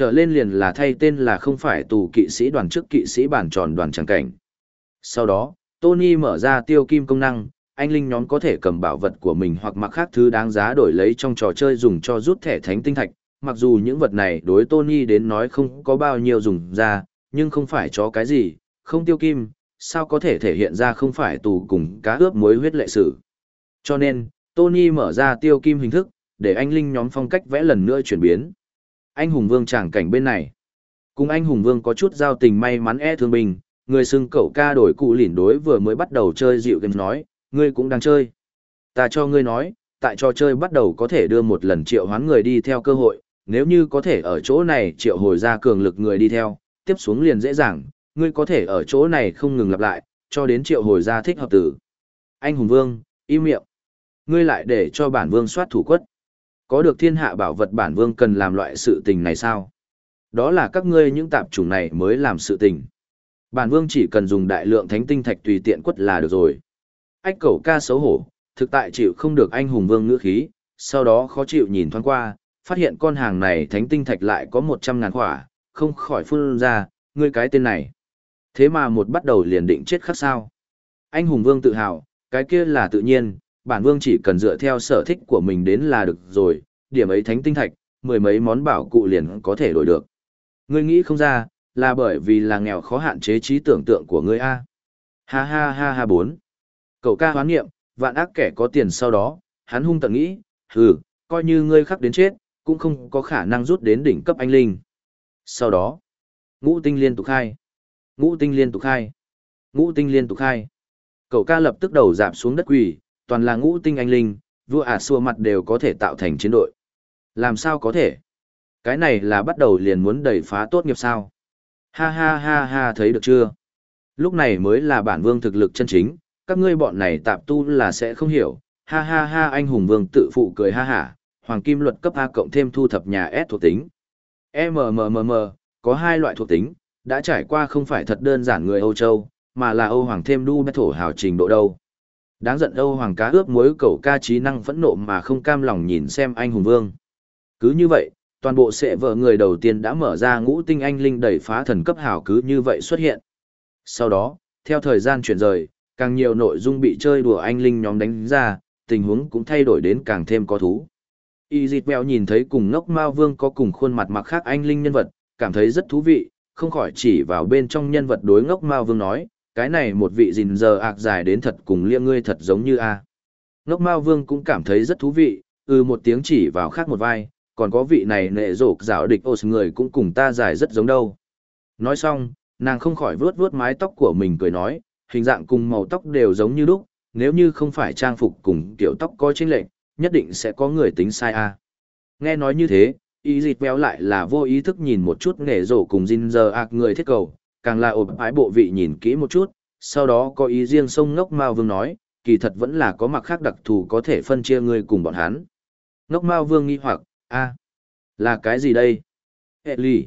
trở lên liền là thay tên là không phải tù kỵ sĩ đoàn trước kỵ sĩ bản tròn đoàn tràng cảnh. Sau đó, Tony mở ra tiêu kim công năng, anh linh nhóm có thể cầm bảo vật của mình hoặc mặc khác thứ đáng giá đổi lấy trong trò chơi dùng cho rút thẻ thánh tinh thạch. Mặc dù những vật này đối Tony đến nói không có bao nhiêu dùng ra, nhưng không phải cho cái gì, không tiêu kim, sao có thể thể hiện ra không phải tù cùng cá ướp muối huyết lệ sử. Cho nên, Tony mở ra tiêu kim hình thức, để anh linh nhóm phong cách vẽ lần nữa chuyển biến. Anh hùng vương chẳng cảnh bên này. Cùng anh hùng vương có chút giao tình may mắn e thương bình, người xưng cậu ca đổi cụ lỉn đối vừa mới bắt đầu chơi dịu game nói, ngươi cũng đang chơi. Ta cho ngươi nói, tại trò chơi bắt đầu có thể đưa một lần triệu hoán người đi theo cơ hội, nếu như có thể ở chỗ này triệu hồi ra cường lực người đi theo, tiếp xuống liền dễ dàng, ngươi có thể ở chỗ này không ngừng lặp lại, cho đến triệu hồi ra thích hợp tử. Anh hùng vương, im miệng. Ngươi lại để cho bản vương soát thủ quất. Có được thiên hạ bảo vật bản vương cần làm loại sự tình này sao? Đó là các ngươi những tạp chủng này mới làm sự tình. Bản vương chỉ cần dùng đại lượng thánh tinh thạch tùy tiện quất là được rồi. Ách cẩu ca xấu hổ, thực tại chịu không được anh hùng vương ngữ khí, sau đó khó chịu nhìn thoáng qua, phát hiện con hàng này thánh tinh thạch lại có một trăm ngàn khỏa, không khỏi phun ra, ngươi cái tên này. Thế mà một bắt đầu liền định chết khắc sao. Anh hùng vương tự hào, cái kia là tự nhiên, bản vương chỉ cần dựa theo sở thích của mình đến là được rồi, điểm ấy thánh tinh thạch, mười mấy món bảo cụ liền có thể đổi được. Ngươi nghĩ không ra, là bởi vì là nghèo khó hạn chế trí tưởng tượng của ngươi a. Ha ha ha ha bốn. Cậu ca hoán nghiệm, vạn ác kẻ có tiền sau đó, hắn hung tận nghĩ, hừ, coi như ngươi khắc đến chết, cũng không có khả năng rút đến đỉnh cấp anh linh. Sau đó, ngũ tinh liên tục khai. Ngũ tinh liên tục khai. Ngũ tinh liên tục khai. Cậu ca lập tức đầu dạp xuống đất quỳ, toàn là ngũ tinh anh linh, vua ả à xua mặt đều có thể tạo thành chiến đội. Làm sao có thể? Cái này là bắt đầu liền muốn đẩy phá tốt nghiệp sao? Ha ha ha ha thấy được chưa? Lúc này mới là bản vương thực lực chân chính, các ngươi bọn này tạp tu là sẽ không hiểu. Ha ha ha anh hùng vương tự phụ cười ha hả, hoàng kim luật cấp A cộng thêm thu thập nhà S thuộc tính. MMMM, có hai loại thuộc tính, đã trải qua không phải thật đơn giản người Âu Châu, mà là Âu Hoàng thêm đu thổ hào trình độ đâu. Đáng giận Âu Hoàng cá ướp muối cầu ca trí năng phẫn nộ mà không cam lòng nhìn xem anh hùng vương. Cứ như vậy, toàn bộ sệ vợ người đầu tiên đã mở ra ngũ tinh anh linh đẩy phá thần cấp hảo cứ như vậy xuất hiện. Sau đó, theo thời gian chuyển rời, càng nhiều nội dung bị chơi đùa anh linh nhóm đánh ra, tình huống cũng thay đổi đến càng thêm có thú. Y dịt mèo nhìn thấy cùng ngốc mao vương có cùng khuôn mặt mặc khác anh linh nhân vật, cảm thấy rất thú vị, không khỏi chỉ vào bên trong nhân vật đối ngốc mao vương nói, cái này một vị dình giờ ạc dài đến thật cùng lia ngươi thật giống như a. Ngốc mao vương cũng cảm thấy rất thú vị, ừ một tiếng chỉ vào khác một vai, còn có vị này nệ rộp rảo địch ô người cũng cùng ta dài rất giống đâu. Nói xong, nàng không khỏi vuốt vuốt mái tóc của mình cười nói, hình dạng cùng màu tóc đều giống như lúc, nếu như không phải trang phục cùng kiểu tóc có chênh lệch, nhất định sẽ có người tính sai a. Nghe nói như thế, ý dịch béo lại là vô ý thức nhìn một chút nghề rổ cùng Jin giờ ạc người thiết cầu, càng là ổn ái bộ vị nhìn kỹ một chút, sau đó có ý riêng sông ngốc Mao Vương nói, kỳ thật vẫn là có mặt khác đặc thù có thể phân chia người cùng bọn hắn. Ngốc Mao Vương nghi hoặc, a là cái gì đây? Hệ lì.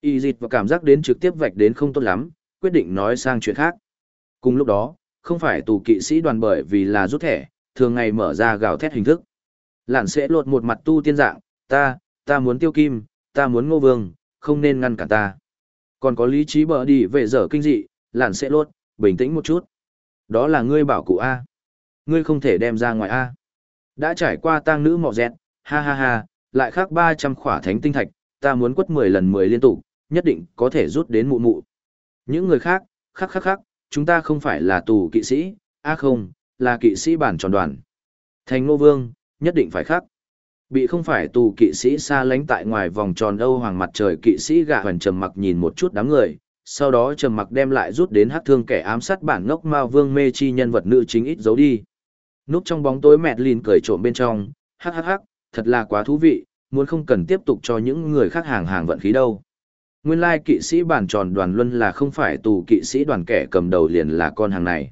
Y dịch và cảm giác đến trực tiếp vạch đến không tốt lắm, quyết định nói sang chuyện khác. Cùng lúc đó, không phải tù kỵ sĩ đoàn bởi vì là rút thẻ, thường ngày mở ra gào thét hình thức. Lạn sẽ lột một mặt tu tiên dạng, ta, ta muốn tiêu kim, ta muốn ngô vương, không nên ngăn cản ta. Còn có lý trí bờ đi về giờ kinh dị, lạn sẽ lốt bình tĩnh một chút. Đó là ngươi bảo cụ A. Ngươi không thể đem ra ngoài A. Đã trải qua tang nữ mọ dẹt, ha ha ha, lại khác 300 khỏa thánh tinh thạch, ta muốn quất 10 lần 10 liên tục, nhất định có thể rút đến mụ mụ. Những người khác, khắc khắc khắc, chúng ta không phải là tù kỵ sĩ, a không, là kỵ sĩ bản tròn đoàn. Thành Ngô Vương, nhất định phải khắc. Bị không phải tù kỵ sĩ xa lánh tại ngoài vòng tròn Âu Hoàng mặt trời kỵ sĩ gạ hoàn trầm mặc nhìn một chút đám người, sau đó trầm mặc đem lại rút đến hát thương kẻ ám sát bản ngốc Mao Vương mê chi nhân vật nữ chính ít giấu đi. Núp trong bóng tối mẹt lìn cười trộm bên trong, hắc hắc hắc, thật là quá thú vị, muốn không cần tiếp tục cho những người khác hàng hàng vận khí đâu. Nguyên lai kỵ sĩ bản tròn đoàn luân là không phải tù kỵ sĩ đoàn kẻ cầm đầu liền là con hàng này.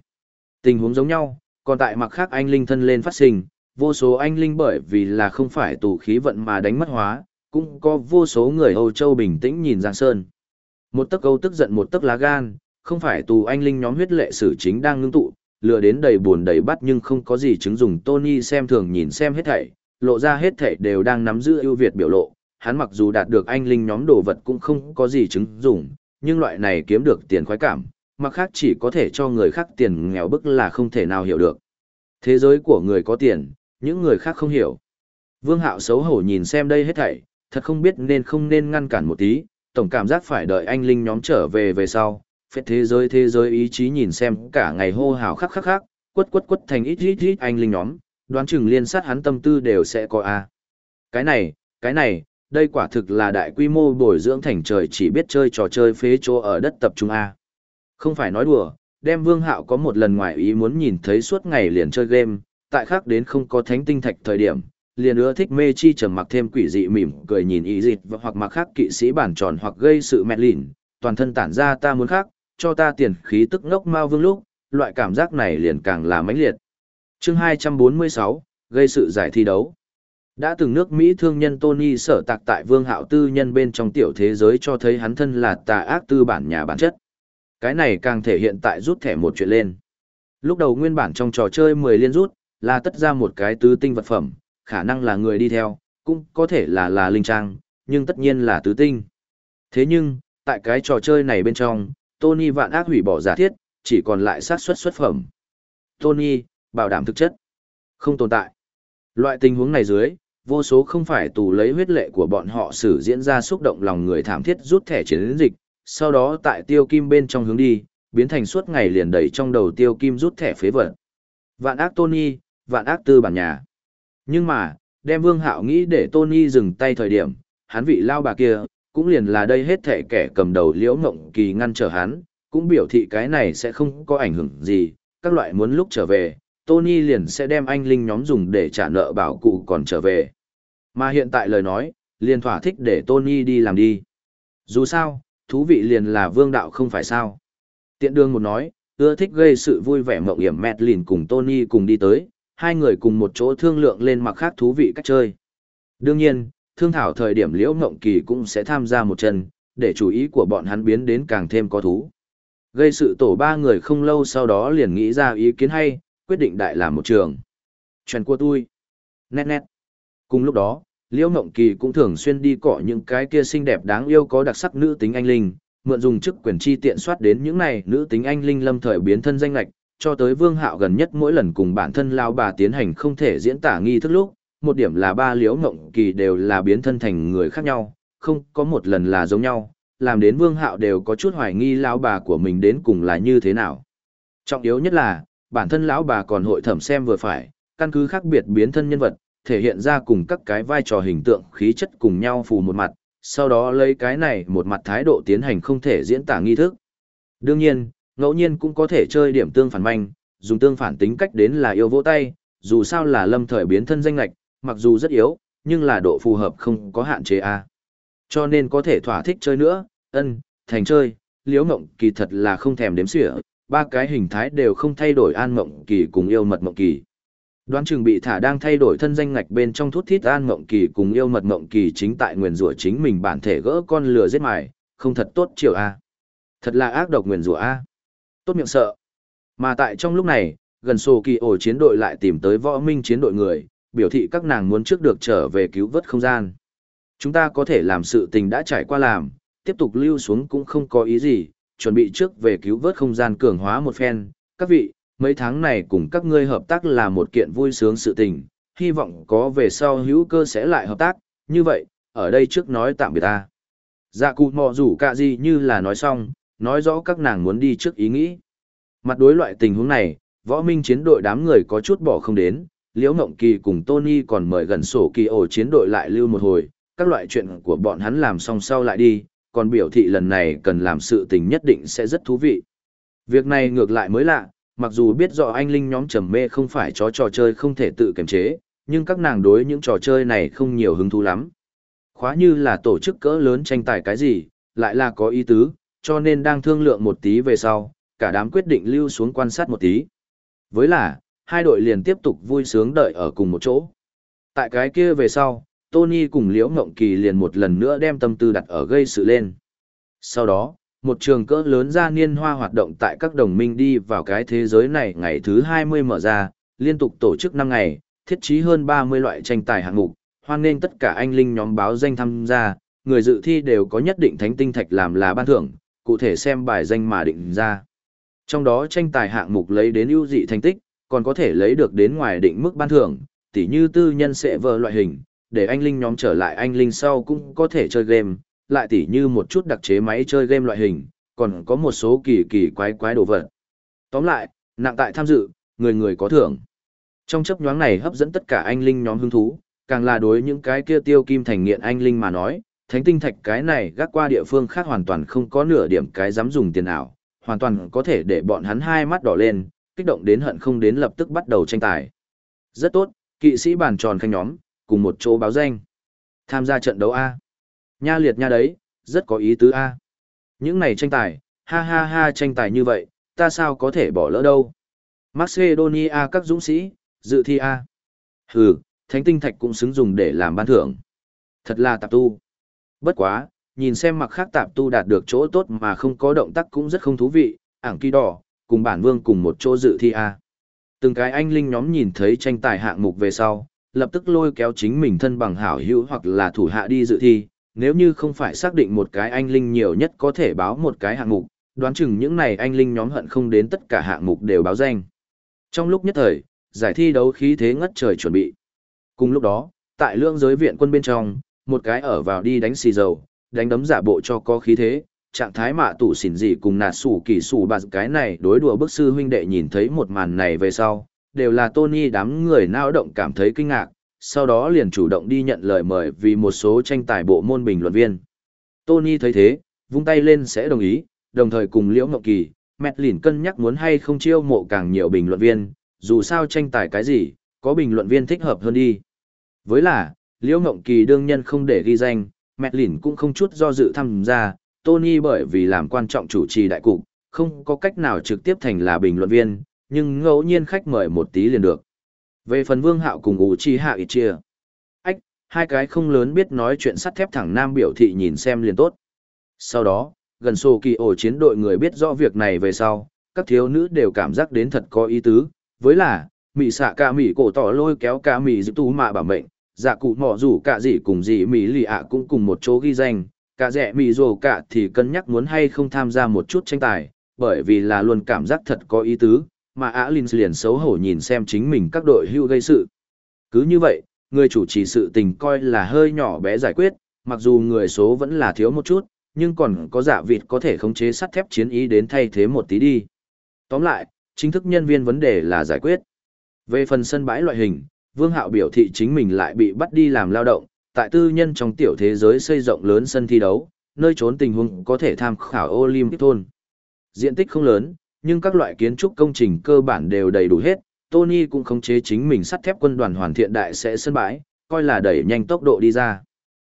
Tình huống giống nhau, còn tại mặc khác anh linh thân lên phát sinh, vô số anh linh bởi vì là không phải tù khí vận mà đánh mất hóa, cũng có vô số người Âu Châu bình tĩnh nhìn Giang Sơn. Một tấc câu tức giận một tấc lá gan, không phải tù anh linh nhóm huyết lệ sử chính đang ngưng tụ, lừa đến đầy buồn đầy bắt nhưng không có gì chứng dùng Tony xem thường nhìn xem hết thảy, lộ ra hết thảy đều đang nắm giữ ưu việt biểu lộ, hắn mặc dù đạt được anh linh nhóm đồ vật cũng không có gì chứng dùng nhưng loại này kiếm được tiền khoái cảm, mà khác chỉ có thể cho người khác tiền nghèo bức là không thể nào hiểu được. Thế giới của người có tiền, những người khác không hiểu. Vương Hạo xấu hổ nhìn xem đây hết thảy, thật không biết nên không nên ngăn cản một tí, tổng cảm giác phải đợi anh linh nhóm trở về về sau, phết thế giới thế giới ý chí nhìn xem cả ngày hô hào khắc khắc khắc, quất quất quất thành ít ít ít anh linh nhóm, đoán chừng liên sát hắn tâm tư đều sẽ có a. Cái này, cái này, đây quả thực là đại quy mô bồi dưỡng thành trời chỉ biết chơi trò chơi phế chỗ ở đất tập trung a. Không phải nói đùa, đem Vương Hạo có một lần ngoài ý muốn nhìn thấy suốt ngày liền chơi game, tại khác đến không có thánh tinh thạch thời điểm, liền ưa thích mê chi trầm mặc thêm quỷ dị mỉm cười nhìn ý dịt và hoặc mặc khác kỵ sĩ bản tròn hoặc gây sự mẹ lìn, toàn thân tản ra ta muốn khác, cho ta tiền khí tức ngốc mau vương lúc, loại cảm giác này liền càng là mãnh liệt. Chương 246, gây sự giải thi đấu. Đã từng nước Mỹ thương nhân Tony sở tạc tại vương hạo tư nhân bên trong tiểu thế giới cho thấy hắn thân là tà ác tư bản nhà bản chất. Cái này càng thể hiện tại rút thẻ một chuyện lên. Lúc đầu nguyên bản trong trò chơi 10 liên rút, là tất ra một cái tứ tinh vật phẩm, khả năng là người đi theo, cũng có thể là là linh trang, nhưng tất nhiên là tứ tinh. Thế nhưng, tại cái trò chơi này bên trong, Tony vạn ác hủy bỏ giả thiết, chỉ còn lại sát xuất xuất phẩm. Tony, bảo đảm thực chất, không tồn tại. Loại tình huống này dưới, vô số không phải tù lấy huyết lệ của bọn họ xử diễn ra xúc động lòng người thảm thiết rút thẻ chiến dịch, sau đó tại tiêu kim bên trong hướng đi, biến thành suốt ngày liền đầy trong đầu tiêu kim rút thẻ phế vật. Vạn ác Tony, vạn ác tư bản nhà. Nhưng mà, đem Vương Hạo nghĩ để Tony dừng tay thời điểm, hắn vị lao bà kia, cũng liền là đây hết thể kẻ cầm đầu liễu ngộng kỳ ngăn trở hắn, cũng biểu thị cái này sẽ không có ảnh hưởng gì, các loại muốn lúc trở về, Tony liền sẽ đem anh Linh nhóm dùng để trả nợ bảo cụ còn trở về. Mà hiện tại lời nói, liền thỏa thích để Tony đi làm đi. Dù sao, thú vị liền là vương đạo không phải sao. Tiện đương một nói, ưa thích gây sự vui vẻ mộng hiểm mẹt lìn cùng Tony cùng đi tới, hai người cùng một chỗ thương lượng lên mặc khác thú vị cách chơi. Đương nhiên, thương thảo thời điểm liễu Ngộng kỳ cũng sẽ tham gia một chân, để chú ý của bọn hắn biến đến càng thêm có thú. Gây sự tổ ba người không lâu sau đó liền nghĩ ra ý kiến hay, quyết định đại làm một trường. Chuyện của tôi. Nét nét. Cùng lúc đó, Liễu Ngộng Kỳ cũng thường xuyên đi cọ những cái kia xinh đẹp đáng yêu có đặc sắc nữ tính anh linh, mượn dùng chức quyền chi tiện soát đến những này nữ tính anh linh lâm thời biến thân danh lạch, cho tới Vương Hạo gần nhất mỗi lần cùng bản thân lao bà tiến hành không thể diễn tả nghi thức lúc, một điểm là ba Liễu Ngộng Kỳ đều là biến thân thành người khác nhau, không có một lần là giống nhau, làm đến Vương Hạo đều có chút hoài nghi lão bà của mình đến cùng là như thế nào. Trọng yếu nhất là, bản thân lão bà còn hội thẩm xem vừa phải, căn cứ khác biệt biến thân nhân vật, thể hiện ra cùng các cái vai trò hình tượng khí chất cùng nhau phù một mặt, sau đó lấy cái này một mặt thái độ tiến hành không thể diễn tả nghi thức. Đương nhiên, ngẫu nhiên cũng có thể chơi điểm tương phản manh, dùng tương phản tính cách đến là yêu vỗ tay, dù sao là lâm thời biến thân danh lạch, mặc dù rất yếu, nhưng là độ phù hợp không có hạn chế a. Cho nên có thể thỏa thích chơi nữa, ân, thành chơi, liễu mộng kỳ thật là không thèm đếm xỉa, ba cái hình thái đều không thay đổi an mộng kỳ cùng yêu mật mộng kỳ. Đoán chừng bị thả đang thay đổi thân danh ngạch bên trong thút thít an mộng kỳ cùng yêu mật mộng kỳ chính tại nguyền rủa chính mình bản thể gỡ con lừa giết mài, không thật tốt chiều A. Thật là ác độc nguyền rủa A. Tốt miệng sợ. Mà tại trong lúc này, gần sổ kỳ ổ chiến đội lại tìm tới võ minh chiến đội người, biểu thị các nàng muốn trước được trở về cứu vớt không gian. Chúng ta có thể làm sự tình đã trải qua làm, tiếp tục lưu xuống cũng không có ý gì, chuẩn bị trước về cứu vớt không gian cường hóa một phen. Các vị, mấy tháng này cùng các ngươi hợp tác là một kiện vui sướng sự tình, hy vọng có về sau hữu cơ sẽ lại hợp tác, như vậy, ở đây trước nói tạm biệt ta. Dạ cụ mò rủ cả gì như là nói xong, nói rõ các nàng muốn đi trước ý nghĩ. Mặt đối loại tình huống này, võ minh chiến đội đám người có chút bỏ không đến, Liễu Ngộng Kỳ cùng Tony còn mời gần sổ kỳ ổ chiến đội lại lưu một hồi, các loại chuyện của bọn hắn làm xong sau lại đi, còn biểu thị lần này cần làm sự tình nhất định sẽ rất thú vị. Việc này ngược lại mới lạ, mặc dù biết rõ anh linh nhóm trầm mê không phải chó trò chơi không thể tự kiềm chế, nhưng các nàng đối những trò chơi này không nhiều hứng thú lắm. Khóa như là tổ chức cỡ lớn tranh tài cái gì, lại là có ý tứ, cho nên đang thương lượng một tí về sau, cả đám quyết định lưu xuống quan sát một tí. Với là, hai đội liền tiếp tục vui sướng đợi ở cùng một chỗ. Tại cái kia về sau, Tony cùng Liễu Ngộng Kỳ liền một lần nữa đem tâm tư đặt ở gây sự lên. Sau đó, một trường cỡ lớn ra niên hoa hoạt động tại các đồng minh đi vào cái thế giới này ngày thứ 20 mở ra, liên tục tổ chức 5 ngày, thiết trí hơn 30 loại tranh tài hạng mục, hoan nên tất cả anh linh nhóm báo danh tham gia, người dự thi đều có nhất định thánh tinh thạch làm là ban thưởng, cụ thể xem bài danh mà định ra. Trong đó tranh tài hạng mục lấy đến ưu dị thành tích, còn có thể lấy được đến ngoài định mức ban thưởng, tỉ như tư nhân sẽ vờ loại hình, để anh linh nhóm trở lại anh linh sau cũng có thể chơi game, lại tỉ như một chút đặc chế máy chơi game loại hình, còn có một số kỳ kỳ quái quái đồ vật. Tóm lại, nặng tại tham dự, người người có thưởng. Trong chấp nhoáng này hấp dẫn tất cả anh linh nhóm hứng thú, càng là đối những cái kia tiêu kim thành nghiện anh linh mà nói, thánh tinh thạch cái này gác qua địa phương khác hoàn toàn không có nửa điểm cái dám dùng tiền ảo, hoàn toàn có thể để bọn hắn hai mắt đỏ lên, kích động đến hận không đến lập tức bắt đầu tranh tài. Rất tốt, kỵ sĩ bàn tròn khanh nhóm, cùng một chỗ báo danh. Tham gia trận đấu A. Nha liệt nha đấy, rất có ý tứ A. Những này tranh tài, ha ha ha tranh tài như vậy, ta sao có thể bỏ lỡ đâu. Macedonia các dũng sĩ, dự thi A. Hừ, thánh tinh thạch cũng xứng dùng để làm ban thưởng. Thật là tạp tu. Bất quá, nhìn xem mặc khác tạp tu đạt được chỗ tốt mà không có động tác cũng rất không thú vị, ảng kỳ đỏ, cùng bản vương cùng một chỗ dự thi A. Từng cái anh linh nhóm nhìn thấy tranh tài hạng mục về sau, lập tức lôi kéo chính mình thân bằng hảo hữu hoặc là thủ hạ đi dự thi, nếu như không phải xác định một cái anh linh nhiều nhất có thể báo một cái hạng mục, đoán chừng những này anh linh nhóm hận không đến tất cả hạng mục đều báo danh. Trong lúc nhất thời, giải thi đấu khí thế ngất trời chuẩn bị. Cùng lúc đó, tại lương giới viện quân bên trong, một cái ở vào đi đánh xì dầu, đánh đấm giả bộ cho có khí thế, trạng thái mạ tủ xỉn gì cùng nạt sủ kỳ sủ bạt cái này đối đùa bức sư huynh đệ nhìn thấy một màn này về sau, đều là Tony đám người nao động cảm thấy kinh ngạc, sau đó liền chủ động đi nhận lời mời vì một số tranh tài bộ môn bình luận viên. Tony thấy thế, vung tay lên sẽ đồng ý, đồng thời cùng Liễu Ngọc Kỳ, Mẹt Lìn cân nhắc muốn hay không chiêu mộ càng nhiều bình luận viên, dù sao tranh tài cái gì, có bình luận viên thích hợp hơn đi. Với là, Liễu Ngộng Kỳ đương nhân không để ghi danh, mẹ Lìn cũng không chút do dự tham gia, Tony bởi vì làm quan trọng chủ trì đại cục, không có cách nào trực tiếp thành là bình luận viên, nhưng ngẫu nhiên khách mời một tí liền được. Về phần Vương Hạo cùng Ú Chi Hạ ít chia. Ách, hai cái không lớn biết nói chuyện sắt thép thẳng nam biểu thị nhìn xem liền tốt. Sau đó, gần sổ kỳ ổ chiến đội người biết rõ việc này về sau, các thiếu nữ đều cảm giác đến thật có ý tứ, với là, mị xạ ca mị cổ tỏ lôi kéo ca mị giữ tú mạ bảo mệnh, dạ cụ mỏ rủ cả gì cùng gì mỹ lì ạ cũng cùng một chỗ ghi danh, cả rẻ mỹ rồ cả thì cân nhắc muốn hay không tham gia một chút tranh tài, bởi vì là luôn cảm giác thật có ý tứ, mà Á Linh liền xấu hổ nhìn xem chính mình các đội hưu gây sự. Cứ như vậy, người chủ trì sự tình coi là hơi nhỏ bé giải quyết, mặc dù người số vẫn là thiếu một chút, nhưng còn có giả vịt có thể khống chế sắt thép chiến ý đến thay thế một tí đi. Tóm lại, chính thức nhân viên vấn đề là giải quyết. Về phần sân bãi loại hình, Vương Hạo biểu thị chính mình lại bị bắt đi làm lao động, tại tư nhân trong tiểu thế giới xây rộng lớn sân thi đấu, nơi trốn tình huống có thể tham khảo Olympic thôn. Diện tích không lớn, nhưng các loại kiến trúc công trình cơ bản đều đầy đủ hết. Tony cũng khống chế chính mình sắt thép quân đoàn hoàn thiện đại sẽ sân bãi, coi là đẩy nhanh tốc độ đi ra.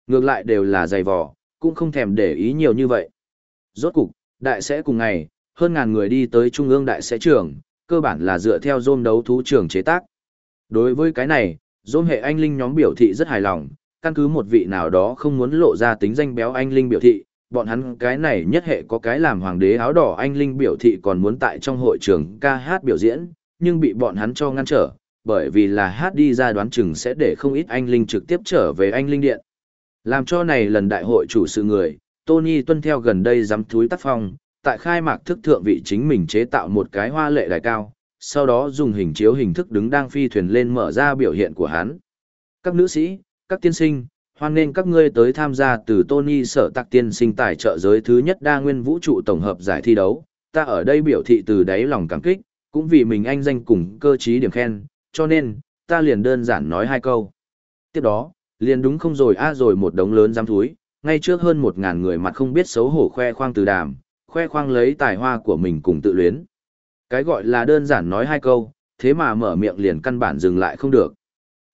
Ngược lại đều là dày vò, cũng không thèm để ý nhiều như vậy. Rốt cục, đại sẽ cùng ngày, hơn ngàn người đi tới trung ương đại sẽ trường, cơ bản là dựa theo dôm đấu thú trường chế tác. Đối với cái này, dôn hệ anh linh nhóm biểu thị rất hài lòng, căn cứ một vị nào đó không muốn lộ ra tính danh béo anh linh biểu thị, bọn hắn cái này nhất hệ có cái làm hoàng đế áo đỏ anh linh biểu thị còn muốn tại trong hội trường ca hát biểu diễn, nhưng bị bọn hắn cho ngăn trở, bởi vì là hát đi ra đoán chừng sẽ để không ít anh linh trực tiếp trở về anh linh điện. Làm cho này lần đại hội chủ sự người, Tony tuân theo gần đây dám thúi tác phong, tại khai mạc thức thượng vị chính mình chế tạo một cái hoa lệ đài cao, sau đó dùng hình chiếu hình thức đứng đang phi thuyền lên mở ra biểu hiện của hắn. Các nữ sĩ, các tiên sinh, hoan nghênh các ngươi tới tham gia từ Tony sở tạc tiên sinh tài trợ giới thứ nhất đa nguyên vũ trụ tổng hợp giải thi đấu. Ta ở đây biểu thị từ đáy lòng cảm kích, cũng vì mình anh danh cùng cơ trí điểm khen, cho nên, ta liền đơn giản nói hai câu. Tiếp đó, liền đúng không rồi a rồi một đống lớn giam thúi, ngay trước hơn một ngàn người mặt không biết xấu hổ khoe khoang từ đàm, khoe khoang lấy tài hoa của mình cùng tự luyến. Cái gọi là đơn giản nói hai câu, thế mà mở miệng liền căn bản dừng lại không được.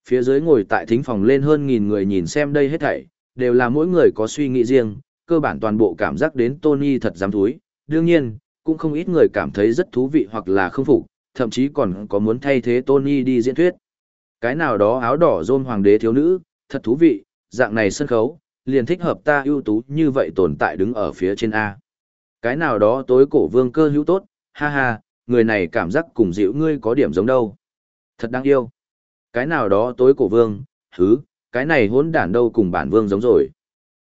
Phía dưới ngồi tại thính phòng lên hơn nghìn người nhìn xem đây hết thảy, đều là mỗi người có suy nghĩ riêng, cơ bản toàn bộ cảm giác đến Tony thật dám thúi. Đương nhiên, cũng không ít người cảm thấy rất thú vị hoặc là không phục, thậm chí còn có muốn thay thế Tony đi diễn thuyết. Cái nào đó áo đỏ rôn hoàng đế thiếu nữ, thật thú vị, dạng này sân khấu, liền thích hợp ta ưu tú như vậy tồn tại đứng ở phía trên A. Cái nào đó tối cổ vương cơ hữu tốt, ha ha, người này cảm giác cùng dịu ngươi có điểm giống đâu. Thật đáng yêu cái nào đó tối cổ vương, Thứ, Cái này hỗn đản đâu cùng bản vương giống rồi.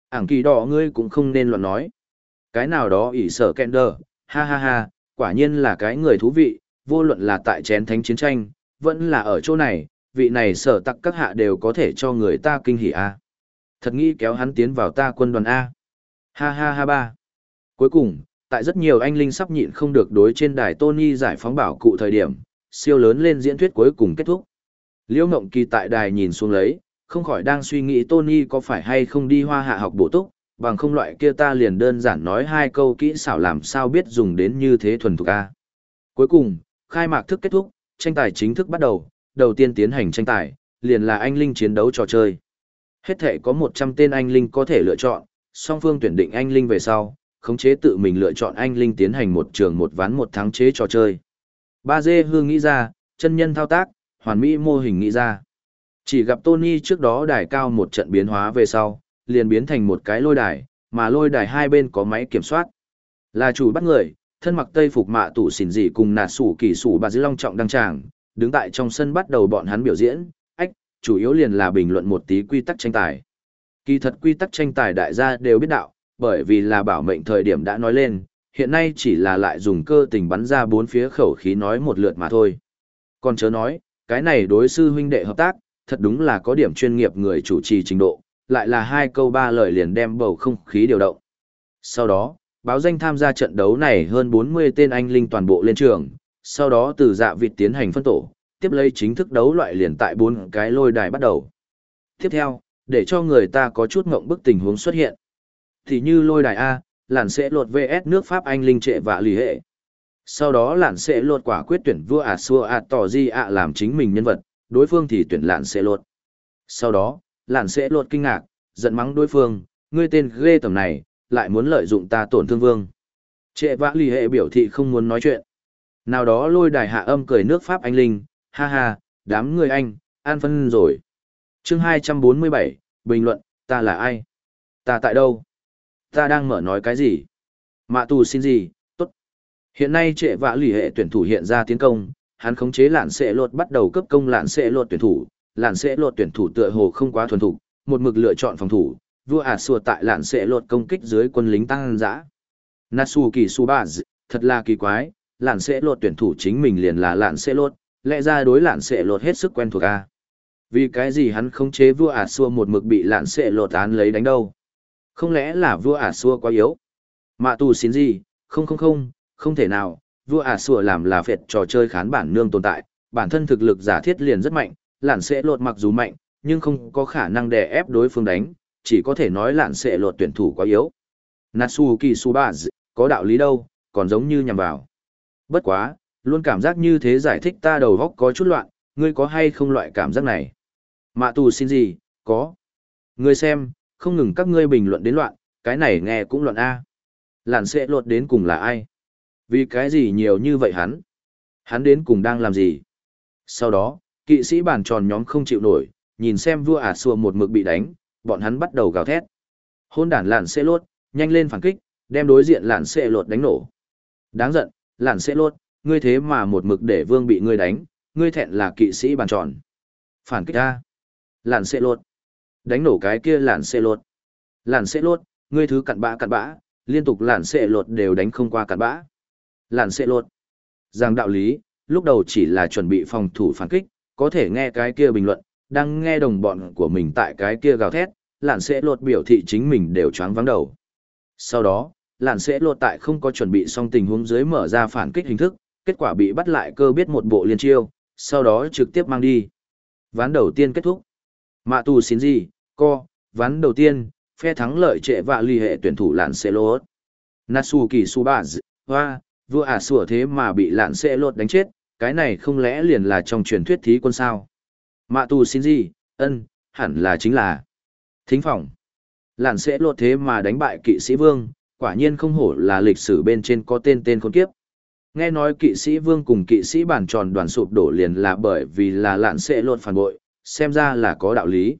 Ảng kỳ đỏ ngươi cũng không nên luận nói. Cái nào đó ỷ sở kẹn đờ, ha ha ha, quả nhiên là cái người thú vị, vô luận là tại chén thánh chiến tranh, vẫn là ở chỗ này, vị này sở tặc các hạ đều có thể cho người ta kinh hỉ a. Thật nghĩ kéo hắn tiến vào ta quân đoàn A. Ha ha ha ba. Cuối cùng, tại rất nhiều anh linh sắp nhịn không được đối trên đài Tony giải phóng bảo cụ thời điểm, siêu lớn lên diễn thuyết cuối cùng kết thúc. Liễu Ngộng Kỳ tại đài nhìn xuống lấy, không khỏi đang suy nghĩ Tony có phải hay không đi hoa hạ học bổ túc, bằng không loại kia ta liền đơn giản nói hai câu kỹ xảo làm sao biết dùng đến như thế thuần thục a. Cuối cùng, khai mạc thức kết thúc, tranh tài chính thức bắt đầu, đầu tiên tiến hành tranh tài, liền là anh linh chiến đấu trò chơi. Hết thể có 100 tên anh linh có thể lựa chọn, song phương tuyển định anh linh về sau, khống chế tự mình lựa chọn anh linh tiến hành một trường một ván một thắng chế trò chơi. Ba dê hương nghĩ ra, chân nhân thao tác, hoàn mỹ mô hình nghĩ ra. Chỉ gặp Tony trước đó đài cao một trận biến hóa về sau, liền biến thành một cái lôi đài, mà lôi đài hai bên có máy kiểm soát. Là chủ bắt người, thân mặc tây phục mạ tủ xỉn dị cùng nạt sủ kỳ sủ bà dư long trọng đăng tràng, đứng tại trong sân bắt đầu bọn hắn biểu diễn, ách, chủ yếu liền là bình luận một tí quy tắc tranh tài. Kỳ thật quy tắc tranh tài đại gia đều biết đạo, bởi vì là bảo mệnh thời điểm đã nói lên, hiện nay chỉ là lại dùng cơ tình bắn ra bốn phía khẩu khí nói một lượt mà thôi. Còn chớ nói, cái này đối sư huynh đệ hợp tác, thật đúng là có điểm chuyên nghiệp người chủ trì trình độ, lại là hai câu ba lời liền đem bầu không khí điều động. Sau đó, báo danh tham gia trận đấu này hơn 40 tên anh linh toàn bộ lên trường, sau đó từ dạ vịt tiến hành phân tổ, tiếp lấy chính thức đấu loại liền tại bốn cái lôi đài bắt đầu. Tiếp theo, để cho người ta có chút ngộng bức tình huống xuất hiện. Thì như lôi đài A, làn sẽ lột VS nước Pháp Anh linh trệ và lì hệ. Sau đó làn sẽ lột quả quyết tuyển vua ạt xua ạt tỏ di ạ làm chính mình nhân vật, đối phương thì tuyển làn sẽ lột. Sau đó, làn sẽ lột kinh ngạc, giận mắng đối phương, ngươi tên ghê tầm này, lại muốn lợi dụng ta tổn thương vương. Trệ vã lì hệ biểu thị không muốn nói chuyện. Nào đó lôi đài hạ âm cười nước Pháp anh linh, ha ha, đám người anh, an phân rồi. chương 247, bình luận, ta là ai? Ta tại đâu? Ta đang mở nói cái gì? Mạ tù xin gì? Tốt. Hiện nay trệ vạ lì hệ tuyển thủ hiện ra tiến công, hắn khống chế lạn sẽ lột bắt đầu cấp công lạn sẽ lột tuyển thủ, lạn sẽ lột tuyển thủ tựa hồ không quá thuần thục, một mực lựa chọn phòng thủ, vua ả sùa tại lạn sẽ lột công kích dưới quân lính tăng dã. Natsu kỳ su ba thật là kỳ quái, lạn sẽ lột tuyển thủ chính mình liền là lạn sẽ lột, lẽ ra đối lạn sẽ lột hết sức quen thuộc a. Vì cái gì hắn khống chế vua ả sùa một mực bị lạn sẽ lột án lấy đánh đâu? Không lẽ là vua ả xua quá yếu? Mạ tù xin gì? Không không không, không thể nào, vua ả xua làm là phệt trò chơi khán bản nương tồn tại, bản thân thực lực giả thiết liền rất mạnh, lạn sẽ lột mặc dù mạnh, nhưng không có khả năng đè ép đối phương đánh, chỉ có thể nói lạn sẽ lột tuyển thủ quá yếu. Natsuki Subaz, có đạo lý đâu, còn giống như nhằm vào. Bất quá, luôn cảm giác như thế giải thích ta đầu góc có chút loạn, ngươi có hay không loại cảm giác này? Mạ tù xin gì, có. Ngươi xem, không ngừng các ngươi bình luận đến loạn, cái này nghe cũng loạn A. Lạn sẽ lột đến cùng là ai? Vì cái gì nhiều như vậy hắn? Hắn đến cùng đang làm gì? Sau đó, kỵ sĩ bàn tròn nhóm không chịu nổi, nhìn xem vua ả xua một mực bị đánh, bọn hắn bắt đầu gào thét. Hôn đản lạn sẽ lột, nhanh lên phản kích, đem đối diện lạn sẽ lột đánh nổ. Đáng giận, lạn sẽ lột, ngươi thế mà một mực để vương bị ngươi đánh, ngươi thẹn là kỵ sĩ bàn tròn. Phản kích ra. Lạn sẽ lột. Đánh nổ cái kia làn sẽ lột. Làn sẽ lột, ngươi thứ cặn bã cặn bã, liên tục làn sẽ lột đều đánh không qua cặn bã. Làn sẽ lột. Giang đạo lý, lúc đầu chỉ là chuẩn bị phòng thủ phản kích, có thể nghe cái kia bình luận, đang nghe đồng bọn của mình tại cái kia gào thét, làn sẽ lột biểu thị chính mình đều choáng vắng đầu. Sau đó, làn sẽ lột tại không có chuẩn bị xong tình huống dưới mở ra phản kích hình thức, kết quả bị bắt lại cơ biết một bộ liên chiêu, sau đó trực tiếp mang đi. Ván đầu tiên kết thúc. Mạ tù xin gì, co, ván đầu tiên, phe thắng lợi trệ vạ lì hệ tuyển thủ lạn sẽ lột. Natsuki Subaz, hoa, vua ả sủa thế mà bị lạn sẽ lột đánh chết, cái này không lẽ liền là trong truyền thuyết thí quân sao? Mạ tù xin gì, ân, hẳn là chính là. Thính phòng. Lạn sẽ lột thế mà đánh bại kỵ sĩ vương, quả nhiên không hổ là lịch sử bên trên có tên tên khốn kiếp. Nghe nói kỵ sĩ vương cùng kỵ sĩ bản tròn đoàn sụp đổ liền là bởi vì là lạn sẽ lột phản bội, xem ra là có đạo lý.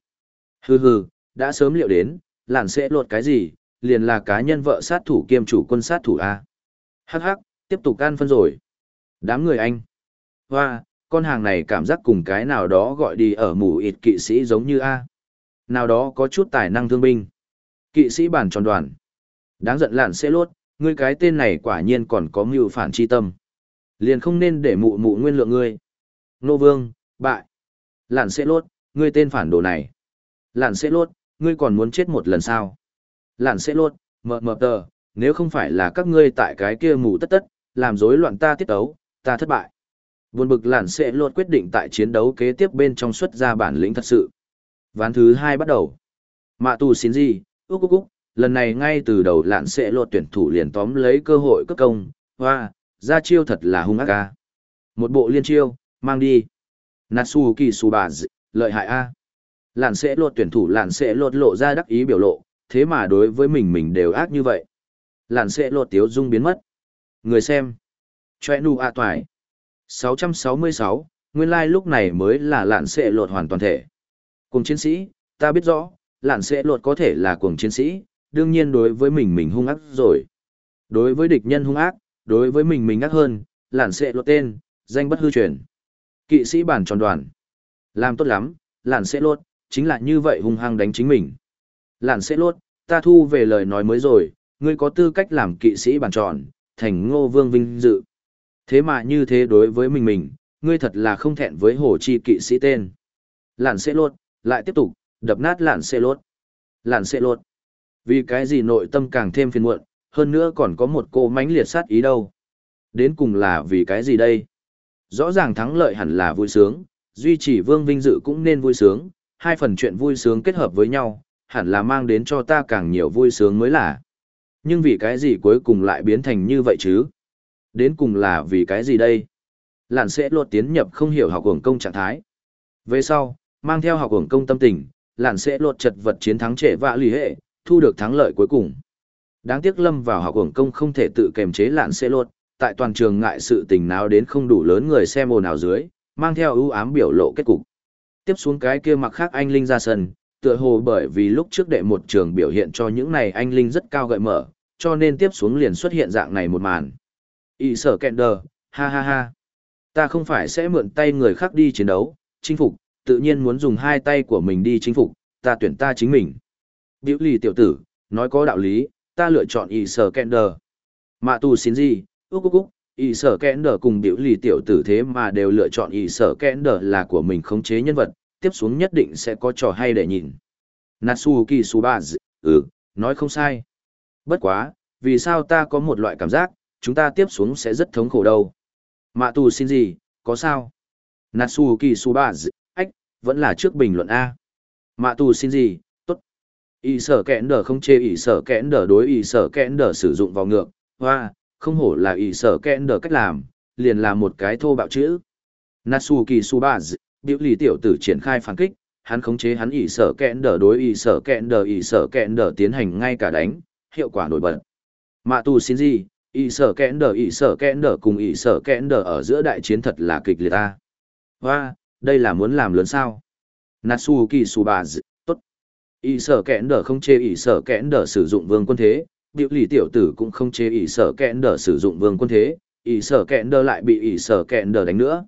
Hừ hừ, đã sớm liệu đến, lạn sẽ lột cái gì, liền là cá nhân vợ sát thủ kiêm chủ quân sát thủ A. Hắc hắc, tiếp tục can phân rồi. Đám người anh. Hoa, con hàng này cảm giác cùng cái nào đó gọi đi ở mù ịt kỵ sĩ giống như A. Nào đó có chút tài năng thương binh. Kỵ sĩ bản tròn đoàn. Đáng giận lạn sẽ lốt, ngươi cái tên này quả nhiên còn có mưu phản chi tâm. Liền không nên để mụ mụ nguyên lượng ngươi. Nô vương, bại. Lạn sẽ lốt, ngươi tên phản đồ này. Lạn sẽ lốt, ngươi còn muốn chết một lần sao? Lạn sẽ lốt, mờ mờ tờ, nếu không phải là các ngươi tại cái kia mù tất tất, làm rối loạn ta tiết tấu, ta thất bại. Buồn bực lạn sẽ lốt quyết định tại chiến đấu kế tiếp bên trong xuất ra bản lĩnh thật sự. Ván thứ hai bắt đầu. Mạ tù xin gì, úc úc úc, lần này ngay từ đầu lạn sẽ lột tuyển thủ liền tóm lấy cơ hội cất công, hoa, ra chiêu thật là hung ác ca. Một bộ liên chiêu, mang đi. Natsu kỳ su bà lợi hại a. Lạn sẽ lột tuyển thủ lạn sẽ lột lộ ra đắc ý biểu lộ, thế mà đối với mình mình đều ác như vậy. Lạn sẽ lột tiếu dung biến mất. Người xem. Chòe nụ a toài. 666, nguyên lai like lúc này mới là lạn sẽ lột hoàn toàn thể. Cùng chiến sĩ, ta biết rõ, lạn sẽ lột có thể là cuồng chiến sĩ, đương nhiên đối với mình mình hung ác rồi. Đối với địch nhân hung ác, đối với mình mình ác hơn, lạn sẽ lột tên, danh bất hư truyền. Kỵ sĩ bản tròn đoàn. Làm tốt lắm, lạn sẽ lột, chính là như vậy hung hăng đánh chính mình. Lạn sẽ lốt, ta thu về lời nói mới rồi, ngươi có tư cách làm kỵ sĩ bản tròn, thành ngô vương vinh dự. Thế mà như thế đối với mình mình, ngươi thật là không thẹn với hồ chi kỵ sĩ tên. Lạn sẽ lốt, lại tiếp tục, đập nát lạn sẽ lốt. Lạn sẽ lốt. Vì cái gì nội tâm càng thêm phiền muộn, hơn nữa còn có một cô mánh liệt sát ý đâu. Đến cùng là vì cái gì đây? Rõ ràng thắng lợi hẳn là vui sướng, duy trì vương vinh dự cũng nên vui sướng, hai phần chuyện vui sướng kết hợp với nhau, hẳn là mang đến cho ta càng nhiều vui sướng mới là. Nhưng vì cái gì cuối cùng lại biến thành như vậy chứ? Đến cùng là vì cái gì đây? Lạn sẽ lột tiến nhập không hiểu học hưởng công trạng thái. Về sau, mang theo học hưởng công tâm tình, lạn sẽ lột chật vật chiến thắng trẻ vạ lì hệ, thu được thắng lợi cuối cùng. Đáng tiếc lâm vào học hưởng công không thể tự kềm chế lạn sẽ lột, tại toàn trường ngại sự tình nào đến không đủ lớn người xem ồn ào dưới, mang theo ưu ám biểu lộ kết cục. Tiếp xuống cái kia mặc khác anh Linh ra sân, tựa hồ bởi vì lúc trước đệ một trường biểu hiện cho những này anh Linh rất cao gợi mở, cho nên tiếp xuống liền xuất hiện dạng này một màn. Y sở kẹn đờ, ha ha ha. Ta không phải sẽ mượn tay người khác đi chiến đấu, chinh phục, tự nhiên muốn dùng hai tay của mình đi chinh phục, ta tuyển ta chính mình. Biểu lì tiểu tử, nói có đạo lý, ta lựa chọn y sở kender. Mạ tù xin gì, úc úc úc, y sở kẽn đờ cùng biểu lì tiểu tử thế mà đều lựa chọn y sở kẽn đờ là của mình khống chế nhân vật, tiếp xuống nhất định sẽ có trò hay để nhìn. Natsuki Subaz, ừ, nói không sai. Bất quá, vì sao ta có một loại cảm giác, chúng ta tiếp xuống sẽ rất thống khổ đâu. Mạ tù xin gì, có sao? Natsuki Subaz, vẫn là trước bình luận A. Mạ tù xin gì, tốt. Y sở kẽn đờ không chê y sở kẽn đờ đối y sở kẽn đờ sử dụng vào ngược, hoa, không hổ là y sở kẽn đờ cách làm, liền là một cái thô bạo chữ. Natsuki Subaz, biểu lì tiểu tử triển khai phản kích, hắn khống chế hắn y sở kẽn đờ đối y sở kẽn đờ y sở kẽn đờ tiến hành ngay cả đánh, hiệu quả nổi bật. Mạ tù xin gì, y sở kẽn đờ y sở kẽn đờ cùng y sở kẽn đờ ở giữa đại chiến thật là kịch liệt ta. và đây là muốn làm lớn sao? Natsuki Subaz, tốt. Y sở kẽn đờ không chê y sở kẽn đờ sử dụng vương quân thế, biểu lì tiểu tử cũng không chế y sở kẹn đờ sử dụng vương quân thế, y sở kẹn đờ lại bị y sở kẹn đờ đánh nữa.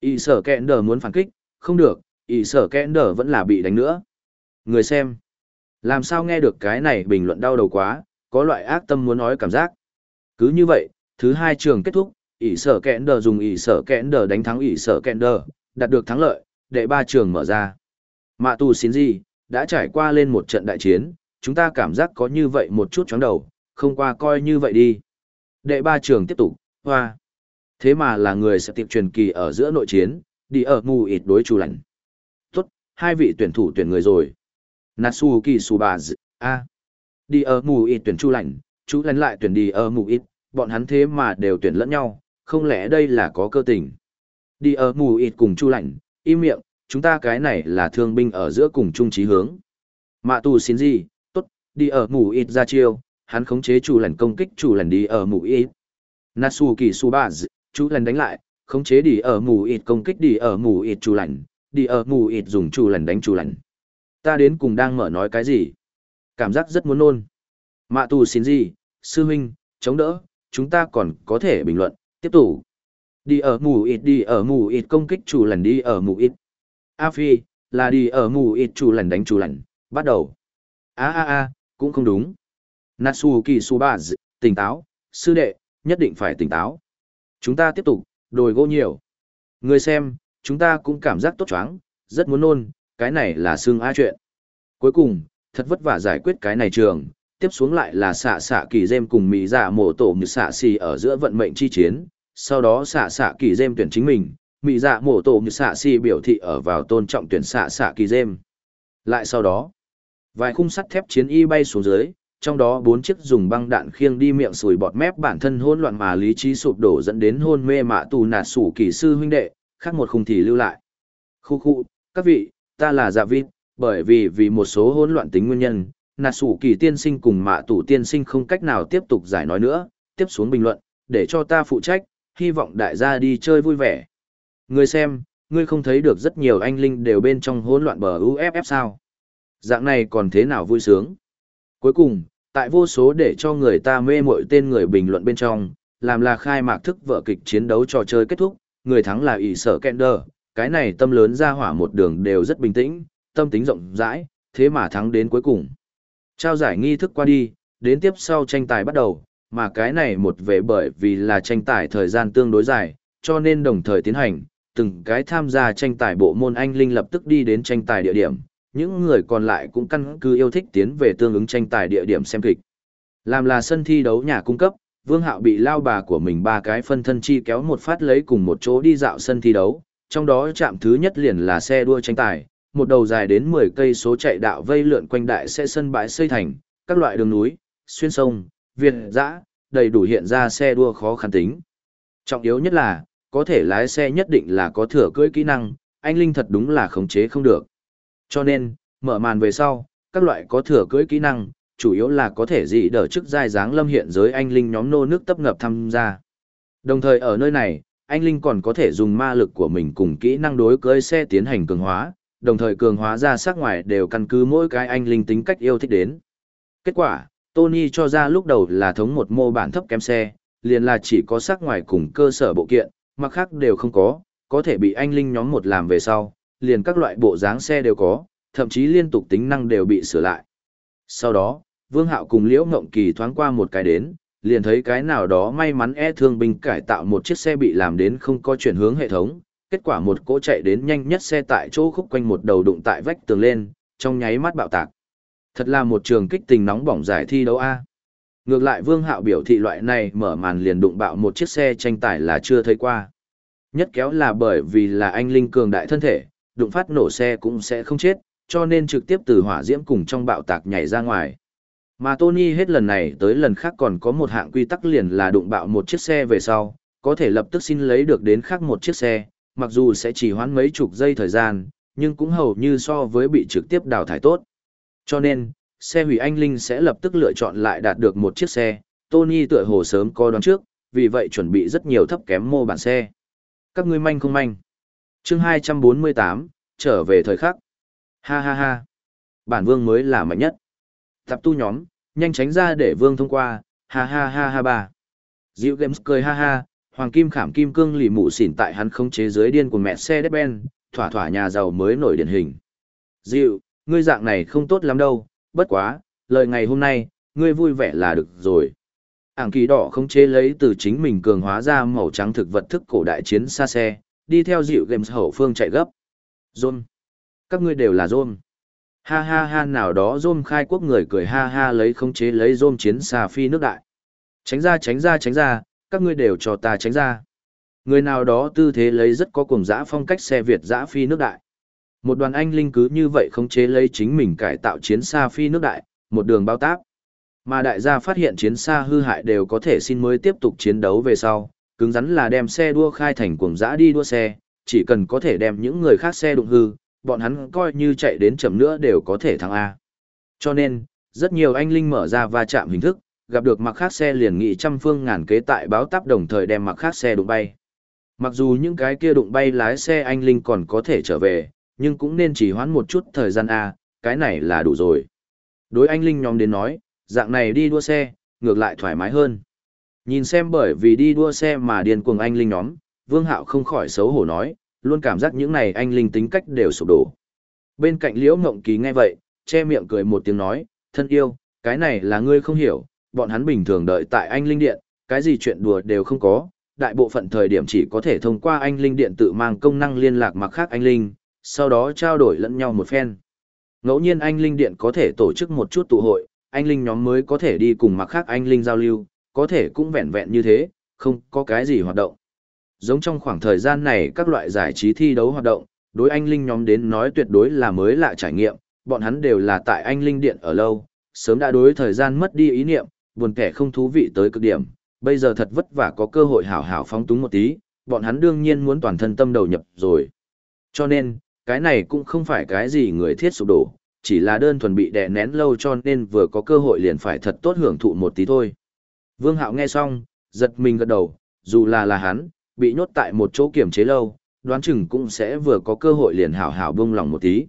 Y sở kẹn đờ muốn phản kích, không được, y sở kẹn đờ vẫn là bị đánh nữa. Người xem, làm sao nghe được cái này bình luận đau đầu quá, có loại ác tâm muốn nói cảm giác. Cứ như vậy, thứ hai trường kết thúc, ỷ sở kẹn đờ dùng ỷ sở kẹn đờ đánh thắng ỷ sở kẹn đờ đạt được thắng lợi, đệ ba trường mở ra. Mạ tù xin gì, đã trải qua lên một trận đại chiến, chúng ta cảm giác có như vậy một chút chóng đầu, không qua coi như vậy đi. Đệ ba trường tiếp tục, hoa. Thế mà là người sẽ tiệp truyền kỳ ở giữa nội chiến, đi ở mù ịt đối chủ lạnh. Tốt, hai vị tuyển thủ tuyển người rồi. Natsuki Subaz, A. Đi ở mù ịt tuyển chu lạnh, chú lạnh lại tuyển đi ở mù ịt, bọn hắn thế mà đều tuyển lẫn nhau, không lẽ đây là có cơ tình. Đi ở mù ịt cùng chu lạnh, im miệng, chúng ta cái này là thương binh ở giữa cùng chung trí hướng. Mạ tù xin gì, đi ở mù ít ra chiêu, hắn khống chế chủ lần công kích chủ lần đi ở mù ít. Natsuki Subaz, chủ lần đánh lại, khống chế đi ở mù ít công kích đi ở mù ít chủ lần, đi ở mù ít dùng chủ lần đánh chủ lần. Ta đến cùng đang mở nói cái gì? Cảm giác rất muốn nôn. Mạ tù xin gì, sư huynh, chống đỡ, chúng ta còn có thể bình luận, tiếp tục. Đi ở mù ít đi ở mù ít công kích chủ lần đi ở mù ít. A Phi, là đi ở mù ít chủ lần đánh chủ lần. bắt đầu. a a a cũng không đúng. Natsuki Subaz, tỉnh táo, sư đệ, nhất định phải tỉnh táo. Chúng ta tiếp tục, đồi gỗ nhiều. Người xem, chúng ta cũng cảm giác tốt choáng, rất muốn nôn, cái này là xương A chuyện. Cuối cùng, thật vất vả giải quyết cái này trường, tiếp xuống lại là xạ xạ kỳ dêm cùng mỹ dạ mổ tổ như xạ xì ở giữa vận mệnh chi chiến, sau đó xạ xạ kỳ dêm tuyển chính mình, mỹ dạ mổ tổ như xạ xì biểu thị ở vào tôn trọng tuyển xạ xạ kỳ dêm. Lại sau đó, vài khung sắt thép chiến y bay xuống dưới, trong đó bốn chiếc dùng băng đạn khiêng đi miệng sùi bọt mép bản thân hỗn loạn mà lý trí sụp đổ dẫn đến hôn mê mạ tù nạt sủ kỳ sư huynh đệ, khác một khung thì lưu lại. Khu khu, các vị, ta là dạ vịt, bởi vì vì một số hỗn loạn tính nguyên nhân, nạt sủ kỳ tiên sinh cùng mạ tù tiên sinh không cách nào tiếp tục giải nói nữa, tiếp xuống bình luận, để cho ta phụ trách, hy vọng đại gia đi chơi vui vẻ. Người xem, ngươi không thấy được rất nhiều anh linh đều bên trong hỗn loạn bờ UFF sao? Dạng này còn thế nào vui sướng? Cuối cùng, tại vô số để cho người ta mê mội tên người bình luận bên trong, làm là khai mạc thức vở kịch chiến đấu trò chơi kết thúc, người thắng là ỷ sở Kender, cái này tâm lớn ra hỏa một đường đều rất bình tĩnh, tâm tính rộng rãi, thế mà thắng đến cuối cùng. Trao giải nghi thức qua đi, đến tiếp sau tranh tài bắt đầu, mà cái này một về bởi vì là tranh tài thời gian tương đối dài, cho nên đồng thời tiến hành, từng cái tham gia tranh tài bộ môn anh linh lập tức đi đến tranh tài địa điểm, những người còn lại cũng căn cứ yêu thích tiến về tương ứng tranh tài địa điểm xem kịch. Làm là sân thi đấu nhà cung cấp, Vương Hạo bị lao bà của mình ba cái phân thân chi kéo một phát lấy cùng một chỗ đi dạo sân thi đấu, trong đó chạm thứ nhất liền là xe đua tranh tài, một đầu dài đến 10 cây số chạy đạo vây lượn quanh đại xe sân bãi xây thành, các loại đường núi, xuyên sông, việt dã, đầy đủ hiện ra xe đua khó khăn tính. Trọng yếu nhất là, có thể lái xe nhất định là có thừa cưỡi kỹ năng, anh Linh thật đúng là khống chế không được. Cho nên, mở màn về sau, các loại có thừa cưỡi kỹ năng, chủ yếu là có thể dị đỡ chức giai dáng lâm hiện giới anh Linh nhóm nô nước tấp ngập tham gia. Đồng thời ở nơi này, anh Linh còn có thể dùng ma lực của mình cùng kỹ năng đối cưỡi xe tiến hành cường hóa, đồng thời cường hóa ra sắc ngoài đều căn cứ mỗi cái anh Linh tính cách yêu thích đến. Kết quả, Tony cho ra lúc đầu là thống một mô bản thấp kém xe, liền là chỉ có sắc ngoài cùng cơ sở bộ kiện, mặt khác đều không có, có thể bị anh Linh nhóm một làm về sau, liền các loại bộ dáng xe đều có, thậm chí liên tục tính năng đều bị sửa lại. Sau đó, Vương Hạo cùng Liễu Ngộng Kỳ thoáng qua một cái đến, liền thấy cái nào đó may mắn e thương binh cải tạo một chiếc xe bị làm đến không có chuyển hướng hệ thống, kết quả một cỗ chạy đến nhanh nhất xe tại chỗ khúc quanh một đầu đụng tại vách tường lên, trong nháy mắt bạo tạc. Thật là một trường kích tình nóng bỏng giải thi đấu A. Ngược lại Vương Hạo biểu thị loại này mở màn liền đụng bạo một chiếc xe tranh tải là chưa thấy qua. Nhất kéo là bởi vì là anh Linh cường đại thân thể, đụng phát nổ xe cũng sẽ không chết, cho nên trực tiếp từ hỏa diễm cùng trong bạo tạc nhảy ra ngoài. Mà Tony hết lần này tới lần khác còn có một hạng quy tắc liền là đụng bạo một chiếc xe về sau, có thể lập tức xin lấy được đến khác một chiếc xe, mặc dù sẽ chỉ hoãn mấy chục giây thời gian, nhưng cũng hầu như so với bị trực tiếp đào thải tốt. Cho nên, xe hủy anh Linh sẽ lập tức lựa chọn lại đạt được một chiếc xe, Tony tựa hồ sớm có đoán trước, vì vậy chuẩn bị rất nhiều thấp kém mô bản xe. Các ngươi manh không manh chương 248, trở về thời khắc. Ha ha ha. Bản vương mới là mạnh nhất. Tập tu nhóm, nhanh tránh ra để vương thông qua, ha ha ha ha ba. Diệu Games cười ha ha, Hoàng Kim khảm kim cương lì mụ xỉn tại hắn không chế dưới điên của mẹ xe đếp ben, thỏa thỏa nhà giàu mới nổi điển hình. Diệu, ngươi dạng này không tốt lắm đâu, bất quá, lời ngày hôm nay, ngươi vui vẻ là được rồi. Ảng kỳ đỏ không chế lấy từ chính mình cường hóa ra màu trắng thực vật thức cổ đại chiến xa xe, đi theo dịu games hậu phương chạy gấp. John. Các ngươi đều là John. Ha ha ha nào đó John khai quốc người cười ha ha lấy khống chế lấy John chiến xà phi nước đại. Tránh ra tránh ra tránh ra, các ngươi đều cho ta tránh ra. Người nào đó tư thế lấy rất có cùng dã phong cách xe Việt dã phi nước đại. Một đoàn anh linh cứ như vậy khống chế lấy chính mình cải tạo chiến xa phi nước đại, một đường bao táp. Mà đại gia phát hiện chiến xa hư hại đều có thể xin mới tiếp tục chiến đấu về sau, cứng rắn là đem xe đua khai thành cuồng dã đi đua xe, chỉ cần có thể đem những người khác xe đụng hư, bọn hắn coi như chạy đến chậm nữa đều có thể thắng A. Cho nên, rất nhiều anh linh mở ra va chạm hình thức, gặp được mặc khác xe liền nghị trăm phương ngàn kế tại báo táp đồng thời đem mặc khác xe đụng bay. Mặc dù những cái kia đụng bay lái xe anh linh còn có thể trở về, nhưng cũng nên chỉ hoãn một chút thời gian A, cái này là đủ rồi. Đối anh linh nhóm đến nói, dạng này đi đua xe, ngược lại thoải mái hơn. Nhìn xem bởi vì đi đua xe mà điên cuồng anh linh nhóm, Vương Hạo không khỏi xấu hổ nói, luôn cảm giác những này anh linh tính cách đều sụp đổ. Bên cạnh Liễu Ngộng Kỳ nghe vậy, che miệng cười một tiếng nói, thân yêu, cái này là ngươi không hiểu, bọn hắn bình thường đợi tại anh Linh Điện, cái gì chuyện đùa đều không có, đại bộ phận thời điểm chỉ có thể thông qua anh Linh Điện tự mang công năng liên lạc mặc khác anh Linh, sau đó trao đổi lẫn nhau một phen. Ngẫu nhiên anh Linh Điện có thể tổ chức một chút tụ hội, anh Linh nhóm mới có thể đi cùng mặc khác anh Linh giao lưu, có thể cũng vẹn vẹn như thế, không có cái gì hoạt động. Giống trong khoảng thời gian này các loại giải trí thi đấu hoạt động, đối anh Linh nhóm đến nói tuyệt đối là mới lạ trải nghiệm, bọn hắn đều là tại anh Linh Điện ở lâu, sớm đã đối thời gian mất đi ý niệm, buồn kẻ không thú vị tới cực điểm, bây giờ thật vất vả có cơ hội hảo hảo phóng túng một tí, bọn hắn đương nhiên muốn toàn thân tâm đầu nhập rồi. Cho nên, cái này cũng không phải cái gì người thiết sụp đổ, chỉ là đơn thuần bị đè nén lâu cho nên vừa có cơ hội liền phải thật tốt hưởng thụ một tí thôi. Vương Hạo nghe xong, giật mình gật đầu, dù là là hắn, bị nhốt tại một chỗ kiểm chế lâu, đoán chừng cũng sẽ vừa có cơ hội liền hảo hảo buông lòng một tí.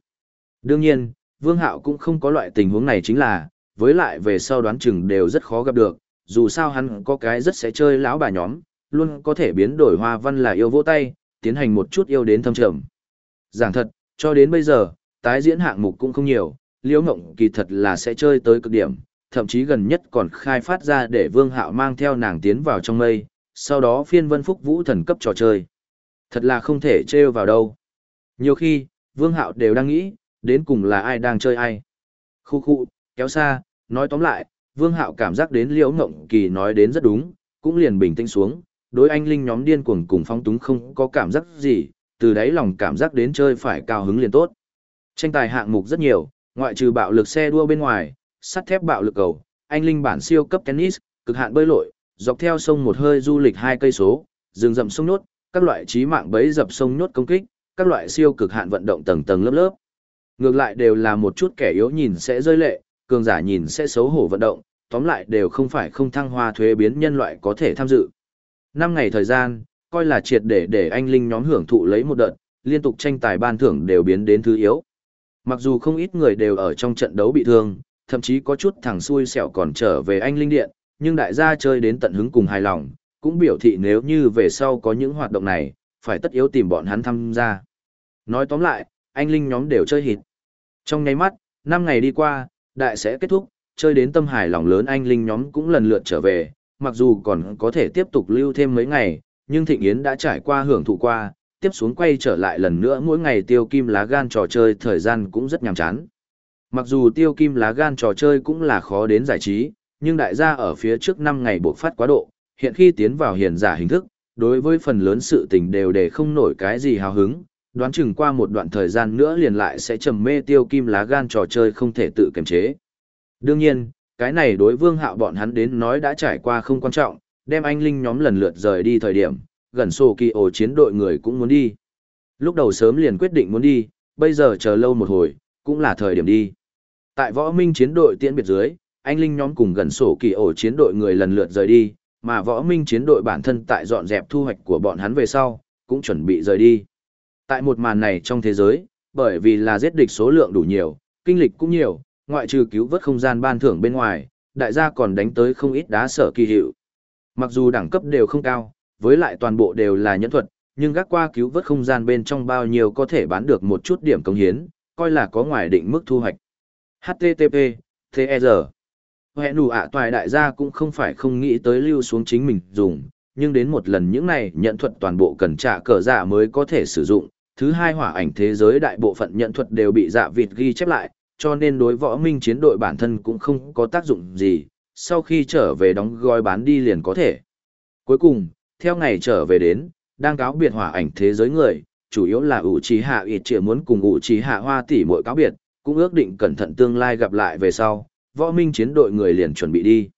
Đương nhiên, Vương Hạo cũng không có loại tình huống này chính là, với lại về sau đoán chừng đều rất khó gặp được, dù sao hắn có cái rất sẽ chơi lão bà nhóm, luôn có thể biến đổi hoa văn là yêu vỗ tay, tiến hành một chút yêu đến thâm trầm. Giảng thật, cho đến bây giờ, tái diễn hạng mục cũng không nhiều, Liễu Ngộng kỳ thật là sẽ chơi tới cực điểm, thậm chí gần nhất còn khai phát ra để Vương Hạo mang theo nàng tiến vào trong mây, sau đó phiên vân phúc vũ thần cấp trò chơi. Thật là không thể trêu vào đâu. Nhiều khi, Vương Hạo đều đang nghĩ, đến cùng là ai đang chơi ai. Khu khu, kéo xa, nói tóm lại, Vương Hạo cảm giác đến Liễu Ngộng Kỳ nói đến rất đúng, cũng liền bình tĩnh xuống, đối anh linh nhóm điên cuồng cùng phong túng không có cảm giác gì, từ đấy lòng cảm giác đến chơi phải cao hứng liền tốt. Tranh tài hạng mục rất nhiều, ngoại trừ bạo lực xe đua bên ngoài, sắt thép bạo lực cầu, anh linh bản siêu cấp tennis, cực hạn bơi lội, dọc theo sông một hơi du lịch hai cây số, rừng rậm sông nốt, các loại trí mạng bẫy dập sông nốt công kích, các loại siêu cực hạn vận động tầng tầng lớp lớp. Ngược lại đều là một chút kẻ yếu nhìn sẽ rơi lệ, cường giả nhìn sẽ xấu hổ vận động, tóm lại đều không phải không thăng hoa thuế biến nhân loại có thể tham dự. Năm ngày thời gian, coi là triệt để để anh linh nhóm hưởng thụ lấy một đợt, liên tục tranh tài ban thưởng đều biến đến thứ yếu. Mặc dù không ít người đều ở trong trận đấu bị thương, thậm chí có chút thằng xui xẻo còn trở về anh linh điện, nhưng đại gia chơi đến tận hứng cùng hài lòng, cũng biểu thị nếu như về sau có những hoạt động này, phải tất yếu tìm bọn hắn tham gia. Nói tóm lại, anh linh nhóm đều chơi hịt. Trong nháy mắt, 5 ngày đi qua, đại sẽ kết thúc, chơi đến tâm hài lòng lớn anh linh nhóm cũng lần lượt trở về, mặc dù còn có thể tiếp tục lưu thêm mấy ngày, nhưng Thịnh Yến đã trải qua hưởng thụ qua, tiếp xuống quay trở lại lần nữa mỗi ngày tiêu kim lá gan trò chơi thời gian cũng rất nhàm chán. Mặc dù tiêu kim lá gan trò chơi cũng là khó đến giải trí, nhưng đại gia ở phía trước 5 ngày buộc phát quá độ, hiện khi tiến vào hiền giả hình thức, đối với phần lớn sự tình đều để không nổi cái gì hào hứng, đoán chừng qua một đoạn thời gian nữa liền lại sẽ trầm mê tiêu kim lá gan trò chơi không thể tự kiềm chế. Đương nhiên, cái này đối vương hạo bọn hắn đến nói đã trải qua không quan trọng, đem anh linh nhóm lần lượt rời đi thời điểm, gần sổ kỳ ổ chiến đội người cũng muốn đi. Lúc đầu sớm liền quyết định muốn đi, bây giờ chờ lâu một hồi, cũng là thời điểm đi. Tại võ minh chiến đội tiễn biệt dưới, anh linh nhóm cùng gần sổ kỳ ổ chiến đội người lần lượt rời đi, mà võ minh chiến đội bản thân tại dọn dẹp thu hoạch của bọn hắn về sau, cũng chuẩn bị rời đi. Tại một màn này trong thế giới, bởi vì là giết địch số lượng đủ nhiều, kinh lịch cũng nhiều, ngoại trừ cứu vớt không gian ban thưởng bên ngoài, đại gia còn đánh tới không ít đá sở kỳ hiệu. Mặc dù đẳng cấp đều không cao, với lại toàn bộ đều là nhẫn thuật, nhưng gác qua cứu vớt không gian bên trong bao nhiêu có thể bán được một chút điểm công hiến, coi là có ngoài định mức thu hoạch. HTTP, TR. huệ nụ ạ toài đại gia cũng không phải không nghĩ tới lưu xuống chính mình dùng, nhưng đến một lần những này nhận thuật toàn bộ cần trả cờ giả mới có thể sử dụng. Thứ hai hỏa ảnh thế giới đại bộ phận nhận thuật đều bị dạ vịt ghi chép lại, cho nên đối võ minh chiến đội bản thân cũng không có tác dụng gì, sau khi trở về đóng gói bán đi liền có thể. Cuối cùng, theo ngày trở về đến, đang cáo biệt hỏa ảnh thế giới người, chủ yếu là ủ trí hạ ít chỉ muốn cùng ủ trí hạ hoa tỷ mỗi cáo biệt, cũng ước định cẩn thận tương lai gặp lại về sau, võ minh chiến đội người liền chuẩn bị đi.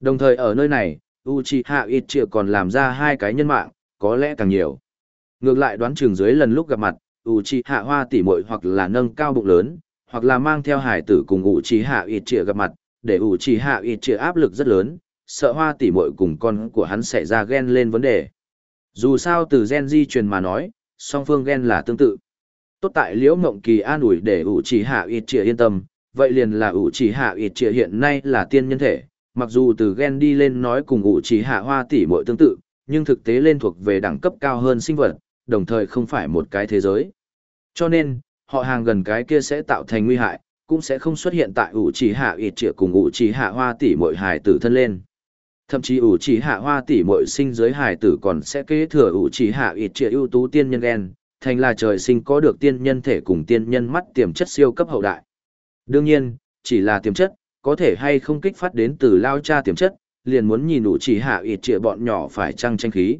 Đồng thời ở nơi này, Uchiha Itchia còn làm ra hai cái nhân mạng, có lẽ càng nhiều. Ngược lại đoán chừng dưới lần lúc gặp mặt, Uchiha Hoa tỷ muội hoặc là nâng cao bụng lớn, hoặc là mang theo hải tử cùng Uchiha Itchia gặp mặt, để Uchiha Itchia áp lực rất lớn, sợ Hoa tỷ muội cùng con của hắn xảy ra gen lên vấn đề. Dù sao từ gen di truyền mà nói, song phương gen là tương tự. Tốt tại Liễu mộng Kỳ an ủi để ủ chỉ hạ ít trịa yên tâm, vậy liền là ủ chỉ hạ ít trịa hiện nay là tiên nhân thể, mặc dù từ gen đi lên nói cùng ủ trì hạ Hoa tỷ muội tương tự, nhưng thực tế lên thuộc về đẳng cấp cao hơn sinh vật, đồng thời không phải một cái thế giới. Cho nên, họ hàng gần cái kia sẽ tạo thành nguy hại, cũng sẽ không xuất hiện tại ủ chỉ hạ ít trịa cùng ủ chỉ hạ hoa tỷ muội hài tử thân lên. Thậm chí ủ chỉ hạ hoa tỷ muội sinh giới hài tử còn sẽ kế thừa ủ chỉ hạ ít trịa ưu tú tiên nhân gen, thành là trời sinh có được tiên nhân thể cùng tiên nhân mắt tiềm chất siêu cấp hậu đại. Đương nhiên, chỉ là tiềm chất, có thể hay không kích phát đến từ lao cha tiềm chất, liền muốn nhìn ủ chỉ hạ ịt trịa bọn nhỏ phải trăng tranh khí.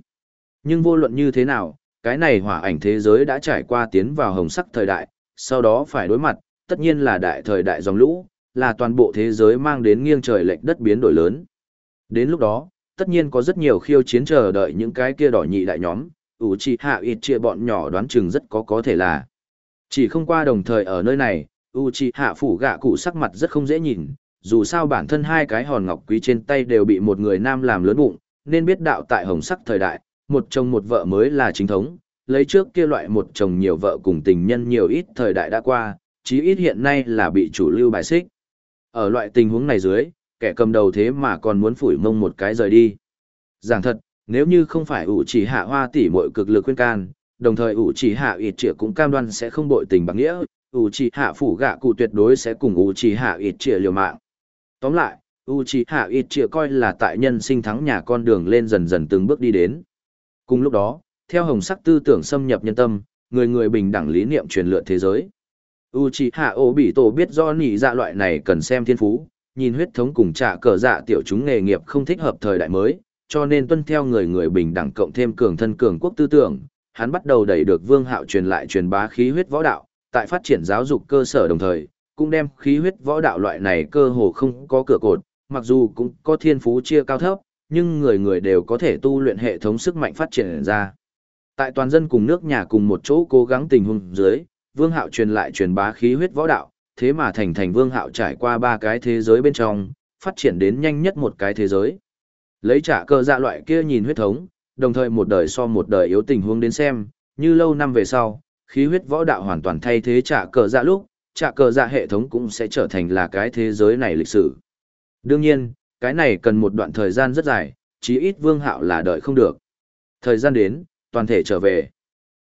Nhưng vô luận như thế nào, cái này hỏa ảnh thế giới đã trải qua tiến vào hồng sắc thời đại, sau đó phải đối mặt, tất nhiên là đại thời đại dòng lũ, là toàn bộ thế giới mang đến nghiêng trời lệch đất biến đổi lớn. Đến lúc đó, tất nhiên có rất nhiều khiêu chiến chờ đợi những cái kia đỏ nhị đại nhóm, ủ trì hạ ít chia bọn nhỏ đoán chừng rất có có thể là. Chỉ không qua đồng thời ở nơi này, u trì hạ phủ gạ cụ sắc mặt rất không dễ nhìn, dù sao bản thân hai cái hòn ngọc quý trên tay đều bị một người nam làm lớn bụng, nên biết đạo tại hồng sắc thời đại, một chồng một vợ mới là chính thống, lấy trước kia loại một chồng nhiều vợ cùng tình nhân nhiều ít thời đại đã qua, chí ít hiện nay là bị chủ lưu bài xích. Ở loại tình huống này dưới, kẻ cầm đầu thế mà còn muốn phủi mông một cái rời đi. Giảng thật, nếu như không phải ủ chỉ hạ hoa tỷ muội cực lực khuyên can, đồng thời ủ chỉ hạ Ít trịa cũng cam đoan sẽ không bội tình bằng nghĩa, ủ chỉ hạ phủ gạ cụ tuyệt đối sẽ cùng ủ chỉ hạ Ít trịa liều mạng. Tóm lại, ủ chỉ hạ Ít trịa coi là tại nhân sinh thắng nhà con đường lên dần dần từng bước đi đến. Cùng lúc đó, theo hồng sắc tư tưởng xâm nhập nhân tâm, người người bình đẳng lý niệm truyền lượn thế giới. Uchiha Obito biết do nỉ dạ loại này cần xem thiên phú, nhìn huyết thống cùng trả cờ dạ tiểu chúng nghề nghiệp không thích hợp thời đại mới, cho nên tuân theo người người bình đẳng cộng thêm cường thân cường quốc tư tưởng, hắn bắt đầu đẩy được vương hạo truyền lại truyền bá khí huyết võ đạo, tại phát triển giáo dục cơ sở đồng thời, cũng đem khí huyết võ đạo loại này cơ hồ không có cửa cột, mặc dù cũng có thiên phú chia cao thấp, nhưng người người đều có thể tu luyện hệ thống sức mạnh phát triển ra. Tại toàn dân cùng nước nhà cùng một chỗ cố gắng tình huống dưới, Vương Hạo truyền lại truyền bá khí huyết võ đạo, thế mà thành thành Vương Hạo trải qua ba cái thế giới bên trong, phát triển đến nhanh nhất một cái thế giới. Lấy trả cơ dạ loại kia nhìn huyết thống, đồng thời một đời so một đời yếu tình huống đến xem, như lâu năm về sau, khí huyết võ đạo hoàn toàn thay thế trả cờ dạ lúc, trả cờ dạ hệ thống cũng sẽ trở thành là cái thế giới này lịch sử. Đương nhiên, cái này cần một đoạn thời gian rất dài, chí ít vương hạo là đợi không được. Thời gian đến, toàn thể trở về.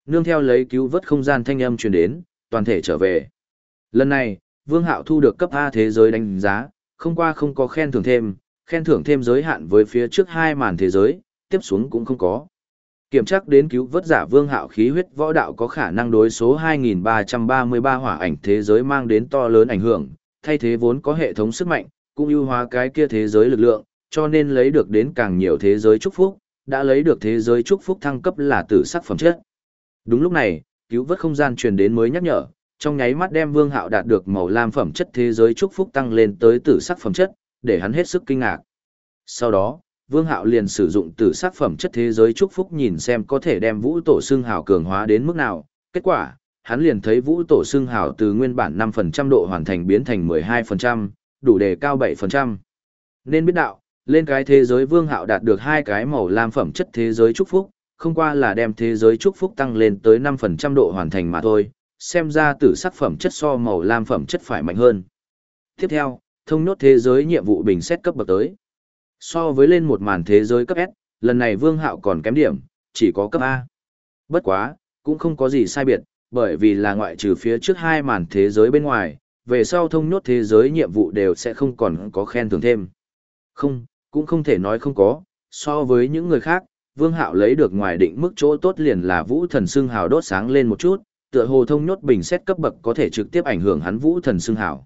Nương theo lấy cứu vớt không gian thanh âm truyền đến, toàn thể trở về. Lần này, vương hạo thu được cấp A thế giới đánh giá, không qua không có khen thưởng thêm, khen thưởng thêm giới hạn với phía trước hai màn thế giới, tiếp xuống cũng không có. Kiểm tra đến cứu vớt giả vương hạo khí huyết võ đạo có khả năng đối số 2333 hỏa ảnh thế giới mang đến to lớn ảnh hưởng, thay thế vốn có hệ thống sức mạnh, cũng ưu hóa cái kia thế giới lực lượng, cho nên lấy được đến càng nhiều thế giới chúc phúc, đã lấy được thế giới chúc phúc thăng cấp là tử sắc phẩm chất. Đúng lúc này, cứu vớt không gian truyền đến mới nhắc nhở, trong nháy mắt đem Vương Hạo đạt được màu lam phẩm chất thế giới chúc phúc tăng lên tới tử sắc phẩm chất, để hắn hết sức kinh ngạc. Sau đó, Vương Hạo liền sử dụng tử sắc phẩm chất thế giới chúc phúc nhìn xem có thể đem Vũ Tổ Xương Hào cường hóa đến mức nào. Kết quả, hắn liền thấy Vũ Tổ Xương Hào từ nguyên bản 5% độ hoàn thành biến thành 12%, đủ đề cao 7%. Nên biết đạo, lên cái thế giới Vương Hạo đạt được hai cái màu lam phẩm chất thế giới chúc phúc, không qua là đem thế giới chúc phúc tăng lên tới 5% độ hoàn thành mà thôi, xem ra tử sắc phẩm chất so màu lam phẩm chất phải mạnh hơn. Tiếp theo, thông nốt thế giới nhiệm vụ bình xét cấp bậc tới. So với lên một màn thế giới cấp S, lần này Vương Hạo còn kém điểm, chỉ có cấp A. Bất quá, cũng không có gì sai biệt, bởi vì là ngoại trừ phía trước hai màn thế giới bên ngoài, về sau thông nốt thế giới nhiệm vụ đều sẽ không còn có khen thưởng thêm. Không, cũng không thể nói không có, so với những người khác, Vương Hạo lấy được ngoài định mức chỗ tốt liền là Vũ Thần Sương Hào đốt sáng lên một chút, tựa hồ thông nhốt bình xét cấp bậc có thể trực tiếp ảnh hưởng hắn Vũ Thần Sương Hào.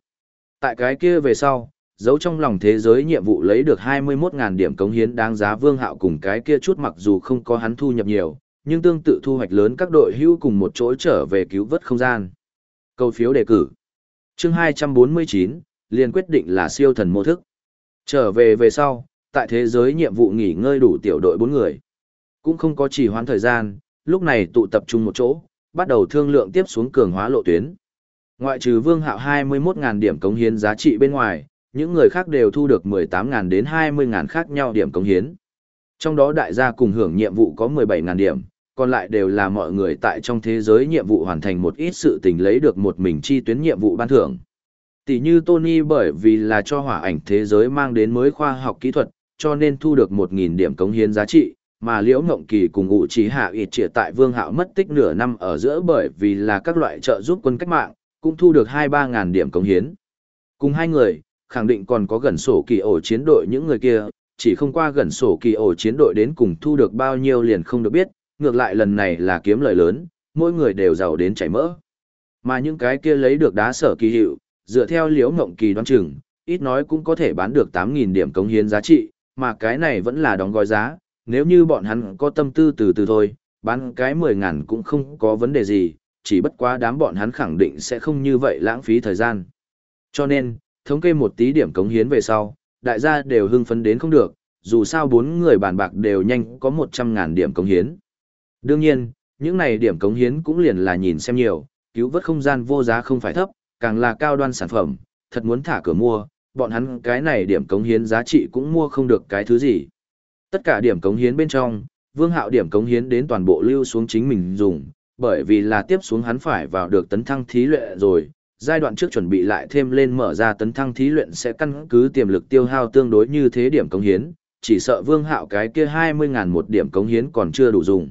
Tại cái kia về sau, giấu trong lòng thế giới nhiệm vụ lấy được 21.000 điểm cống hiến đáng giá Vương Hạo cùng cái kia chút mặc dù không có hắn thu nhập nhiều, nhưng tương tự thu hoạch lớn các đội hưu cùng một chỗ trở về cứu vớt không gian. Câu phiếu đề cử. Chương 249, liền quyết định là siêu thần mô thức. Trở về về sau, tại thế giới nhiệm vụ nghỉ ngơi đủ tiểu đội 4 người. Cũng không có chỉ hoãn thời gian, lúc này tụ tập trung một chỗ, bắt đầu thương lượng tiếp xuống cường hóa lộ tuyến. Ngoại trừ Vương Hạo 21.000 điểm cống hiến giá trị bên ngoài, những người khác đều thu được 18.000 đến 20.000 khác nhau điểm cống hiến. Trong đó đại gia cùng hưởng nhiệm vụ có 17.000 điểm, còn lại đều là mọi người tại trong thế giới nhiệm vụ hoàn thành một ít sự tình lấy được một mình chi tuyến nhiệm vụ ban thưởng. Tỷ như Tony bởi vì là cho hỏa ảnh thế giới mang đến mới khoa học kỹ thuật, cho nên thu được 1.000 điểm cống hiến giá trị, mà Liễu Ngộng Kỳ cùng ngụ trí hạ ịt trịa tại Vương Hạo mất tích nửa năm ở giữa bởi vì là các loại trợ giúp quân cách mạng, cũng thu được 2-3 ngàn điểm cống hiến. Cùng hai người, khẳng định còn có gần sổ kỳ ổ chiến đội những người kia, chỉ không qua gần sổ kỳ ổ chiến đội đến cùng thu được bao nhiêu liền không được biết, ngược lại lần này là kiếm lợi lớn, mỗi người đều giàu đến chảy mỡ. Mà những cái kia lấy được đá sở kỳ hiệu, dựa theo liễu mộng kỳ đoán chừng, ít nói cũng có thể bán được 8.000 điểm cống hiến giá trị, mà cái này vẫn là đóng gói giá, nếu như bọn hắn có tâm tư từ từ thôi, bán cái 10.000 cũng không có vấn đề gì, chỉ bất quá đám bọn hắn khẳng định sẽ không như vậy lãng phí thời gian. Cho nên, thống kê một tí điểm cống hiến về sau, đại gia đều hưng phấn đến không được, dù sao bốn người bàn bạc đều nhanh có 100.000 điểm cống hiến. Đương nhiên, những này điểm cống hiến cũng liền là nhìn xem nhiều, cứu vớt không gian vô giá không phải thấp, càng là cao đoan sản phẩm, thật muốn thả cửa mua, bọn hắn cái này điểm cống hiến giá trị cũng mua không được cái thứ gì. Tất cả điểm cống hiến bên trong, Vương Hạo điểm cống hiến đến toàn bộ lưu xuống chính mình dùng, bởi vì là tiếp xuống hắn phải vào được tấn thăng thí luyện rồi, giai đoạn trước chuẩn bị lại thêm lên mở ra tấn thăng thí luyện sẽ căn cứ tiềm lực tiêu hao tương đối như thế điểm cống hiến, chỉ sợ Vương Hạo cái kia 20.000 một điểm cống hiến còn chưa đủ dùng.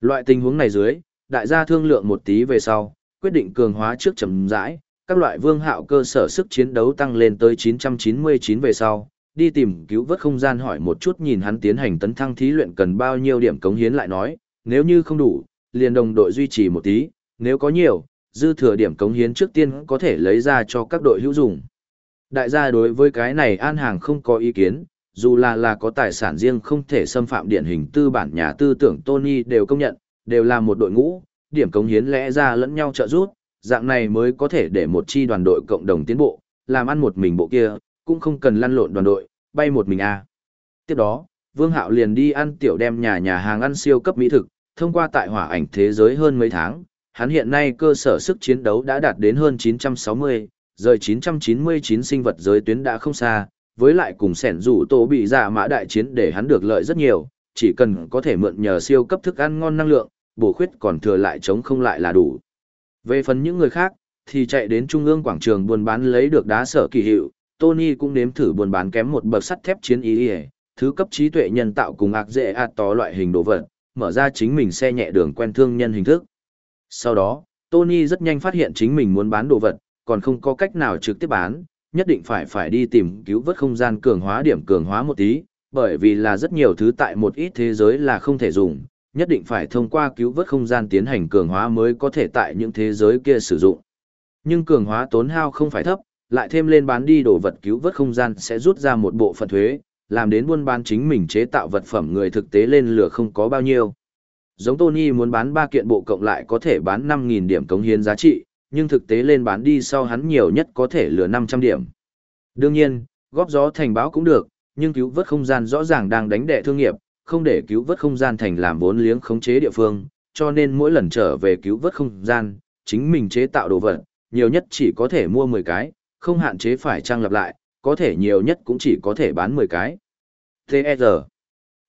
Loại tình huống này dưới, đại gia thương lượng một tí về sau, quyết định cường hóa trước chậm rãi, các loại vương hạo cơ sở sức chiến đấu tăng lên tới 999 về sau, đi tìm cứu vớt không gian hỏi một chút nhìn hắn tiến hành tấn thăng thí luyện cần bao nhiêu điểm cống hiến lại nói, nếu như không đủ, liền đồng đội duy trì một tí, nếu có nhiều, dư thừa điểm cống hiến trước tiên có thể lấy ra cho các đội hữu dùng. Đại gia đối với cái này an hàng không có ý kiến, dù là là có tài sản riêng không thể xâm phạm điển hình tư bản nhà tư tưởng Tony đều công nhận, đều là một đội ngũ, điểm cống hiến lẽ ra lẫn nhau trợ giúp, dạng này mới có thể để một chi đoàn đội cộng đồng tiến bộ, làm ăn một mình bộ kia, cũng không cần lăn lộn đoàn đội, bay một mình a. À. Tiếp đó, Vương Hạo liền đi ăn tiểu đem nhà nhà hàng ăn siêu cấp mỹ thực, thông qua tại hỏa ảnh thế giới hơn mấy tháng, hắn hiện nay cơ sở sức chiến đấu đã đạt đến hơn 960, rời 999 sinh vật giới tuyến đã không xa, với lại cùng sẻn rủ tổ bị giả mã đại chiến để hắn được lợi rất nhiều, chỉ cần có thể mượn nhờ siêu cấp thức ăn ngon năng lượng, bổ khuyết còn thừa lại chống không lại là đủ. Về phần những người khác, thì chạy đến trung ương quảng trường buôn bán lấy được đá sở kỳ hiệu, Tony cũng nếm thử buôn bán kém một bậc sắt thép chiến ý ý, thứ cấp trí tuệ nhân tạo cùng ạc dễ ạt tó loại hình đồ vật, mở ra chính mình xe nhẹ đường quen thương nhân hình thức. Sau đó, Tony rất nhanh phát hiện chính mình muốn bán đồ vật, còn không có cách nào trực tiếp bán, nhất định phải phải đi tìm cứu vớt không gian cường hóa điểm cường hóa một tí, bởi vì là rất nhiều thứ tại một ít thế giới là không thể dùng, nhất định phải thông qua cứu vớt không gian tiến hành cường hóa mới có thể tại những thế giới kia sử dụng. Nhưng cường hóa tốn hao không phải thấp, lại thêm lên bán đi đồ vật cứu vớt không gian sẽ rút ra một bộ phận thuế, làm đến buôn bán chính mình chế tạo vật phẩm người thực tế lên lửa không có bao nhiêu. Giống Tony muốn bán 3 kiện bộ cộng lại có thể bán 5.000 điểm cống hiến giá trị, nhưng thực tế lên bán đi sau hắn nhiều nhất có thể lừa 500 điểm. Đương nhiên, góp gió thành báo cũng được, nhưng cứu vớt không gian rõ ràng đang đánh đệ thương nghiệp, không để cứu vớt không gian thành làm vốn liếng khống chế địa phương, cho nên mỗi lần trở về cứu vớt không gian, chính mình chế tạo đồ vật, nhiều nhất chỉ có thể mua 10 cái, không hạn chế phải trang lập lại, có thể nhiều nhất cũng chỉ có thể bán 10 cái. T.E.R.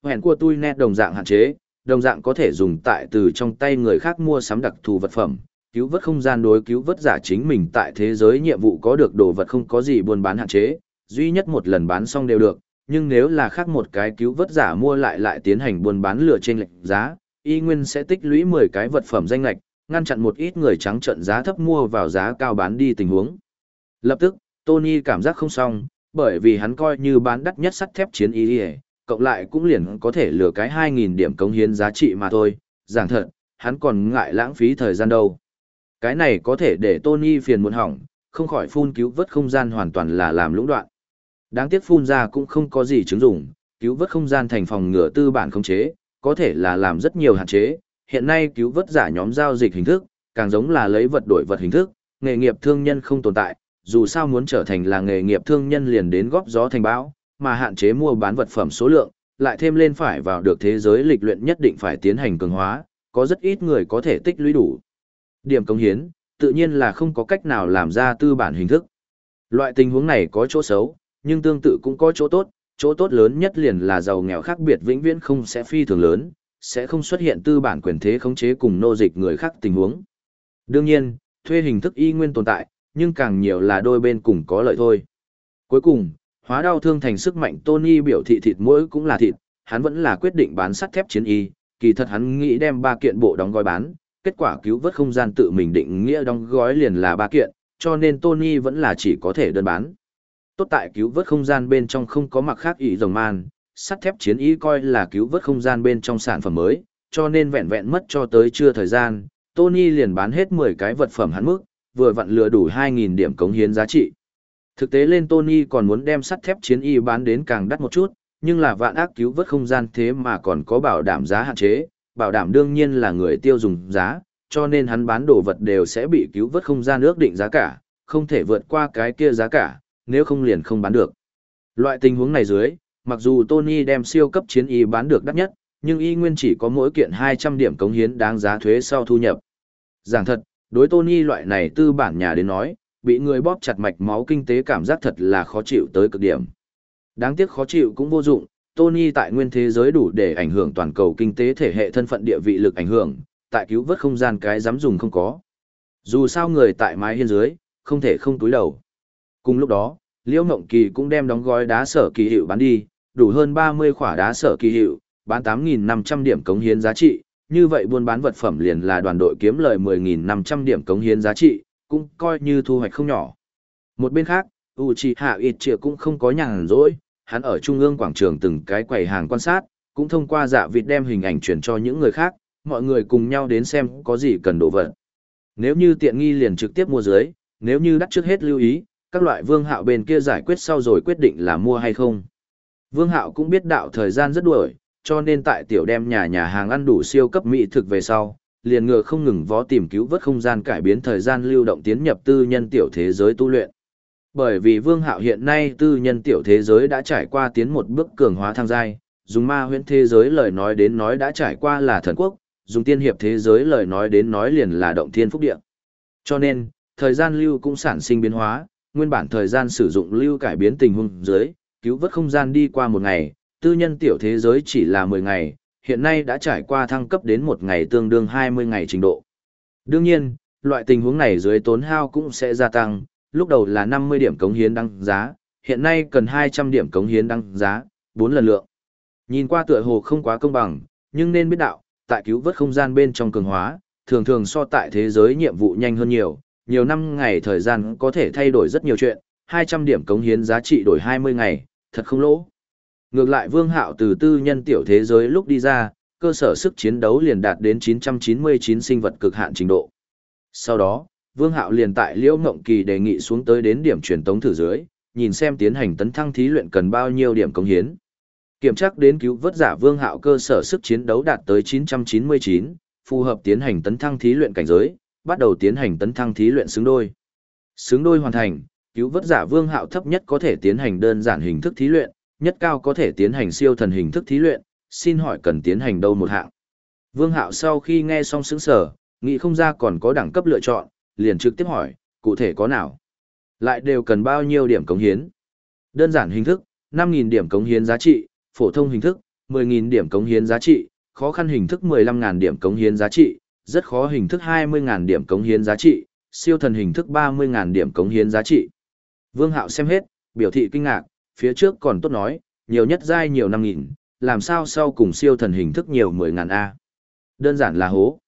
Hẹn của tôi nét đồng dạng hạn chế, đồng dạng có thể dùng tại từ trong tay người khác mua sắm đặc thù vật phẩm, cứu vớt không gian đối cứu vớt giả chính mình tại thế giới nhiệm vụ có được đồ vật không có gì buôn bán hạn chế, duy nhất một lần bán xong đều được, nhưng nếu là khác một cái cứu vớt giả mua lại lại tiến hành buôn bán lừa trên lệnh giá, y nguyên sẽ tích lũy 10 cái vật phẩm danh lệch, ngăn chặn một ít người trắng trận giá thấp mua vào giá cao bán đi tình huống. Lập tức, Tony cảm giác không xong, bởi vì hắn coi như bán đắt nhất sắt thép chiến y cộng lại cũng liền có thể lừa cái 2.000 điểm cống hiến giá trị mà thôi, giảng thật, hắn còn ngại lãng phí thời gian đâu. Cái này có thể để Tony phiền muộn hỏng, không khỏi phun cứu vớt không gian hoàn toàn là làm lũng đoạn. Đáng tiếc phun ra cũng không có gì chứng dụng, cứu vớt không gian thành phòng ngừa tư bản không chế, có thể là làm rất nhiều hạn chế. Hiện nay cứu vớt giả nhóm giao dịch hình thức, càng giống là lấy vật đổi vật hình thức, nghề nghiệp thương nhân không tồn tại, dù sao muốn trở thành là nghề nghiệp thương nhân liền đến góp gió thành bão, mà hạn chế mua bán vật phẩm số lượng, lại thêm lên phải vào được thế giới lịch luyện nhất định phải tiến hành cường hóa, có rất ít người có thể tích lũy đủ. Điểm công hiến, tự nhiên là không có cách nào làm ra tư bản hình thức. Loại tình huống này có chỗ xấu, nhưng tương tự cũng có chỗ tốt, chỗ tốt lớn nhất liền là giàu nghèo khác biệt vĩnh viễn không sẽ phi thường lớn, sẽ không xuất hiện tư bản quyền thế khống chế cùng nô dịch người khác tình huống. Đương nhiên, thuê hình thức y nguyên tồn tại, nhưng càng nhiều là đôi bên cùng có lợi thôi. Cuối cùng, hóa đau thương thành sức mạnh Tony biểu thị thịt mỗi cũng là thịt, hắn vẫn là quyết định bán sắt thép chiến y, kỳ thật hắn nghĩ đem ba kiện bộ đóng gói bán, kết quả cứu vớt không gian tự mình định nghĩa đóng gói liền là ba kiện, cho nên Tony vẫn là chỉ có thể đơn bán. Tốt tại cứu vớt không gian bên trong không có mặc khác ý rồng man, sắt thép chiến y coi là cứu vớt không gian bên trong sản phẩm mới, cho nên vẹn vẹn mất cho tới chưa thời gian, Tony liền bán hết 10 cái vật phẩm hắn mức, vừa vặn lừa đủ 2.000 điểm cống hiến giá trị. Thực tế lên Tony còn muốn đem sắt thép chiến y bán đến càng đắt một chút, nhưng là vạn ác cứu vớt không gian thế mà còn có bảo đảm giá hạn chế, bảo đảm đương nhiên là người tiêu dùng giá, cho nên hắn bán đồ vật đều sẽ bị cứu vớt không gian ước định giá cả, không thể vượt qua cái kia giá cả, nếu không liền không bán được. Loại tình huống này dưới, mặc dù Tony đem siêu cấp chiến y bán được đắt nhất, nhưng y nguyên chỉ có mỗi kiện 200 điểm cống hiến đáng giá thuế sau thu nhập. Giảng thật, đối Tony loại này tư bản nhà đến nói, bị người bóp chặt mạch máu kinh tế cảm giác thật là khó chịu tới cực điểm. Đáng tiếc khó chịu cũng vô dụng, Tony tại nguyên thế giới đủ để ảnh hưởng toàn cầu kinh tế thể hệ thân phận địa vị lực ảnh hưởng, tại cứu vớt không gian cái dám dùng không có. Dù sao người tại mái hiên dưới, không thể không túi đầu. Cùng lúc đó, Liễu Ngộng Kỳ cũng đem đóng gói đá sở kỳ hiệu bán đi, đủ hơn 30 khỏa đá sở kỳ hiệu, bán 8.500 điểm cống hiến giá trị, như vậy buôn bán vật phẩm liền là đoàn đội kiếm lời 10.500 điểm cống hiến giá trị, cũng coi như thu hoạch không nhỏ. Một bên khác, Uchiha Itchia cũng không có nhàn rỗi, hắn ở trung ương quảng trường từng cái quầy hàng quan sát, cũng thông qua dạ vịt đem hình ảnh chuyển cho những người khác, mọi người cùng nhau đến xem có gì cần đồ vật. Nếu như tiện nghi liền trực tiếp mua dưới, nếu như đắt trước hết lưu ý, các loại vương hạo bên kia giải quyết sau rồi quyết định là mua hay không. Vương hạo cũng biết đạo thời gian rất đuổi, cho nên tại tiểu đem nhà nhà hàng ăn đủ siêu cấp mỹ thực về sau, liền ngựa không ngừng vó tìm cứu vớt không gian cải biến thời gian lưu động tiến nhập tư nhân tiểu thế giới tu luyện. Bởi vì Vương Hạo hiện nay tư nhân tiểu thế giới đã trải qua tiến một bước cường hóa thăng giai, dùng ma huyễn thế giới lời nói đến nói đã trải qua là thần quốc, dùng tiên hiệp thế giới lời nói đến nói liền là động thiên phúc địa. Cho nên, thời gian lưu cũng sản sinh biến hóa, nguyên bản thời gian sử dụng lưu cải biến tình huống dưới, cứu vớt không gian đi qua một ngày, tư nhân tiểu thế giới chỉ là 10 ngày, hiện nay đã trải qua thăng cấp đến một ngày tương đương 20 ngày trình độ. Đương nhiên, loại tình huống này dưới tốn hao cũng sẽ gia tăng, lúc đầu là 50 điểm cống hiến đăng giá, hiện nay cần 200 điểm cống hiến đăng giá, 4 lần lượng. Nhìn qua tựa hồ không quá công bằng, nhưng nên biết đạo, tại cứu vớt không gian bên trong cường hóa, thường thường so tại thế giới nhiệm vụ nhanh hơn nhiều, nhiều năm ngày thời gian có thể thay đổi rất nhiều chuyện, 200 điểm cống hiến giá trị đổi 20 ngày, thật không lỗ. Ngược lại Vương Hạo từ tư nhân tiểu thế giới lúc đi ra, cơ sở sức chiến đấu liền đạt đến 999 sinh vật cực hạn trình độ. Sau đó, Vương Hạo liền tại Liễu Ngộng Kỳ đề nghị xuống tới đến điểm truyền tống thử dưới, nhìn xem tiến hành tấn thăng thí luyện cần bao nhiêu điểm công hiến. Kiểm tra đến cứu vớt giả Vương Hạo cơ sở sức chiến đấu đạt tới 999, phù hợp tiến hành tấn thăng thí luyện cảnh giới, bắt đầu tiến hành tấn thăng thí luyện xứng đôi. Xứng đôi hoàn thành, cứu vớt giả Vương Hạo thấp nhất có thể tiến hành đơn giản hình thức thí luyện, nhất cao có thể tiến hành siêu thần hình thức thí luyện, xin hỏi cần tiến hành đâu một hạng. Vương Hạo sau khi nghe xong sững sở, nghĩ không ra còn có đẳng cấp lựa chọn, liền trực tiếp hỏi, cụ thể có nào? Lại đều cần bao nhiêu điểm cống hiến? Đơn giản hình thức, 5.000 điểm cống hiến giá trị, phổ thông hình thức, 10.000 điểm cống hiến giá trị, khó khăn hình thức 15.000 điểm cống hiến giá trị, rất khó hình thức 20.000 điểm cống hiến giá trị, siêu thần hình thức 30.000 điểm cống hiến giá trị. Vương Hạo xem hết, biểu thị kinh ngạc, phía trước còn tốt nói, nhiều nhất giai nhiều 5.000, làm sao sau cùng siêu thần hình thức nhiều mười ngàn A. Đơn giản là hố.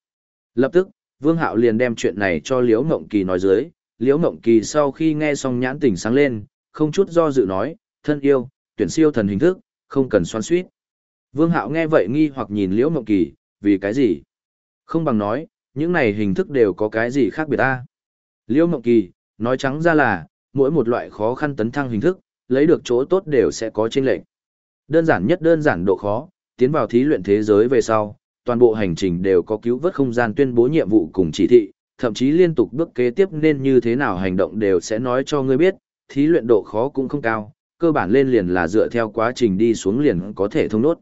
Lập tức, Vương Hạo liền đem chuyện này cho Liễu Ngộng Kỳ nói dưới, Liễu Ngộng Kỳ sau khi nghe xong nhãn tỉnh sáng lên, không chút do dự nói, thân yêu, tuyển siêu thần hình thức, không cần xoắn suýt. Vương Hạo nghe vậy nghi hoặc nhìn Liễu Ngộng Kỳ, vì cái gì? Không bằng nói, những này hình thức đều có cái gì khác biệt ta. Liễu Ngộng Kỳ, nói trắng ra là, mỗi một loại khó khăn tấn thăng hình thức, lấy được chỗ tốt đều sẽ có chênh lệch. Đơn giản nhất đơn giản độ khó, tiến vào thí luyện thế giới về sau, toàn bộ hành trình đều có cứu vớt không gian tuyên bố nhiệm vụ cùng chỉ thị, thậm chí liên tục bước kế tiếp nên như thế nào hành động đều sẽ nói cho ngươi biết, thí luyện độ khó cũng không cao, cơ bản lên liền là dựa theo quá trình đi xuống liền có thể thông nốt.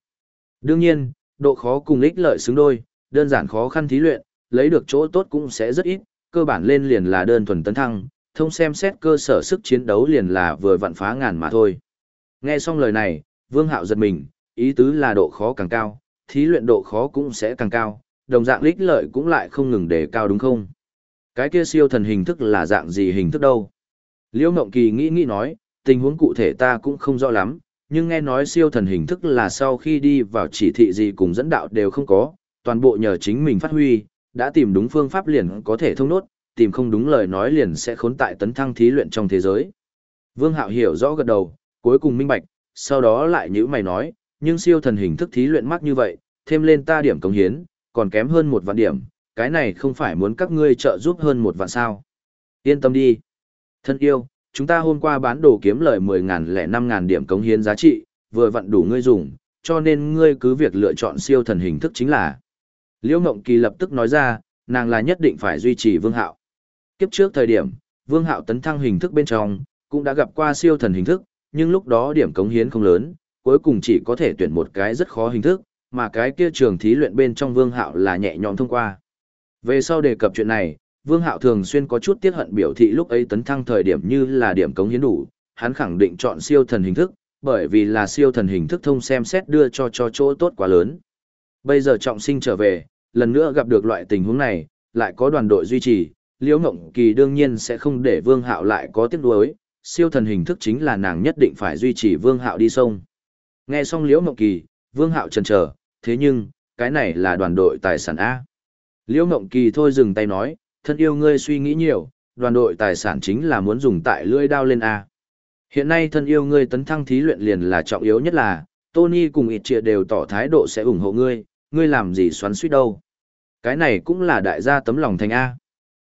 Đương nhiên, độ khó cùng ích lợi xứng đôi, đơn giản khó khăn thí luyện, lấy được chỗ tốt cũng sẽ rất ít, cơ bản lên liền là đơn thuần tấn thăng, thông xem xét cơ sở sức chiến đấu liền là vừa vặn phá ngàn mà thôi. Nghe xong lời này, Vương Hạo giật mình, ý tứ là độ khó càng cao, thí luyện độ khó cũng sẽ càng cao, đồng dạng lích lợi cũng lại không ngừng đề cao đúng không? Cái kia siêu thần hình thức là dạng gì hình thức đâu? Liễu Ngộng Kỳ nghĩ nghĩ nói, tình huống cụ thể ta cũng không rõ lắm, nhưng nghe nói siêu thần hình thức là sau khi đi vào chỉ thị gì cùng dẫn đạo đều không có, toàn bộ nhờ chính mình phát huy, đã tìm đúng phương pháp liền có thể thông nốt, tìm không đúng lời nói liền sẽ khốn tại tấn thăng thí luyện trong thế giới. Vương Hạo hiểu rõ gật đầu, cuối cùng minh bạch, sau đó lại nhữ mày nói, nhưng siêu thần hình thức thí luyện mắc như vậy, thêm lên ta điểm công hiến, còn kém hơn một vạn điểm, cái này không phải muốn các ngươi trợ giúp hơn một vạn sao. Yên tâm đi. Thân yêu, chúng ta hôm qua bán đồ kiếm lời 10.000 lẻ 5.000 điểm cống hiến giá trị, vừa vặn đủ ngươi dùng, cho nên ngươi cứ việc lựa chọn siêu thần hình thức chính là. Liễu Ngộng Kỳ lập tức nói ra, nàng là nhất định phải duy trì Vương Hạo. Kiếp trước thời điểm, Vương Hạo tấn thăng hình thức bên trong, cũng đã gặp qua siêu thần hình thức, nhưng lúc đó điểm cống hiến không lớn, cuối cùng chỉ có thể tuyển một cái rất khó hình thức, mà cái kia trường thí luyện bên trong Vương Hạo là nhẹ nhõm thông qua. Về sau đề cập chuyện này, Vương Hạo thường xuyên có chút tiết hận biểu thị lúc ấy tấn thăng thời điểm như là điểm cống hiến đủ, hắn khẳng định chọn siêu thần hình thức, bởi vì là siêu thần hình thức thông xem xét đưa cho cho chỗ tốt quá lớn. Bây giờ trọng sinh trở về, lần nữa gặp được loại tình huống này, lại có đoàn đội duy trì, Liễu Ngộng Kỳ đương nhiên sẽ không để Vương Hạo lại có tiếc nuối, siêu thần hình thức chính là nàng nhất định phải duy trì Vương Hạo đi sông. Nghe xong Liễu Ngộng Kỳ, Vương Hạo trần chờ, thế nhưng, cái này là đoàn đội tài sản A. Liễu Ngộng Kỳ thôi dừng tay nói, thân yêu ngươi suy nghĩ nhiều, đoàn đội tài sản chính là muốn dùng tại lưỡi đao lên A. Hiện nay thân yêu ngươi tấn thăng thí luyện liền là trọng yếu nhất là, Tony cùng ít trịa đều tỏ thái độ sẽ ủng hộ ngươi, ngươi làm gì xoắn suýt đâu. Cái này cũng là đại gia tấm lòng thành A.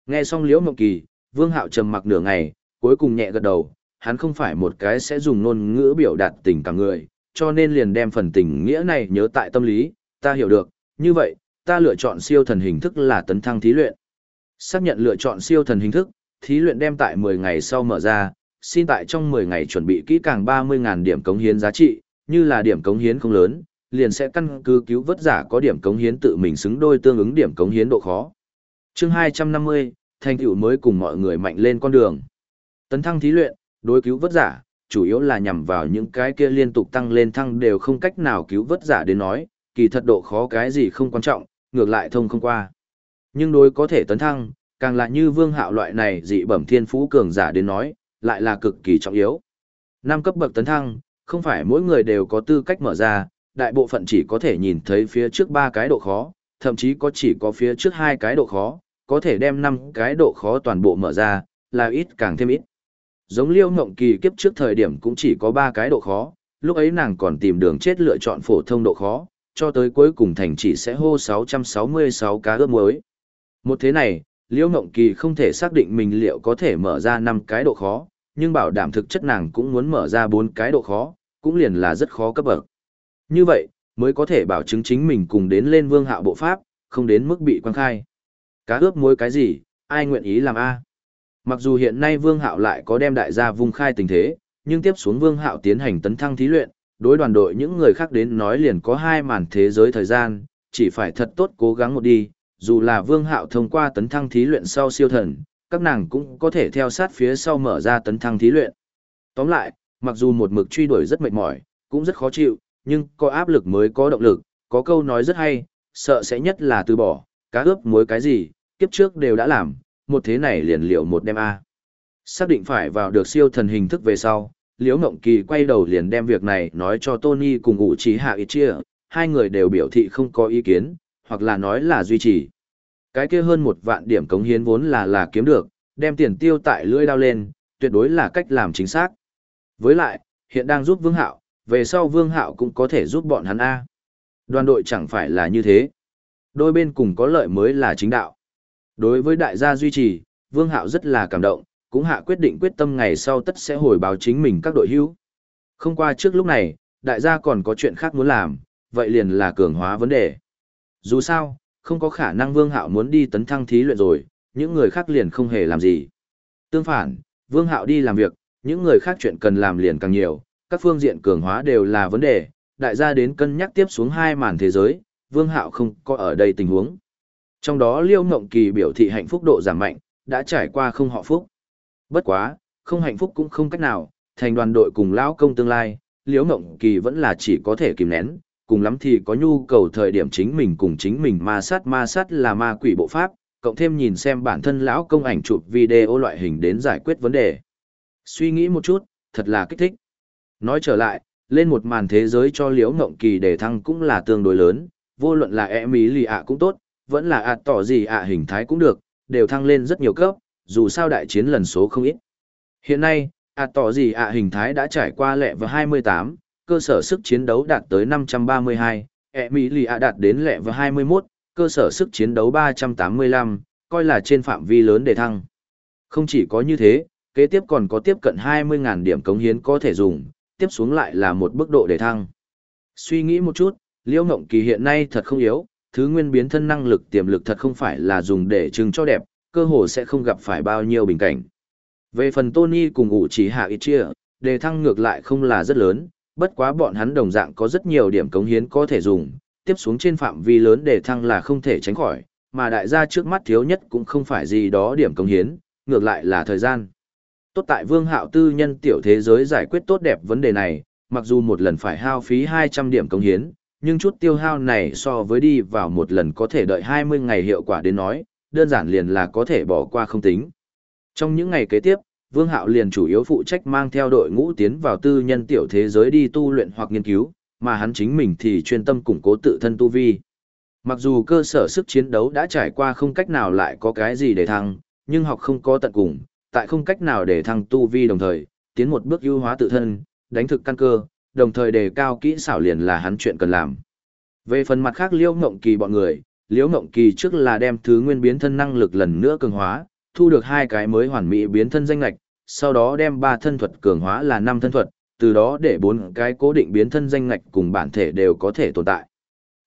Nghe xong Liễu Mộng Kỳ, Vương Hạo trầm mặc nửa ngày, cuối cùng nhẹ gật đầu, hắn không phải một cái sẽ dùng ngôn ngữ biểu đạt tình cảm người, cho nên liền đem phần tình nghĩa này nhớ tại tâm lý, ta hiểu được, như vậy, ta lựa chọn siêu thần hình thức là tấn thăng thí luyện. Xác nhận lựa chọn siêu thần hình thức, thí luyện đem tại 10 ngày sau mở ra, xin tại trong 10 ngày chuẩn bị kỹ càng 30.000 điểm cống hiến giá trị, như là điểm cống hiến không lớn, liền sẽ căn cứ cứu vớt giả có điểm cống hiến tự mình xứng đôi tương ứng điểm cống hiến độ khó. Chương 250, thành tựu mới cùng mọi người mạnh lên con đường. Tấn thăng thí luyện, đối cứu vớt giả, chủ yếu là nhằm vào những cái kia liên tục tăng lên thăng đều không cách nào cứu vớt giả đến nói, kỳ thật độ khó cái gì không quan trọng, ngược lại thông không qua. Nhưng đối có thể tấn thăng, càng là như vương hạo loại này dị bẩm thiên phú cường giả đến nói, lại là cực kỳ trọng yếu. Năm cấp bậc tấn thăng, không phải mỗi người đều có tư cách mở ra, đại bộ phận chỉ có thể nhìn thấy phía trước ba cái độ khó, thậm chí có chỉ có phía trước hai cái độ khó, có thể đem năm cái độ khó toàn bộ mở ra, là ít càng thêm ít. Giống liêu ngộng kỳ kiếp trước thời điểm cũng chỉ có ba cái độ khó, lúc ấy nàng còn tìm đường chết lựa chọn phổ thông độ khó, cho tới cuối cùng thành chỉ sẽ hô 666 cá ướp muối. Một thế này, liêu ngộng kỳ không thể xác định mình liệu có thể mở ra năm cái độ khó, nhưng bảo đảm thực chất nàng cũng muốn mở ra bốn cái độ khó, cũng liền là rất khó cấp bậc. Như vậy, mới có thể bảo chứng chính mình cùng đến lên vương hạo bộ pháp, không đến mức bị quan khai. Cá ướp muối cái gì, ai nguyện ý làm A. Mặc dù hiện nay vương hạo lại có đem đại gia vung khai tình thế, nhưng tiếp xuống vương hạo tiến hành tấn thăng thí luyện, đối đoàn đội những người khác đến nói liền có hai màn thế giới thời gian, chỉ phải thật tốt cố gắng một đi, dù là vương hạo thông qua tấn thăng thí luyện sau siêu thần, các nàng cũng có thể theo sát phía sau mở ra tấn thăng thí luyện. Tóm lại, mặc dù một mực truy đuổi rất mệt mỏi, cũng rất khó chịu, nhưng có áp lực mới có động lực, có câu nói rất hay, sợ sẽ nhất là từ bỏ, cá ướp muối cái gì, kiếp trước đều đã làm, một thế này liền liệu một đêm A. Xác định phải vào được siêu thần hình thức về sau, Liễu Ngộng Kỳ quay đầu liền đem việc này nói cho Tony cùng ngụ trí hạ ít chia, hai người đều biểu thị không có ý kiến, hoặc là nói là duy trì. Cái kia hơn một vạn điểm cống hiến vốn là là kiếm được, đem tiền tiêu tại lưỡi đao lên, tuyệt đối là cách làm chính xác. Với lại, hiện đang giúp Vương Hạo, về sau Vương Hạo cũng có thể giúp bọn hắn A. Đoàn đội chẳng phải là như thế. Đôi bên cùng có lợi mới là chính đạo. Đối với đại gia duy trì, Vương Hạo rất là cảm động, cũng hạ quyết định quyết tâm ngày sau tất sẽ hồi báo chính mình các đội hữu. Không qua trước lúc này, đại gia còn có chuyện khác muốn làm, vậy liền là cường hóa vấn đề. Dù sao, không có khả năng Vương Hạo muốn đi tấn thăng thí luyện rồi, những người khác liền không hề làm gì. Tương phản, Vương Hạo đi làm việc, những người khác chuyện cần làm liền càng nhiều, các phương diện cường hóa đều là vấn đề, đại gia đến cân nhắc tiếp xuống hai màn thế giới, Vương Hạo không có ở đây tình huống. Trong đó Liêu Ngộng Kỳ biểu thị hạnh phúc độ giảm mạnh, đã trải qua không họ phúc. Bất quá, không hạnh phúc cũng không cách nào, thành đoàn đội cùng lão công tương lai, Liêu Ngộng Kỳ vẫn là chỉ có thể kìm nén, cùng lắm thì có nhu cầu thời điểm chính mình cùng chính mình ma sát ma sát là ma quỷ bộ pháp, cộng thêm nhìn xem bản thân lão công ảnh chụp video loại hình đến giải quyết vấn đề. Suy nghĩ một chút, thật là kích thích. Nói trở lại, Lên một màn thế giới cho liễu ngộng kỳ đề thăng cũng là tương đối lớn, vô luận là e mỹ lì ạ cũng tốt, vẫn là ạt tỏ gì ạ hình thái cũng được, đều thăng lên rất nhiều cấp, dù sao đại chiến lần số không ít. Hiện nay, ạt tỏ gì ạ hình thái đã trải qua lẹ vào 28, cơ sở sức chiến đấu đạt tới 532, e mỹ lì ạ đạt đến lẹ vào 21, cơ sở sức chiến đấu 385, coi là trên phạm vi lớn để thăng. Không chỉ có như thế, kế tiếp còn có tiếp cận 20.000 điểm cống hiến có thể dùng, tiếp xuống lại là một bước độ để thăng. Suy nghĩ một chút, Liễu Ngộng Kỳ hiện nay thật không yếu, thứ nguyên biến thân năng lực tiềm lực thật không phải là dùng để trưng cho đẹp, cơ hồ sẽ không gặp phải bao nhiêu bình cảnh. Về phần Tony cùng ủ chỉ hạ ít chia, đề thăng ngược lại không là rất lớn, bất quá bọn hắn đồng dạng có rất nhiều điểm cống hiến có thể dùng, tiếp xuống trên phạm vi lớn đề thăng là không thể tránh khỏi, mà đại gia trước mắt thiếu nhất cũng không phải gì đó điểm cống hiến, ngược lại là thời gian. Tốt tại Vương Hạo tư nhân tiểu thế giới giải quyết tốt đẹp vấn đề này, mặc dù một lần phải hao phí 200 điểm cống hiến, nhưng chút tiêu hao này so với đi vào một lần có thể đợi 20 ngày hiệu quả đến nói, đơn giản liền là có thể bỏ qua không tính. Trong những ngày kế tiếp, Vương Hạo liền chủ yếu phụ trách mang theo đội ngũ tiến vào tư nhân tiểu thế giới đi tu luyện hoặc nghiên cứu, mà hắn chính mình thì chuyên tâm củng cố tự thân tu vi. Mặc dù cơ sở sức chiến đấu đã trải qua không cách nào lại có cái gì để thăng, nhưng học không có tận cùng, tại không cách nào để thăng tu vi đồng thời, tiến một bước ưu hóa tự thân, đánh thực căn cơ, đồng thời đề cao kỹ xảo liền là hắn chuyện cần làm. Về phần mặt khác Liễu Ngộng Kỳ bọn người, Liễu Ngộng Kỳ trước là đem thứ nguyên biến thân năng lực lần nữa cường hóa, thu được hai cái mới hoàn mỹ biến thân danh lệch, sau đó đem ba thân thuật cường hóa là năm thân thuật, từ đó để bốn cái cố định biến thân danh ngạch cùng bản thể đều có thể tồn tại.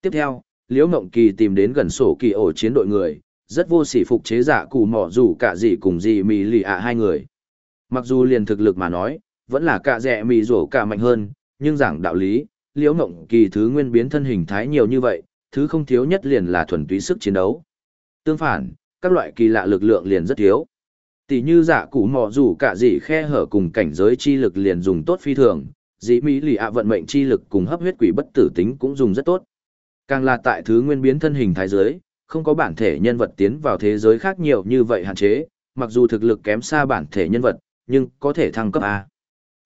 Tiếp theo, Liễu Ngộng Kỳ tìm đến gần sổ kỳ ổ chiến đội người, rất vô sỉ phục chế giả cù mỏ dù cả gì cùng gì mì lì ạ hai người. Mặc dù liền thực lực mà nói, vẫn là cả rẻ mì rổ cả mạnh hơn, nhưng giảng đạo lý, Liễu Ngộng Kỳ thứ nguyên biến thân hình thái nhiều như vậy, thứ không thiếu nhất liền là thuần túy sức chiến đấu. Tương phản, các loại kỳ lạ lực lượng liền rất thiếu. Tỷ như giả cụ mò dù cả gì khe hở cùng cảnh giới chi lực liền dùng tốt phi thường, dĩ mỹ lì ạ vận mệnh chi lực cùng hấp huyết quỷ bất tử tính cũng dùng rất tốt. Càng là tại thứ nguyên biến thân hình thái giới, không có bản thể nhân vật tiến vào thế giới khác nhiều như vậy hạn chế, mặc dù thực lực kém xa bản thể nhân vật, nhưng có thể thăng cấp A.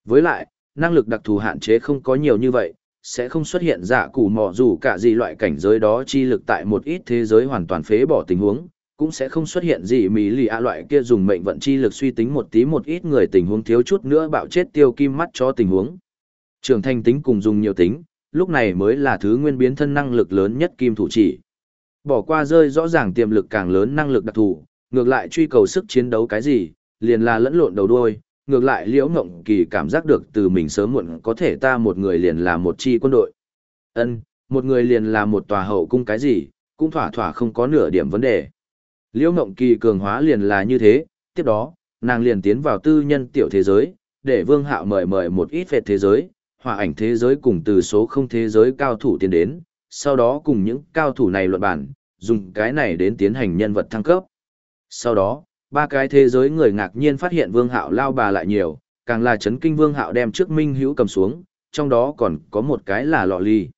Với lại, năng lực đặc thù hạn chế không có nhiều như vậy, sẽ không xuất hiện giả củ mò dù cả gì loại cảnh giới đó chi lực tại một ít thế giới hoàn toàn phế bỏ tình huống, cũng sẽ không xuất hiện gì mỹ lì ạ loại kia dùng mệnh vận chi lực suy tính một tí một ít người tình huống thiếu chút nữa bạo chết tiêu kim mắt cho tình huống. Trưởng thành tính cùng dùng nhiều tính, lúc này mới là thứ nguyên biến thân năng lực lớn nhất kim thủ chỉ. Bỏ qua rơi rõ ràng tiềm lực càng lớn năng lực đặc thù, ngược lại truy cầu sức chiến đấu cái gì, liền là lẫn lộn đầu đuôi, ngược lại liễu ngộng kỳ cảm giác được từ mình sớm muộn có thể ta một người liền là một chi quân đội. ân một người liền là một tòa hậu cung cái gì, cũng thỏa thỏa không có nửa điểm vấn đề. Liễu Ngộng Kỳ cường hóa liền là như thế, tiếp đó, nàng liền tiến vào tư nhân tiểu thế giới, để Vương Hạo mời mời một ít về thế giới, hòa ảnh thế giới cùng từ số không thế giới cao thủ tiến đến, sau đó cùng những cao thủ này luận bản, dùng cái này đến tiến hành nhân vật thăng cấp. Sau đó, ba cái thế giới người ngạc nhiên phát hiện Vương Hạo lao bà lại nhiều, càng là chấn kinh Vương Hạo đem trước Minh Hữu cầm xuống, trong đó còn có một cái là lọ ly.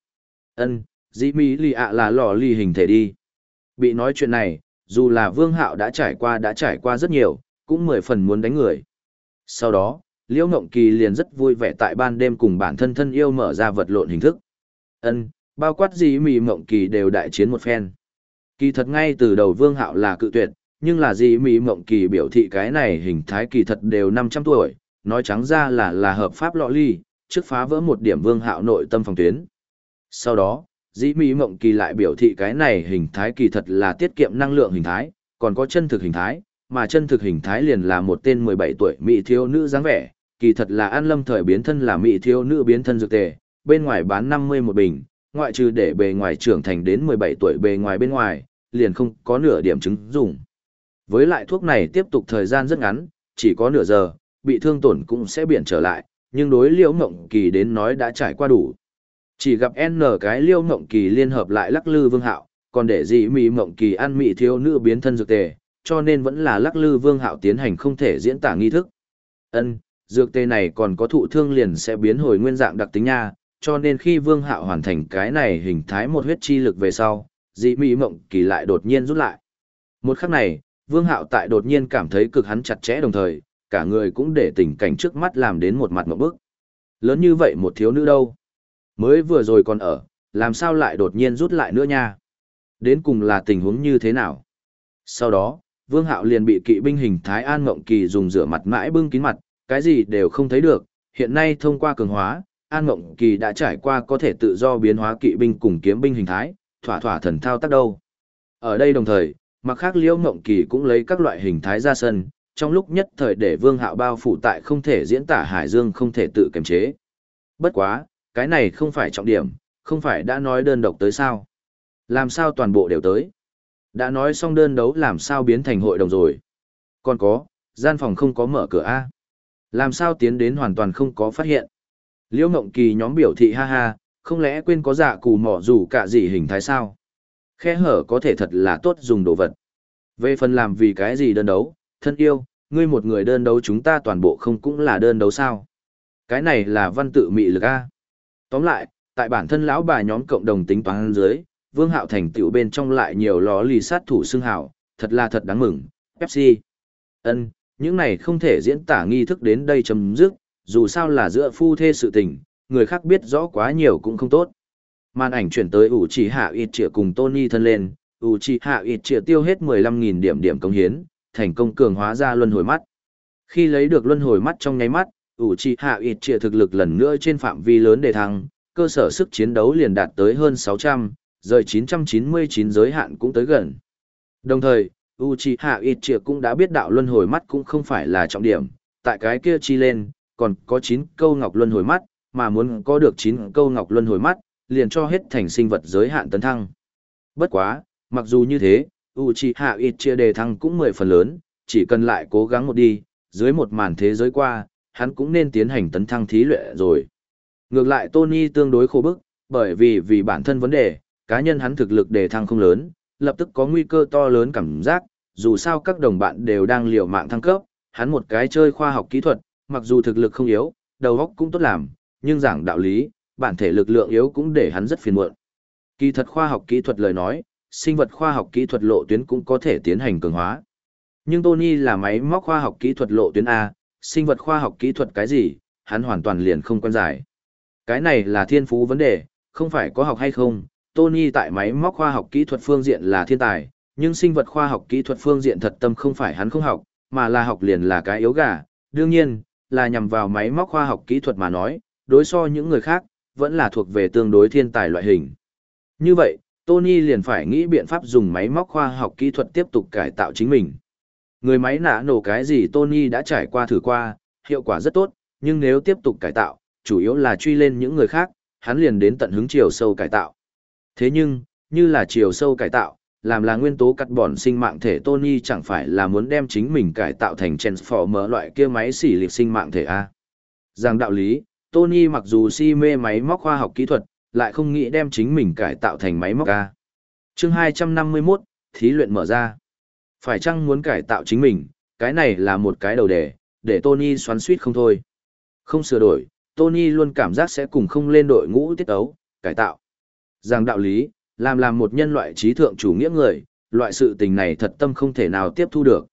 Ân, dĩ mỹ lì ạ là lọ ly hình thể đi. Bị nói chuyện này, dù là vương hạo đã trải qua đã trải qua rất nhiều, cũng mười phần muốn đánh người. Sau đó, Liễu Ngộng Kỳ liền rất vui vẻ tại ban đêm cùng bản thân thân yêu mở ra vật lộn hình thức. Ân, bao quát gì mì Ngộng Kỳ đều đại chiến một phen. Kỳ thật ngay từ đầu vương hạo là cự tuyệt, nhưng là gì mỹ mộng Kỳ biểu thị cái này hình thái kỳ thật đều 500 tuổi, nói trắng ra là là hợp pháp lọ ly, trước phá vỡ một điểm vương hạo nội tâm phòng tuyến. Sau đó, dĩ mỹ mộng kỳ lại biểu thị cái này hình thái kỳ thật là tiết kiệm năng lượng hình thái, còn có chân thực hình thái, mà chân thực hình thái liền là một tên 17 tuổi mỹ thiếu nữ dáng vẻ, kỳ thật là an lâm thời biến thân là mỹ thiếu nữ biến thân dược tề, bên ngoài bán 50 một bình, ngoại trừ để bề ngoài trưởng thành đến 17 tuổi bề ngoài bên ngoài, liền không có nửa điểm chứng dùng. Với lại thuốc này tiếp tục thời gian rất ngắn, chỉ có nửa giờ, bị thương tổn cũng sẽ biển trở lại, nhưng đối liễu mộng kỳ đến nói đã trải qua đủ. Chỉ gặp N cái liêu mộng kỳ liên hợp lại lắc lư vương hạo, còn để dị mỹ mộng kỳ ăn mị thiếu nữ biến thân dược tề, cho nên vẫn là lắc lư vương hạo tiến hành không thể diễn tả nghi thức. Ân, dược tề này còn có thụ thương liền sẽ biến hồi nguyên dạng đặc tính nha, cho nên khi vương hạo hoàn thành cái này hình thái một huyết chi lực về sau, dị mỹ mộng kỳ lại đột nhiên rút lại. Một khắc này, vương hạo tại đột nhiên cảm thấy cực hắn chặt chẽ đồng thời, cả người cũng để tình cảnh trước mắt làm đến một mặt một bức. Lớn như vậy một thiếu nữ đâu? Mới vừa rồi còn ở, làm sao lại đột nhiên rút lại nữa nha? Đến cùng là tình huống như thế nào? Sau đó, Vương Hạo liền bị kỵ binh hình thái An Ngộng Kỳ dùng rửa mặt mãi bưng kín mặt, cái gì đều không thấy được, hiện nay thông qua cường hóa, An Ngộng Kỳ đã trải qua có thể tự do biến hóa kỵ binh cùng kiếm binh hình thái, thỏa thỏa thần thao tác đâu. Ở đây đồng thời, mặt khác Liễu Ngộng Kỳ cũng lấy các loại hình thái ra sân, trong lúc nhất thời để Vương Hạo bao phủ tại không thể diễn tả Hải Dương không thể tự kiềm chế. Bất quá, cái này không phải trọng điểm, không phải đã nói đơn độc tới sao? Làm sao toàn bộ đều tới? Đã nói xong đơn đấu làm sao biến thành hội đồng rồi? Còn có, gian phòng không có mở cửa A. Làm sao tiến đến hoàn toàn không có phát hiện? Liễu Ngộng Kỳ nhóm biểu thị ha ha, không lẽ quên có dạ cù mỏ dù cả gì hình thái sao? Khe hở có thể thật là tốt dùng đồ vật. Về phần làm vì cái gì đơn đấu, thân yêu, ngươi một người đơn đấu chúng ta toàn bộ không cũng là đơn đấu sao? Cái này là văn tự mị lực A. Tóm lại, tại bản thân lão bà nhóm cộng đồng tính toán dưới, Vương Hạo thành tựu bên trong lại nhiều ló lì sát thủ xưng hào, thật là thật đáng mừng. Pepsi. Ân, những này không thể diễn tả nghi thức đến đây chấm dứt, dù sao là giữa phu thê sự tình, người khác biết rõ quá nhiều cũng không tốt. Màn ảnh chuyển tới ủ chỉ hạ ít trịa cùng Tony thân lên, ủ chỉ hạ ít trịa tiêu hết 15.000 điểm điểm công hiến, thành công cường hóa ra luân hồi mắt. Khi lấy được luân hồi mắt trong nháy mắt, ủ chỉ hạ ít trịa thực lực lần nữa trên phạm vi lớn để thăng, cơ sở sức chiến đấu liền đạt tới hơn 600, rời 999 giới hạn cũng tới gần. Đồng thời, Uchiha Itchia cũng đã biết đạo luân hồi mắt cũng không phải là trọng điểm, tại cái kia chi lên, còn có 9 câu ngọc luân hồi mắt, mà muốn có được 9 câu ngọc luân hồi mắt, liền cho hết thành sinh vật giới hạn tấn thăng. Bất quá, mặc dù như thế, Uchiha Itchia đề thăng cũng 10 phần lớn, chỉ cần lại cố gắng một đi, dưới một màn thế giới qua, hắn cũng nên tiến hành tấn thăng thí luyện rồi. Ngược lại Tony tương đối khổ bức, bởi vì vì bản thân vấn đề, cá nhân hắn thực lực đề thăng không lớn, lập tức có nguy cơ to lớn cảm giác, dù sao các đồng bạn đều đang liều mạng thăng cấp, hắn một cái chơi khoa học kỹ thuật, mặc dù thực lực không yếu, đầu óc cũng tốt làm, nhưng giảng đạo lý, bản thể lực lượng yếu cũng để hắn rất phiền muộn. Kỳ thật khoa học kỹ thuật lời nói, sinh vật khoa học kỹ thuật lộ tuyến cũng có thể tiến hành cường hóa. Nhưng Tony là máy móc khoa học kỹ thuật lộ tuyến A, sinh vật khoa học kỹ thuật cái gì, hắn hoàn toàn liền không quen giải. Cái này là thiên phú vấn đề, không phải có học hay không, Tony tại máy móc khoa học kỹ thuật phương diện là thiên tài, nhưng sinh vật khoa học kỹ thuật phương diện thật tâm không phải hắn không học, mà là học liền là cái yếu gà. Đương nhiên, là nhằm vào máy móc khoa học kỹ thuật mà nói, đối so những người khác, vẫn là thuộc về tương đối thiên tài loại hình. Như vậy, Tony liền phải nghĩ biện pháp dùng máy móc khoa học kỹ thuật tiếp tục cải tạo chính mình. Người máy nã nổ cái gì Tony đã trải qua thử qua, hiệu quả rất tốt, nhưng nếu tiếp tục cải tạo, chủ yếu là truy lên những người khác, hắn liền đến tận hứng chiều sâu cải tạo. Thế nhưng, như là chiều sâu cải tạo, làm là nguyên tố cắt bòn sinh mạng thể Tony chẳng phải là muốn đem chính mình cải tạo thành Transformer loại kia máy xỉ liệt sinh mạng thể A. Rằng đạo lý, Tony mặc dù si mê máy móc khoa học kỹ thuật, lại không nghĩ đem chính mình cải tạo thành máy móc ca. chương 251, thí luyện mở ra. Phải chăng muốn cải tạo chính mình, cái này là một cái đầu đề, để Tony xoắn suýt không thôi. Không sửa đổi, Tony luôn cảm giác sẽ cùng không lên đội ngũ tiết ấu, cải tạo. Rằng đạo lý, làm làm một nhân loại trí thượng chủ nghĩa người, loại sự tình này thật tâm không thể nào tiếp thu được.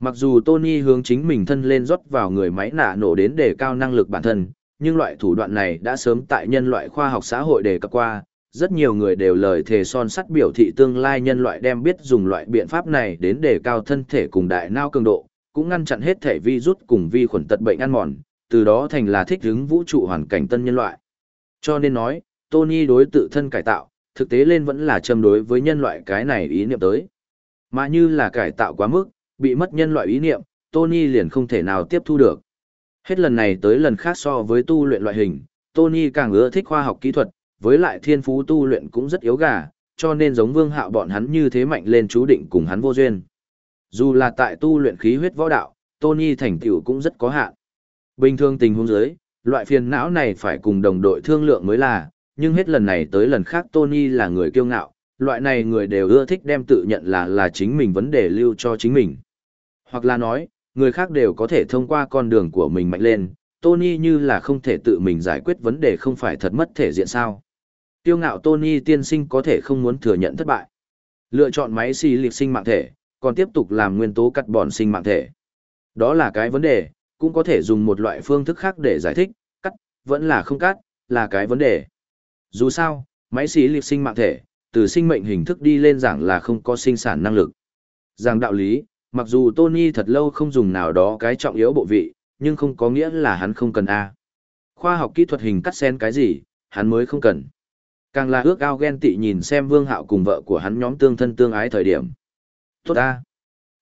Mặc dù Tony hướng chính mình thân lên rót vào người máy nạ nổ đến để cao năng lực bản thân, nhưng loại thủ đoạn này đã sớm tại nhân loại khoa học xã hội đề cập qua, rất nhiều người đều lời thề son sắt biểu thị tương lai nhân loại đem biết dùng loại biện pháp này đến đề cao thân thể cùng đại não cường độ, cũng ngăn chặn hết thể virus cùng vi khuẩn tật bệnh ăn mòn, từ đó thành là thích ứng vũ trụ hoàn cảnh tân nhân loại. Cho nên nói, Tony đối tự thân cải tạo, thực tế lên vẫn là châm đối với nhân loại cái này ý niệm tới. Mà như là cải tạo quá mức, bị mất nhân loại ý niệm, Tony liền không thể nào tiếp thu được. Hết lần này tới lần khác so với tu luyện loại hình, Tony càng ưa thích khoa học kỹ thuật, với lại thiên phú tu luyện cũng rất yếu gà, cho nên giống vương hạo bọn hắn như thế mạnh lên chú định cùng hắn vô duyên. Dù là tại tu luyện khí huyết võ đạo, Tony thành tựu cũng rất có hạn. Bình thường tình huống dưới, loại phiền não này phải cùng đồng đội thương lượng mới là, nhưng hết lần này tới lần khác Tony là người kiêu ngạo, loại này người đều ưa thích đem tự nhận là là chính mình vấn đề lưu cho chính mình. Hoặc là nói, người khác đều có thể thông qua con đường của mình mạnh lên, Tony như là không thể tự mình giải quyết vấn đề không phải thật mất thể diện sao. Tiêu ngạo Tony tiên sinh có thể không muốn thừa nhận thất bại. Lựa chọn máy xì liệt sinh mạng thể, còn tiếp tục làm nguyên tố cắt bòn sinh mạng thể. Đó là cái vấn đề, cũng có thể dùng một loại phương thức khác để giải thích, cắt, vẫn là không cắt, là cái vấn đề. Dù sao, máy xí liệt sinh mạng thể, từ sinh mệnh hình thức đi lên giảng là không có sinh sản năng lực. Giảng đạo lý, mặc dù Tony thật lâu không dùng nào đó cái trọng yếu bộ vị, nhưng không có nghĩa là hắn không cần A. Khoa học kỹ thuật hình cắt sen cái gì, hắn mới không cần. Càng là ước ao ghen tị nhìn xem Vương Hạo cùng vợ của hắn nhóm tương thân tương ái thời điểm. Tốt A.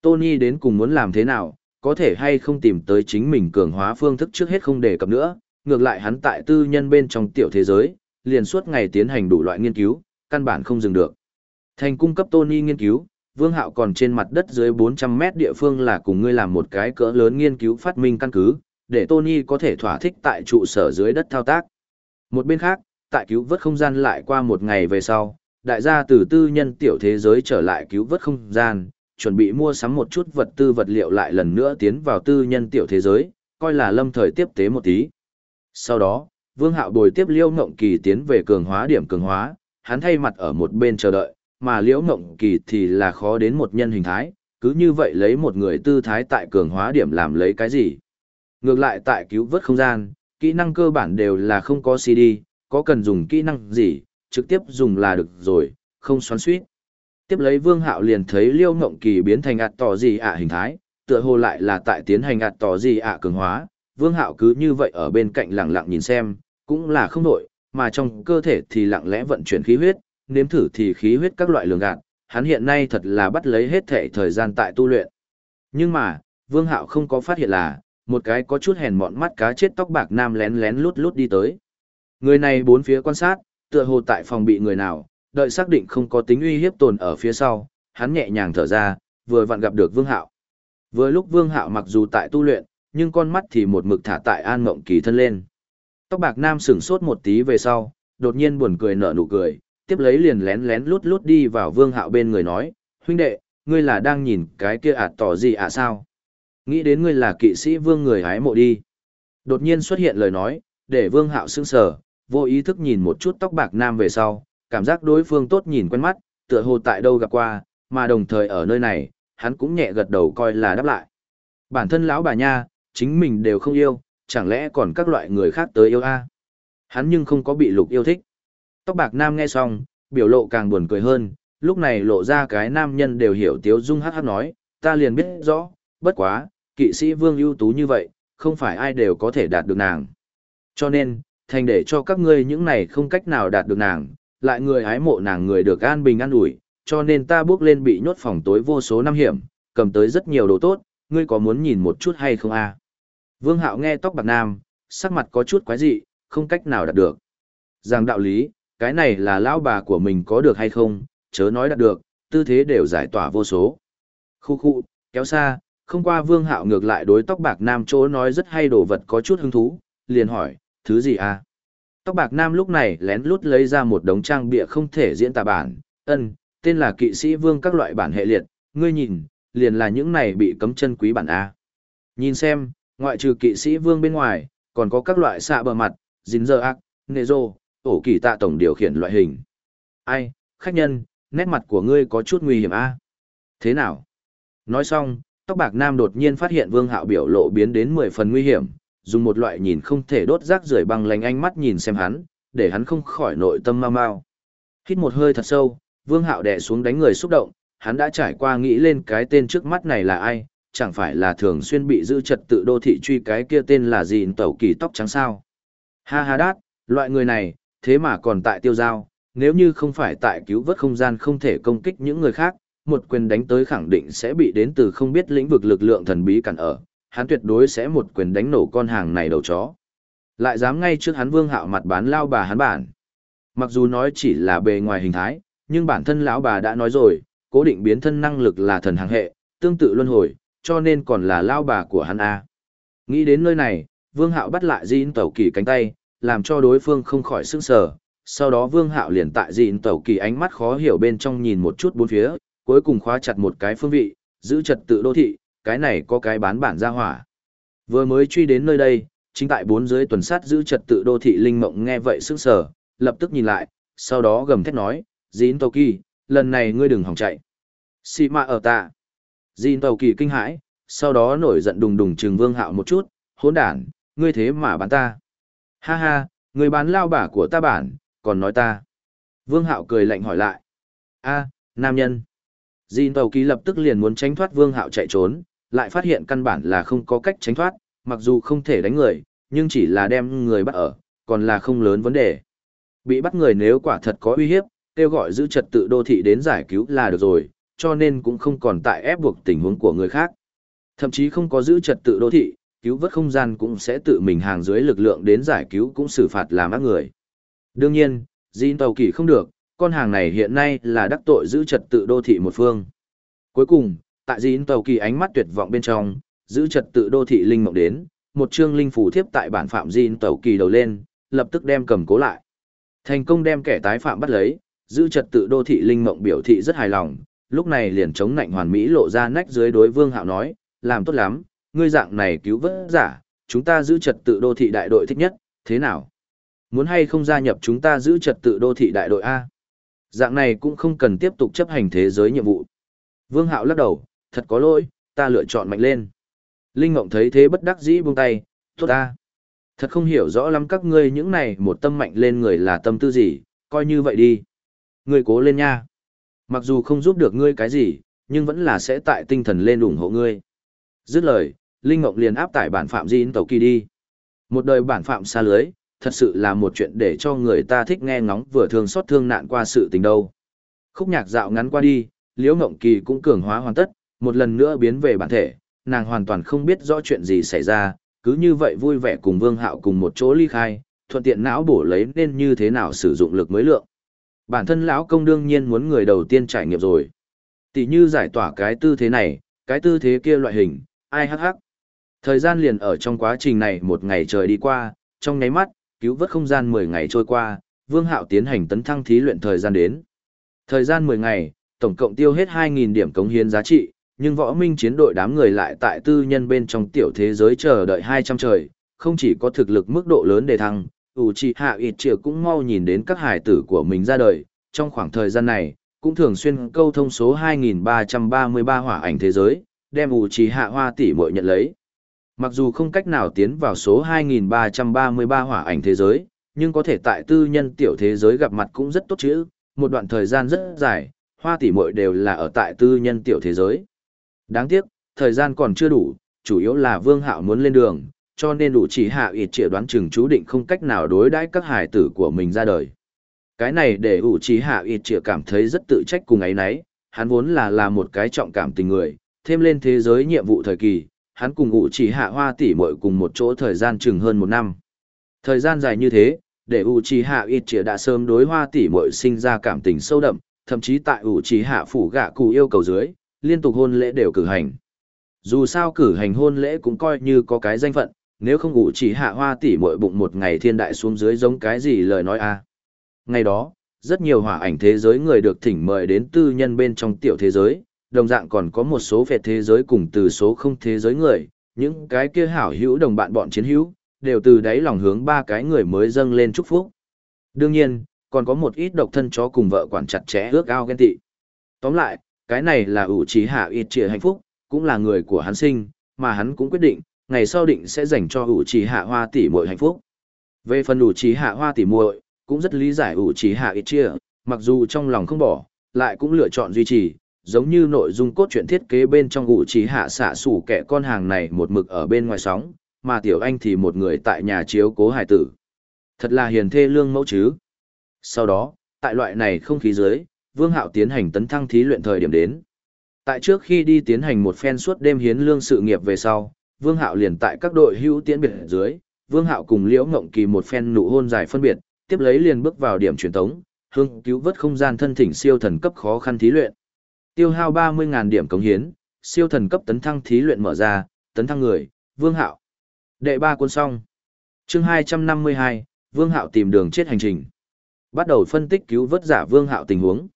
Tony đến cùng muốn làm thế nào, có thể hay không tìm tới chính mình cường hóa phương thức trước hết không đề cập nữa, ngược lại hắn tại tư nhân bên trong tiểu thế giới, liền suốt ngày tiến hành đủ loại nghiên cứu, căn bản không dừng được. Thành cung cấp Tony nghiên cứu, Vương Hạo còn trên mặt đất dưới 400 mét địa phương là cùng ngươi làm một cái cỡ lớn nghiên cứu phát minh căn cứ, để Tony có thể thỏa thích tại trụ sở dưới đất thao tác. Một bên khác, tại cứu vớt không gian lại qua một ngày về sau, đại gia từ tư nhân tiểu thế giới trở lại cứu vớt không gian, chuẩn bị mua sắm một chút vật tư vật liệu lại lần nữa tiến vào tư nhân tiểu thế giới, coi là lâm thời tiếp tế một tí. Sau đó, Vương Hạo bồi tiếp Liêu Ngộng Kỳ tiến về cường hóa điểm cường hóa, hắn thay mặt ở một bên chờ đợi, mà Liễu Ngộng Kỳ thì là khó đến một nhân hình thái, cứ như vậy lấy một người tư thái tại cường hóa điểm làm lấy cái gì. Ngược lại tại cứu vớt không gian, kỹ năng cơ bản đều là không có CD, có cần dùng kỹ năng gì, trực tiếp dùng là được rồi, không xoắn suýt. Tiếp lấy Vương Hạo liền thấy Liêu Ngộng Kỳ biến thành ạt tỏ gì ạ hình thái, tựa hồ lại là tại tiến hành ạt tỏ gì ạ cường hóa, Vương Hạo cứ như vậy ở bên cạnh lặng lặng nhìn xem, cũng là không đổi, mà trong cơ thể thì lặng lẽ vận chuyển khí huyết, nếm thử thì khí huyết các loại lường gạt, hắn hiện nay thật là bắt lấy hết thể thời gian tại tu luyện. Nhưng mà, Vương Hạo không có phát hiện là, một cái có chút hèn mọn mắt cá chết tóc bạc nam lén lén lút lút đi tới. Người này bốn phía quan sát, tựa hồ tại phòng bị người nào, đợi xác định không có tính uy hiếp tồn ở phía sau, hắn nhẹ nhàng thở ra, vừa vặn gặp được Vương Hạo. Vừa lúc Vương Hạo mặc dù tại tu luyện, nhưng con mắt thì một mực thả tại An Mộng Kỳ thân lên. Tóc bạc nam sửng sốt một tí về sau, đột nhiên buồn cười nở nụ cười, tiếp lấy liền lén lén lút lút đi vào Vương Hạo bên người nói, huynh đệ, ngươi là đang nhìn cái kia ạt tỏ gì ạ sao? Nghĩ đến ngươi là kỵ sĩ Vương người hái mộ đi. Đột nhiên xuất hiện lời nói, để Vương Hạo sững sờ, vô ý thức nhìn một chút tóc bạc nam về sau, cảm giác đối phương tốt nhìn quen mắt, tựa hồ tại đâu gặp qua, mà đồng thời ở nơi này, hắn cũng nhẹ gật đầu coi là đáp lại. Bản thân lão bà nha, chính mình đều không yêu, chẳng lẽ còn các loại người khác tới yêu a? Hắn nhưng không có bị lục yêu thích. Tóc bạc nam nghe xong, biểu lộ càng buồn cười hơn, lúc này lộ ra cái nam nhân đều hiểu tiếu dung hát hát nói, ta liền biết rõ, bất quá, kỵ sĩ vương ưu tú như vậy, không phải ai đều có thể đạt được nàng. Cho nên, thành để cho các ngươi những này không cách nào đạt được nàng, lại người hái mộ nàng người được an bình an ủi, cho nên ta bước lên bị nhốt phòng tối vô số năm hiểm, cầm tới rất nhiều đồ tốt, ngươi có muốn nhìn một chút hay không a? Vương Hạo nghe tóc bạc nam, sắc mặt có chút quái dị, không cách nào đạt được. Giang đạo lý, cái này là lão bà của mình có được hay không, chớ nói đạt được, tư thế đều giải tỏa vô số. Khu khu, kéo xa, không qua Vương Hạo ngược lại đối tóc bạc nam chỗ nói rất hay đồ vật có chút hứng thú, liền hỏi, thứ gì à? Tóc bạc nam lúc này lén lút lấy ra một đống trang bịa không thể diễn tả bản, ân, tên là kỵ sĩ vương các loại bản hệ liệt, ngươi nhìn, liền là những này bị cấm chân quý bản A. Nhìn xem, ngoại trừ kỵ sĩ vương bên ngoài, còn có các loại xạ bờ mặt, dính dơ ác, nê rô, ổ kỳ tạ tổng điều khiển loại hình. Ai, khách nhân, nét mặt của ngươi có chút nguy hiểm A. Thế nào? Nói xong, tóc bạc nam đột nhiên phát hiện vương hạo biểu lộ biến đến mười phần nguy hiểm, dùng một loại nhìn không thể đốt rác rưởi bằng lành ánh mắt nhìn xem hắn, để hắn không khỏi nội tâm mau mau. Hít một hơi thật sâu, Vương Hạo đè xuống đánh người xúc động, hắn đã trải qua nghĩ lên cái tên trước mắt này là ai, chẳng phải là thường xuyên bị giữ trật tự đô thị truy cái kia tên là gì tẩu kỳ tóc trắng sao. Ha ha đát, loại người này, thế mà còn tại tiêu giao, nếu như không phải tại cứu vớt không gian không thể công kích những người khác, một quyền đánh tới khẳng định sẽ bị đến từ không biết lĩnh vực lực lượng thần bí cản ở, hắn tuyệt đối sẽ một quyền đánh nổ con hàng này đầu chó. Lại dám ngay trước hắn vương hạo mặt bán lao bà hắn bản. Mặc dù nói chỉ là bề ngoài hình thái, nhưng bản thân lão bà đã nói rồi, cố định biến thân năng lực là thần hàng hệ, tương tự luân hồi, cho nên còn là lao bà của hắn A. Nghĩ đến nơi này, vương hạo bắt lại Jin tẩu kỳ cánh tay, làm cho đối phương không khỏi sững sờ. Sau đó vương hạo liền tại dịn tẩu kỳ ánh mắt khó hiểu bên trong nhìn một chút bốn phía, cuối cùng khóa chặt một cái phương vị, giữ trật tự đô thị, cái này có cái bán bản ra hỏa. Vừa mới truy đến nơi đây, chính tại bốn dưới tuần sát giữ trật tự đô thị linh mộng nghe vậy sững sờ, lập tức nhìn lại, sau đó gầm thét nói, Diễn Tẩu Kỳ, lần này ngươi đừng hòng chạy. Xì mạ ở ta. Dịn tẩu kỳ kinh hãi, sau đó nổi giận đùng đùng trừng vương hạo một chút, hỗn đản, ngươi thế mà bán ta. Ha ha, người bán lao bả của ta bản, còn nói ta. Vương Hạo cười lạnh hỏi lại. a nam nhân. Jin Tàu ký lập tức liền muốn tránh thoát Vương Hạo chạy trốn, lại phát hiện căn bản là không có cách tránh thoát, mặc dù không thể đánh người, nhưng chỉ là đem người bắt ở, còn là không lớn vấn đề. Bị bắt người nếu quả thật có uy hiếp, kêu gọi giữ trật tự đô thị đến giải cứu là được rồi, cho nên cũng không còn tại ép buộc tình huống của người khác. Thậm chí không có giữ trật tự đô thị, cứu vớt không gian cũng sẽ tự mình hàng dưới lực lượng đến giải cứu cũng xử phạt làm ác người. Đương nhiên, Jin Tàu Kỳ không được, con hàng này hiện nay là đắc tội giữ trật tự đô thị một phương. Cuối cùng, tại Jin Tàu Kỳ ánh mắt tuyệt vọng bên trong, giữ trật tự đô thị linh mộng đến, một chương linh phủ thiếp tại bản phạm Jin Tàu Kỳ đầu lên, lập tức đem cầm cố lại. Thành công đem kẻ tái phạm bắt lấy, giữ trật tự đô thị linh mộng biểu thị rất hài lòng, lúc này liền chống nạnh hoàn mỹ lộ ra nách dưới đối Vương Hạo nói, làm tốt lắm, ngươi dạng này cứu vớt giả, chúng ta giữ trật tự đô thị đại đội thích nhất, thế nào? Muốn hay không gia nhập chúng ta giữ trật tự đô thị đại đội A? Dạng này cũng không cần tiếp tục chấp hành thế giới nhiệm vụ. Vương Hạo lắc đầu, thật có lỗi, ta lựa chọn mạnh lên. Linh Ngộng thấy thế bất đắc dĩ buông tay, tốt ta. Thật không hiểu rõ lắm các ngươi những này một tâm mạnh lên người là tâm tư gì, coi như vậy đi. Ngươi cố lên nha. Mặc dù không giúp được ngươi cái gì, nhưng vẫn là sẽ tại tinh thần lên ủng hộ ngươi. Dứt lời, Linh Ngọc liền áp tải bản phạm diên tàu kỳ đi. Một đời bản phạm xa lưới, thật sự là một chuyện để cho người ta thích nghe ngóng vừa thường xót thương nạn qua sự tình đâu. Khúc nhạc dạo ngắn qua đi, Liễu Ngộng Kỳ cũng cường hóa hoàn tất, một lần nữa biến về bản thể, nàng hoàn toàn không biết rõ chuyện gì xảy ra, cứ như vậy vui vẻ cùng Vương Hạo cùng một chỗ ly khai, thuận tiện não bổ lấy nên như thế nào sử dụng lực mới lượng. Bản thân lão công đương nhiên muốn người đầu tiên trải nghiệm rồi. Tỷ như giải tỏa cái tư thế này, cái tư thế kia loại hình, ai hắc hắc. Thời gian liền ở trong quá trình này một ngày trời đi qua, trong nháy mắt, cứu vớt không gian 10 ngày trôi qua, Vương Hạo tiến hành tấn thăng thí luyện thời gian đến. Thời gian 10 ngày, tổng cộng tiêu hết 2.000 điểm cống hiến giá trị, nhưng võ minh chiến đội đám người lại tại tư nhân bên trong tiểu thế giới chờ đợi 200 trời, không chỉ có thực lực mức độ lớn để thăng, Uchiha Itchia cũng mau nhìn đến các hải tử của mình ra đời, trong khoảng thời gian này, cũng thường xuyên câu thông số 2333 hỏa ảnh thế giới, đem Uchiha Hoa tỷ muội nhận lấy. Mặc dù không cách nào tiến vào số 2333 hỏa ảnh thế giới, nhưng có thể tại tư nhân tiểu thế giới gặp mặt cũng rất tốt chứ, một đoạn thời gian rất dài, hoa tỷ muội đều là ở tại tư nhân tiểu thế giới. Đáng tiếc, thời gian còn chưa đủ, chủ yếu là Vương Hạo muốn lên đường, cho nên đủ chỉ hạ ịt trịa đoán chừng chú định không cách nào đối đãi các hải tử của mình ra đời. Cái này để ủ chỉ hạ ịt trịa cảm thấy rất tự trách cùng ấy nấy, hắn vốn là là một cái trọng cảm tình người, thêm lên thế giới nhiệm vụ thời kỳ, hắn cùng ủ chỉ hạ hoa tỷ muội cùng một chỗ thời gian chừng hơn một năm. Thời gian dài như thế, để ủ chỉ hạ ít trịa đã sớm đối hoa tỷ muội sinh ra cảm tình sâu đậm, thậm chí tại ủ chỉ hạ phủ gạ cụ yêu cầu dưới, liên tục hôn lễ đều cử hành. Dù sao cử hành hôn lễ cũng coi như có cái danh phận, nếu không ủ chỉ hạ hoa tỷ muội bụng một ngày thiên đại xuống dưới giống cái gì lời nói a. Ngày đó, rất nhiều hỏa ảnh thế giới người được thỉnh mời đến tư nhân bên trong tiểu thế giới, đồng dạng còn có một số về thế giới cùng từ số không thế giới người, những cái kia hảo hữu đồng bạn bọn chiến hữu, đều từ đáy lòng hướng ba cái người mới dâng lên chúc phúc. Đương nhiên, còn có một ít độc thân chó cùng vợ quản chặt chẽ ước ao ghen tị. Tóm lại, cái này là ủ trí hạ ít trịa hạnh phúc, cũng là người của hắn sinh, mà hắn cũng quyết định, ngày sau định sẽ dành cho ủ trí hạ hoa tỷ muội hạnh phúc. Về phần ủ trí hạ hoa tỷ muội, cũng rất lý giải ủ trí hạ ít trịa, mặc dù trong lòng không bỏ, lại cũng lựa chọn duy trì, giống như nội dung cốt truyện thiết kế bên trong ủ trí hạ xạ sủ kẻ con hàng này một mực ở bên ngoài sóng, mà tiểu anh thì một người tại nhà chiếu cố hải tử. Thật là hiền thê lương mẫu chứ. Sau đó, tại loại này không khí dưới, Vương Hạo tiến hành tấn thăng thí luyện thời điểm đến. Tại trước khi đi tiến hành một phen suốt đêm hiến lương sự nghiệp về sau, Vương Hạo liền tại các đội hữu tiến biệt dưới, Vương Hạo cùng Liễu Ngộng Kỳ một phen nụ hôn dài phân biệt, tiếp lấy liền bước vào điểm truyền tống, hương cứu vớt không gian thân thỉnh siêu thần cấp khó khăn thí luyện. Tiêu hao 30.000 điểm cống hiến, siêu thần cấp tấn thăng thí luyện mở ra, tấn thăng người, Vương Hạo. Đệ ba cuốn xong. Chương 252, Vương Hạo tìm đường chết hành trình. Bắt đầu phân tích cứu vớt giả Vương Hạo tình huống.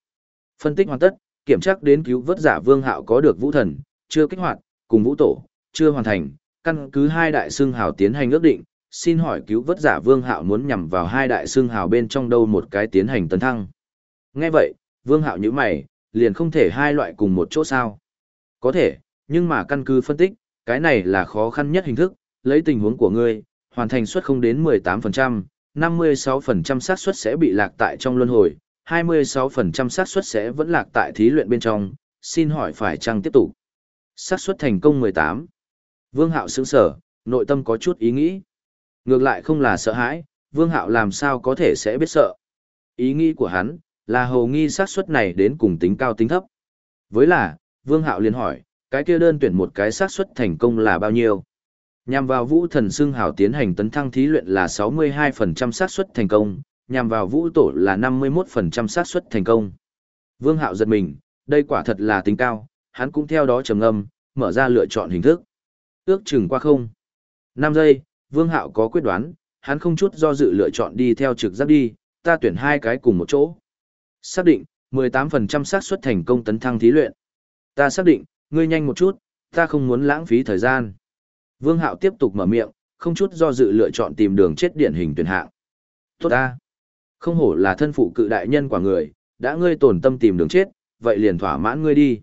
Phân tích hoàn tất, kiểm tra đến cứu vớt giả Vương Hạo có được vũ thần, chưa kích hoạt, cùng vũ tổ, chưa hoàn thành, căn cứ hai đại xương hào tiến hành ước định, xin hỏi cứu vớt giả Vương Hạo muốn nhằm vào hai đại xương hào bên trong đâu một cái tiến hành tấn thăng. Nghe vậy, Vương Hạo nhíu mày, liền không thể hai loại cùng một chỗ sao? Có thể, nhưng mà căn cứ phân tích, cái này là khó khăn nhất hình thức, lấy tình huống của ngươi, hoàn thành suất không đến 18%, 56% xác suất sẽ bị lạc tại trong luân hồi, 26% xác suất sẽ vẫn lạc tại thí luyện bên trong, xin hỏi phải chăng tiếp tục. xác suất thành công 18. Vương Hạo sững sở, nội tâm có chút ý nghĩ. Ngược lại không là sợ hãi, Vương Hạo làm sao có thể sẽ biết sợ. Ý nghĩ của hắn, là hầu nghi xác suất này đến cùng tính cao tính thấp. Với là, Vương Hạo liền hỏi, cái kia đơn tuyển một cái xác suất thành công là bao nhiêu? Nhằm vào vũ thần xưng hảo tiến hành tấn thăng thí luyện là 62% xác suất thành công, nhằm vào vũ tổ là 51% xác suất thành công. Vương Hạo giật mình, đây quả thật là tính cao, hắn cũng theo đó trầm ngâm, mở ra lựa chọn hình thức. Ước chừng qua không. 5 giây, Vương Hạo có quyết đoán, hắn không chút do dự lựa chọn đi theo trực giác đi, ta tuyển hai cái cùng một chỗ. Xác định, 18% xác suất thành công tấn thăng thí luyện. Ta xác định, ngươi nhanh một chút, ta không muốn lãng phí thời gian. Vương Hạo tiếp tục mở miệng, không chút do dự lựa chọn tìm đường chết điển hình tuyển hạng. Tốt ta. Không hổ là thân phụ cự đại nhân quả người, đã ngươi tổn tâm tìm đường chết, vậy liền thỏa mãn ngươi đi.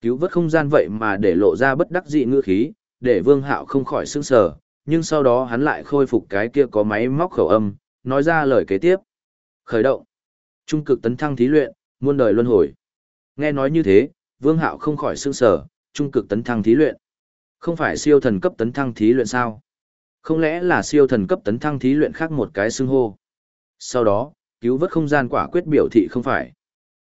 Cứu vớt không gian vậy mà để lộ ra bất đắc dị ngữ khí, để Vương Hạo không khỏi sững sờ, nhưng sau đó hắn lại khôi phục cái kia có máy móc khẩu âm, nói ra lời kế tiếp. Khởi động. Trung cực tấn thăng thí luyện, muôn đời luân hồi. Nghe nói như thế, Vương Hạo không khỏi sững sờ, trung cực tấn thăng thí luyện. Không phải siêu thần cấp tấn thăng thí luyện sao? Không lẽ là siêu thần cấp tấn thăng thí luyện khác một cái xưng hô? Sau đó, cứu vớt không gian quả quyết biểu thị không phải.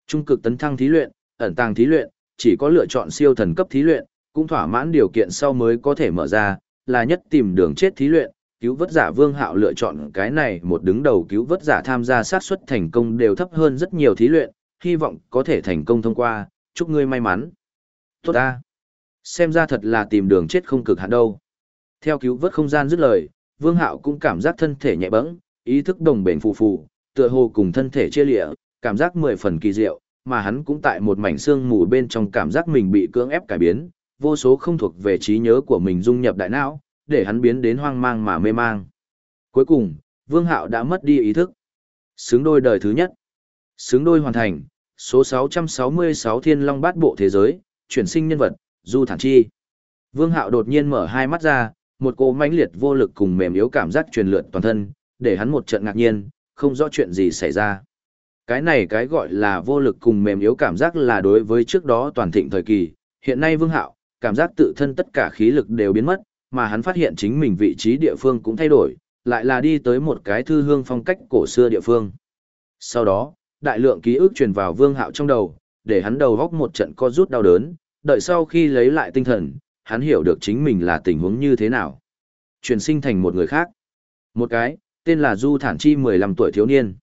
Trung cực tấn thăng thí luyện, ẩn tàng thí luyện, chỉ có lựa chọn siêu thần cấp thí luyện, cũng thỏa mãn điều kiện sau mới có thể mở ra, là nhất tìm đường chết thí luyện, cứu vớt giả Vương Hạo lựa chọn cái này một đứng đầu cứu vớt giả tham gia sát suất thành công đều thấp hơn rất nhiều thí luyện, hy vọng có thể thành công thông qua, chúc ngươi may mắn. Tốt ta. Xem ra thật là tìm đường chết không cực hạn đâu. Theo cứu vớt không gian dứt lời, Vương Hạo cũng cảm giác thân thể nhẹ bẫng, ý thức đồng bền phù phù, tựa hồ cùng thân thể chia lịa, cảm giác mười phần kỳ diệu, mà hắn cũng tại một mảnh xương mù bên trong cảm giác mình bị cưỡng ép cải biến, vô số không thuộc về trí nhớ của mình dung nhập đại não, để hắn biến đến hoang mang mà mê mang. Cuối cùng, Vương Hạo đã mất đi ý thức. Xứng đôi đời thứ nhất. Xứng đôi hoàn thành, số 666 Thiên Long Bát Bộ Thế Giới, chuyển sinh nhân vật, Du Thản Chi. Vương Hạo đột nhiên mở hai mắt ra, một cỗ mãnh liệt vô lực cùng mềm yếu cảm giác truyền lượn toàn thân, để hắn một trận ngạc nhiên, không rõ chuyện gì xảy ra. Cái này cái gọi là vô lực cùng mềm yếu cảm giác là đối với trước đó toàn thịnh thời kỳ, hiện nay Vương Hạo, cảm giác tự thân tất cả khí lực đều biến mất, mà hắn phát hiện chính mình vị trí địa phương cũng thay đổi, lại là đi tới một cái thư hương phong cách cổ xưa địa phương. Sau đó, đại lượng ký ức truyền vào Vương Hạo trong đầu, để hắn đầu góc một trận co rút đau đớn, đợi sau khi lấy lại tinh thần, hắn hiểu được chính mình là tình huống như thế nào. Chuyển sinh thành một người khác. Một cái, tên là Du Thản Chi 15 tuổi thiếu niên.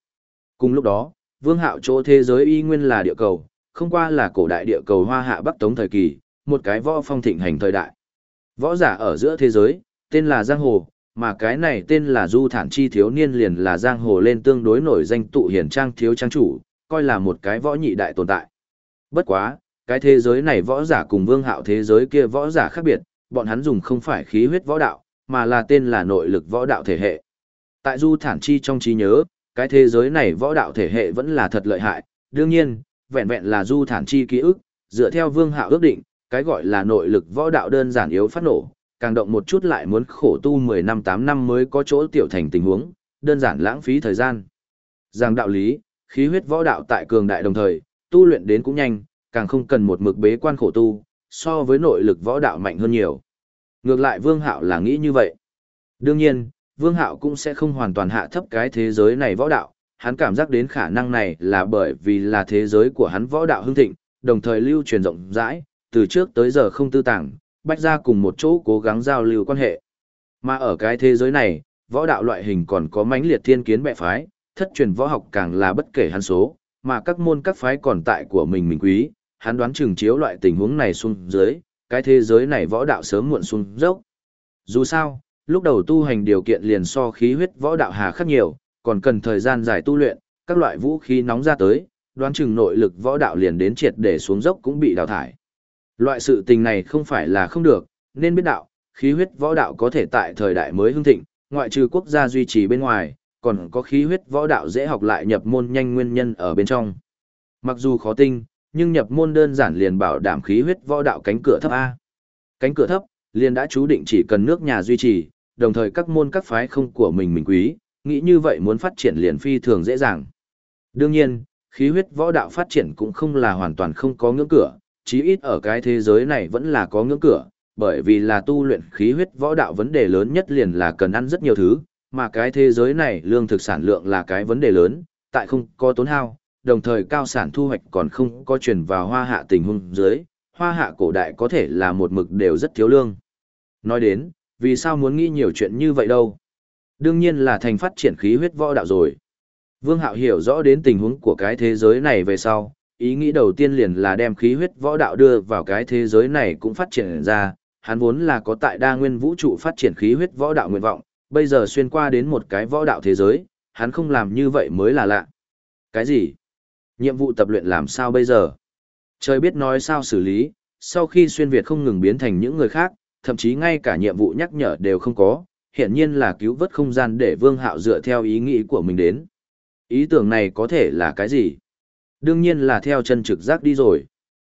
Cùng lúc đó, Vương Hạo chỗ thế giới y nguyên là địa cầu, không qua là cổ đại địa cầu Hoa Hạ Bắc Tống thời kỳ, một cái võ phong thịnh hành thời đại. Võ giả ở giữa thế giới, tên là Giang Hồ, mà cái này tên là Du Thản Chi thiếu niên liền là Giang Hồ lên tương đối nổi danh tụ hiển trang thiếu trang chủ, coi là một cái võ nhị đại tồn tại. Bất quá, cái thế giới này võ giả cùng vương hạo thế giới kia võ giả khác biệt, bọn hắn dùng không phải khí huyết võ đạo, mà là tên là nội lực võ đạo thể hệ. Tại Du Thản Chi trong trí nhớ, cái thế giới này võ đạo thể hệ vẫn là thật lợi hại, đương nhiên, vẹn vẹn là Du Thản Chi ký ức, dựa theo vương hạo ước định, cái gọi là nội lực võ đạo đơn giản yếu phát nổ, càng động một chút lại muốn khổ tu 10 năm 8 năm mới có chỗ tiểu thành tình huống, đơn giản lãng phí thời gian. Giang đạo lý, khí huyết võ đạo tại cường đại đồng thời, tu luyện đến cũng nhanh, càng không cần một mực bế quan khổ tu, so với nội lực võ đạo mạnh hơn nhiều. Ngược lại Vương Hạo là nghĩ như vậy. Đương nhiên, Vương Hạo cũng sẽ không hoàn toàn hạ thấp cái thế giới này võ đạo, hắn cảm giác đến khả năng này là bởi vì là thế giới của hắn võ đạo hưng thịnh, đồng thời lưu truyền rộng rãi, từ trước tới giờ không tư tàng, bách ra cùng một chỗ cố gắng giao lưu quan hệ. Mà ở cái thế giới này, võ đạo loại hình còn có mãnh liệt thiên kiến bệ phái, thất truyền võ học càng là bất kể hắn số, mà các môn các phái còn tại của mình mình quý, hắn đoán chừng chiếu loại tình huống này xuống dưới, cái thế giới này võ đạo sớm muộn xuống dốc. Dù sao, lúc đầu tu hành điều kiện liền so khí huyết võ đạo hà khắc nhiều, còn cần thời gian dài tu luyện, các loại vũ khí nóng ra tới, đoán chừng nội lực võ đạo liền đến triệt để xuống dốc cũng bị đào thải. Loại sự tình này không phải là không được, nên biết đạo, khí huyết võ đạo có thể tại thời đại mới hưng thịnh, ngoại trừ quốc gia duy trì bên ngoài, còn có khí huyết võ đạo dễ học lại nhập môn nhanh nguyên nhân ở bên trong. Mặc dù khó tinh, nhưng nhập môn đơn giản liền bảo đảm khí huyết võ đạo cánh cửa thấp A. Cánh cửa thấp, liền đã chú định chỉ cần nước nhà duy trì, đồng thời các môn các phái không của mình mình quý, nghĩ như vậy muốn phát triển liền phi thường dễ dàng. Đương nhiên, khí huyết võ đạo phát triển cũng không là hoàn toàn không có ngưỡng cửa, chí ít ở cái thế giới này vẫn là có ngưỡng cửa, bởi vì là tu luyện khí huyết võ đạo vấn đề lớn nhất liền là cần ăn rất nhiều thứ, mà cái thế giới này lương thực sản lượng là cái vấn đề lớn, tại không có tốn hao, đồng thời cao sản thu hoạch còn không có chuyển vào hoa hạ tình huống dưới, hoa hạ cổ đại có thể là một mực đều rất thiếu lương. Nói đến, vì sao muốn nghĩ nhiều chuyện như vậy đâu? Đương nhiên là thành phát triển khí huyết võ đạo rồi. Vương Hạo hiểu rõ đến tình huống của cái thế giới này về sau, ý nghĩ đầu tiên liền là đem khí huyết võ đạo đưa vào cái thế giới này cũng phát triển ra, hắn vốn là có tại đa nguyên vũ trụ phát triển khí huyết võ đạo nguyện vọng, bây giờ xuyên qua đến một cái võ đạo thế giới, hắn không làm như vậy mới là lạ. Cái gì? Nhiệm vụ tập luyện làm sao bây giờ? Trời biết nói sao xử lý, sau khi xuyên Việt không ngừng biến thành những người khác, thậm chí ngay cả nhiệm vụ nhắc nhở đều không có, hiện nhiên là cứu vớt không gian để Vương Hạo dựa theo ý nghĩ của mình đến. Ý tưởng này có thể là cái gì? Đương nhiên là theo chân trực giác đi rồi.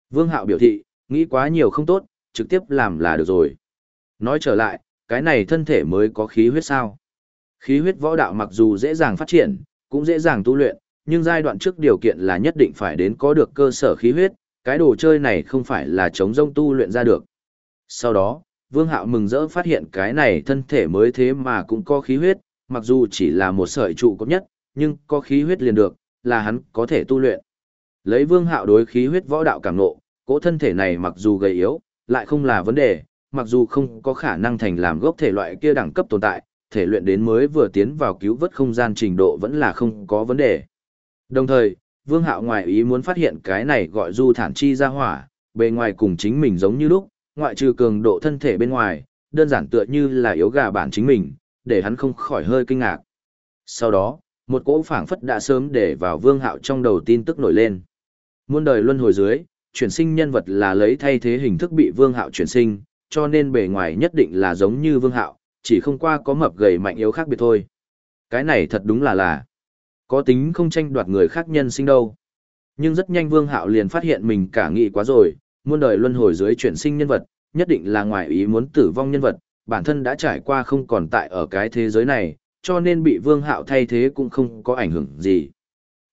Vương Hạo biểu thị, nghĩ quá nhiều không tốt, trực tiếp làm là được rồi. Nói trở lại, cái này thân thể mới có khí huyết sao. Khí huyết võ đạo mặc dù dễ dàng phát triển, cũng dễ dàng tu luyện, nhưng giai đoạn trước điều kiện là nhất định phải đến có được cơ sở khí huyết, cái đồ chơi này không phải là chống rông tu luyện ra được. Sau đó, Vương Hạo mừng rỡ phát hiện cái này thân thể mới thế mà cũng có khí huyết, mặc dù chỉ là một sợi trụ cấp nhất, nhưng có khí huyết liền được, là hắn có thể tu luyện. Lấy Vương Hạo đối khí huyết võ đạo cảm nộ, cỗ thân thể này mặc dù gầy yếu, lại không là vấn đề, mặc dù không có khả năng thành làm gốc thể loại kia đẳng cấp tồn tại, thể luyện đến mới vừa tiến vào cứu vớt không gian trình độ vẫn là không có vấn đề. Đồng thời, Vương Hạo ngoài ý muốn phát hiện cái này gọi du thản chi ra hỏa, bề ngoài cùng chính mình giống như lúc, ngoại trừ cường độ thân thể bên ngoài, đơn giản tựa như là yếu gà bản chính mình, để hắn không khỏi hơi kinh ngạc. Sau đó, một cỗ phảng phất đã sớm để vào Vương Hạo trong đầu tin tức nổi lên. Muôn đời luân hồi dưới, chuyển sinh nhân vật là lấy thay thế hình thức bị Vương Hạo chuyển sinh, cho nên bề ngoài nhất định là giống như Vương Hạo, chỉ không qua có mập gầy mạnh yếu khác biệt thôi. Cái này thật đúng là là có tính không tranh đoạt người khác nhân sinh đâu. Nhưng rất nhanh Vương Hạo liền phát hiện mình cả nghĩ quá rồi, muôn đời luân hồi dưới chuyển sinh nhân vật, nhất định là ngoài ý muốn tử vong nhân vật, bản thân đã trải qua không còn tại ở cái thế giới này, cho nên bị Vương Hạo thay thế cũng không có ảnh hưởng gì.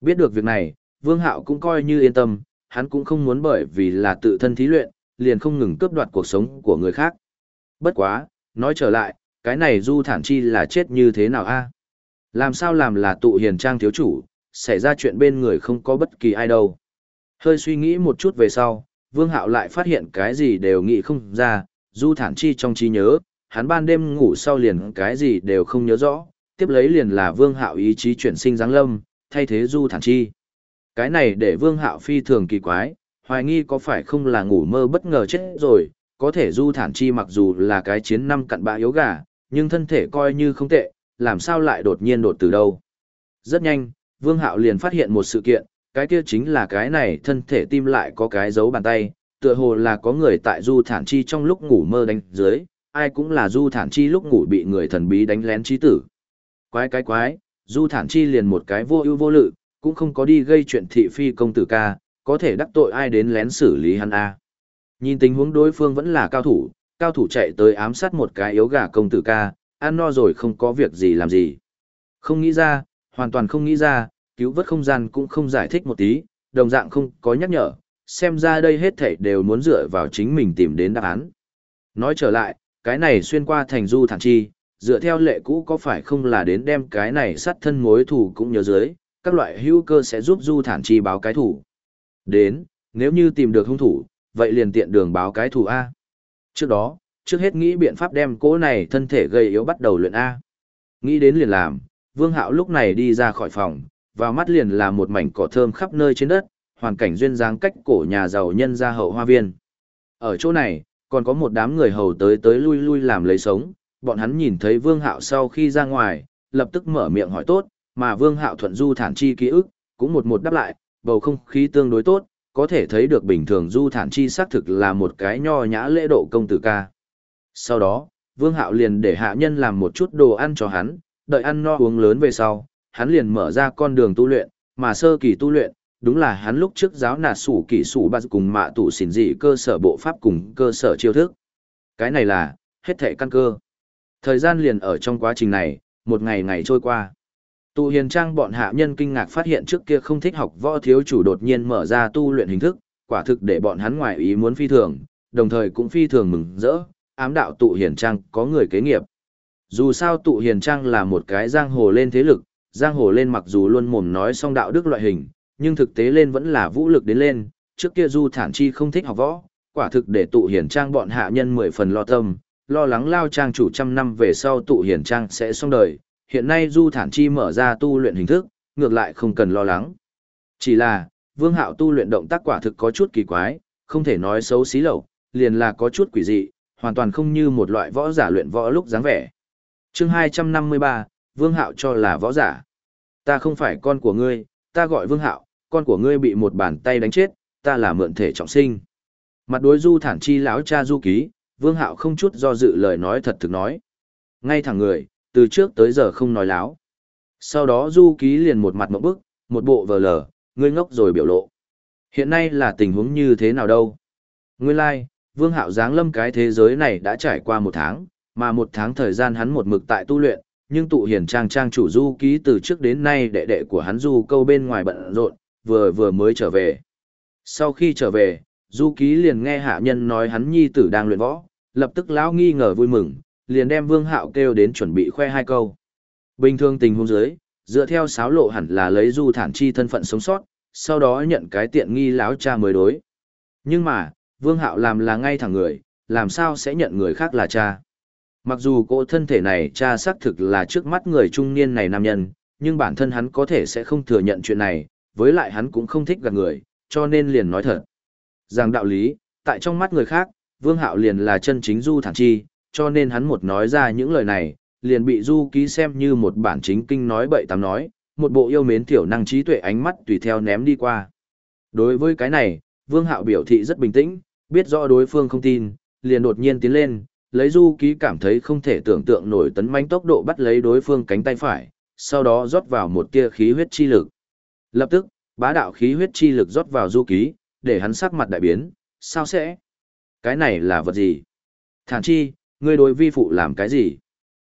Biết được việc này, Vương Hạo cũng coi như yên tâm, hắn cũng không muốn bởi vì là tự thân thí luyện, liền không ngừng cướp đoạt cuộc sống của người khác. Bất quá, nói trở lại, cái này Du Thản Chi là chết như thế nào a? À? Làm sao làm là tụ hiền trang thiếu chủ, xảy ra chuyện bên người không có bất kỳ ai đâu. Hơi suy nghĩ một chút về sau, Vương Hạo lại phát hiện cái gì đều nghĩ không ra, Du Thản Chi trong trí nhớ, hắn ban đêm ngủ sau liền cái gì đều không nhớ rõ, tiếp lấy liền là Vương Hạo ý chí chuyển sinh giáng lâm, thay thế Du Thản Chi. Cái này để Vương Hạo phi thường kỳ quái, hoài nghi có phải không là ngủ mơ bất ngờ chết rồi, có thể Du Thản Chi mặc dù là cái chiến năm cặn bã yếu gà, nhưng thân thể coi như không tệ, làm sao lại đột nhiên đột từ đâu. Rất nhanh, Vương Hạo liền phát hiện một sự kiện, cái kia chính là cái này thân thể tim lại có cái dấu bàn tay, tựa hồ là có người tại Du Thản Chi trong lúc ngủ mơ đánh dưới, ai cũng là Du Thản Chi lúc ngủ bị người thần bí đánh lén trí tử. Quái cái quái, Du Thản Chi liền một cái vô ưu vô lự, cũng không có đi gây chuyện thị phi công tử ca, có thể đắc tội ai đến lén xử lý hắn a. Nhìn tình huống đối phương vẫn là cao thủ, cao thủ chạy tới ám sát một cái yếu gà công tử ca, ăn no rồi không có việc gì làm gì. Không nghĩ ra, hoàn toàn không nghĩ ra, cứu vớt không gian cũng không giải thích một tí, đồng dạng không có nhắc nhở, xem ra đây hết thảy đều muốn dựa vào chính mình tìm đến đáp án. Nói trở lại, cái này xuyên qua thành du thản chi, dựa theo lệ cũ có phải không là đến đem cái này sát thân mối thù cũng nhớ dưới, các loại hữu cơ sẽ giúp du thản chi báo cái thủ. Đến, nếu như tìm được hung thủ, vậy liền tiện đường báo cái thủ A. Trước đó, trước hết nghĩ biện pháp đem cỗ này thân thể gây yếu bắt đầu luyện A. Nghĩ đến liền làm, Vương Hạo lúc này đi ra khỏi phòng, vào mắt liền là một mảnh cỏ thơm khắp nơi trên đất, hoàn cảnh duyên dáng cách cổ nhà giàu nhân gia hậu hoa viên. Ở chỗ này, còn có một đám người hầu tới tới lui lui làm lấy sống, bọn hắn nhìn thấy Vương Hạo sau khi ra ngoài, lập tức mở miệng hỏi tốt, mà Vương Hạo thuận du thản chi ký ức, cũng một một đáp lại, bầu không khí tương đối tốt, có thể thấy được bình thường du thản chi xác thực là một cái nho nhã lễ độ công tử ca. Sau đó, Vương Hạo liền để hạ nhân làm một chút đồ ăn cho hắn, đợi ăn no uống lớn về sau, hắn liền mở ra con đường tu luyện, mà sơ kỳ tu luyện, đúng là hắn lúc trước giáo nạt sủ kỳ sủ bắt cùng mạ tủ xỉn dị cơ sở bộ pháp cùng cơ sở chiêu thức. Cái này là, hết thể căn cơ. Thời gian liền ở trong quá trình này, một ngày ngày trôi qua. Tụ hiền trang bọn hạ nhân kinh ngạc phát hiện trước kia không thích học võ thiếu chủ đột nhiên mở ra tu luyện hình thức, quả thực để bọn hắn ngoài ý muốn phi thường, đồng thời cũng phi thường mừng rỡ, ám đạo tụ hiền trang có người kế nghiệp. Dù sao tụ hiền trang là một cái giang hồ lên thế lực, giang hồ lên mặc dù luôn mồm nói song đạo đức loại hình, nhưng thực tế lên vẫn là vũ lực đến lên, trước kia du thản chi không thích học võ, quả thực để tụ hiền trang bọn hạ nhân mười phần lo tâm, lo lắng lao trang chủ trăm năm về sau tụ hiền trang sẽ xong đời, hiện nay du thản chi mở ra tu luyện hình thức, ngược lại không cần lo lắng. Chỉ là, vương hạo tu luyện động tác quả thực có chút kỳ quái, không thể nói xấu xí lậu, liền là có chút quỷ dị, hoàn toàn không như một loại võ giả luyện võ lúc dáng vẻ. chương 253, vương hạo cho là võ giả. Ta không phải con của ngươi, ta gọi vương hạo, con của ngươi bị một bàn tay đánh chết, ta là mượn thể trọng sinh. Mặt đối du thản chi lão cha du ký, vương hạo không chút do dự lời nói thật thực nói. Ngay thẳng người, từ trước tới giờ không nói láo. Sau đó du ký liền một mặt một bức, một bộ vờ lờ, ngươi ngốc rồi biểu lộ. Hiện nay là tình huống như thế nào đâu? Nguyên lai, like, vương hạo giáng lâm cái thế giới này đã trải qua một tháng, mà một tháng thời gian hắn một mực tại tu luyện, nhưng tụ hiển trang trang chủ du ký từ trước đến nay đệ đệ của hắn du câu bên ngoài bận rộn, vừa vừa mới trở về. Sau khi trở về, du ký liền nghe hạ nhân nói hắn nhi tử đang luyện võ, lập tức lão nghi ngờ vui mừng, liền đem vương hạo kêu đến chuẩn bị khoe hai câu. Bình thường tình huống dưới, dựa theo sáo lộ hẳn là lấy du thản chi thân phận sống sót, sau đó nhận cái tiện nghi lão cha mới đối. Nhưng mà, vương hạo làm là ngay thẳng người, làm sao sẽ nhận người khác là cha. Mặc dù cô thân thể này cha xác thực là trước mắt người trung niên này nam nhân, nhưng bản thân hắn có thể sẽ không thừa nhận chuyện này, với lại hắn cũng không thích gạt người, cho nên liền nói thật. Rằng đạo lý, tại trong mắt người khác, Vương Hạo liền là chân chính Du Thản Chi, cho nên hắn một nói ra những lời này, liền bị Du Ký xem như một bản chính kinh nói bậy tám nói, một bộ yêu mến tiểu năng trí tuệ ánh mắt tùy theo ném đi qua. Đối với cái này, Vương Hạo biểu thị rất bình tĩnh, biết rõ đối phương không tin, liền đột nhiên tiến lên, lấy Du Ký cảm thấy không thể tưởng tượng nổi tấn manh tốc độ bắt lấy đối phương cánh tay phải, sau đó rót vào một tia khí huyết chi lực. Lập tức, bá đạo khí huyết chi lực rót vào Du Ký, để hắn sắc mặt đại biến, sao sẽ? Cái này là vật gì? Thản chi, ngươi đối vi phụ làm cái gì?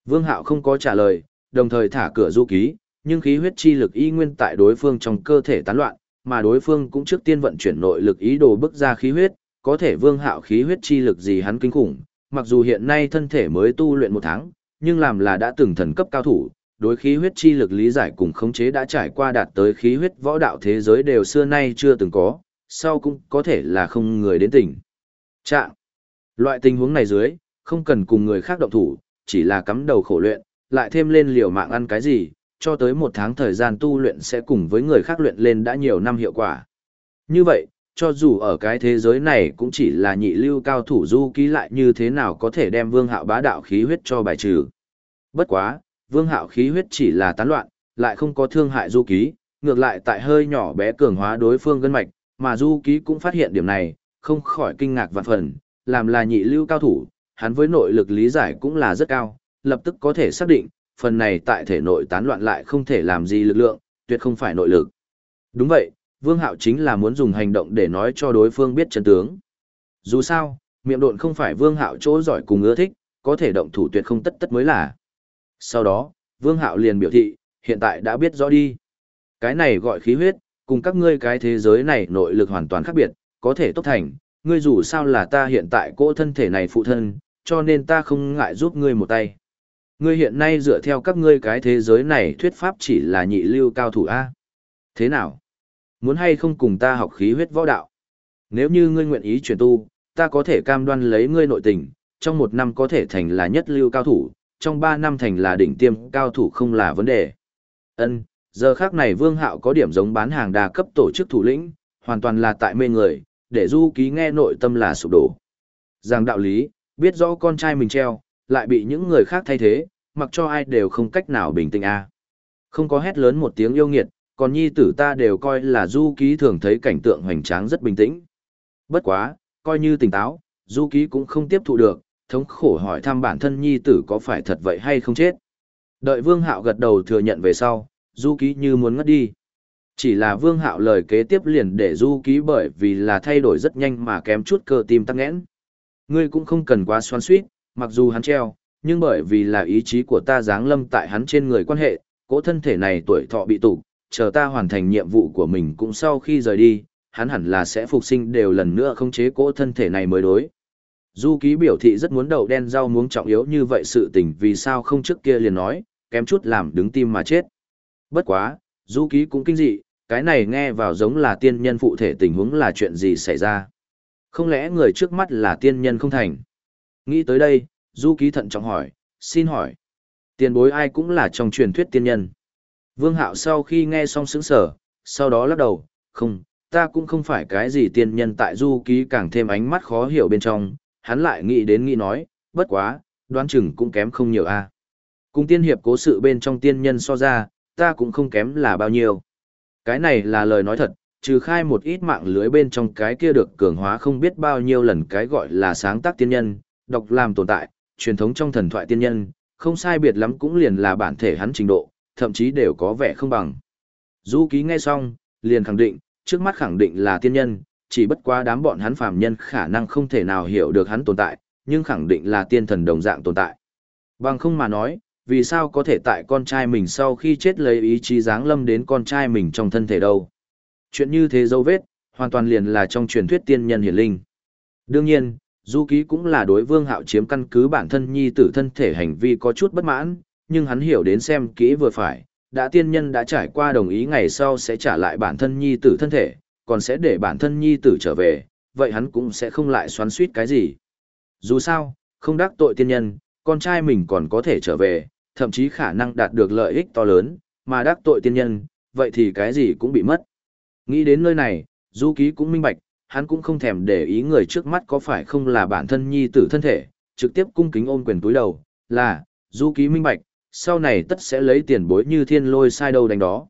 Vương Hạo không có trả lời, đồng thời thả cửa du ký, nhưng khí huyết chi lực y nguyên tại đối phương trong cơ thể tán loạn, mà đối phương cũng trước tiên vận chuyển nội lực ý đồ bức ra khí huyết, có thể Vương Hạo khí huyết chi lực gì hắn kinh khủng, mặc dù hiện nay thân thể mới tu luyện một tháng, nhưng làm là đã từng thần cấp cao thủ, đối khí huyết chi lực lý giải cùng khống chế đã trải qua đạt tới khí huyết võ đạo thế giới đều xưa nay chưa từng có, sau cũng có thể là không người đến tỉnh. Trạng. Loại tình huống này dưới, không cần cùng người khác động thủ, chỉ là cắm đầu khổ luyện, lại thêm lên liều mạng ăn cái gì, cho tới một tháng thời gian tu luyện sẽ cùng với người khác luyện lên đã nhiều năm hiệu quả. Như vậy, cho dù ở cái thế giới này cũng chỉ là nhị lưu cao thủ du ký lại như thế nào có thể đem vương hạo bá đạo khí huyết cho bài trừ. Bất quá, vương hạo khí huyết chỉ là tán loạn, lại không có thương hại du ký, ngược lại tại hơi nhỏ bé cường hóa đối phương gân mạch, mà du ký cũng phát hiện điểm này, không khỏi kinh ngạc vạn phần, làm là nhị lưu cao thủ, hắn với nội lực lý giải cũng là rất cao, lập tức có thể xác định, phần này tại thể nội tán loạn lại không thể làm gì lực lượng, tuyệt không phải nội lực. Đúng vậy, Vương Hạo chính là muốn dùng hành động để nói cho đối phương biết chân tướng. Dù sao, miệng độn không phải Vương Hạo chỗ giỏi cùng ưa thích, có thể động thủ tuyệt không tất tất mới là. Sau đó, Vương Hạo liền biểu thị, hiện tại đã biết rõ đi. Cái này gọi khí huyết, cùng các ngươi cái thế giới này nội lực hoàn toàn khác biệt, có thể tốt thành, ngươi dù sao là ta hiện tại cỗ thân thể này phụ thân, cho nên ta không ngại giúp ngươi một tay. Ngươi hiện nay dựa theo các ngươi cái thế giới này thuyết pháp chỉ là nhị lưu cao thủ A. Thế nào? Muốn hay không cùng ta học khí huyết võ đạo? Nếu như ngươi nguyện ý chuyển tu, ta có thể cam đoan lấy ngươi nội tình, trong một năm có thể thành là nhất lưu cao thủ, trong ba năm thành là đỉnh tiêm cao thủ không là vấn đề. Ân, giờ khác này Vương Hạo có điểm giống bán hàng đa cấp tổ chức thủ lĩnh, hoàn toàn là tại mê người, để du ký nghe nội tâm là sụp đổ. Giang đạo lý, biết rõ con trai mình treo, lại bị những người khác thay thế, mặc cho ai đều không cách nào bình tĩnh a. Không có hét lớn một tiếng yêu nghiệt, còn nhi tử ta đều coi là du ký thường thấy cảnh tượng hoành tráng rất bình tĩnh. Bất quá, coi như tỉnh táo, du ký cũng không tiếp thụ được, thống khổ hỏi thăm bản thân nhi tử có phải thật vậy hay không chết. Đợi vương hạo gật đầu thừa nhận về sau, du ký như muốn ngất đi. Chỉ là vương hạo lời kế tiếp liền để du ký bởi vì là thay đổi rất nhanh mà kém chút cơ tim tắc nghẽn. Ngươi cũng không cần quá xoan suýt, mặc dù hắn treo, nhưng bởi vì là ý chí của ta giáng lâm tại hắn trên người quan hệ, cỗ thân thể này tuổi thọ bị tụ, chờ ta hoàn thành nhiệm vụ của mình cũng sau khi rời đi, hắn hẳn là sẽ phục sinh đều lần nữa không chế cỗ thân thể này mới đối. Du ký biểu thị rất muốn đậu đen rau muống trọng yếu như vậy sự tình vì sao không trước kia liền nói, kém chút làm đứng tim mà chết. Bất quá, du ký cũng kinh dị, cái này nghe vào giống là tiên nhân phụ thể tình huống là chuyện gì xảy ra. Không lẽ người trước mắt là tiên nhân không thành? Nghĩ tới đây, du ký thận trọng hỏi, xin hỏi. Tiền bối ai cũng là trong truyền thuyết tiên nhân. Vương hạo sau khi nghe xong sững sở, sau đó lắc đầu, không, ta cũng không phải cái gì tiên nhân tại du ký càng thêm ánh mắt khó hiểu bên trong, hắn lại nghĩ đến nghĩ nói, bất quá, đoán chừng cũng kém không nhiều a. Cùng tiên hiệp cố sự bên trong tiên nhân so ra, ta cũng không kém là bao nhiêu. Cái này là lời nói thật, trừ khai một ít mạng lưới bên trong cái kia được cường hóa không biết bao nhiêu lần cái gọi là sáng tác tiên nhân, độc làm tồn tại, truyền thống trong thần thoại tiên nhân, không sai biệt lắm cũng liền là bản thể hắn trình độ, thậm chí đều có vẻ không bằng. Du ký nghe xong, liền khẳng định, trước mắt khẳng định là tiên nhân, chỉ bất quá đám bọn hắn phàm nhân khả năng không thể nào hiểu được hắn tồn tại, nhưng khẳng định là tiên thần đồng dạng tồn tại. Bằng không mà nói, vì sao có thể tại con trai mình sau khi chết lấy ý chí giáng lâm đến con trai mình trong thân thể đâu. Chuyện như thế dấu vết, hoàn toàn liền là trong truyền thuyết tiên nhân hiển linh. Đương nhiên, Du Ký cũng là đối vương hạo chiếm căn cứ bản thân nhi tử thân thể hành vi có chút bất mãn, nhưng hắn hiểu đến xem kỹ vừa phải, đã tiên nhân đã trải qua đồng ý ngày sau sẽ trả lại bản thân nhi tử thân thể, còn sẽ để bản thân nhi tử trở về, vậy hắn cũng sẽ không lại xoắn suýt cái gì. Dù sao, không đắc tội tiên nhân, con trai mình còn có thể trở về, thậm chí khả năng đạt được lợi ích to lớn, mà đắc tội tiên nhân, vậy thì cái gì cũng bị mất. Nghĩ đến nơi này, Du Ký cũng minh bạch, hắn cũng không thèm để ý người trước mắt có phải không là bản thân nhi tử thân thể, trực tiếp cung kính ôm quyền túi đầu, là, Du Ký minh bạch, sau này tất sẽ lấy tiền bối như thiên lôi sai đâu đánh đó.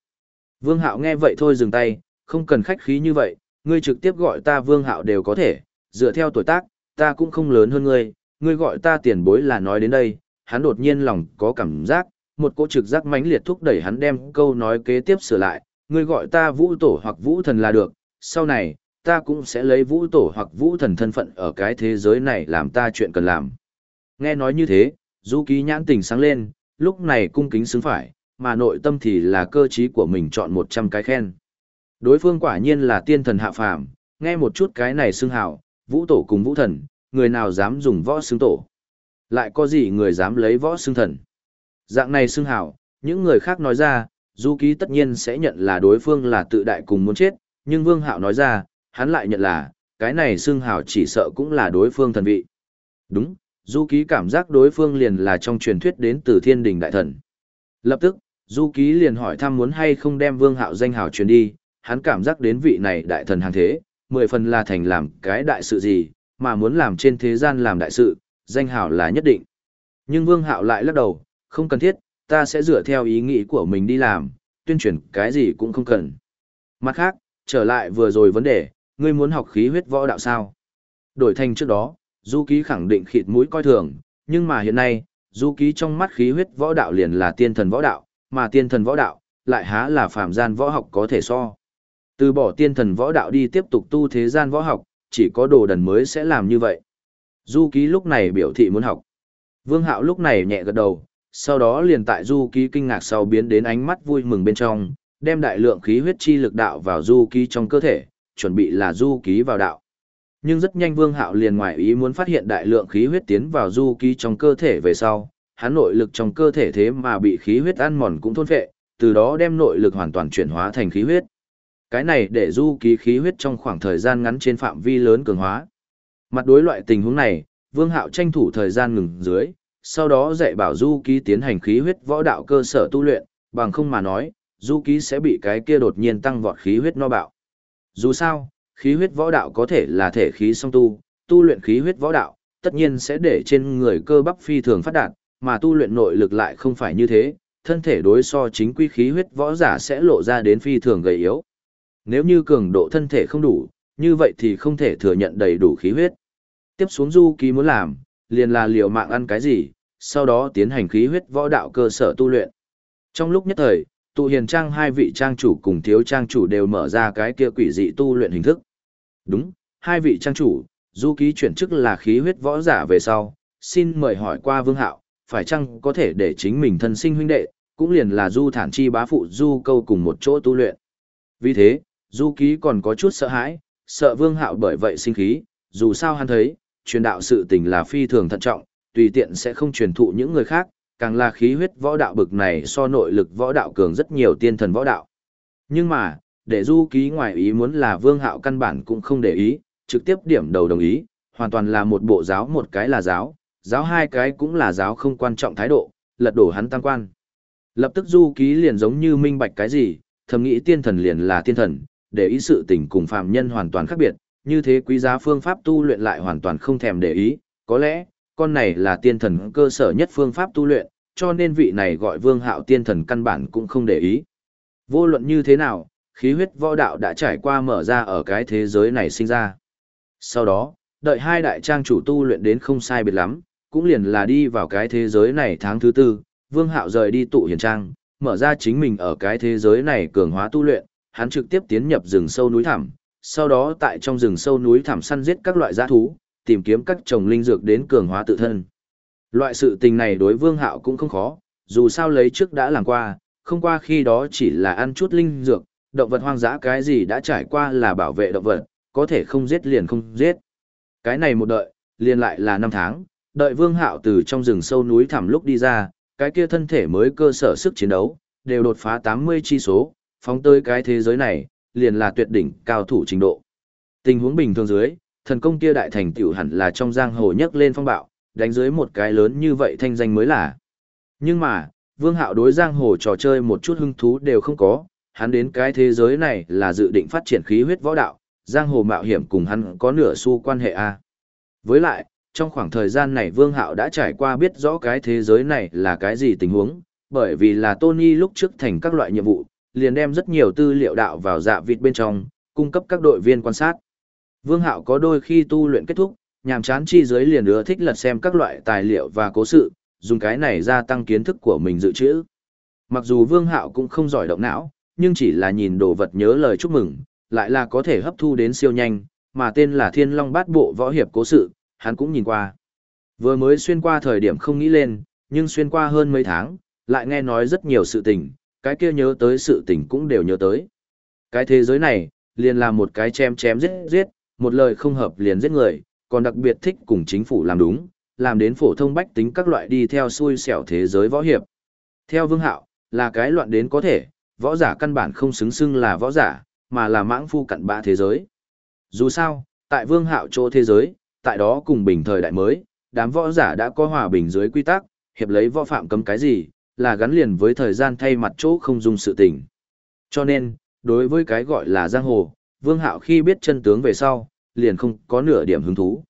Vương Hạo nghe vậy thôi dừng tay, không cần khách khí như vậy, ngươi trực tiếp gọi ta Vương Hạo đều có thể, dựa theo tuổi tác, ta cũng không lớn hơn ngươi, ngươi gọi ta tiền bối là nói đến đây, hắn đột nhiên lòng có cảm giác, một cỗ trực giác mãnh liệt thúc đẩy hắn đem câu nói kế tiếp sửa lại, ngươi gọi ta vũ tổ hoặc vũ thần là được, sau này, ta cũng sẽ lấy vũ tổ hoặc vũ thần thân phận ở cái thế giới này làm ta chuyện cần làm. Nghe nói như thế, du ký nhãn tình sáng lên, lúc này cung kính xứng phải, mà nội tâm thì là cơ trí của mình chọn 100 cái khen. Đối phương quả nhiên là tiên thần hạ phàm, nghe một chút cái này xưng hào, vũ tổ cùng vũ thần, người nào dám dùng võ xưng tổ. Lại có gì người dám lấy võ xưng thần. Dạng này xưng hào, những người khác nói ra, du ký tất nhiên sẽ nhận là đối phương là tự đại cùng muốn chết, nhưng vương hạo nói ra, hắn lại nhận là, cái này xưng hào chỉ sợ cũng là đối phương thần vị. Đúng, du ký cảm giác đối phương liền là trong truyền thuyết đến từ thiên đình đại thần. Lập tức, du ký liền hỏi thăm muốn hay không đem vương hạo danh hào truyền đi, hắn cảm giác đến vị này đại thần hàng thế, mười phần là thành làm cái đại sự gì, mà muốn làm trên thế gian làm đại sự, danh hào là nhất định. Nhưng vương hạo lại lắc đầu, không cần thiết, ta sẽ dựa theo ý nghĩ của mình đi làm, tuyên truyền cái gì cũng không cần. Mặt khác, trở lại vừa rồi vấn đề, ngươi muốn học khí huyết võ đạo sao? Đổi thành trước đó, Du Ký khẳng định khịt mũi coi thường, nhưng mà hiện nay, Du Ký trong mắt khí huyết võ đạo liền là tiên thần võ đạo, mà tiên thần võ đạo, lại há là phàm gian võ học có thể so. Từ bỏ tiên thần võ đạo đi tiếp tục tu thế gian võ học, chỉ có đồ đần mới sẽ làm như vậy. Du Ký lúc này biểu thị muốn học. Vương Hạo lúc này nhẹ gật đầu, sau đó liền tại Du Ký kinh ngạc sau biến đến ánh mắt vui mừng bên trong, đem đại lượng khí huyết chi lực đạo vào Du Ký trong cơ thể, chuẩn bị là Du Ký vào đạo. Nhưng rất nhanh Vương Hạo liền ngoài ý muốn phát hiện đại lượng khí huyết tiến vào Du Ký trong cơ thể về sau, hắn nội lực trong cơ thể thế mà bị khí huyết ăn mòn cũng thôn phệ, từ đó đem nội lực hoàn toàn chuyển hóa thành khí huyết. Cái này để Du Ký khí huyết trong khoảng thời gian ngắn trên phạm vi lớn cường hóa. Mặt đối loại tình huống này, Vương Hạo tranh thủ thời gian ngừng dưới, sau đó dạy bảo Du Ký tiến hành khí huyết võ đạo cơ sở tu luyện, bằng không mà nói, Du Ký sẽ bị cái kia đột nhiên tăng vọt khí huyết no bạo. Dù sao, khí huyết võ đạo có thể là thể khí song tu, tu luyện khí huyết võ đạo, tất nhiên sẽ để trên người cơ bắp phi thường phát đạt, mà tu luyện nội lực lại không phải như thế, thân thể đối so chính quy khí huyết võ giả sẽ lộ ra đến phi thường gầy yếu. Nếu như cường độ thân thể không đủ, như vậy thì không thể thừa nhận đầy đủ khí huyết. Tiếp xuống du ký muốn làm, liền là liều mạng ăn cái gì, sau đó tiến hành khí huyết võ đạo cơ sở tu luyện. Trong lúc nhất thời, tụ hiền trang hai vị trang chủ cùng thiếu trang chủ đều mở ra cái kia quỷ dị tu luyện hình thức. Đúng, hai vị trang chủ, du ký chuyển chức là khí huyết võ giả về sau, xin mời hỏi qua vương hạo, phải chăng có thể để chính mình thân sinh huynh đệ, cũng liền là du thản chi bá phụ du câu cùng một chỗ tu luyện. Vì thế, du ký còn có chút sợ hãi, sợ vương hạo bởi vậy sinh khí, dù sao hắn thấy, truyền đạo sự tình là phi thường thận trọng, tùy tiện sẽ không truyền thụ những người khác, càng là khí huyết võ đạo bực này so nội lực võ đạo cường rất nhiều tiên thần võ đạo. Nhưng mà, để du ký ngoài ý muốn là vương hạo căn bản cũng không để ý, trực tiếp điểm đầu đồng ý, hoàn toàn là một bộ giáo một cái là giáo, giáo hai cái cũng là giáo không quan trọng thái độ, lật đổ hắn tăng quan. Lập tức du ký liền giống như minh bạch cái gì, thầm nghĩ tiên thần liền là tiên thần, để ý sự tình cùng phàm nhân hoàn toàn khác biệt, như thế quý giá phương pháp tu luyện lại hoàn toàn không thèm để ý, có lẽ, con này là tiên thần cơ sở nhất phương pháp tu luyện, cho nên vị này gọi vương hạo tiên thần căn bản cũng không để ý. Vô luận như thế nào, khí huyết võ đạo đã trải qua mở ra ở cái thế giới này sinh ra. Sau đó, đợi hai đại trang chủ tu luyện đến không sai biệt lắm, cũng liền là đi vào cái thế giới này tháng thứ tư, vương hạo rời đi tụ hiền trang, mở ra chính mình ở cái thế giới này cường hóa tu luyện, hắn trực tiếp tiến nhập rừng sâu núi thẳm, sau đó tại trong rừng sâu núi thảm săn giết các loại giã thú, tìm kiếm các trồng linh dược đến cường hóa tự thân. Loại sự tình này đối Vương Hạo cũng không khó, dù sao lấy trước đã làm qua, không qua khi đó chỉ là ăn chút linh dược, động vật hoang dã cái gì đã trải qua là bảo vệ động vật, có thể không giết liền không giết. Cái này một đợi, liền lại là năm tháng, đợi Vương Hạo từ trong rừng sâu núi thẳm lúc đi ra, cái kia thân thể mới cơ sở sức chiến đấu, đều đột phá 80 chi số, phóng tới cái thế giới này, liền là tuyệt đỉnh cao thủ trình độ. Tình huống bình thường dưới, thần công kia đại thành tiểu hẳn là trong giang hồ nhấc lên phong bạo, đánh dưới một cái lớn như vậy thanh danh mới là. Nhưng mà, Vương Hạo đối giang hồ trò chơi một chút hứng thú đều không có, hắn đến cái thế giới này là dự định phát triển khí huyết võ đạo, giang hồ mạo hiểm cùng hắn có nửa xu quan hệ a. Với lại, trong khoảng thời gian này Vương Hạo đã trải qua biết rõ cái thế giới này là cái gì tình huống, bởi vì là Tony lúc trước thành các loại nhiệm vụ, liền đem rất nhiều tư liệu đạo vào dạ vịt bên trong, cung cấp các đội viên quan sát. Vương Hạo có đôi khi tu luyện kết thúc, nhàm chán chi dưới liền ưa thích lật xem các loại tài liệu và cố sự, dùng cái này gia tăng kiến thức của mình dự trữ. Mặc dù Vương Hạo cũng không giỏi động não, nhưng chỉ là nhìn đồ vật nhớ lời chúc mừng, lại là có thể hấp thu đến siêu nhanh, mà tên là Thiên Long Bát Bộ Võ Hiệp Cố Sự, hắn cũng nhìn qua. Vừa mới xuyên qua thời điểm không nghĩ lên, nhưng xuyên qua hơn mấy tháng, lại nghe nói rất nhiều sự tình, cái kia nhớ tới sự tình cũng đều nhớ tới. Cái thế giới này, liền là một cái chém chém giết giết, một lời không hợp liền giết người, còn đặc biệt thích cùng chính phủ làm đúng, làm đến phổ thông bách tính các loại đi theo xui xẻo thế giới võ hiệp. Theo Vương Hạo, là cái loạn đến có thể, võ giả căn bản không xứng xưng là võ giả, mà là mãng phu cặn bã thế giới. Dù sao, tại Vương Hạo chỗ thế giới, tại đó cùng bình thời đại mới, đám võ giả đã có hòa bình dưới quy tắc, hiệp lấy võ phạm cấm cái gì, là gắn liền với thời gian thay mặt chỗ không dùng sự tình. Cho nên, đối với cái gọi là giang hồ, Vương Hạo khi biết chân tướng về sau, liền không có nửa điểm hứng thú.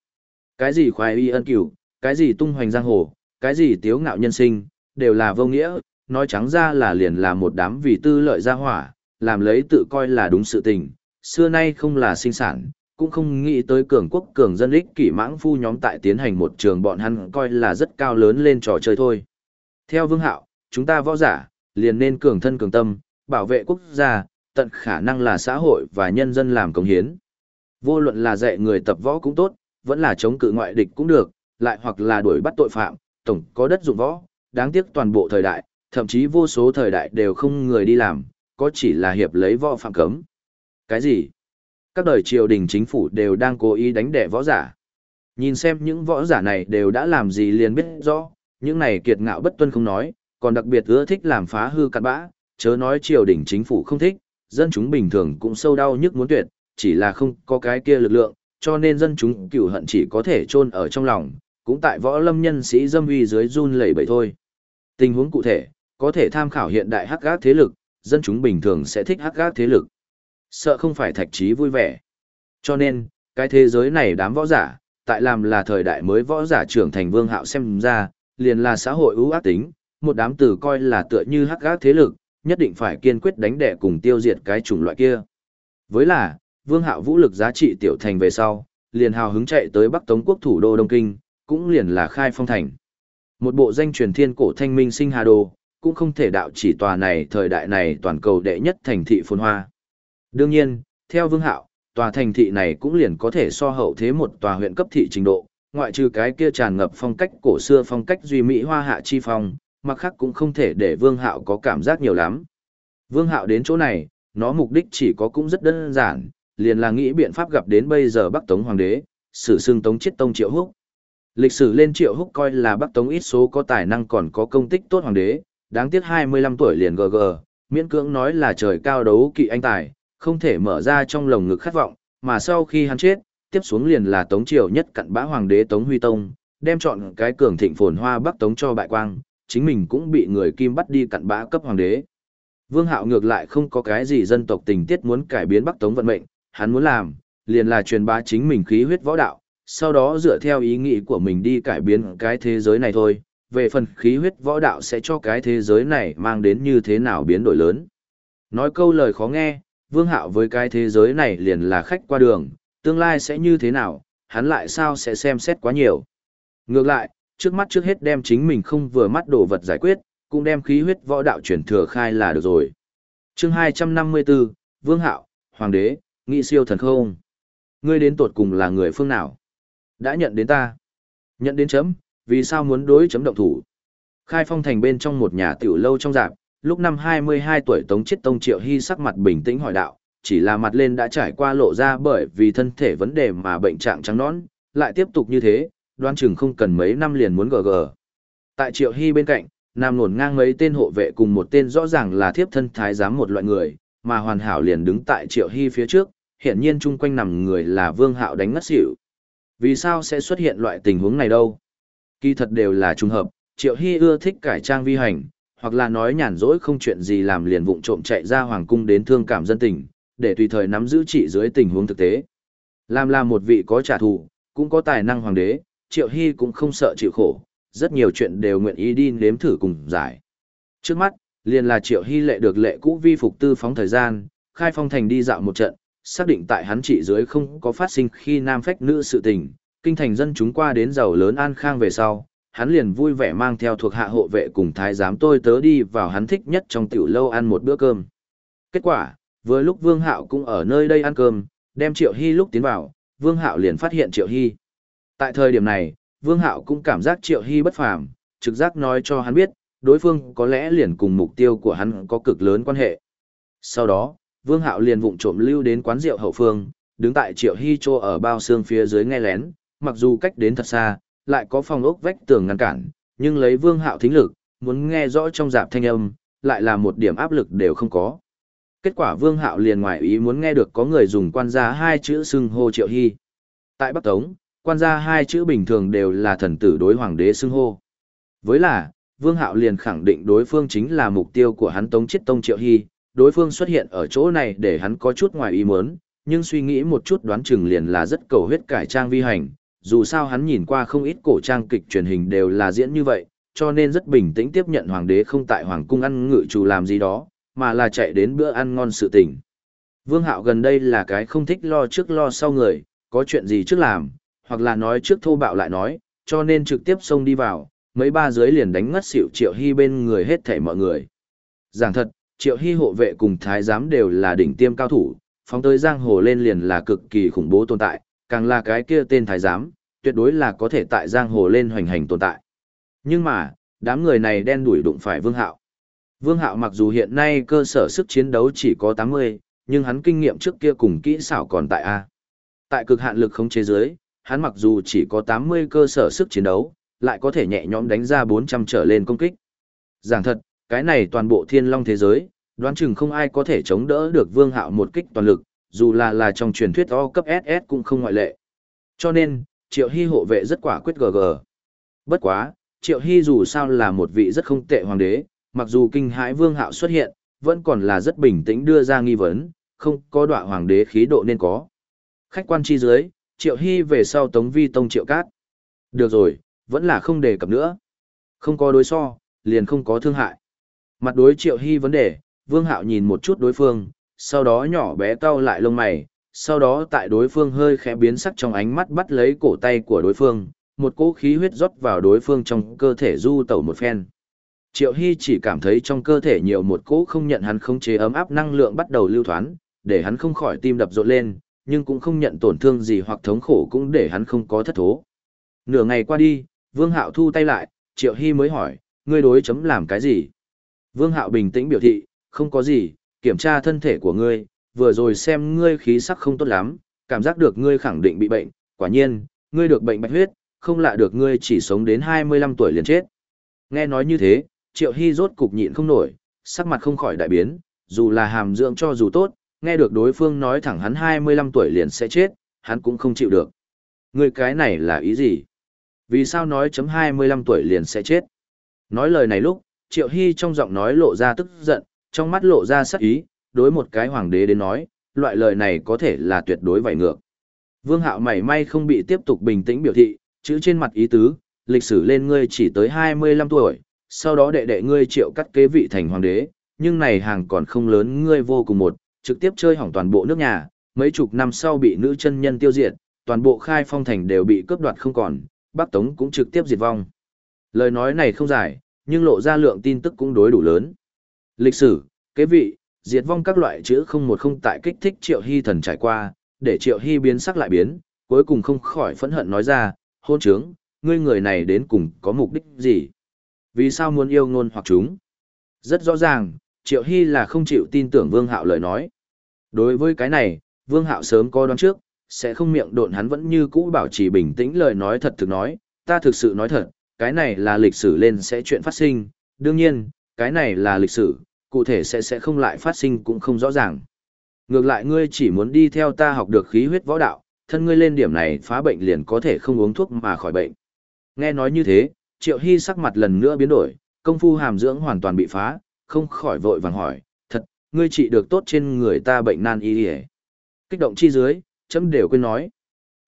Cái gì khoái y ân cửu, cái gì tung hoành giang hồ, cái gì tiếu ngạo nhân sinh, đều là vô nghĩa, nói trắng ra là liền là một đám vì tư lợi gia hỏa, làm lấy tự coi là đúng sự tình, xưa nay không là sinh sản, cũng không nghĩ tới cường quốc cường dân ích kỷ mãng phu nhóm tại tiến hành một trường bọn hắn coi là rất cao lớn lên trò chơi thôi. Theo Vương Hạo, chúng ta võ giả, liền nên cường thân cường tâm, bảo vệ quốc gia, tận khả năng là xã hội và nhân dân làm công hiến. Vô luận là dạy người tập võ cũng tốt, vẫn là chống cự ngoại địch cũng được, lại hoặc là đuổi bắt tội phạm, tổng có đất dụng võ, đáng tiếc toàn bộ thời đại, thậm chí vô số thời đại đều không người đi làm, có chỉ là hiệp lấy võ phạm cấm. Cái gì? Các đời triều đình chính phủ đều đang cố ý đánh đẻ võ giả. Nhìn xem những võ giả này đều đã làm gì liền biết rõ, những này kiệt ngạo bất tuân không nói, còn đặc biệt ưa thích làm phá hư cặn bã, chớ nói triều đình chính phủ không thích, dân chúng bình thường cũng sâu đau nhức muốn tuyệt, chỉ là không có cái kia lực lượng, cho nên dân chúng cửu hận chỉ có thể chôn ở trong lòng, cũng tại võ lâm nhân sĩ dâm uy dưới run lẩy bẩy thôi. Tình huống cụ thể, có thể tham khảo hiện đại hắc gác thế lực, dân chúng bình thường sẽ thích hắc gác thế lực. Sợ không phải thạch trí vui vẻ. Cho nên, cái thế giới này đám võ giả, tại làm là thời đại mới võ giả trưởng thành vương hạo xem ra, liền là xã hội ưu ác tính, một đám tử coi là tựa như hắc gác thế lực, nhất định phải kiên quyết đánh đẻ cùng tiêu diệt cái chủng loại kia. Với là, vương hạo vũ lực giá trị tiểu thành về sau, liền hào hứng chạy tới Bắc Tống quốc thủ đô Đông Kinh, cũng liền là khai phong thành. Một bộ danh truyền thiên cổ thanh minh sinh hà đồ, cũng không thể đạo chỉ tòa này thời đại này toàn cầu đệ nhất thành thị phồn hoa. Đương nhiên, theo vương hạo, tòa thành thị này cũng liền có thể so hậu thế một tòa huyện cấp thị trình độ, ngoại trừ cái kia tràn ngập phong cách cổ xưa phong cách duy mỹ hoa hạ chi phong, mặc khác cũng không thể để Vương Hạo có cảm giác nhiều lắm. Vương Hạo đến chỗ này, nó mục đích chỉ có cũng rất đơn giản, liền là nghĩ biện pháp gặp đến bây giờ Bắc Tống Hoàng đế, sử xưng Tống chết Tông Triệu Húc. Lịch sử lên Triệu Húc coi là Bắc Tống ít số có tài năng còn có công tích tốt hoàng đế, đáng tiếc 25 tuổi liền gờ gờ, miễn cưỡng nói là trời cao đấu kỵ anh tài, không thể mở ra trong lồng ngực khát vọng, mà sau khi hắn chết, tiếp xuống liền là Tống Triều nhất cận bã hoàng đế Tống Huy Tông, đem chọn cái cường thịnh phồn hoa Bắc Tống cho bại quang, chính mình cũng bị người Kim bắt đi cặn bã cấp hoàng đế. Vương Hạo ngược lại không có cái gì dân tộc tình tiết muốn cải biến Bắc Tống vận mệnh, hắn muốn làm, liền là truyền bá chính mình khí huyết võ đạo, sau đó dựa theo ý nghĩ của mình đi cải biến cái thế giới này thôi. Về phần khí huyết võ đạo sẽ cho cái thế giới này mang đến như thế nào biến đổi lớn. Nói câu lời khó nghe, Vương Hạo với cái thế giới này liền là khách qua đường, tương lai sẽ như thế nào, hắn lại sao sẽ xem xét quá nhiều. Ngược lại, trước mắt trước hết đem chính mình không vừa mắt đồ vật giải quyết, cũng đem khí huyết võ đạo chuyển thừa khai là được rồi. chương 254, Vương Hạo, Hoàng đế, nghị siêu thần không. Ngươi đến tột cùng là người phương nào? Đã nhận đến ta. Nhận đến chấm, vì sao muốn đối chấm động thủ? Khai phong thành bên trong một nhà tiểu lâu trong dạp, lúc năm 22 tuổi Tống Chiết Tông Triệu Hy sắc mặt bình tĩnh hỏi đạo, chỉ là mặt lên đã trải qua lộ ra bởi vì thân thể vấn đề mà bệnh trạng trắng nõn, lại tiếp tục như thế, đoán chừng không cần mấy năm liền muốn gờ gờ. Tại Triệu Hy bên cạnh, nam nổn ngang mấy tên hộ vệ cùng một tên rõ ràng là thiếp thân thái giám một loại người, mà hoàn hảo liền đứng tại Triệu Hy phía trước, hiện nhiên chung quanh nằm người là Vương Hạo đánh ngất xỉu. Vì sao sẽ xuất hiện loại tình huống này đâu? Kỳ thật đều là trùng hợp, Triệu Hy ưa thích cải trang vi hành, hoặc là nói nhàn rỗi không chuyện gì làm liền vụng trộm chạy ra hoàng cung đến thương cảm dân tình, để tùy thời nắm giữ trị dưới tình huống thực tế. Làm là một vị có trả thù, cũng có tài năng hoàng đế, Triệu Hy cũng không sợ chịu khổ, rất nhiều chuyện đều nguyện ý đi nếm thử cùng giải. Trước mắt, liền là Triệu Hy lệ được lệ cũ vi phục tư phóng thời gian, khai phong thành đi dạo một trận, xác định tại hắn trị dưới không có phát sinh khi nam phách nữ sự tình, kinh thành dân chúng qua đến giàu lớn an khang về sau, hắn liền vui vẻ mang theo thuộc hạ hộ vệ cùng thái giám tôi tớ đi vào hắn thích nhất trong tiểu lâu ăn một bữa cơm. Kết quả, vừa lúc Vương Hạo cũng ở nơi đây ăn cơm, đem Triệu Hy lúc tiến vào, Vương Hạo liền phát hiện Triệu Hy. Tại thời điểm này, Vương Hạo cũng cảm giác Triệu Hy bất phàm, trực giác nói cho hắn biết, đối phương có lẽ liền cùng mục tiêu của hắn có cực lớn quan hệ. Sau đó, Vương Hạo liền vụng trộm lưu đến quán rượu hậu phương, đứng tại Triệu Hy Chô ở bao xương phía dưới nghe lén, mặc dù cách đến thật xa, lại có phòng ốc vách tường ngăn cản, nhưng lấy Vương Hạo thính lực, muốn nghe rõ trong dạp thanh âm, lại là một điểm áp lực đều không có. Kết quả Vương Hạo liền ngoài ý muốn nghe được có người dùng quan gia hai chữ xưng hô Triệu Hy. Tại Bắc Tống, quan gia hai chữ bình thường đều là thần tử đối hoàng đế xưng hô. Với là, Vương Hạo liền khẳng định đối phương chính là mục tiêu của hắn Tống Chiết Tông Triệu Hy, đối phương xuất hiện ở chỗ này để hắn có chút ngoài ý muốn, nhưng suy nghĩ một chút đoán chừng liền là rất cầu huyết cải trang vi hành, dù sao hắn nhìn qua không ít cổ trang kịch truyền hình đều là diễn như vậy, cho nên rất bình tĩnh tiếp nhận hoàng đế không tại hoàng cung ăn ngự chủ làm gì đó, mà là chạy đến bữa ăn ngon sự tình. Vương Hạo gần đây là cái không thích lo trước lo sau người, có chuyện gì trước làm, hoặc là nói trước thô bạo lại nói, cho nên trực tiếp xông đi vào, mấy ba dưới liền đánh ngất xỉu Triệu Hy bên người hết thảy mọi người. Giảng thật, Triệu Hy hộ vệ cùng thái giám đều là đỉnh tiêm cao thủ, phóng tới giang hồ lên liền là cực kỳ khủng bố tồn tại, càng là cái kia tên thái giám, tuyệt đối là có thể tại giang hồ lên hoành hành tồn tại. Nhưng mà, đám người này đen đuổi đụng phải Vương Hạo. Vương Hạo mặc dù hiện nay cơ sở sức chiến đấu chỉ có 80, nhưng hắn kinh nghiệm trước kia cùng kỹ xảo còn tại A. Tại cực hạn lực không chế giới, hắn mặc dù chỉ có 80 cơ sở sức chiến đấu, lại có thể nhẹ nhõm đánh ra 400 trở lên công kích. Giảng thật, cái này toàn bộ thiên long thế giới, đoán chừng không ai có thể chống đỡ được Vương Hạo một kích toàn lực, dù là là trong truyền thuyết O cấp SS cũng không ngoại lệ. Cho nên, Triệu Hy hộ vệ rất quả quyết gg. Bất quá, Triệu Hy dù sao là một vị rất không tệ hoàng đế, mặc dù kinh hãi Vương Hạo xuất hiện, vẫn còn là rất bình tĩnh đưa ra nghi vấn, không có đọa hoàng đế khí độ nên có. Khách quan chi dưới, Triệu Hy về sau Tống Vi Tông Triệu Cát. Được rồi, vẫn là không đề cập nữa. Không có đối so, liền không có thương hại. Mặt đối Triệu Hy vấn đề, Vương Hạo nhìn một chút đối phương, sau đó nhỏ bé cau lại lông mày, sau đó tại đối phương hơi khẽ biến sắc trong ánh mắt bắt lấy cổ tay của đối phương, một cỗ khí huyết rót vào đối phương trong cơ thể du tẩu một phen. Triệu Hy chỉ cảm thấy trong cơ thể nhiều một cỗ không nhận hắn không chế ấm áp năng lượng bắt đầu lưu thoán, để hắn không khỏi tim đập rộn lên, nhưng cũng không nhận tổn thương gì hoặc thống khổ cũng để hắn không có thất thố. Nửa ngày qua đi, Vương Hạo thu tay lại, Triệu Hy mới hỏi, ngươi đối chấm làm cái gì? Vương Hạo bình tĩnh biểu thị, không có gì, kiểm tra thân thể của ngươi, vừa rồi xem ngươi khí sắc không tốt lắm, cảm giác được ngươi khẳng định bị bệnh, quả nhiên, ngươi được bệnh bạch huyết, không lạ được ngươi chỉ sống đến 25 tuổi liền chết. Nghe nói như thế, Triệu Hy rốt cục nhịn không nổi, sắc mặt không khỏi đại biến, dù là hàm dưỡng cho dù tốt, nghe được đối phương nói thẳng hắn 25 tuổi liền sẽ chết, hắn cũng không chịu được. Người cái này là ý gì? Vì sao nói chấm 25 tuổi liền sẽ chết? Nói lời này lúc, Triệu Hy trong giọng nói lộ ra tức giận, trong mắt lộ ra sắc ý, đối một cái hoàng đế đến nói, loại lời này có thể là tuyệt đối vậy ngược. Vương Hạo mảy may không bị tiếp tục bình tĩnh biểu thị, chữ trên mặt ý tứ, lịch sử lên ngươi chỉ tới 25 tuổi, sau đó đệ đệ ngươi triệu cắt kế vị thành hoàng đế, nhưng này hàng còn không lớn ngươi vô cùng một, trực tiếp chơi hỏng toàn bộ nước nhà, mấy chục năm sau bị nữ chân nhân tiêu diệt, toàn bộ khai phong thành đều bị cướp đoạt không còn, Bắc Tống cũng trực tiếp diệt vong. Lời nói này không dài, nhưng lộ ra lượng tin tức cũng đối đủ lớn. Lịch sử, kế vị, diệt vong các loại chữ không một không tại kích thích Triệu Hy thần trải qua, để Triệu Hy biến sắc lại biến, cuối cùng không khỏi phẫn hận nói ra, hôn trướng, ngươi người này đến cùng có mục đích gì? Vì sao muốn yêu ngôn hoặc chúng? Rất rõ ràng, Triệu Hy là không chịu tin tưởng Vương Hạo lời nói. Đối với cái này, Vương Hạo sớm có đoán trước, sẽ không miệng độn hắn vẫn như cũ bảo trì bình tĩnh lời nói thật thực nói, ta thực sự nói thật, cái này là lịch sử lên sẽ chuyện phát sinh, đương nhiên, cái này là lịch sử, cụ thể sẽ sẽ không lại phát sinh cũng không rõ ràng. Ngược lại ngươi chỉ muốn đi theo ta học được khí huyết võ đạo, thân ngươi lên điểm này phá bệnh liền có thể không uống thuốc mà khỏi bệnh. Nghe nói như thế, Triệu Hy sắc mặt lần nữa biến đổi, công phu hàm dưỡng hoàn toàn bị phá, không khỏi vội vàng hỏi, ngươi trị được tốt trên người ta bệnh nan y ỉa Kích động chi dưới, chấm đều quên nói.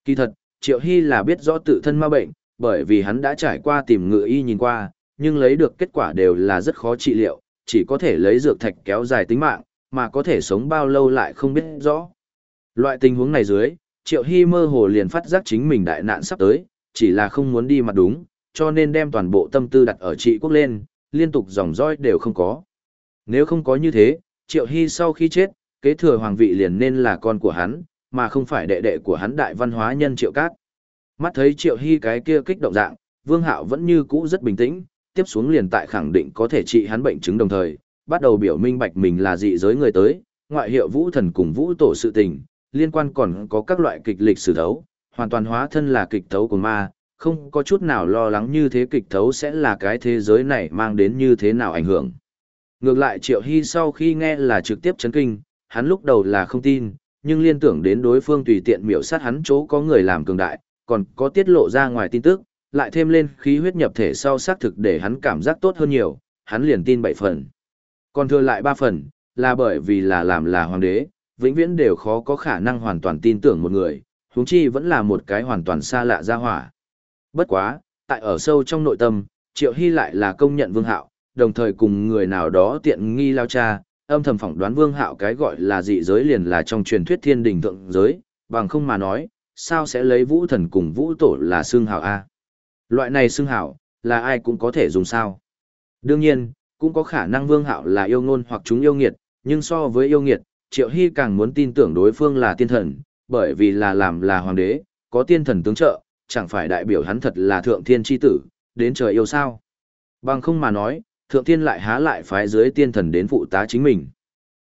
Kỳ thật, Triệu Hy là biết rõ tự thân ma bệnh, bởi vì hắn đã trải qua tìm ngựa y nhìn qua, nhưng lấy được kết quả đều là rất khó trị liệu, chỉ có thể lấy dược thạch kéo dài tính mạng, mà có thể sống bao lâu lại không biết rõ. Loại tình huống này dưới, Triệu Hy mơ hồ liền phát giác chính mình đại nạn sắp tới, chỉ là không muốn đi mặt đúng, cho nên đem toàn bộ tâm tư đặt ở trị quốc lên, liên tục dòng roi đều không có. Nếu không có như thế, Triệu Hy sau khi chết, kế thừa hoàng vị liền nên là con của hắn, mà không phải đệ đệ của hắn đại văn hóa nhân Triệu Cát. Mắt thấy Triệu Hy cái kia kích động dạng, Vương Hạo vẫn như cũ rất bình tĩnh, tiếp xuống liền tại khẳng định có thể trị hắn bệnh chứng đồng thời, bắt đầu biểu minh bạch mình là dị giới người tới, ngoại hiệu vũ thần cùng vũ tổ sự tình, liên quan còn có các loại kịch lịch sử thấu, hoàn toàn hóa thân là kịch thấu của ma, không có chút nào lo lắng như thế kịch thấu sẽ là cái thế giới này mang đến như thế nào ảnh hưởng. Ngược lại Triệu Hy sau khi nghe là trực tiếp chấn kinh, hắn lúc đầu là không tin, nhưng liên tưởng đến đối phương tùy tiện miểu sát hắn chỗ có người làm cường đại, còn có tiết lộ ra ngoài tin tức, lại thêm lên khí huyết nhập thể sau xác thực để hắn cảm giác tốt hơn nhiều, hắn liền tin bảy phần. Còn thừa lại ba phần, là bởi vì là làm là hoàng đế, vĩnh viễn đều khó có khả năng hoàn toàn tin tưởng một người, huống chi vẫn là một cái hoàn toàn xa lạ ra hỏa. Bất quá, tại ở sâu trong nội tâm, Triệu Hy lại là công nhận Vương Hạo, đồng thời cùng người nào đó tiện nghi lao cha, âm thầm phỏng đoán Vương Hạo cái gọi là dị giới liền là trong truyền thuyết thiên đình thượng giới, bằng không mà nói, sao sẽ lấy vũ thần cùng vũ tổ là xương hào A. Loại này xương hào, là ai cũng có thể dùng sao. Đương nhiên, cũng có khả năng Vương Hạo là yêu ngôn hoặc chúng yêu nghiệt, nhưng so với yêu nghiệt, Triệu Hy càng muốn tin tưởng đối phương là tiên thần, bởi vì là làm là hoàng đế, có tiên thần tướng trợ, chẳng phải đại biểu hắn thật là thượng thiên chi tử, đến trời yêu sao. Bằng không mà nói, thượng thiên lại há lại phái dưới tiên thần đến phụ tá chính mình.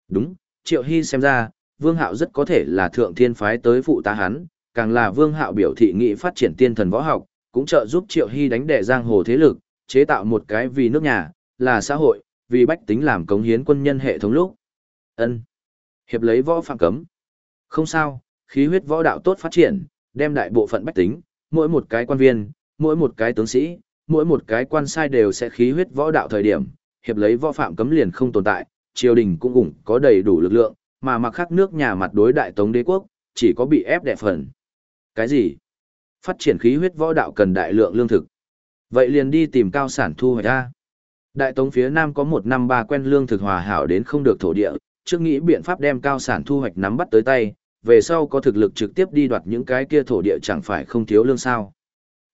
Đúng, Triệu Hy xem ra, Vương Hạo rất có thể là thượng thiên phái tới phụ tá hắn, càng là Vương Hạo biểu thị nghị phát triển tiên thần võ học, cũng trợ giúp Triệu Hy đánh đẻ giang hồ thế lực, chế tạo một cái vì nước nhà, là xã hội, vì bách tính làm cống hiến quân nhân hệ thống lúc. Ân. Hiệp lấy võ phạm cấm. Không sao, khí huyết võ đạo tốt phát triển, đem đại bộ phận bách tính, mỗi một cái quan viên, mỗi một cái tướng sĩ, mỗi một cái quan sai đều sẽ khí huyết võ đạo thời điểm, hiệp lấy võ phạm cấm liền không tồn tại, triều đình cũng ủng có đầy đủ lực lượng, mà mặc khác nước nhà mặt đối đại tống đế quốc, chỉ có bị ép đè phần. Cái gì? Phát triển khí huyết võ đạo cần đại lượng lương thực. Vậy liền đi tìm cao sản thu hoạch ra. Đại tống phía nam có một năm ba quen lương thực hòa hảo đến không được thổ địa, trước nghĩ biện pháp đem cao sản thu hoạch nắm bắt tới tay, về sau có thực lực trực tiếp đi đoạt những cái kia thổ địa chẳng phải không thiếu lương sao.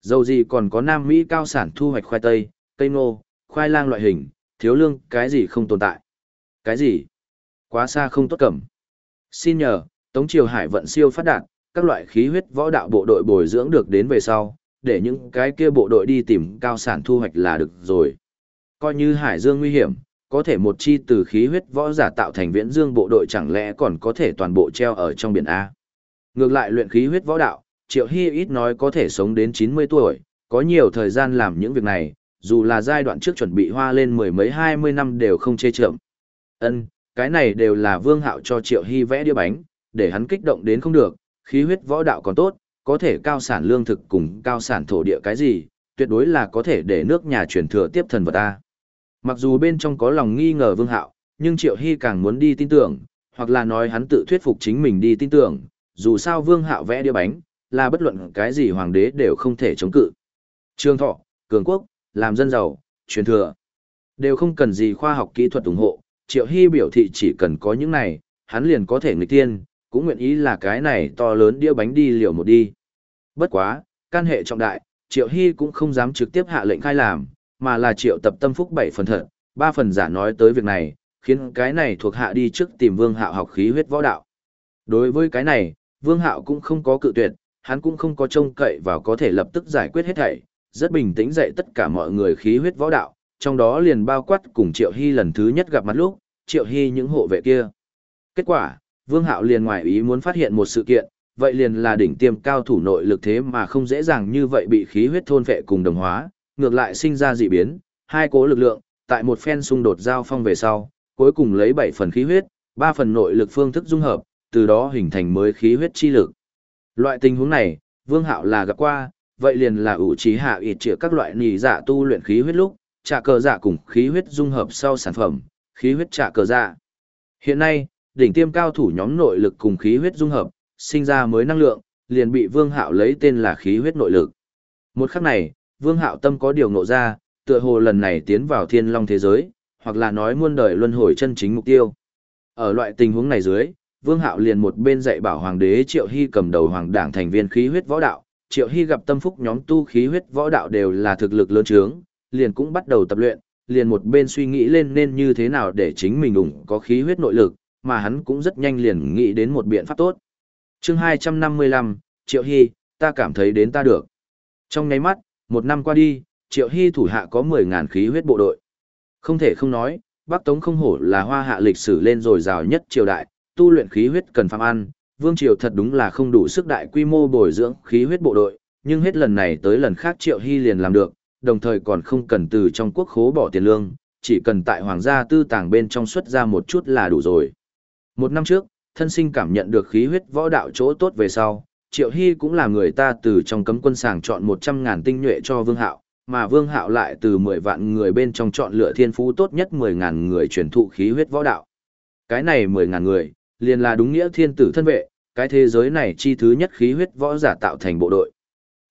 Dầu gì còn có Nam Mỹ cao sản thu hoạch khoai tây, cây ngô, khoai lang loại hình, thiếu lương cái gì không tồn tại. Cái gì? Quá xa không tốt cẩm. Xin nhờ, Tống Triều Hải vận siêu phát đạt, các loại khí huyết võ đạo bộ đội bồi dưỡng được đến về sau, để những cái kia bộ đội đi tìm cao sản thu hoạch là được rồi. Coi như Hải Dương nguy hiểm, có thể một chi từ khí huyết võ giả tạo thành viễn dương bộ đội chẳng lẽ còn có thể toàn bộ treo ở trong biển A. Ngược lại luyện khí huyết võ đạo, Triệu Hy ít nói có thể sống đến 90 tuổi, có nhiều thời gian làm những việc này, dù là giai đoạn trước chuẩn bị hoa lên mười mấy hai mươi năm đều không chê chậm. Ân, cái này đều là Vương Hạo cho Triệu Hy vẽ đĩa bánh, để hắn kích động đến không được, khí huyết võ đạo còn tốt, có thể cao sản lương thực cùng cao sản thổ địa cái gì, tuyệt đối là có thể để nước nhà truyền thừa tiếp thần vật ta. Mặc dù bên trong có lòng nghi ngờ Vương Hạo, nhưng Triệu Hy càng muốn đi tin tưởng, hoặc là nói hắn tự thuyết phục chính mình đi tin tưởng, dù sao Vương Hạo vẽ đĩa bánh, là bất luận cái gì hoàng đế đều không thể chống cự. Trương Thọ, Cường Quốc, làm dân giàu, truyền thừa, đều không cần gì khoa học kỹ thuật ủng hộ, Triệu Hy biểu thị chỉ cần có những này, hắn liền có thể nghịch tiên, cũng nguyện ý là cái này to lớn đĩa bánh đi liều một đi. Bất quá, can hệ trọng đại, Triệu Hy cũng không dám trực tiếp hạ lệnh khai làm, mà là Triệu tập tâm phúc bảy phần thật, ba phần giả nói tới việc này, khiến cái này thuộc hạ đi trước tìm Vương Hạo học khí huyết võ đạo. Đối với cái này, Vương Hạo cũng không có cự tuyệt, hắn cũng không có trông cậy vào có thể lập tức giải quyết hết thảy, rất bình tĩnh dạy tất cả mọi người khí huyết võ đạo, trong đó liền bao quát cùng Triệu Hy lần thứ nhất gặp mặt lúc, Triệu Hy những hộ vệ kia. Kết quả, Vương Hạo liền ngoài ý muốn phát hiện một sự kiện, vậy liền là đỉnh tiêm cao thủ nội lực thế mà không dễ dàng như vậy bị khí huyết thôn vệ cùng đồng hóa, ngược lại sinh ra dị biến, hai cố lực lượng, tại một phen xung đột giao phong về sau, cuối cùng lấy 7 phần khí huyết, 3 phần nội lực phương thức dung hợp, từ đó hình thành mới khí huyết chi lực. Loại tình huống này, Vương Hạo là gặp qua, vậy liền là ủ trí hạ ịt trịa các loại nì dạ tu luyện khí huyết lúc, trả cờ dạ cùng khí huyết dung hợp sau sản phẩm, khí huyết trả cờ dạ. Hiện nay, đỉnh tiêm cao thủ nhóm nội lực cùng khí huyết dung hợp, sinh ra mới năng lượng, liền bị Vương Hạo lấy tên là khí huyết nội lực. Một khắc này, Vương Hạo tâm có điều ngộ ra, tựa hồ lần này tiến vào thiên long thế giới, hoặc là nói muôn đời luân hồi chân chính mục tiêu. Ở loại tình huống này dưới, Vương Hạo liền một bên dạy bảo hoàng đế Triệu Hy cầm đầu hoàng đảng thành viên khí huyết võ đạo, Triệu Hy gặp tâm phúc nhóm tu khí huyết võ đạo đều là thực lực lớn trướng, liền cũng bắt đầu tập luyện, liền một bên suy nghĩ lên nên như thế nào để chính mình ủng có khí huyết nội lực, mà hắn cũng rất nhanh liền nghĩ đến một biện pháp tốt. chương 255, Triệu Hy, ta cảm thấy đến ta được. Trong nháy mắt, một năm qua đi, Triệu Hy thủ hạ có 10.000 khí huyết bộ đội. Không thể không nói, Bắc Tống không hổ là hoa hạ lịch sử lên rồi rào nhất triều đại, tu luyện khí huyết cần phạm ăn, vương triều thật đúng là không đủ sức đại quy mô bồi dưỡng khí huyết bộ đội, nhưng hết lần này tới lần khác Triệu Hy liền làm được, đồng thời còn không cần từ trong quốc khố bỏ tiền lương, chỉ cần tại hoàng gia tư tàng bên trong xuất ra một chút là đủ rồi. Một năm trước, thân sinh cảm nhận được khí huyết võ đạo chỗ tốt về sau, Triệu Hy cũng là người ta từ trong cấm quân sàng chọn 100.000 tinh nhuệ cho Vương Hạo, mà Vương Hạo lại từ 10 vạn người bên trong chọn lựa thiên phú tốt nhất 10.000 người truyền thụ khí huyết võ đạo. Cái này 10.000 người, liền là đúng nghĩa thiên tử thân vệ, cái thế giới này chi thứ nhất khí huyết võ giả tạo thành bộ đội.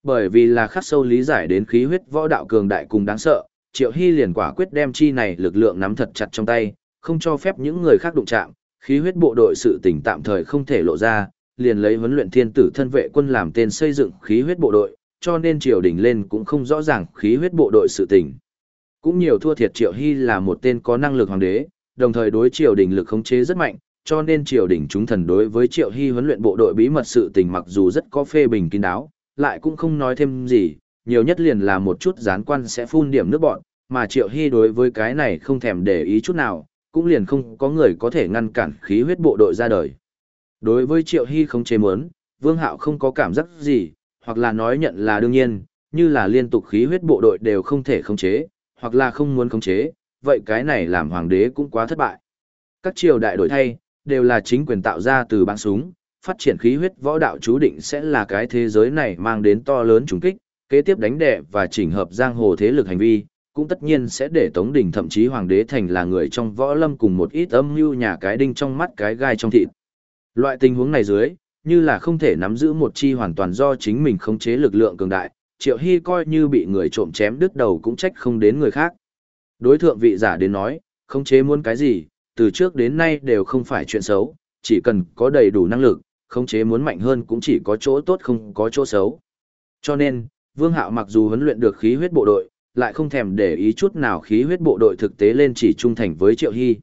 Bởi vì là khắc sâu lý giải đến khí huyết võ đạo cường đại cùng đáng sợ, Triệu Hy liền quả quyết đem chi này lực lượng nắm thật chặt trong tay, không cho phép những người khác đụng chạm, khí huyết bộ đội sự tình tạm thời không thể lộ ra, liền lấy huấn luyện thiên tử thân vệ quân làm tên xây dựng khí huyết bộ đội, cho nên triều đình lên cũng không rõ ràng khí huyết bộ đội sự tình. Cũng nhiều thua thiệt Triệu Hy là một tên có năng lực hoàng đế, đồng thời đối triều đình lực khống chế rất mạnh, cho nên triều đình chúng thần đối với Triệu Hy huấn luyện bộ đội bí mật sự tình mặc dù rất có phê bình kín đáo, lại cũng không nói thêm gì, nhiều nhất liền là một chút gián quan sẽ phun điểm nước bọn, mà Triệu Hy đối với cái này không thèm để ý chút nào, cũng liền không có người có thể ngăn cản khí huyết bộ đội ra đời. Đối với Triệu Hy không chế muốn, Vương Hạo không có cảm giác gì, hoặc là nói nhận là đương nhiên, như là liên tục khí huyết bộ đội đều không thể khống chế, hoặc là không muốn khống chế, vậy cái này làm hoàng đế cũng quá thất bại. Các triều đại đổi thay, đều là chính quyền tạo ra từ bắn súng, phát triển khí huyết võ đạo chú định sẽ là cái thế giới này mang đến to lớn trùng kích, kế tiếp đánh đẻ và chỉnh hợp giang hồ thế lực hành vi, cũng tất nhiên sẽ để Tống Đình thậm chí Hoàng đế thành là người trong võ lâm cùng một ít âm mưu nhà cái đinh trong mắt cái gai trong thịt. Loại tình huống này dưới, như là không thể nắm giữ một chi hoàn toàn do chính mình khống chế lực lượng cường đại, Triệu Hy coi như bị người trộm chém đứt đầu cũng trách không đến người khác. Đối thượng vị giả đến nói, khống chế muốn cái gì, từ trước đến nay đều không phải chuyện xấu, chỉ cần có đầy đủ năng lực, khống chế muốn mạnh hơn cũng chỉ có chỗ tốt không có chỗ xấu. Cho nên, Vương Hạo mặc dù huấn luyện được khí huyết bộ đội, lại không thèm để ý chút nào khí huyết bộ đội thực tế lên chỉ trung thành với Triệu Hy.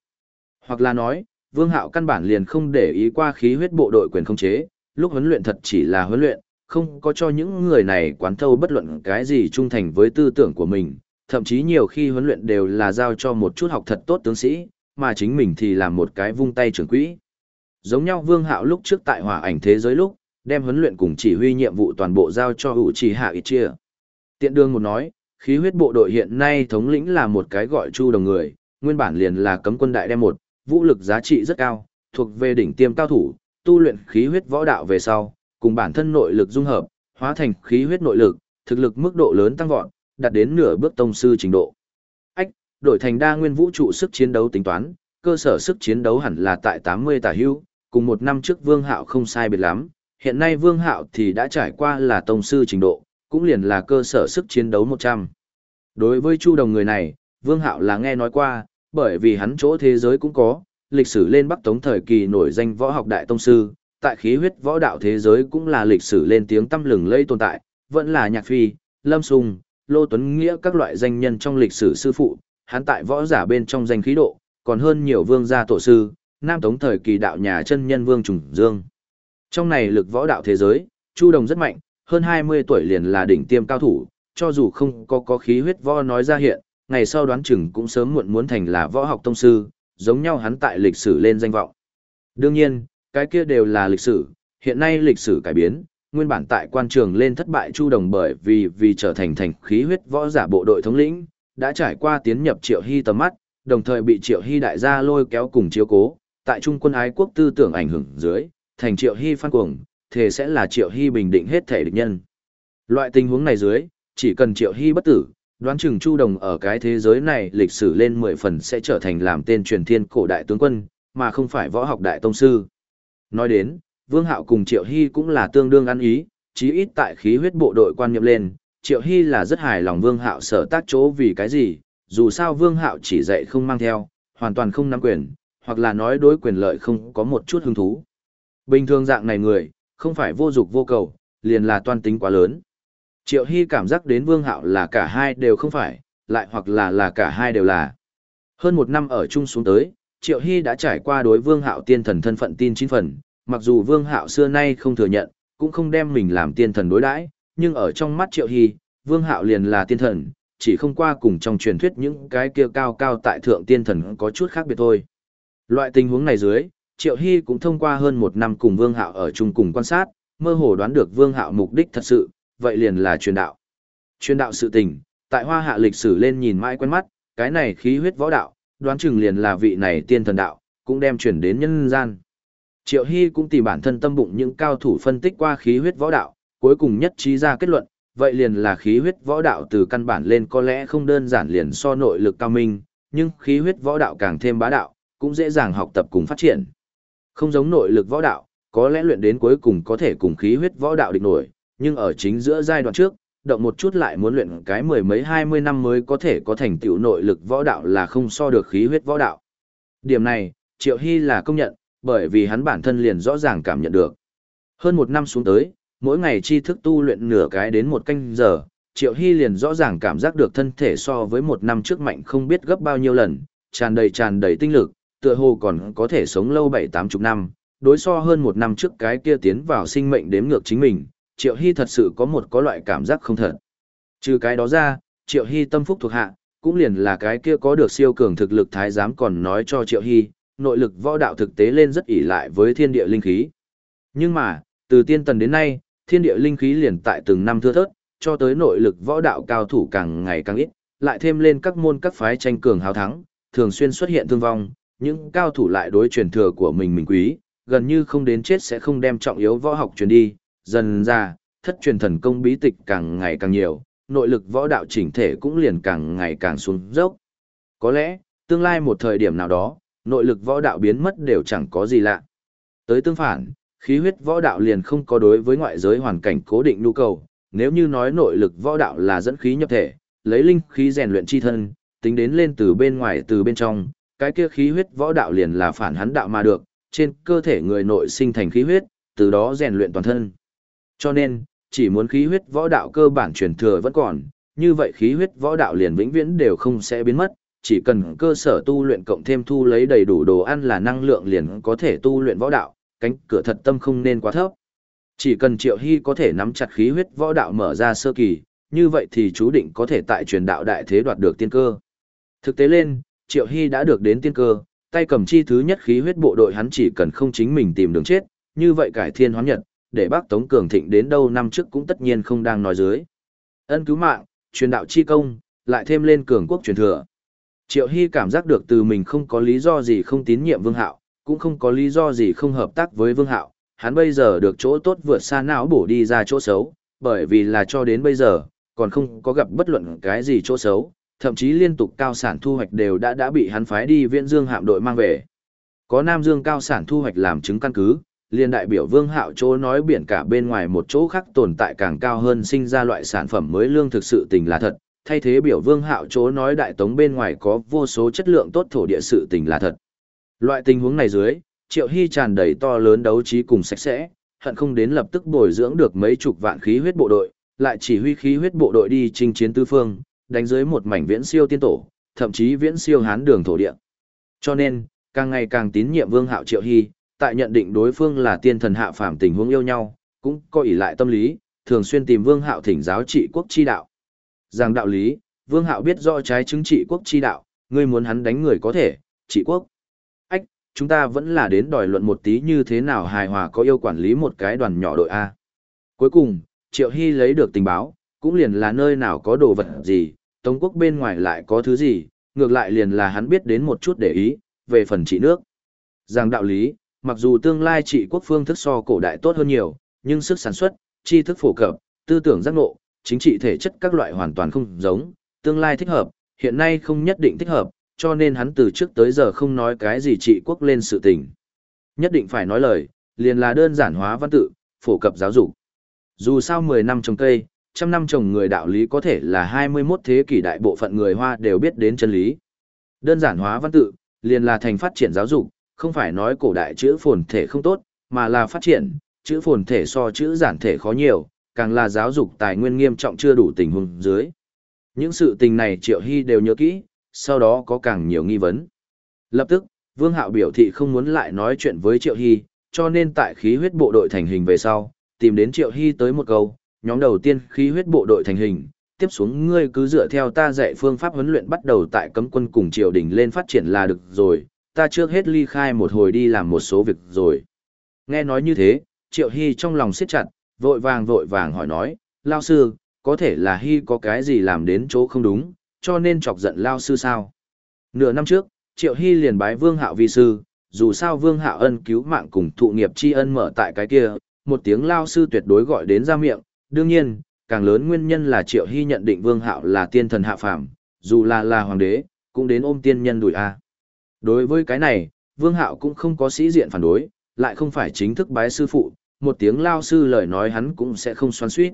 Hoặc là nói, Vương Hạo căn bản liền không để ý qua khí huyết bộ đội quyền khống chế, lúc huấn luyện thật chỉ là huấn luyện, không có cho những người này quán thâu bất luận cái gì trung thành với tư tưởng của mình, thậm chí nhiều khi huấn luyện đều là giao cho một chút học thật tốt tướng sĩ, mà chính mình thì làm một cái vung tay trưởng quỹ. Giống nhau Vương Hạo lúc trước tại hòa ảnh thế giới lúc, đem huấn luyện cùng chỉ huy nhiệm vụ toàn bộ giao cho hữu trì hạ ít chia. Tiện đương một nói, khí huyết bộ đội hiện nay thống lĩnh là một cái gọi chu đồng người, nguyên bản liền là cấm quân đại đem một, vũ lực giá trị rất cao, thuộc về đỉnh tiêm cao thủ, tu luyện khí huyết võ đạo về sau, cùng bản thân nội lực dung hợp, hóa thành khí huyết nội lực, thực lực mức độ lớn tăng vọt, đạt đến nửa bước tông sư trình độ. Đổi thành đa nguyên vũ trụ sức chiến đấu tính toán, cơ sở sức chiến đấu hẳn là tại 80 tả hưu, cùng một năm trước Vương Hạo không sai biệt lắm, hiện nay Vương Hạo thì đã trải qua là tông sư trình độ, cũng liền là cơ sở sức chiến đấu 100. Đối với Chu Đồng người này, Vương Hạo là nghe nói qua, bởi vì hắn chỗ thế giới cũng có, lịch sử lên Bắc Tống thời kỳ nổi danh võ học đại tông sư, tại khí huyết võ đạo thế giới cũng là lịch sử lên tiếng tăm lừng lây tồn tại, vẫn là Nhạc Phi, Lâm Sung, Lô Tuấn Nghĩa các loại danh nhân trong lịch sử sư phụ, hắn tại võ giả bên trong danh khí độ, còn hơn nhiều vương gia tổ sư, Nam Tống thời kỳ đạo nhà chân nhân Vương Trùng Dương. Trong này lực võ đạo thế giới, Chu Đồng rất mạnh, hơn 20 tuổi liền là đỉnh tiêm cao thủ, cho dù không có có khí huyết võ nói ra hiện, ngày sau đoán chừng cũng sớm muộn muốn thành là võ học tông sư, giống nhau hắn tại lịch sử lên danh vọng. Đương nhiên, cái kia đều là lịch sử, hiện nay lịch sử cải biến, nguyên bản tại quan trường lên thất bại Chu Đồng bởi vì vì trở thành thành khí huyết võ giả bộ đội thống lĩnh, đã trải qua tiến nhập Triệu Hy tầm mắt, đồng thời bị Triệu Hy đại gia lôi kéo cùng chiếu cố, tại trung quân ái quốc tư tưởng ảnh hưởng dưới, thành Triệu Hy phan cuồng, thế sẽ là Triệu Hy bình định hết thể địch nhân. Loại tình huống này dưới, chỉ cần Triệu Hy bất tử, đoán chừng Chu Đồng ở cái thế giới này lịch sử lên 10 phần sẽ trở thành làm tên truyền thiên cổ đại tướng quân, mà không phải võ học đại tông sư. Nói đến, Vương Hạo cùng Triệu Hy cũng là tương đương ăn ý, chí ít tại khí huyết bộ đội quan nhập lên, Triệu Hy là rất hài lòng Vương Hạo sở tác chỗ vì cái gì, dù sao Vương Hạo chỉ dạy không mang theo, hoàn toàn không nắm quyền, hoặc là nói đối quyền lợi không có một chút hứng thú. Bình thường dạng này người, không phải vô dục vô cầu, liền là toan tính quá lớn. Triệu Hy cảm giác đến Vương Hạo là cả hai đều không phải, lại hoặc là là cả hai đều là. Hơn một năm ở chung xuống tới, Triệu Hy đã trải qua đối Vương Hạo tiên thần thân phận tin chín phần, mặc dù Vương Hạo xưa nay không thừa nhận, cũng không đem mình làm tiên thần đối đãi, nhưng ở trong mắt Triệu Hy, Vương Hạo liền là tiên thần, chỉ không qua cùng trong truyền thuyết những cái kia cao cao tại thượng tiên thần có chút khác biệt thôi. Loại tình huống này dưới, Triệu Hy cũng thông qua hơn một năm cùng Vương Hạo ở chung cùng quan sát, mơ hồ đoán được Vương Hạo mục đích thật sự, vậy liền là truyền đạo. Truyền đạo sự tình, tại hoa hạ lịch sử lên nhìn mãi quen mắt, cái này khí huyết võ đạo, đoán chừng liền là vị này tiên thần đạo, cũng đem chuyển đến nhân gian. Triệu Hy cũng tìm bản thân tâm bụng những cao thủ phân tích qua khí huyết võ đạo, cuối cùng nhất trí ra kết luận, vậy liền là khí huyết võ đạo từ căn bản lên có lẽ không đơn giản liền so nội lực cao minh, nhưng khí huyết võ đạo càng thêm bá đạo, cũng dễ dàng học tập cùng phát triển. Không giống nội lực võ đạo, có lẽ luyện đến cuối cùng có thể cùng khí huyết võ đạo địch nổi, nhưng ở chính giữa giai đoạn trước, động một chút lại muốn luyện cái mười mấy hai mươi năm mới có thể có thành tựu nội lực võ đạo là không so được khí huyết võ đạo. Điểm này, Triệu Hy là công nhận, bởi vì hắn bản thân liền rõ ràng cảm nhận được. Hơn một năm xuống tới, mỗi ngày tri thức tu luyện nửa cái đến một canh giờ, Triệu Hy liền rõ ràng cảm giác được thân thể so với một năm trước mạnh không biết gấp bao nhiêu lần, tràn đầy tràn đầy tinh lực, tựa hồ còn có thể sống lâu bảy tám chục năm, đối so hơn một năm trước cái kia tiến vào sinh mệnh đếm ngược chính mình, Triệu Hy thật sự có một có loại cảm giác không thật. Trừ cái đó ra, Triệu Hy tâm phúc thuộc hạ, cũng liền là cái kia có được siêu cường thực lực thái giám còn nói cho Triệu Hy, nội lực võ đạo thực tế lên rất ỷ lại với thiên địa linh khí. Nhưng mà, từ tiên tần đến nay, thiên địa linh khí liền tại từng năm thưa thớt, cho tới nội lực võ đạo cao thủ càng ngày càng ít, lại thêm lên các môn các phái tranh cường hào thắng, thường xuyên xuất hiện thương vong, những cao thủ lại đối truyền thừa của mình mình quý, gần như không đến chết sẽ không đem trọng yếu võ học truyền đi, dần ra, thất truyền thần công bí tịch càng ngày càng nhiều, nội lực võ đạo chỉnh thể cũng liền càng ngày càng xuống dốc. Có lẽ, tương lai một thời điểm nào đó, nội lực võ đạo biến mất đều chẳng có gì lạ. Tới tương phản, khí huyết võ đạo liền không có đối với ngoại giới hoàn cảnh cố định nhu cầu, nếu như nói nội lực võ đạo là dẫn khí nhập thể, lấy linh khí rèn luyện chi thân, tính đến lên từ bên ngoài từ bên trong, cái kia khí huyết võ đạo liền là phản hắn đạo mà được, trên cơ thể người nội sinh thành khí huyết, từ đó rèn luyện toàn thân. Cho nên, chỉ muốn khí huyết võ đạo cơ bản truyền thừa vẫn còn, như vậy khí huyết võ đạo liền vĩnh viễn đều không sẽ biến mất, chỉ cần cơ sở tu luyện cộng thêm thu lấy đầy đủ đồ ăn là năng lượng liền có thể tu luyện võ đạo, cánh cửa thật tâm không nên quá thấp. Chỉ cần Triệu Hy có thể nắm chặt khí huyết võ đạo mở ra sơ kỳ, như vậy thì chú định có thể tại truyền đạo đại thế đoạt được tiên cơ. Thực tế lên, Triệu Hy đã được đến tiên cơ, tay cầm chi thứ nhất khí huyết bộ đội hắn chỉ cần không chính mình tìm đường chết, như vậy cải thiên hóa nhật, để bác Tống Cường Thịnh đến đâu năm trước cũng tất nhiên không đang nói dưới. Ân cứu mạng, truyền đạo chi công, lại thêm lên cường quốc truyền thừa. Triệu Hy cảm giác được từ mình không có lý do gì không tín nhiệm Vương Hạo, cũng không có lý do gì không hợp tác với Vương Hạo, hắn bây giờ được chỗ tốt vượt xa não bổ đi ra chỗ xấu, bởi vì là cho đến bây giờ, còn không có gặp bất luận cái gì chỗ xấu, thậm chí liên tục cao sản thu hoạch đều đã đã bị hắn phái đi Viễn Dương hạm đội mang về. Có Nam Dương cao sản thu hoạch làm chứng căn cứ, liên đại biểu Vương Hạo chỗ nói biển cả bên ngoài một chỗ khác tồn tại càng cao hơn sinh ra loại sản phẩm mới lương thực sự tình là thật, thay thế biểu Vương Hạo chỗ nói đại tống bên ngoài có vô số chất lượng tốt thổ địa sự tình là thật. Loại tình huống này dưới, Triệu Hy tràn đầy to lớn đấu trí cùng sạch sẽ, hận không đến lập tức bồi dưỡng được mấy chục vạn khí huyết bộ đội, lại chỉ huy khí huyết bộ đội đi chinh chiến tứ phương, đánh dưới một mảnh viễn siêu tiên tổ, thậm chí viễn siêu hán đường thổ địa. Cho nên, càng ngày càng tín nhiệm Vương Hạo Triệu Hy, tại nhận định đối phương là tiên thần hạ phàm tình huống yêu nhau, cũng có ỷ lại tâm lý, thường xuyên tìm Vương Hạo thỉnh giáo trị quốc chi đạo. Rằng đạo lý, Vương Hạo biết rõ trái chứng trị quốc chi đạo, ngươi muốn hắn đánh người có thể, trị quốc. Chúng ta vẫn là đến đòi luận một tí như thế nào hài hòa có yêu quản lý một cái đoàn nhỏ đội A. Cuối cùng, Triệu Hy lấy được tình báo, cũng liền là nơi nào có đồ vật gì, Tống quốc bên ngoài lại có thứ gì, ngược lại liền là hắn biết đến một chút để ý, về phần trị nước. Rằng đạo lý, mặc dù tương lai trị quốc phương thức so cổ đại tốt hơn nhiều, nhưng sức sản xuất, tri thức phổ cập, tư tưởng giác ngộ, chính trị thể chất các loại hoàn toàn không giống, tương lai thích hợp, hiện nay không nhất định thích hợp, cho nên hắn từ trước tới giờ không nói cái gì trị quốc lên sự tình. Nhất định phải nói lời, liền là đơn giản hóa văn tự, phổ cập giáo dục. Dù sao 10 năm trồng cây, trăm năm trồng người đạo lý có thể là 21 thế kỷ đại bộ phận người Hoa đều biết đến chân lý. Đơn giản hóa văn tự, liền là thành phát triển giáo dục, không phải nói cổ đại chữ phồn thể không tốt, mà là phát triển, chữ phồn thể so chữ giản thể khó nhiều, càng là giáo dục tài nguyên nghiêm trọng chưa đủ tình huống dưới. Những sự tình này Triệu Hy đều nhớ kỹ, sau đó có càng nhiều nghi vấn. Lập tức, Vương Hạo biểu thị không muốn lại nói chuyện với Triệu Hy, cho nên tại khí huyết bộ đội thành hình về sau, tìm đến Triệu Hy tới một câu, nhóm đầu tiên khí huyết bộ đội thành hình, tiếp xuống ngươi cứ dựa theo ta dạy phương pháp huấn luyện bắt đầu tại cấm quân cùng triều đình lên phát triển là được rồi, ta trước hết ly khai một hồi đi làm một số việc rồi. Nghe nói như thế, Triệu Hy trong lòng siết chặt, vội vàng vội vàng hỏi nói, Lao sư, có thể là Hy có cái gì làm đến chỗ không đúng, cho nên chọc giận Lao sư sao? Nửa năm trước, Triệu Hy liền bái Vương Hạo vi sư, dù sao Vương Hạo ân cứu mạng cùng thụ nghiệp tri ân mở tại cái kia, một tiếng Lao sư tuyệt đối gọi đến ra miệng, đương nhiên, càng lớn nguyên nhân là Triệu Hy nhận định Vương Hạo là tiên thần hạ phàm, dù là là hoàng đế, cũng đến ôm tiên nhân đuổi a. Đối với cái này, Vương Hạo cũng không có sĩ diện phản đối, lại không phải chính thức bái sư phụ, một tiếng lao sư lời nói hắn cũng sẽ không xoắn suýt.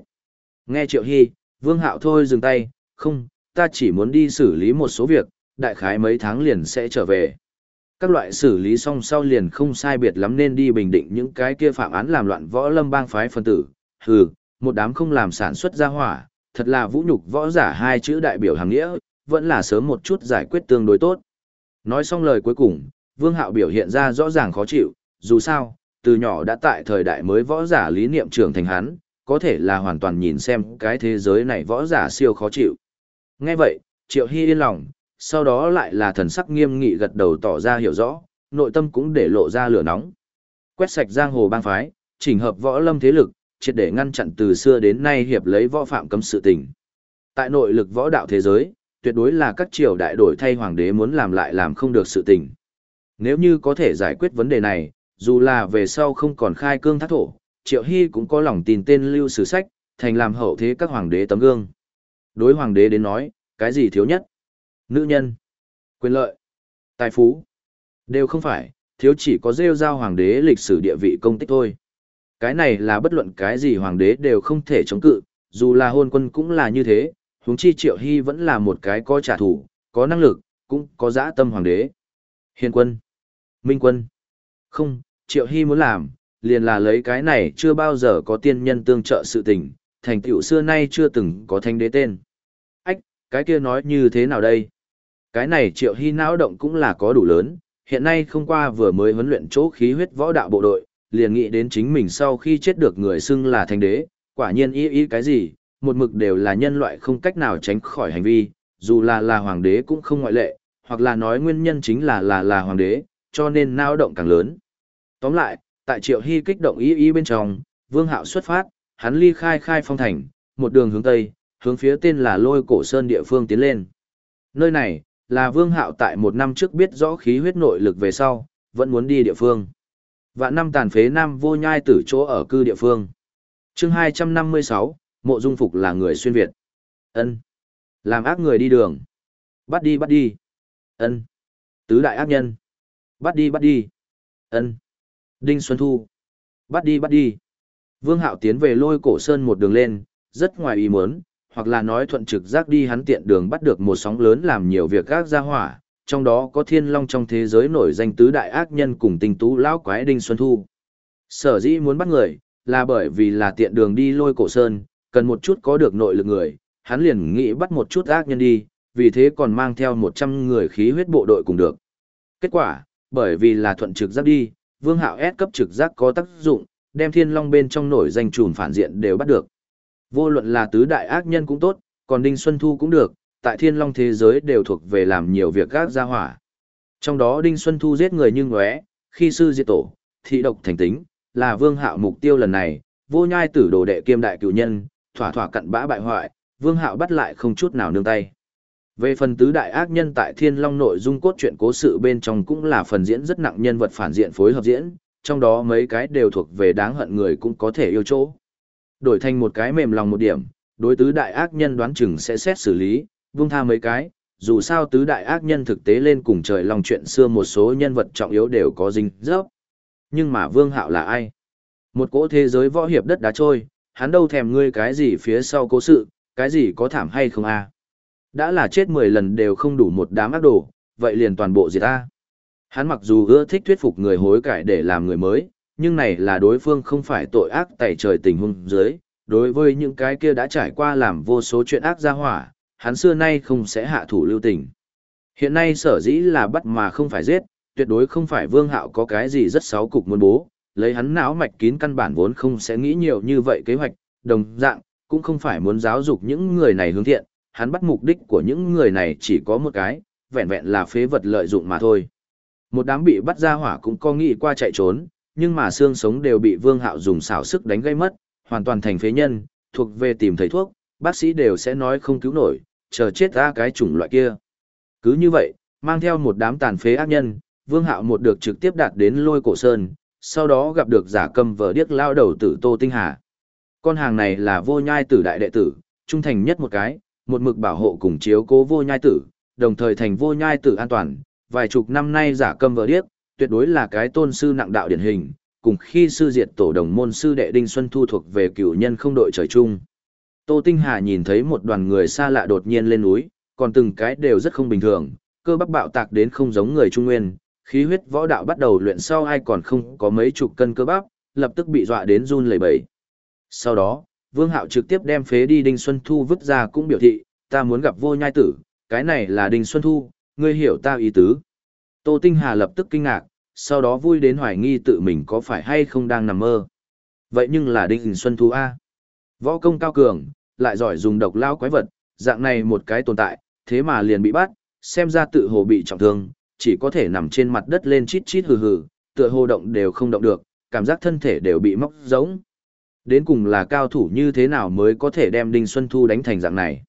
Nghe Triệu Hy, Vương Hạo thôi dừng tay, không, ta chỉ muốn đi xử lý một số việc, đại khái mấy tháng liền sẽ trở về. Các loại xử lý xong sau liền không sai biệt lắm nên đi bình định những cái kia phạm án làm loạn võ lâm bang phái phân tử. Hừ, một đám không làm sản xuất ra hỏa, thật là vũ nhục võ giả hai chữ đại biểu hàng nghĩa, vẫn là sớm một chút giải quyết tương đối tốt. Nói xong lời cuối cùng, Vương Hạo biểu hiện ra rõ ràng khó chịu, dù sao, từ nhỏ đã tại thời đại mới võ giả lý niệm trưởng thành hắn, có thể là hoàn toàn nhìn xem cái thế giới này võ giả siêu khó chịu. Nghe vậy, Triệu Hy yên lòng, sau đó lại là thần sắc nghiêm nghị gật đầu tỏ ra hiểu rõ, nội tâm cũng để lộ ra lửa nóng. Quét sạch giang hồ bang phái, chỉnh hợp võ lâm thế lực, triệt để ngăn chặn từ xưa đến nay hiệp lấy võ phạm cấm sự tình. Tại nội lực võ đạo thế giới, tuyệt đối là các triều đại đổi thay hoàng đế muốn làm lại làm không được sự tình. Nếu như có thể giải quyết vấn đề này, dù là về sau không còn khai cương thác thổ, Triệu Hy cũng có lòng tin tên lưu sử sách, thành làm hậu thế các hoàng đế tấm gương. Đối hoàng đế đến nói, cái gì thiếu nhất? Nữ nhân, quyền lợi, tài phú, đều không phải, thiếu chỉ có rêu giao hoàng đế lịch sử địa vị công tích thôi. Cái này là bất luận cái gì hoàng đế đều không thể chống cự, dù là hôn quân cũng là như thế, huống chi Triệu Hy vẫn là một cái có trả thù, có năng lực, cũng có dã tâm hoàng đế. Hiền quân, Minh quân, không, Triệu Hy muốn làm, liền là lấy cái này chưa bao giờ có tiên nhân tương trợ sự tình, thành tựu xưa nay chưa từng có thanh đế tên. Ách, cái kia nói như thế nào đây? Cái này Triệu Hy não động cũng là có đủ lớn, hiện nay không qua vừa mới huấn luyện chỗ khí huyết võ đạo bộ đội, liền nghĩ đến chính mình sau khi chết được người xưng là thanh đế, quả nhiên ý ý cái gì, một mực đều là nhân loại không cách nào tránh khỏi hành vi, dù là là hoàng đế cũng không ngoại lệ, hoặc là nói nguyên nhân chính là là là hoàng đế, cho nên nao động càng lớn. Tóm lại, tại Triệu Hy kích động ý ý bên trong, Vương Hạo xuất phát, hắn ly khai khai phong thành, một đường hướng tây, hướng phía tên là Lôi Cổ Sơn địa phương tiến lên. Nơi này là Vương Hạo tại một năm trước biết rõ khí huyết nội lực về sau, vẫn muốn đi địa phương. Vạn năm tàn phế nam vô nhai tử chỗ ở cư địa phương. Chương 256, Mộ Dung Phục là người xuyên Việt. Ân, Làm ác người đi đường. Bắt đi bắt đi. Ân, Tứ đại ác nhân. Bắt đi bắt đi. Ân, Đinh Xuân Thu. Bắt đi bắt đi. Vương Hạo tiến về lôi cổ sơn một đường lên, rất ngoài ý muốn, hoặc là nói thuận trực giác đi hắn tiện đường bắt được một sóng lớn làm nhiều việc gác ra hỏa, trong đó có thiên long trong thế giới nổi danh tứ đại ác nhân cùng tình tú lão quái Đinh Xuân Thu. Sở dĩ muốn bắt người, là bởi vì là tiện đường đi lôi cổ sơn, cần một chút có được nội lực người, hắn liền nghĩ bắt một chút ác nhân đi, vì thế còn mang theo 100 người khí huyết bộ đội cùng được. Kết quả, bởi vì là thuận trực giác đi, vương hạo S cấp trực giác có tác dụng, đem thiên long bên trong nổi danh trùn phản diện đều bắt được. Vô luận là tứ đại ác nhân cũng tốt, còn Đinh Xuân Thu cũng được, tại thiên long thế giới đều thuộc về làm nhiều việc gác gia hỏa. Trong đó Đinh Xuân Thu giết người như ngóe, khi sư diệt tổ, thị độc thành tính, là vương hạo mục tiêu lần này, vô nhai tử đồ đệ kiêm đại cựu nhân, thỏa thỏa cặn bã bại hoại, vương hạo bắt lại không chút nào nương tay. Về phần tứ đại ác nhân tại thiên long nội dung cốt truyện cố sự bên trong cũng là phần diễn rất nặng nhân vật phản diện phối hợp diễn, trong đó mấy cái đều thuộc về đáng hận người cũng có thể yêu chỗ. Đổi thành một cái mềm lòng một điểm, đối tứ đại ác nhân đoán chừng sẽ xét xử lý, vung tha mấy cái, dù sao tứ đại ác nhân thực tế lên cùng trời lòng chuyện xưa một số nhân vật trọng yếu đều có dính dấp. Nhưng mà Vương Hạo là ai? Một cỗ thế giới võ hiệp đất đá trôi, hắn đâu thèm ngươi cái gì phía sau cố sự, cái gì có thảm hay không a? Đã là chết 10 lần đều không đủ một đám ác đồ, vậy liền toàn bộ diệt ta. Hắn mặc dù ưa thích thuyết phục người hối cải để làm người mới, nhưng này là đối phương không phải tội ác tẩy trời tình huống dưới, đối với những cái kia đã trải qua làm vô số chuyện ác ra hỏa, hắn xưa nay không sẽ hạ thủ lưu tình. Hiện nay sở dĩ là bắt mà không phải giết, tuyệt đối không phải vương hạo có cái gì rất xấu cục muốn bố, lấy hắn não mạch kín căn bản vốn không sẽ nghĩ nhiều như vậy kế hoạch, đồng dạng, cũng không phải muốn giáo dục những người này hướng thiện, hắn bắt mục đích của những người này chỉ có một cái, vẹn vẹn là phế vật lợi dụng mà thôi. Một đám bị bắt ra hỏa cũng có nghĩ qua chạy trốn, nhưng mà xương sống đều bị Vương Hạo dùng xảo sức đánh gây mất, hoàn toàn thành phế nhân, thuộc về tìm thầy thuốc, bác sĩ đều sẽ nói không cứu nổi, chờ chết ra cái chủng loại kia. Cứ như vậy, mang theo một đám tàn phế ác nhân, Vương Hạo một được trực tiếp đạt đến lôi cổ sơn, sau đó gặp được giả cầm vợ điếc lao đầu tử Tô Tinh Hà. Con hàng này là vô nhai tử đại đệ tử, trung thành nhất một cái, một mực bảo hộ cùng chiếu cố vô nhai tử, đồng thời thành vô nhai tử an toàn, vài chục năm nay giả cầm vợ điếc, tuyệt đối là cái tôn sư nặng đạo điển hình, cùng khi sư diệt tổ đồng môn sư đệ Đinh Xuân Thu thuộc về cửu nhân không đội trời chung. Tô Tinh Hà nhìn thấy một đoàn người xa lạ đột nhiên lên núi, còn từng cái đều rất không bình thường, cơ bắp bạo tạc đến không giống người Trung Nguyên, khí huyết võ đạo bắt đầu luyện sau ai còn không có mấy chục cân cơ bắp, lập tức bị dọa đến run lẩy bẩy. Sau đó, Vương Hạo trực tiếp đem phế đi Đinh Xuân Thu vứt ra cũng biểu thị, ta muốn gặp vô nhai tử, cái này là Đinh Xuân Thu, ngươi hiểu ta ý tứ. Tô Tinh Hà lập tức kinh ngạc, sau đó vui đến hoài nghi tự mình có phải hay không đang nằm mơ. Vậy nhưng là Đinh Xuân Thu A. Võ công cao cường, lại giỏi dùng độc lao quái vật, dạng này một cái tồn tại, thế mà liền bị bắt, xem ra tự hồ bị trọng thương, chỉ có thể nằm trên mặt đất lên chít chít hừ hừ, tựa hồ động đều không động được, cảm giác thân thể đều bị móc giống. Đến cùng là cao thủ như thế nào mới có thể đem Đinh Xuân Thu đánh thành dạng này.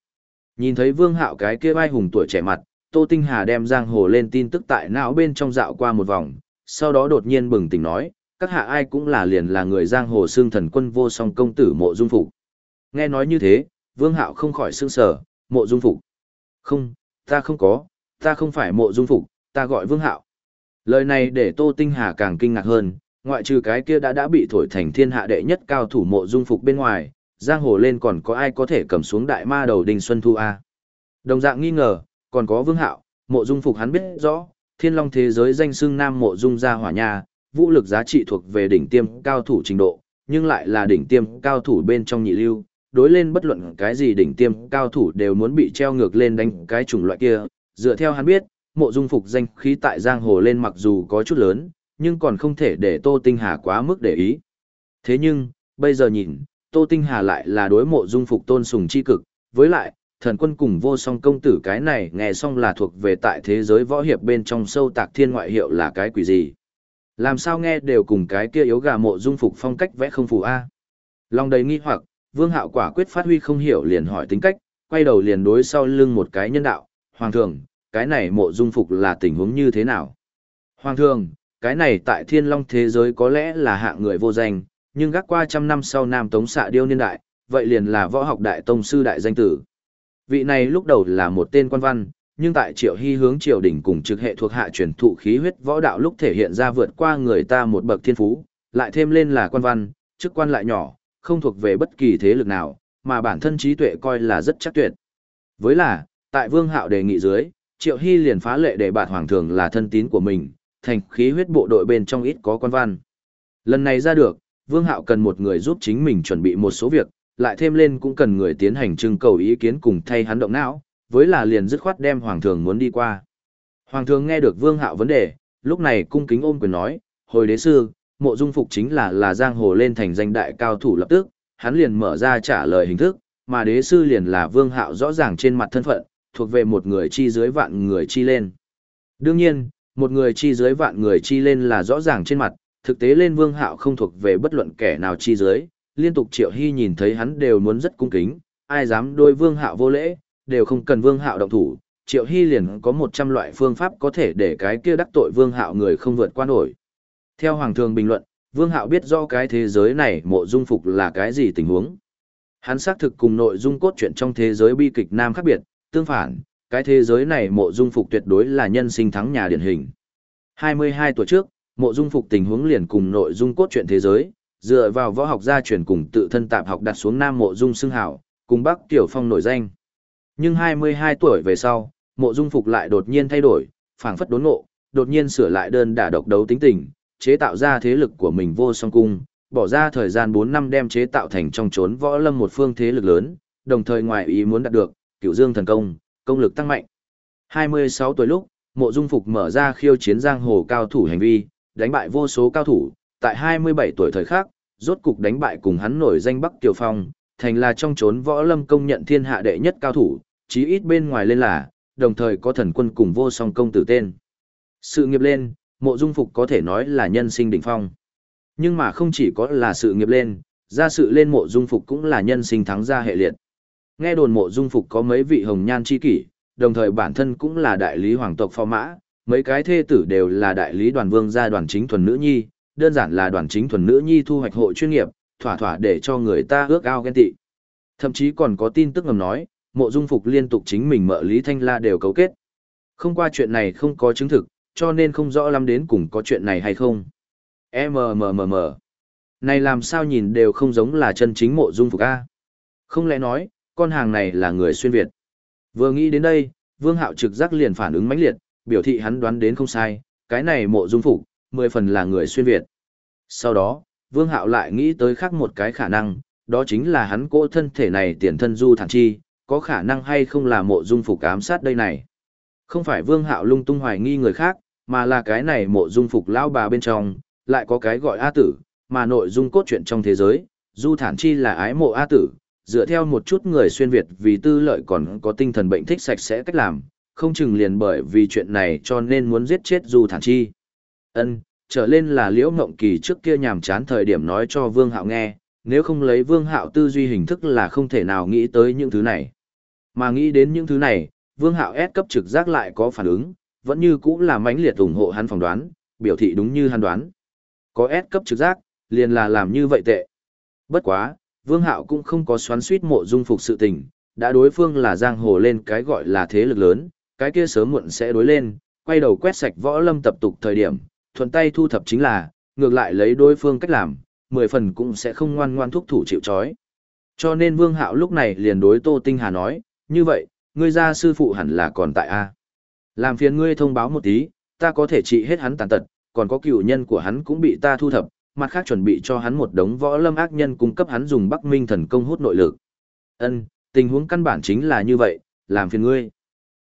Nhìn thấy Vương Hạo cái kia vai hùng tuổi trẻ mặt, Tô Tinh Hà đem giang hồ lên tin tức tại não bên trong dạo qua một vòng, sau đó đột nhiên bừng tỉnh nói, các hạ ai cũng là liền là người giang hồ xương thần quân vô song công tử mộ dung phục. Nghe nói như thế, Vương Hạo không khỏi sương sở, mộ dung phục. Không, ta không có, ta không phải mộ dung phục, ta gọi Vương Hạo. Lời này để Tô Tinh Hà càng kinh ngạc hơn, ngoại trừ cái kia đã đã bị thổi thành thiên hạ đệ nhất cao thủ mộ dung phục bên ngoài, giang hồ lên còn có ai có thể cầm xuống đại ma đầu Đinh Xuân Thu A. Đồng dạng nghi ngờ, còn có Vương Hạo, mộ dung phục hắn biết rõ, thiên long thế giới danh xưng nam mộ dung gia hỏa nha, vũ lực giá trị thuộc về đỉnh tiêm cao thủ trình độ, nhưng lại là đỉnh tiêm cao thủ bên trong nhị lưu, đối lên bất luận cái gì đỉnh tiêm cao thủ đều muốn bị treo ngược lên đánh cái chủng loại kia, dựa theo hắn biết, mộ dung phục danh khí tại giang hồ lên mặc dù có chút lớn, nhưng còn không thể để Tô Tinh Hà quá mức để ý. Thế nhưng, bây giờ nhìn, Tô Tinh Hà lại là đối mộ dung phục tôn sùng chi cực, với lại, thần quân cùng vô song công tử cái này nghe xong là thuộc về tại thế giới võ hiệp bên trong sâu tạc thiên ngoại hiệu là cái quỷ gì. Làm sao nghe đều cùng cái kia yếu gà mộ dung phục phong cách vẽ không phù a. Lòng đầy nghi hoặc, Vương Hạo quả quyết phát huy không hiểu liền hỏi tính cách, quay đầu liền đối sau lưng một cái nhân đạo, "Hoàng thượng, cái này mộ dung phục là tình huống như thế nào?" "Hoàng thượng, cái này tại Thiên Long thế giới có lẽ là hạng người vô danh, nhưng gác qua trăm năm sau Nam Tống xạ điêu niên đại, vậy liền là võ học đại tông sư đại danh tử." Vị này lúc đầu là một tên quan văn, nhưng tại Triệu Hy hướng triều đình cùng trực hệ thuộc hạ truyền thụ khí huyết võ đạo lúc thể hiện ra vượt qua người ta một bậc thiên phú, lại thêm lên là quan văn, chức quan lại nhỏ, không thuộc về bất kỳ thế lực nào, mà bản thân trí tuệ coi là rất chắc tuyệt. Với là, tại Vương Hạo đề nghị dưới, Triệu Hy liền phá lệ để bạt hoàng thường là thân tín của mình, thành khí huyết bộ đội bên trong ít có quan văn. Lần này ra được, Vương Hạo cần một người giúp chính mình chuẩn bị một số việc, lại thêm lên cũng cần người tiến hành trưng cầu ý kiến cùng thay hắn động não, với là liền dứt khoát đem hoàng thường muốn đi qua. Hoàng thường nghe được Vương Hạo vấn đề, lúc này cung kính ôm quyền nói, hồi đế sư, mộ dung phục chính là là giang hồ lên thành danh đại cao thủ lập tức, hắn liền mở ra trả lời hình thức, mà đế sư liền là vương hạo rõ ràng trên mặt thân phận, thuộc về một người chi dưới vạn người chi lên. Đương nhiên, một người chi dưới vạn người chi lên là rõ ràng trên mặt, thực tế lên vương hạo không thuộc về bất luận kẻ nào chi dưới, liên tục triệu hy nhìn thấy hắn đều muốn rất cung kính, ai dám đôi vương hạo vô lễ, đều không cần vương hạo động thủ. Triệu Hy liền có một trăm loại phương pháp có thể để cái kia đắc tội vương hạo người không vượt qua nổi. Theo Hoàng thường bình luận, Vương Hạo biết rõ cái thế giới này mộ dung phục là cái gì tình huống. Hắn xác thực cùng nội dung cốt truyện trong thế giới bi kịch nam khác biệt, tương phản, cái thế giới này mộ dung phục tuyệt đối là nhân sinh thắng nhà điển hình. 22 tuổi trước, mộ dung phục tình huống liền cùng nội dung cốt truyện thế giới, dựa vào võ học gia truyền cùng tự thân tạp học đặt xuống nam mộ dung xưng hảo, cùng Bắc Tiểu Phong nổi danh. Nhưng 22 tuổi về sau, mộ dung phục lại đột nhiên thay đổi, phảng phất đốn ngộ, đột nhiên sửa lại đơn đả độc đấu tính tình, chế tạo ra thế lực của mình vô song cung, bỏ ra thời gian 4 năm đem chế tạo thành trong chốn võ lâm một phương thế lực lớn, đồng thời ngoài ý muốn đạt được, cửu dương thần công, công lực tăng mạnh. 26 tuổi lúc, mộ dung phục mở ra khiêu chiến giang hồ cao thủ hành vi, đánh bại vô số cao thủ, tại 27 tuổi thời khắc rốt cục đánh bại cùng hắn nổi danh Bắc Kiều Phong, thành là trong chốn võ lâm công nhận thiên hạ đệ nhất cao thủ, chí ít bên ngoài lên là, đồng thời có thần quân cùng vô song công tử tên. Sự nghiệp lên, mộ dung phục có thể nói là nhân sinh đỉnh phong. Nhưng mà không chỉ có là sự nghiệp lên, ra sự lên mộ dung phục cũng là nhân sinh thắng gia hệ liệt. Nghe đồn mộ dung phục có mấy vị hồng nhan chi kỷ, đồng thời bản thân cũng là đại lý hoàng tộc phò mã, mấy cái thê tử đều là đại lý đoàn vương gia đoàn chính thuần nữ nhi, đơn giản là đoàn chính thuần nữ nhi thu hoạch hộ chuyên nghiệp, thỏa thỏa để cho người ta ước ao ghen tị. Thậm chí còn có tin tức ngầm nói, mộ dung phục liên tục chính mình mợ Lý Thanh La đều cấu kết. Không qua chuyện này không có chứng thực, cho nên không rõ lắm đến cùng có chuyện này hay không. MMMM. Này làm sao nhìn đều không giống là chân chính mộ dung phục A. Không lẽ nói, con hàng này là người xuyên Việt. Vừa nghĩ đến đây, Vương Hạo trực giác liền phản ứng mãnh liệt, biểu thị hắn đoán đến không sai, cái này mộ dung phục, mười phần là người xuyên Việt. Sau đó, Vương Hạo lại nghĩ tới khác một cái khả năng, đó chính là hắn cỗ thân thể này tiền thân du thản chi, có khả năng hay không là mộ dung phục ám sát đây này. Không phải Vương Hạo lung tung hoài nghi người khác, mà là cái này mộ dung phục lão bà bên trong, lại có cái gọi A tử, mà nội dung cốt truyện trong thế giới, du thản chi là ái mộ A tử, dựa theo một chút người xuyên Việt vì tư lợi còn có tinh thần bệnh thích sạch sẽ cách làm, không chừng liền bởi vì chuyện này cho nên muốn giết chết du thản chi ân trở lên là liễu mộng kỳ trước kia nhàm chán thời điểm nói cho vương hạo nghe, nếu không lấy vương hạo tư duy hình thức là không thể nào nghĩ tới những thứ này. Mà nghĩ đến những thứ này, vương hạo ép cấp trực giác lại có phản ứng, vẫn như cũng là mãnh liệt ủng hộ hắn phỏng đoán, biểu thị đúng như hắn đoán. Có S cấp trực giác, liền là làm như vậy tệ. Bất quá, Vương Hạo cũng không có xoắn suýt mộ dung phục sự tình, đã đối phương là giang hồ lên cái gọi là thế lực lớn, cái kia sớm muộn sẽ đối lên, quay đầu quét sạch võ lâm tập tục thời điểm, thuận tay thu thập chính là, ngược lại lấy đối phương cách làm, mười phần cũng sẽ không ngoan ngoan thúc thủ chịu chói. Cho nên Vương Hạo lúc này liền đối Tô Tinh Hà nói, như vậy, ngươi gia sư phụ hẳn là còn tại A. Làm phiền ngươi thông báo một tí, ta có thể trị hết hắn tàn tật, còn có cựu nhân của hắn cũng bị ta thu thập, mặt khác chuẩn bị cho hắn một đống võ lâm ác nhân cung cấp hắn dùng Bắc Minh thần công hút nội lực. Ân, tình huống căn bản chính là như vậy, làm phiền ngươi.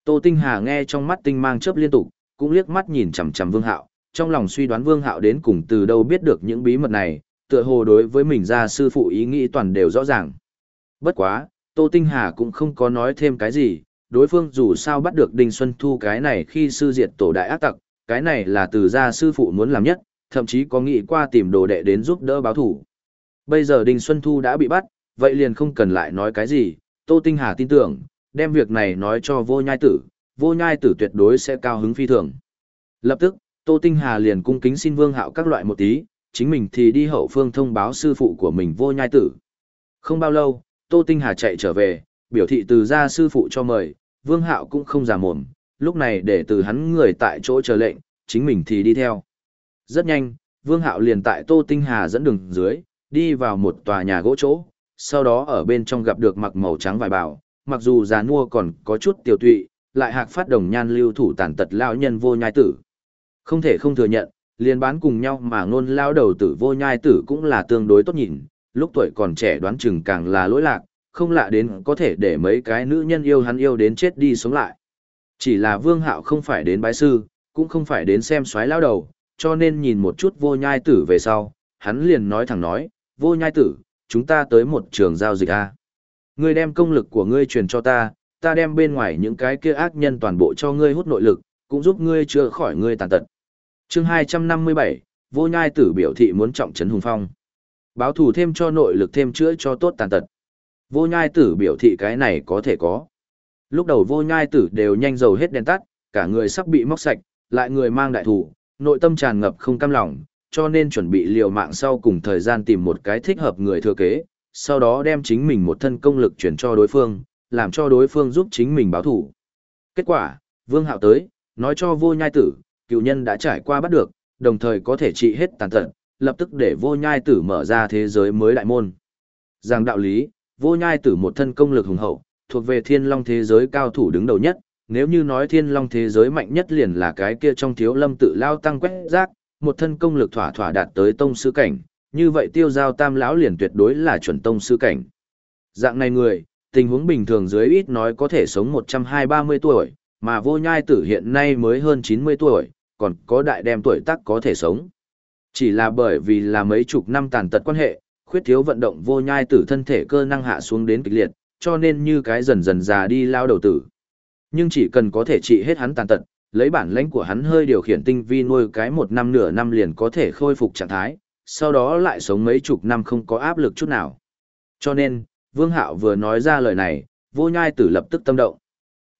Tô Tinh Hà nghe trong mắt tinh mang chớp liên tục, cũng liếc mắt nhìn chằm chằm Vương Hạo, trong lòng suy đoán Vương Hạo đến cùng từ đâu biết được những bí mật này, tựa hồ đối với mình ra sư phụ ý nghĩ toàn đều rõ ràng. Bất quá, Tô Tinh Hà cũng không có nói thêm cái gì, đối phương dù sao bắt được Đinh Xuân Thu cái này khi sư diệt tổ đại ác tặc, cái này là từ gia sư phụ muốn làm nhất, thậm chí có nghĩ qua tìm đồ đệ đến giúp đỡ báo thủ. Bây giờ Đinh Xuân Thu đã bị bắt, vậy liền không cần lại nói cái gì, Tô Tinh Hà tin tưởng, đem việc này nói cho vô nhai tử, vô nhai tử tuyệt đối sẽ cao hứng phi thường. Lập tức, Tô Tinh Hà liền cung kính xin Vương Hạo các loại một tí, chính mình thì đi hậu phương thông báo sư phụ của mình vô nhai tử. Không bao lâu, Tô Tinh Hà chạy trở về, biểu thị từ gia sư phụ cho mời, Vương Hạo cũng không giả mồm, lúc này để từ hắn người tại chỗ chờ lệnh, chính mình thì đi theo. Rất nhanh, Vương Hạo liền tại Tô Tinh Hà dẫn đường dưới, đi vào một tòa nhà gỗ chỗ, sau đó ở bên trong gặp được mặc màu trắng vải bào, mặc dù già nua còn có chút tiểu tụy, lại hạc phát đồng nhan lưu thủ tàn tật lão nhân vô nhai tử. Không thể không thừa nhận, liền bán cùng nhau mà ngôn lao đầu tử vô nhai tử cũng là tương đối tốt nhìn, lúc tuổi còn trẻ đoán chừng càng là lỗi lạc, không lạ đến có thể để mấy cái nữ nhân yêu hắn yêu đến chết đi sống lại. Chỉ là vương hạo không phải đến bái sư, cũng không phải đến xem xoáy lao đầu, cho nên nhìn một chút vô nhai tử về sau, hắn liền nói thẳng nói, vô nhai tử, chúng ta tới một trường giao dịch A. Ngươi đem công lực của ngươi truyền cho ta, ta đem bên ngoài những cái kia ác nhân toàn bộ cho ngươi hút nội lực, cũng giúp ngươi chữa khỏi ngươi tàn tật. Chương 257, Vô Nhai Tử biểu thị muốn trọng trấn hùng phong. Báo thủ thêm cho nội lực thêm chữa cho tốt tàn tật. Vô Nhai Tử biểu thị cái này có thể có. Lúc đầu Vô Nhai Tử đều nhanh dầu hết đèn tắt, cả người sắp bị móc sạch, lại người mang đại thủ, nội tâm tràn ngập không cam lòng, cho nên chuẩn bị liều mạng sau cùng thời gian tìm một cái thích hợp người thừa kế, sau đó đem chính mình một thân công lực chuyển cho đối phương, làm cho đối phương giúp chính mình báo thủ. Kết quả, Vương Hạo tới, nói cho vô nhai tử, cựu nhân đã trải qua bắt được, đồng thời có thể trị hết tàn tật, lập tức để vô nhai tử mở ra thế giới mới đại môn. Giang đạo lý, vô nhai tử một thân công lực hùng hậu, thuộc về thiên long thế giới cao thủ đứng đầu nhất, nếu như nói thiên long thế giới mạnh nhất liền là cái kia trong thiếu lâm tự lao tăng quét rác, một thân công lực thỏa thỏa đạt tới tông sư cảnh, như vậy tiêu giao tam lão liền tuyệt đối là chuẩn tông sư cảnh. Dạng này người, tình huống bình thường dưới ít nói có thể sống 120-30 tuổi, mà vô nhai tử hiện nay mới hơn 90 tuổi, còn có đại đem tuổi tác có thể sống. Chỉ là bởi vì là mấy chục năm tàn tật quan hệ, khuyết thiếu vận động vô nhai tử thân thể cơ năng hạ xuống đến kịch liệt, cho nên như cái dần dần già đi lao đầu tử. Nhưng chỉ cần có thể trị hết hắn tàn tật, lấy bản lãnh của hắn hơi điều khiển tinh vi nuôi cái một năm nửa năm liền có thể khôi phục trạng thái, sau đó lại sống mấy chục năm không có áp lực chút nào. Cho nên, Vương Hạo vừa nói ra lời này, vô nhai tử lập tức tâm động.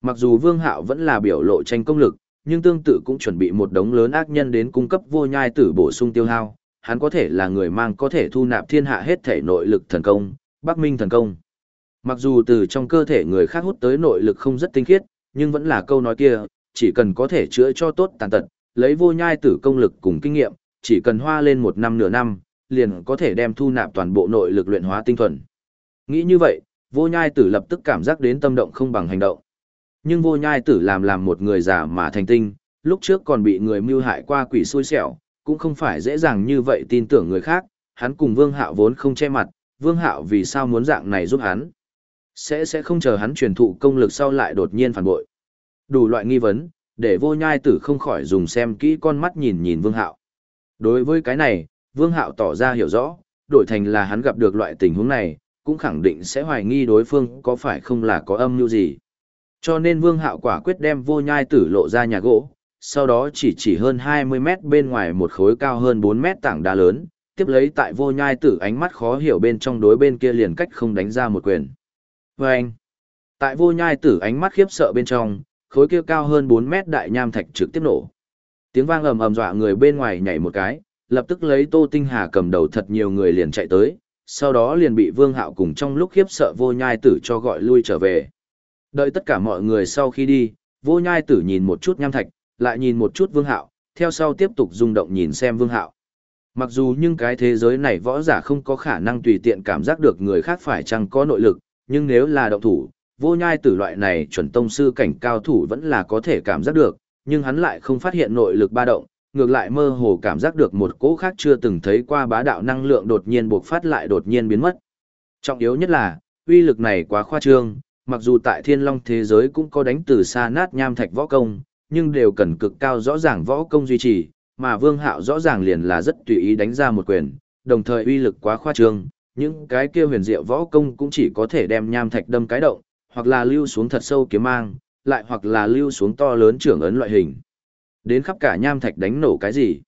Mặc dù Vương Hạo vẫn là biểu lộ tranh công lực, nhưng tương tự cũng chuẩn bị một đống lớn ác nhân đến cung cấp vô nhai tử bổ sung tiêu hao, hắn có thể là người mang có thể thu nạp thiên hạ hết thể nội lực thần công, Bắc Minh thần công. Mặc dù từ trong cơ thể người khác hút tới nội lực không rất tinh khiết, nhưng vẫn là câu nói kia, chỉ cần có thể chữa cho tốt tàn tật, lấy vô nhai tử công lực cùng kinh nghiệm, chỉ cần hoa lên một năm nửa năm, liền có thể đem thu nạp toàn bộ nội lực luyện hóa tinh thuần. Nghĩ như vậy, vô nhai tử lập tức cảm giác đến tâm động không bằng hành động. Nhưng vô nhai tử làm làm một người già mà thành tinh, lúc trước còn bị người mưu hại qua quỷ xui xẻo, cũng không phải dễ dàng như vậy tin tưởng người khác, hắn cùng vương hạo vốn không che mặt, vương hạo vì sao muốn dạng này giúp hắn. Sẽ sẽ không chờ hắn truyền thụ công lực sau lại đột nhiên phản bội. Đủ loại nghi vấn, để vô nhai tử không khỏi dùng xem kỹ con mắt nhìn nhìn vương hạo. Đối với cái này, vương hạo tỏ ra hiểu rõ, đổi thành là hắn gặp được loại tình huống này, cũng khẳng định sẽ hoài nghi đối phương có phải không là có âm mưu gì. Cho nên vương hạo quả quyết đem vô nhai tử lộ ra nhà gỗ, sau đó chỉ chỉ hơn 20 mét bên ngoài một khối cao hơn 4 mét tảng đá lớn, tiếp lấy tại vô nhai tử ánh mắt khó hiểu bên trong đối bên kia liền cách không đánh ra một quyền. Và anh, tại vô nhai tử ánh mắt khiếp sợ bên trong, khối kia cao hơn 4 mét đại nham thạch trực tiếp nổ. Tiếng vang ầm ầm dọa người bên ngoài nhảy một cái, lập tức lấy Tô Tinh Hà cầm đầu thật nhiều người liền chạy tới, sau đó liền bị Vương Hạo cùng trong lúc khiếp sợ vô nhai tử cho gọi lui trở về. Đợi tất cả mọi người sau khi đi, vô nhai tử nhìn một chút nham thạch, lại nhìn một chút Vương Hạo, theo sau tiếp tục rung động nhìn xem Vương Hạo. Mặc dù nhưng cái thế giới này võ giả không có khả năng tùy tiện cảm giác được người khác phải chăng có nội lực, nhưng nếu là động thủ, vô nhai tử loại này chuẩn tông sư cảnh cao thủ vẫn là có thể cảm giác được, nhưng hắn lại không phát hiện nội lực ba động, ngược lại mơ hồ cảm giác được một cỗ khác chưa từng thấy qua bá đạo năng lượng đột nhiên buộc phát lại đột nhiên biến mất. Trọng yếu nhất là, uy lực này quá khoa trương, mặc dù tại thiên long thế giới cũng có đánh từ xa nát nham thạch võ công, nhưng đều cần cực cao rõ ràng võ công duy trì, mà Vương Hạo rõ ràng liền là rất tùy ý đánh ra một quyền, đồng thời uy lực quá khoa trương, những cái kia huyền diệu võ công cũng chỉ có thể đem nham thạch đâm cái động, hoặc là lưu xuống thật sâu kiếm mang, lại hoặc là lưu xuống to lớn trưởng ấn loại hình. Đến khắp cả nham thạch đánh nổ cái gì?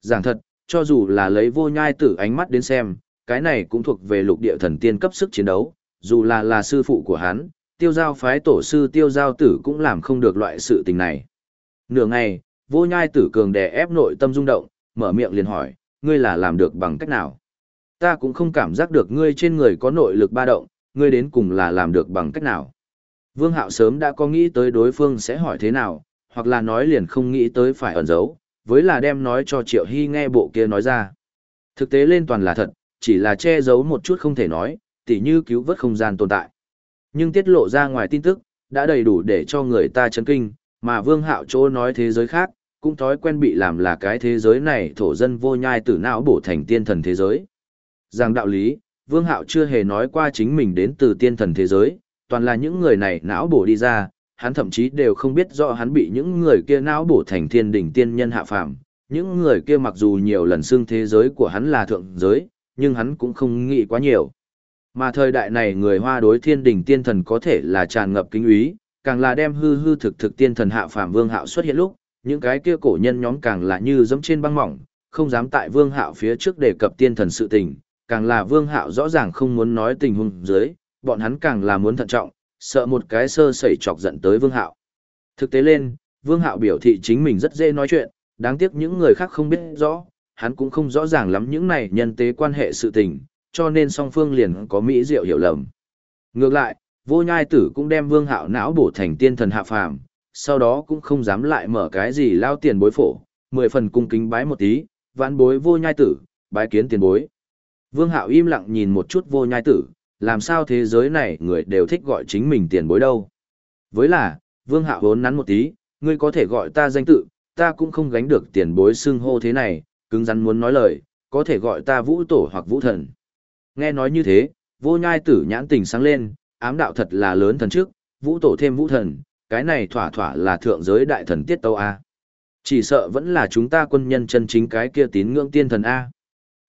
Giảng thật, cho dù là lấy vô nhai tử ánh mắt đến xem, cái này cũng thuộc về lục địa thần tiên cấp sức chiến đấu, dù là là sư phụ của hắn, tiêu giao phái tổ sư tiêu giao tử cũng làm không được loại sự tình này. Nửa ngày, vô nhai tử cường đè ép nội tâm rung động, mở miệng liền hỏi, ngươi là làm được bằng cách nào? Ta cũng không cảm giác được ngươi trên người có nội lực ba động, ngươi đến cùng là làm được bằng cách nào? Vương Hạo sớm đã có nghĩ tới đối phương sẽ hỏi thế nào, hoặc là nói liền không nghĩ tới phải ẩn giấu, với là đem nói cho Triệu Hy nghe bộ kia nói ra. Thực tế lên toàn là thật, chỉ là che giấu một chút không thể nói, tỉ như cứu vớt không gian tồn tại. Nhưng tiết lộ ra ngoài tin tức, đã đầy đủ để cho người ta chấn kinh, mà Vương Hạo chỗ nói thế giới khác, cũng thói quen bị làm là cái thế giới này thổ dân vô nhai tử não bổ thành tiên thần thế giới. Rằng đạo lý, Vương Hạo chưa hề nói qua chính mình đến từ tiên thần thế giới, toàn là những người này não bổ đi ra, hắn thậm chí đều không biết rõ hắn bị những người kia não bổ thành thiên đỉnh tiên nhân hạ phàm. Những người kia mặc dù nhiều lần xưng thế giới của hắn là thượng giới, nhưng hắn cũng không nghĩ quá nhiều. Mà thời đại này người hoa đối thiên đình tiên thần có thể là tràn ngập kính úy, càng là đem hư hư thực thực tiên thần hạ phàm vương hạo xuất hiện lúc, những cái kia cổ nhân nhóm càng là như dẫm trên băng mỏng, không dám tại vương hạo phía trước đề cập tiên thần sự tình, càng là vương hạo rõ ràng không muốn nói tình huống dưới, bọn hắn càng là muốn thận trọng, sợ một cái sơ sẩy chọc giận tới vương hạo. Thực tế lên, vương hạo biểu thị chính mình rất dễ nói chuyện, đáng tiếc những người khác không biết rõ, hắn cũng không rõ ràng lắm những này nhân tế quan hệ sự tình, cho nên song phương liền có mỹ diệu hiểu lầm. Ngược lại, vô nhai tử cũng đem vương hạo não bổ thành tiên thần hạ phàm, sau đó cũng không dám lại mở cái gì lao tiền bối phổ, mười phần cung kính bái một tí, vãn bối vô nhai tử, bái kiến tiền bối. Vương hạo im lặng nhìn một chút vô nhai tử, làm sao thế giới này người đều thích gọi chính mình tiền bối đâu. Với là, vương hạo hốn nắn một tí, ngươi có thể gọi ta danh tự, ta cũng không gánh được tiền bối xưng hô thế này, cứng rắn muốn nói lời, có thể gọi ta vũ tổ hoặc vũ thần. Nghe nói như thế, vô nhai tử nhãn tình sáng lên, ám đạo thật là lớn thần trước, vũ tổ thêm vũ thần, cái này thỏa thỏa là thượng giới đại thần tiết tâu A. Chỉ sợ vẫn là chúng ta quân nhân chân chính cái kia tín ngưỡng tiên thần A.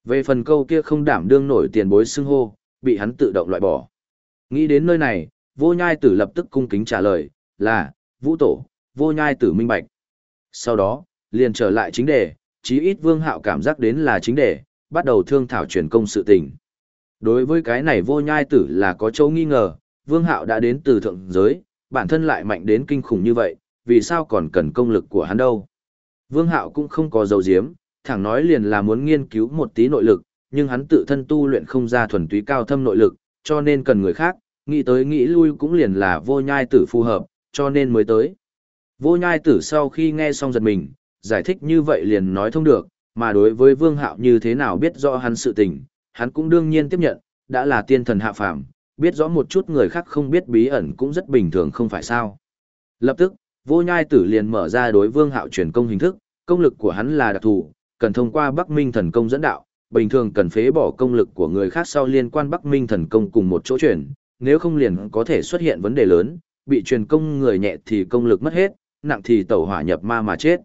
Về phần câu kia không đảm đương nổi tiền bối xưng hô, bị hắn tự động loại bỏ. Nghĩ đến nơi này, vô nhai tử lập tức cung kính trả lời, là, vũ tổ, vô nhai tử minh bạch. Sau đó, liền trở lại chính đề, chí ít vương hạo cảm giác đến là chính đề, bắt đầu thương thảo truyền công sự tình. Đối với cái này vô nhai tử là có chỗ nghi ngờ, vương hạo đã đến từ thượng giới, bản thân lại mạnh đến kinh khủng như vậy, vì sao còn cần công lực của hắn đâu. Vương hạo cũng không có dấu diếm, thẳng nói liền là muốn nghiên cứu một tí nội lực, nhưng hắn tự thân tu luyện không ra thuần túy cao thâm nội lực, cho nên cần người khác, nghĩ tới nghĩ lui cũng liền là vô nhai tử phù hợp, cho nên mới tới. Vô nhai tử sau khi nghe xong giật mình, giải thích như vậy liền nói thông được, mà đối với vương hạo như thế nào biết rõ hắn sự tình, hắn cũng đương nhiên tiếp nhận, đã là tiên thần hạ phàm, biết rõ một chút người khác không biết bí ẩn cũng rất bình thường không phải sao. Lập tức, vô nhai tử liền mở ra đối vương hạo truyền công hình thức, công lực của hắn là đặc thù, cần thông qua Bắc Minh thần công dẫn đạo, bình thường cần phế bỏ công lực của người khác sau liên quan Bắc Minh thần công cùng một chỗ truyền nếu không liền có thể xuất hiện vấn đề lớn, bị truyền công người nhẹ thì công lực mất hết, nặng thì tẩu hỏa nhập ma mà chết.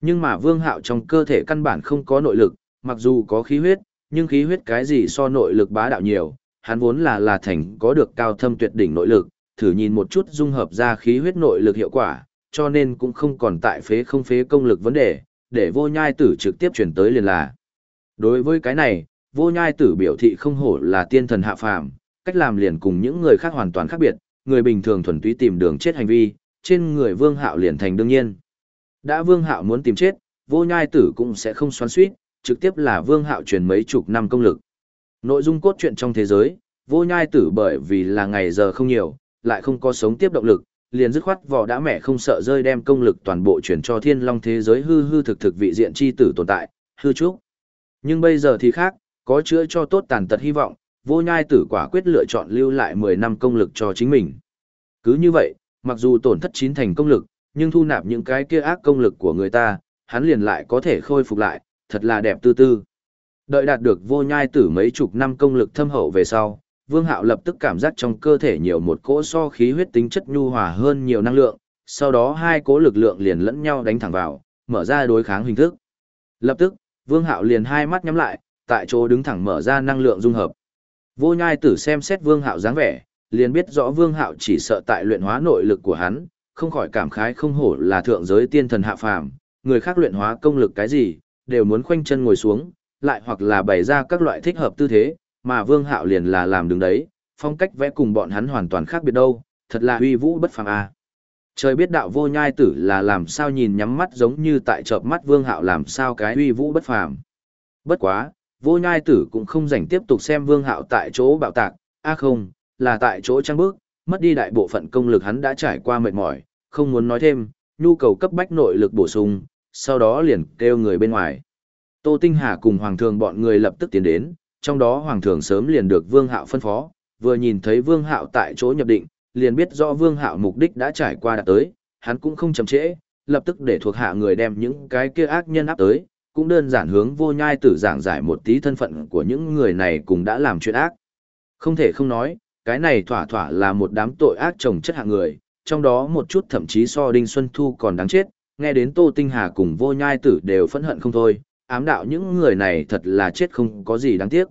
Nhưng mà Vương Hạo trong cơ thể căn bản không có nội lực, mặc dù có khí huyết, nhưng khí huyết cái gì so nội lực bá đạo nhiều, hắn vốn là là thành có được cao thâm tuyệt đỉnh nội lực, thử nhìn một chút dung hợp ra khí huyết nội lực hiệu quả, cho nên cũng không còn tại phế không phế công lực vấn đề, để vô nhai tử trực tiếp chuyển tới liền là. Đối với cái này, vô nhai tử biểu thị không hổ là tiên thần hạ phàm, cách làm liền cùng những người khác hoàn toàn khác biệt, người bình thường thuần túy tìm đường chết hành vi, trên người vương hạo liền thành đương nhiên. Đã vương hạo muốn tìm chết, vô nhai tử cũng sẽ không xoắn suýt, trực tiếp là vương hạo truyền mấy chục năm công lực. Nội dung cốt truyện trong thế giới, vô nhai tử bởi vì là ngày giờ không nhiều, lại không có sống tiếp động lực, liền dứt khoát vỏ đã mẹ không sợ rơi đem công lực toàn bộ chuyển cho thiên long thế giới hư hư thực thực vị diện chi tử tồn tại, hư trúc. Nhưng bây giờ thì khác, có chữa cho tốt tàn tật hy vọng, vô nhai tử quả quyết lựa chọn lưu lại 10 năm công lực cho chính mình. Cứ như vậy, mặc dù tổn thất chín thành công lực, nhưng thu nạp những cái kia ác công lực của người ta, hắn liền lại có thể khôi phục lại, thật là đẹp tư tư. Đợi đạt được vô nhai tử mấy chục năm công lực thâm hậu về sau, Vương Hạo lập tức cảm giác trong cơ thể nhiều một cỗ so khí huyết tính chất nhu hòa hơn nhiều năng lượng, sau đó hai cỗ lực lượng liền lẫn nhau đánh thẳng vào, mở ra đối kháng hình thức. Lập tức, Vương Hạo liền hai mắt nhắm lại, tại chỗ đứng thẳng mở ra năng lượng dung hợp. Vô Nhai Tử xem xét Vương Hạo dáng vẻ, liền biết rõ Vương Hạo chỉ sợ tại luyện hóa nội lực của hắn, không khỏi cảm khái không hổ là thượng giới tiên thần hạ phàm, người khác luyện hóa công lực cái gì, đều muốn khoanh chân ngồi xuống, lại hoặc là bày ra các loại thích hợp tư thế, mà Vương Hạo liền là làm đứng đấy, phong cách vẽ cùng bọn hắn hoàn toàn khác biệt đâu, thật là uy vũ bất phàm a. Trời biết đạo vô nhai tử là làm sao nhìn nhắm mắt giống như tại chợp mắt Vương Hạo làm sao cái uy vũ bất phàm. Bất quá, vô nhai tử cũng không rảnh tiếp tục xem Vương Hạo tại chỗ bạo tạc, a không, là tại chỗ trăng bước, mất đi đại bộ phận công lực hắn đã trải qua mệt mỏi, không muốn nói thêm, nhu cầu cấp bách nội lực bổ sung, sau đó liền kêu người bên ngoài. Tô Tinh Hà cùng Hoàng Thường bọn người lập tức tiến đến, trong đó Hoàng Thường sớm liền được Vương Hạo phân phó, vừa nhìn thấy Vương Hạo tại chỗ nhập định, liền biết rõ Vương Hạo mục đích đã trải qua đạt tới, hắn cũng không chậm trễ, lập tức để thuộc hạ người đem những cái kia ác nhân áp tới, cũng đơn giản hướng vô nhai tử giảng giải một tí thân phận của những người này cùng đã làm chuyện ác. Không thể không nói, cái này thỏa thỏa là một đám tội ác chồng chất hạng người, trong đó một chút thậm chí so Đinh Xuân Thu còn đáng chết, nghe đến Tô Tinh Hà cùng vô nhai tử đều phẫn hận không thôi, ám đạo những người này thật là chết không có gì đáng tiếc.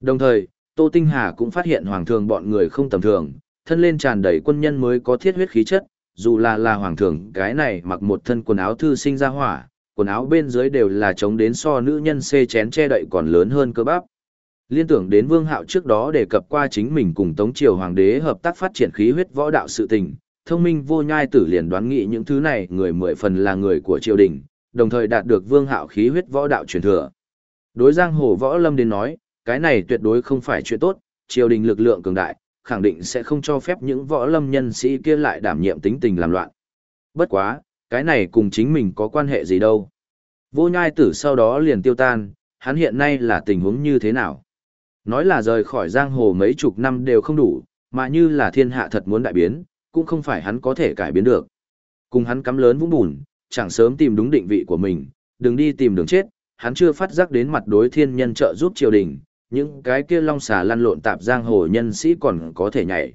Đồng thời, Tô Tinh Hà cũng phát hiện hoàng thường bọn người không tầm thường, thân lên tràn đầy quân nhân mới có thiết huyết khí chất, dù là là hoàng thường cái này mặc một thân quần áo thư sinh ra hỏa, quần áo bên dưới đều là chống đến so nữ nhân xê chén che đậy còn lớn hơn cơ bắp. Liên tưởng đến Vương Hạo trước đó đề cập qua chính mình cùng Tống Triều Hoàng đế hợp tác phát triển khí huyết võ đạo sự tình, thông minh vô nhai tử liền đoán nghị những thứ này người mười phần là người của triều đình, đồng thời đạt được Vương Hạo khí huyết võ đạo truyền thừa. Đối giang hồ võ lâm đến nói, cái này tuyệt đối không phải chuyện tốt, triều đình lực lượng cường đại, khẳng định sẽ không cho phép những võ lâm nhân sĩ kia lại đảm nhiệm tính tình làm loạn. Bất quá, cái này cùng chính mình có quan hệ gì đâu. Vô nhai tử sau đó liền tiêu tan, hắn hiện nay là tình huống như thế nào? Nói là rời khỏi giang hồ mấy chục năm đều không đủ, mà như là thiên hạ thật muốn đại biến, cũng không phải hắn có thể cải biến được. Cùng hắn cắm lớn vũng bùn, chẳng sớm tìm đúng định vị của mình, đừng đi tìm đường chết, hắn chưa phát giác đến mặt đối thiên nhân trợ giúp triều đình, những cái kia long xà lăn lộn tạp giang hồ nhân sĩ còn có thể nhảy.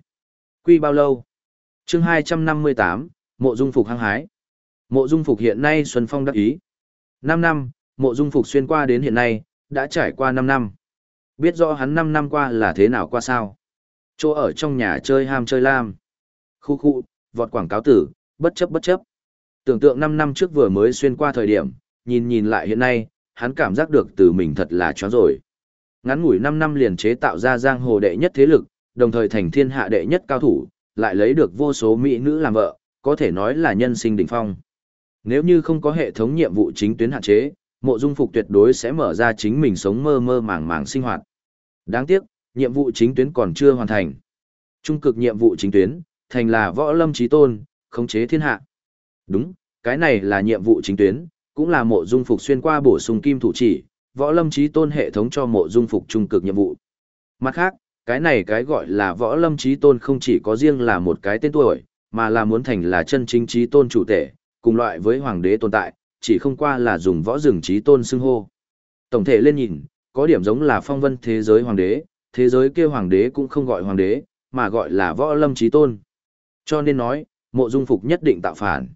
Quy bao lâu? chương 258, Mộ Dung Phục hăng hái. Mộ Dung Phục hiện nay Xuân Phong đắc ý. 5 năm, Mộ Dung Phục xuyên qua đến hiện nay, đã trải qua 5 năm. Biết rõ hắn 5 năm qua là thế nào qua sao? Chỗ ở trong nhà chơi ham chơi lam. Khu khu, vọt quảng cáo tử, bất chấp bất chấp. Tưởng tượng 5 năm trước vừa mới xuyên qua thời điểm, nhìn nhìn lại hiện nay, hắn cảm giác được từ mình thật là chó rồi. Ngắn ngủi 5 năm liền chế tạo ra giang hồ đệ nhất thế lực, đồng thời thành thiên hạ đệ nhất cao thủ, lại lấy được vô số mỹ nữ làm vợ, có thể nói là nhân sinh đỉnh phong. Nếu như không có hệ thống nhiệm vụ chính tuyến hạn chế, mộ dung phục tuyệt đối sẽ mở ra chính mình sống mơ mơ màng màng sinh hoạt. Đáng tiếc, nhiệm vụ chính tuyến còn chưa hoàn thành. Trung cực nhiệm vụ chính tuyến, thành là võ lâm trí tôn, khống chế thiên hạ. Đúng, cái này là nhiệm vụ chính tuyến, cũng là mộ dung phục xuyên qua bổ sung kim thủ chỉ, võ lâm trí tôn hệ thống cho mộ dung phục trung cực nhiệm vụ. Mặt khác, cái này cái gọi là võ lâm trí tôn không chỉ có riêng là một cái tên tuổi, mà là muốn thành là chân chính trí tôn chủ tể, cùng loại với hoàng đế tồn tại, chỉ không qua là dùng võ rừng trí tôn xưng hô. Tổng thể lên nhìn, có điểm giống là phong vân thế giới hoàng đế, thế giới kia hoàng đế cũng không gọi hoàng đế, mà gọi là võ lâm trí tôn. Cho nên nói, mộ dung phục nhất định tạo phản.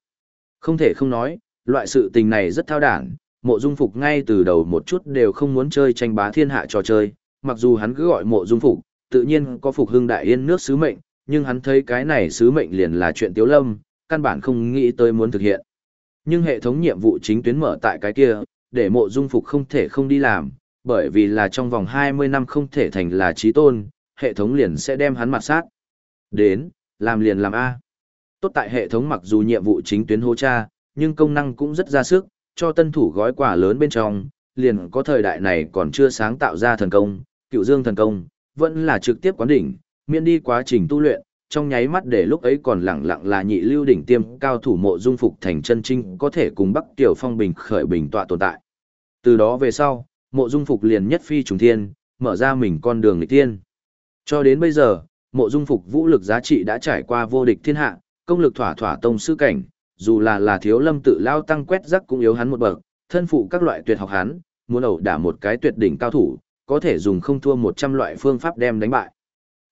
Không thể không nói, loại sự tình này rất thao đản, mộ dung phục ngay từ đầu một chút đều không muốn chơi tranh bá thiên hạ trò chơi, mặc dù hắn cứ gọi mộ dung phục, tự nhiên có phục hưng đại yên nước sứ mệnh, nhưng hắn thấy cái này sứ mệnh liền là chuyện tiếu lâm, căn bản không nghĩ tới muốn thực hiện. Nhưng hệ thống nhiệm vụ chính tuyến mở tại cái kia, để mộ dung phục không thể không đi làm, bởi vì là trong vòng 20 năm không thể thành là trí tôn, hệ thống liền sẽ đem hắn mặt sát. Đến, làm liền làm A. Tốt tại hệ thống mặc dù nhiệm vụ chính tuyến hô cha, nhưng công năng cũng rất ra sức, cho tân thủ gói quà lớn bên trong, liền có thời đại này còn chưa sáng tạo ra thần công, cựu dương thần công, vẫn là trực tiếp quán đỉnh, miễn đi quá trình tu luyện, trong nháy mắt để lúc ấy còn lẳng lặng là nhị lưu đỉnh tiêm cao thủ mộ dung phục thành chân trinh có thể cùng Bắc Tiểu Phong bình khởi bình tọa tồn tại. Từ đó về sau, mộ dung phục liền nhất phi trùng thiên, mở ra mình con đường lịch tiên. Cho đến bây giờ, mộ dung phục vũ lực giá trị đã trải qua vô địch thiên hạ, công lực thỏa thỏa tông sư cảnh, dù là là thiếu lâm tự lao tăng quét rắc cũng yếu hắn một bậc, thân phụ các loại tuyệt học hắn, muốn ẩu đả một cái tuyệt đỉnh cao thủ, có thể dùng không thua 100 loại phương pháp đem đánh bại.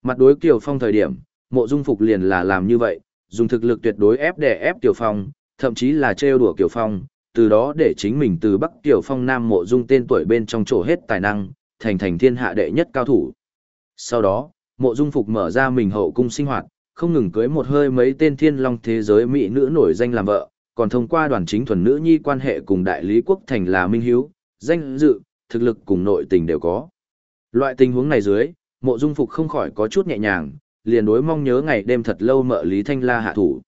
Mặt đối Kiều Phong thời điểm, mộ dung phục liền là làm như vậy, dùng thực lực tuyệt đối ép đè ép Kiều Phong, thậm chí là trêu đùa Kiều Phong, từ đó để chính mình từ Bắc Tiểu Phong Nam mộ dung tên tuổi bên trong chỗ hết tài năng, thành thành thiên hạ đệ nhất cao thủ. Sau đó, mộ dung phục mở ra mình hậu cung sinh hoạt, không ngừng cưới một hơi mấy tên thiên long thế giới mỹ nữ nổi danh làm vợ, còn thông qua đoàn chính thuần nữ nhi quan hệ cùng đại lý quốc thành là minh hiếu, danh dự, thực lực cùng nội tình đều có. Loại tình huống này dưới, mộ dung phục không khỏi có chút nhẹ nhàng, liền đối mong nhớ ngày đêm thật lâu mợ Lý Thanh La hạ thủ.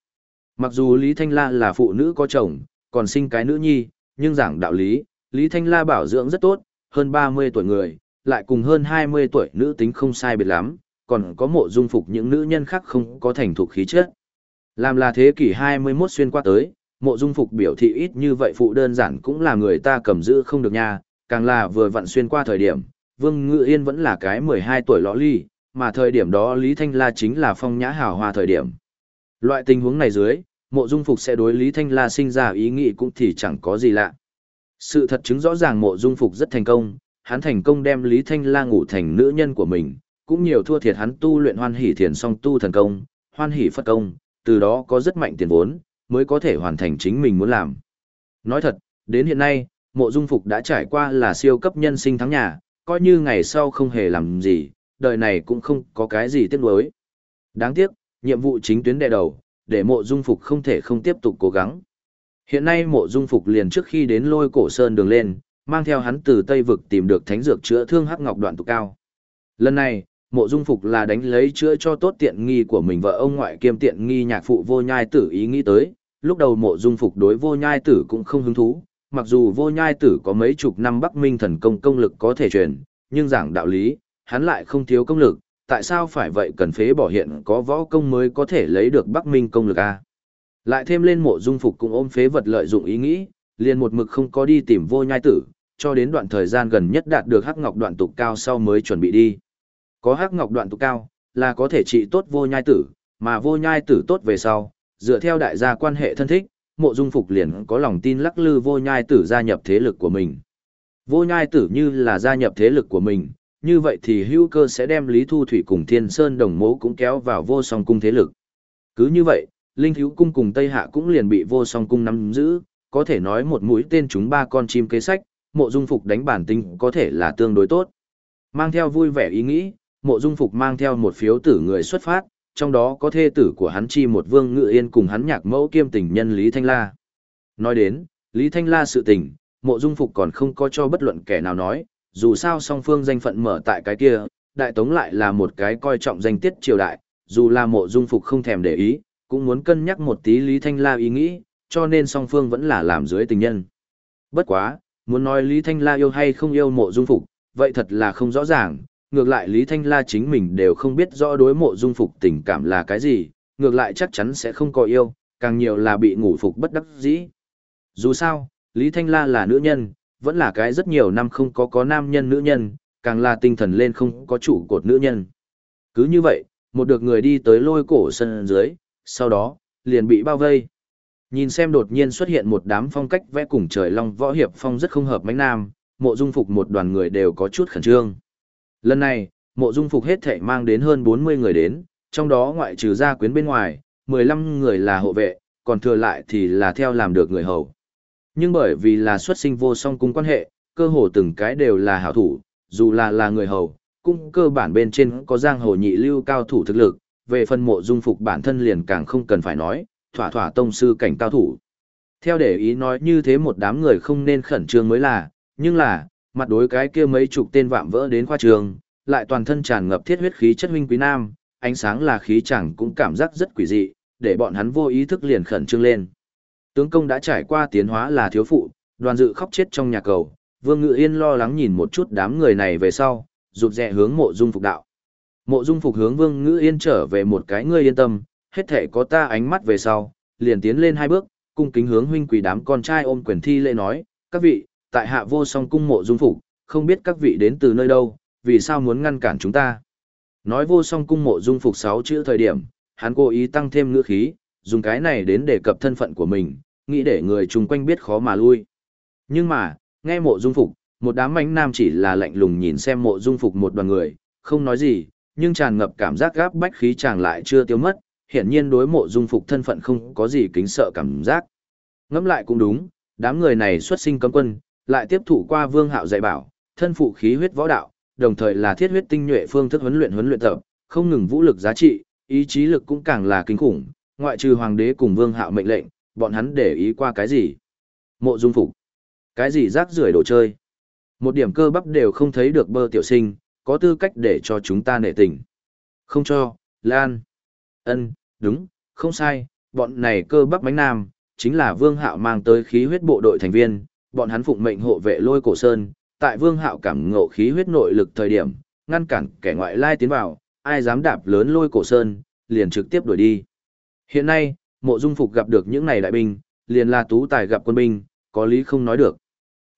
Mặc dù Lý Thanh La là phụ nữ có chồng, còn sinh cái nữ nhi, nhưng giảng đạo lý, Lý Thanh La bảo dưỡng rất tốt, hơn 30 tuổi người, lại cùng hơn 20 tuổi nữ tính không sai biệt lắm, còn có mộ dung phục những nữ nhân khác không có thành thục khí chất. Làm là thế kỷ 21 xuyên qua tới, mộ dung phục biểu thị ít như vậy phụ đơn giản cũng là người ta cầm giữ không được nha, càng là vừa vặn xuyên qua thời điểm, Vương Ngự Yên vẫn là cái 12 tuổi lõ ly, mà thời điểm đó Lý Thanh La chính là phong nhã hào hoa thời điểm. Loại tình huống này dưới, mộ dung phục sẽ đối Lý Thanh La sinh ra ý nghĩ cũng thì chẳng có gì lạ. Sự thật chứng rõ ràng mộ dung phục rất thành công, hắn thành công đem Lý Thanh La ngủ thành nữ nhân của mình, cũng nhiều thua thiệt hắn tu luyện hoan hỷ thiền song tu thần công, hoan hỷ phất công, từ đó có rất mạnh tiền vốn, mới có thể hoàn thành chính mình muốn làm. Nói thật, đến hiện nay, mộ dung phục đã trải qua là siêu cấp nhân sinh thắng nhà, coi như ngày sau không hề làm gì, đời này cũng không có cái gì tiếc nuối. Đáng tiếc, nhiệm vụ chính tuyến đệ đầu, để mộ dung phục không thể không tiếp tục cố gắng. Hiện nay mộ dung phục liền trước khi đến lôi cổ sơn đường lên, mang theo hắn từ Tây Vực tìm được thánh dược chữa thương hắc ngọc đoạn tụ cao. Lần này, mộ dung phục là đánh lấy chữa cho tốt tiện nghi của mình vợ ông ngoại kiêm tiện nghi nhạc phụ vô nhai tử ý nghĩ tới, lúc đầu mộ dung phục đối vô nhai tử cũng không hứng thú, mặc dù vô nhai tử có mấy chục năm Bắc Minh thần công công lực có thể truyền, nhưng giảng đạo lý, hắn lại không thiếu công lực, tại sao phải vậy cần phế bỏ hiện có võ công mới có thể lấy được Bắc Minh công lực a? Lại thêm lên mộ dung phục cũng ôm phế vật lợi dụng ý nghĩ, liền một mực không có đi tìm vô nhai tử, cho đến đoạn thời gian gần nhất đạt được hắc ngọc đoạn tục cao sau mới chuẩn bị đi. Có hắc ngọc đoạn tụ cao, là có thể trị tốt vô nhai tử, mà vô nhai tử tốt về sau, dựa theo đại gia quan hệ thân thích, mộ dung phục liền có lòng tin lắc lư vô nhai tử gia nhập thế lực của mình. Vô nhai tử như là gia nhập thế lực của mình, như vậy thì hữu cơ sẽ đem Lý Thu Thủy cùng Thiên Sơn đồng mố cũng kéo vào vô song cung thế lực. Cứ như vậy, Linh Hữu Cung cùng Tây Hạ cũng liền bị vô song cung nắm giữ, có thể nói một mũi tên chúng ba con chim kế sách, mộ dung phục đánh bản tính có thể là tương đối tốt. Mang theo vui vẻ ý nghĩ, mộ dung phục mang theo một phiếu tử người xuất phát, trong đó có thê tử của hắn chi một vương ngự yên cùng hắn nhạc mẫu kiêm tình nhân Lý Thanh La. Nói đến, Lý Thanh La sự tình, mộ dung phục còn không có cho bất luận kẻ nào nói, dù sao song phương danh phận mở tại cái kia, đại tống lại là một cái coi trọng danh tiết triều đại, dù là mộ dung phục không thèm để ý, cũng muốn cân nhắc một tí Lý Thanh La ý nghĩ, cho nên song phương vẫn là làm dưới tình nhân. Bất quá, muốn nói Lý Thanh La yêu hay không yêu mộ dung phục, vậy thật là không rõ ràng, ngược lại Lý Thanh La chính mình đều không biết rõ đối mộ dung phục tình cảm là cái gì, ngược lại chắc chắn sẽ không có yêu, càng nhiều là bị ngủ phục bất đắc dĩ. Dù sao, Lý Thanh La là nữ nhân, vẫn là cái rất nhiều năm không có có nam nhân nữ nhân, càng là tinh thần lên không có chủ cột nữ nhân. Cứ như vậy, một được người đi tới lôi cổ sân dưới, sau đó, liền bị bao vây. Nhìn xem đột nhiên xuất hiện một đám phong cách vẽ cùng trời long võ hiệp phong rất không hợp mánh nam, mộ dung phục một đoàn người đều có chút khẩn trương. Lần này, mộ dung phục hết thể mang đến hơn 40 người đến, trong đó ngoại trừ gia quyến bên ngoài, 15 người là hộ vệ, còn thừa lại thì là theo làm được người hầu. Nhưng bởi vì là xuất sinh vô song cung quan hệ, cơ hồ từng cái đều là hảo thủ, dù là là người hầu, cũng cơ bản bên trên có giang hồ nhị lưu cao thủ thực lực, về phần mộ dung phục bản thân liền càng không cần phải nói, thỏa thỏa tông sư cảnh cao thủ. Theo để ý nói như thế một đám người không nên khẩn trương mới là, nhưng là, mặt đối cái kia mấy chục tên vạm vỡ đến khoa trường, lại toàn thân tràn ngập thiết huyết khí chất huynh quý nam, ánh sáng là khí chẳng cũng cảm giác rất quỷ dị, để bọn hắn vô ý thức liền khẩn trương lên. Tướng công đã trải qua tiến hóa là thiếu phụ, đoàn dự khóc chết trong nhà cầu, Vương Ngự Yên lo lắng nhìn một chút đám người này về sau, rụt rè hướng mộ dung phục đạo. Mộ dung phục hướng Vương Ngự Yên trở về một cái ngươi yên tâm, hết thể có ta ánh mắt về sau, liền tiến lên hai bước, cung kính hướng huynh quỷ đám con trai ôm quyền thi lễ nói, các vị, tại hạ vô song cung mộ dung phục, không biết các vị đến từ nơi đâu, vì sao muốn ngăn cản chúng ta. Nói vô song cung mộ dung phục sáu chữ thời điểm, hắn cố ý tăng thêm ngữ khí, dùng cái này đến đề cập thân phận của mình, nghĩ để người chung quanh biết khó mà lui. Nhưng mà, nghe mộ dung phục, một đám mánh nam chỉ là lạnh lùng nhìn xem mộ dung phục một đoàn người, không nói gì, nhưng tràn ngập cảm giác gáp bách khí chàng lại chưa tiêu mất, hiển nhiên đối mộ dung phục thân phận không có gì kính sợ cảm giác. Ngẫm lại cũng đúng, đám người này xuất sinh cấm quân, lại tiếp thụ qua Vương Hạo dạy bảo, thân phụ khí huyết võ đạo, đồng thời là thiết huyết tinh nhuệ phương thức huấn luyện huấn luyện tập, không ngừng vũ lực giá trị, ý chí lực cũng càng là kinh khủng, ngoại trừ hoàng đế cùng Vương Hạo mệnh lệnh, bọn hắn để ý qua cái gì? Mộ Dung Phục. Cái gì rác rưởi đồ chơi? Một điểm cơ bắp đều không thấy được bơ tiểu sinh, có tư cách để cho chúng ta nể tình. Không cho, Lan. Ân, đúng, không sai, bọn này cơ bắp bánh nam, chính là Vương Hạo mang tới khí huyết bộ đội thành viên, bọn hắn phụng mệnh hộ vệ lôi cổ sơn, tại Vương Hạo cảm ngộ khí huyết nội lực thời điểm, ngăn cản kẻ ngoại lai tiến vào, ai dám đạp lớn lôi cổ sơn, liền trực tiếp đuổi đi. Hiện nay, mộ dung phục gặp được những này đại binh, liền là tú tài gặp quân binh, có lý không nói được.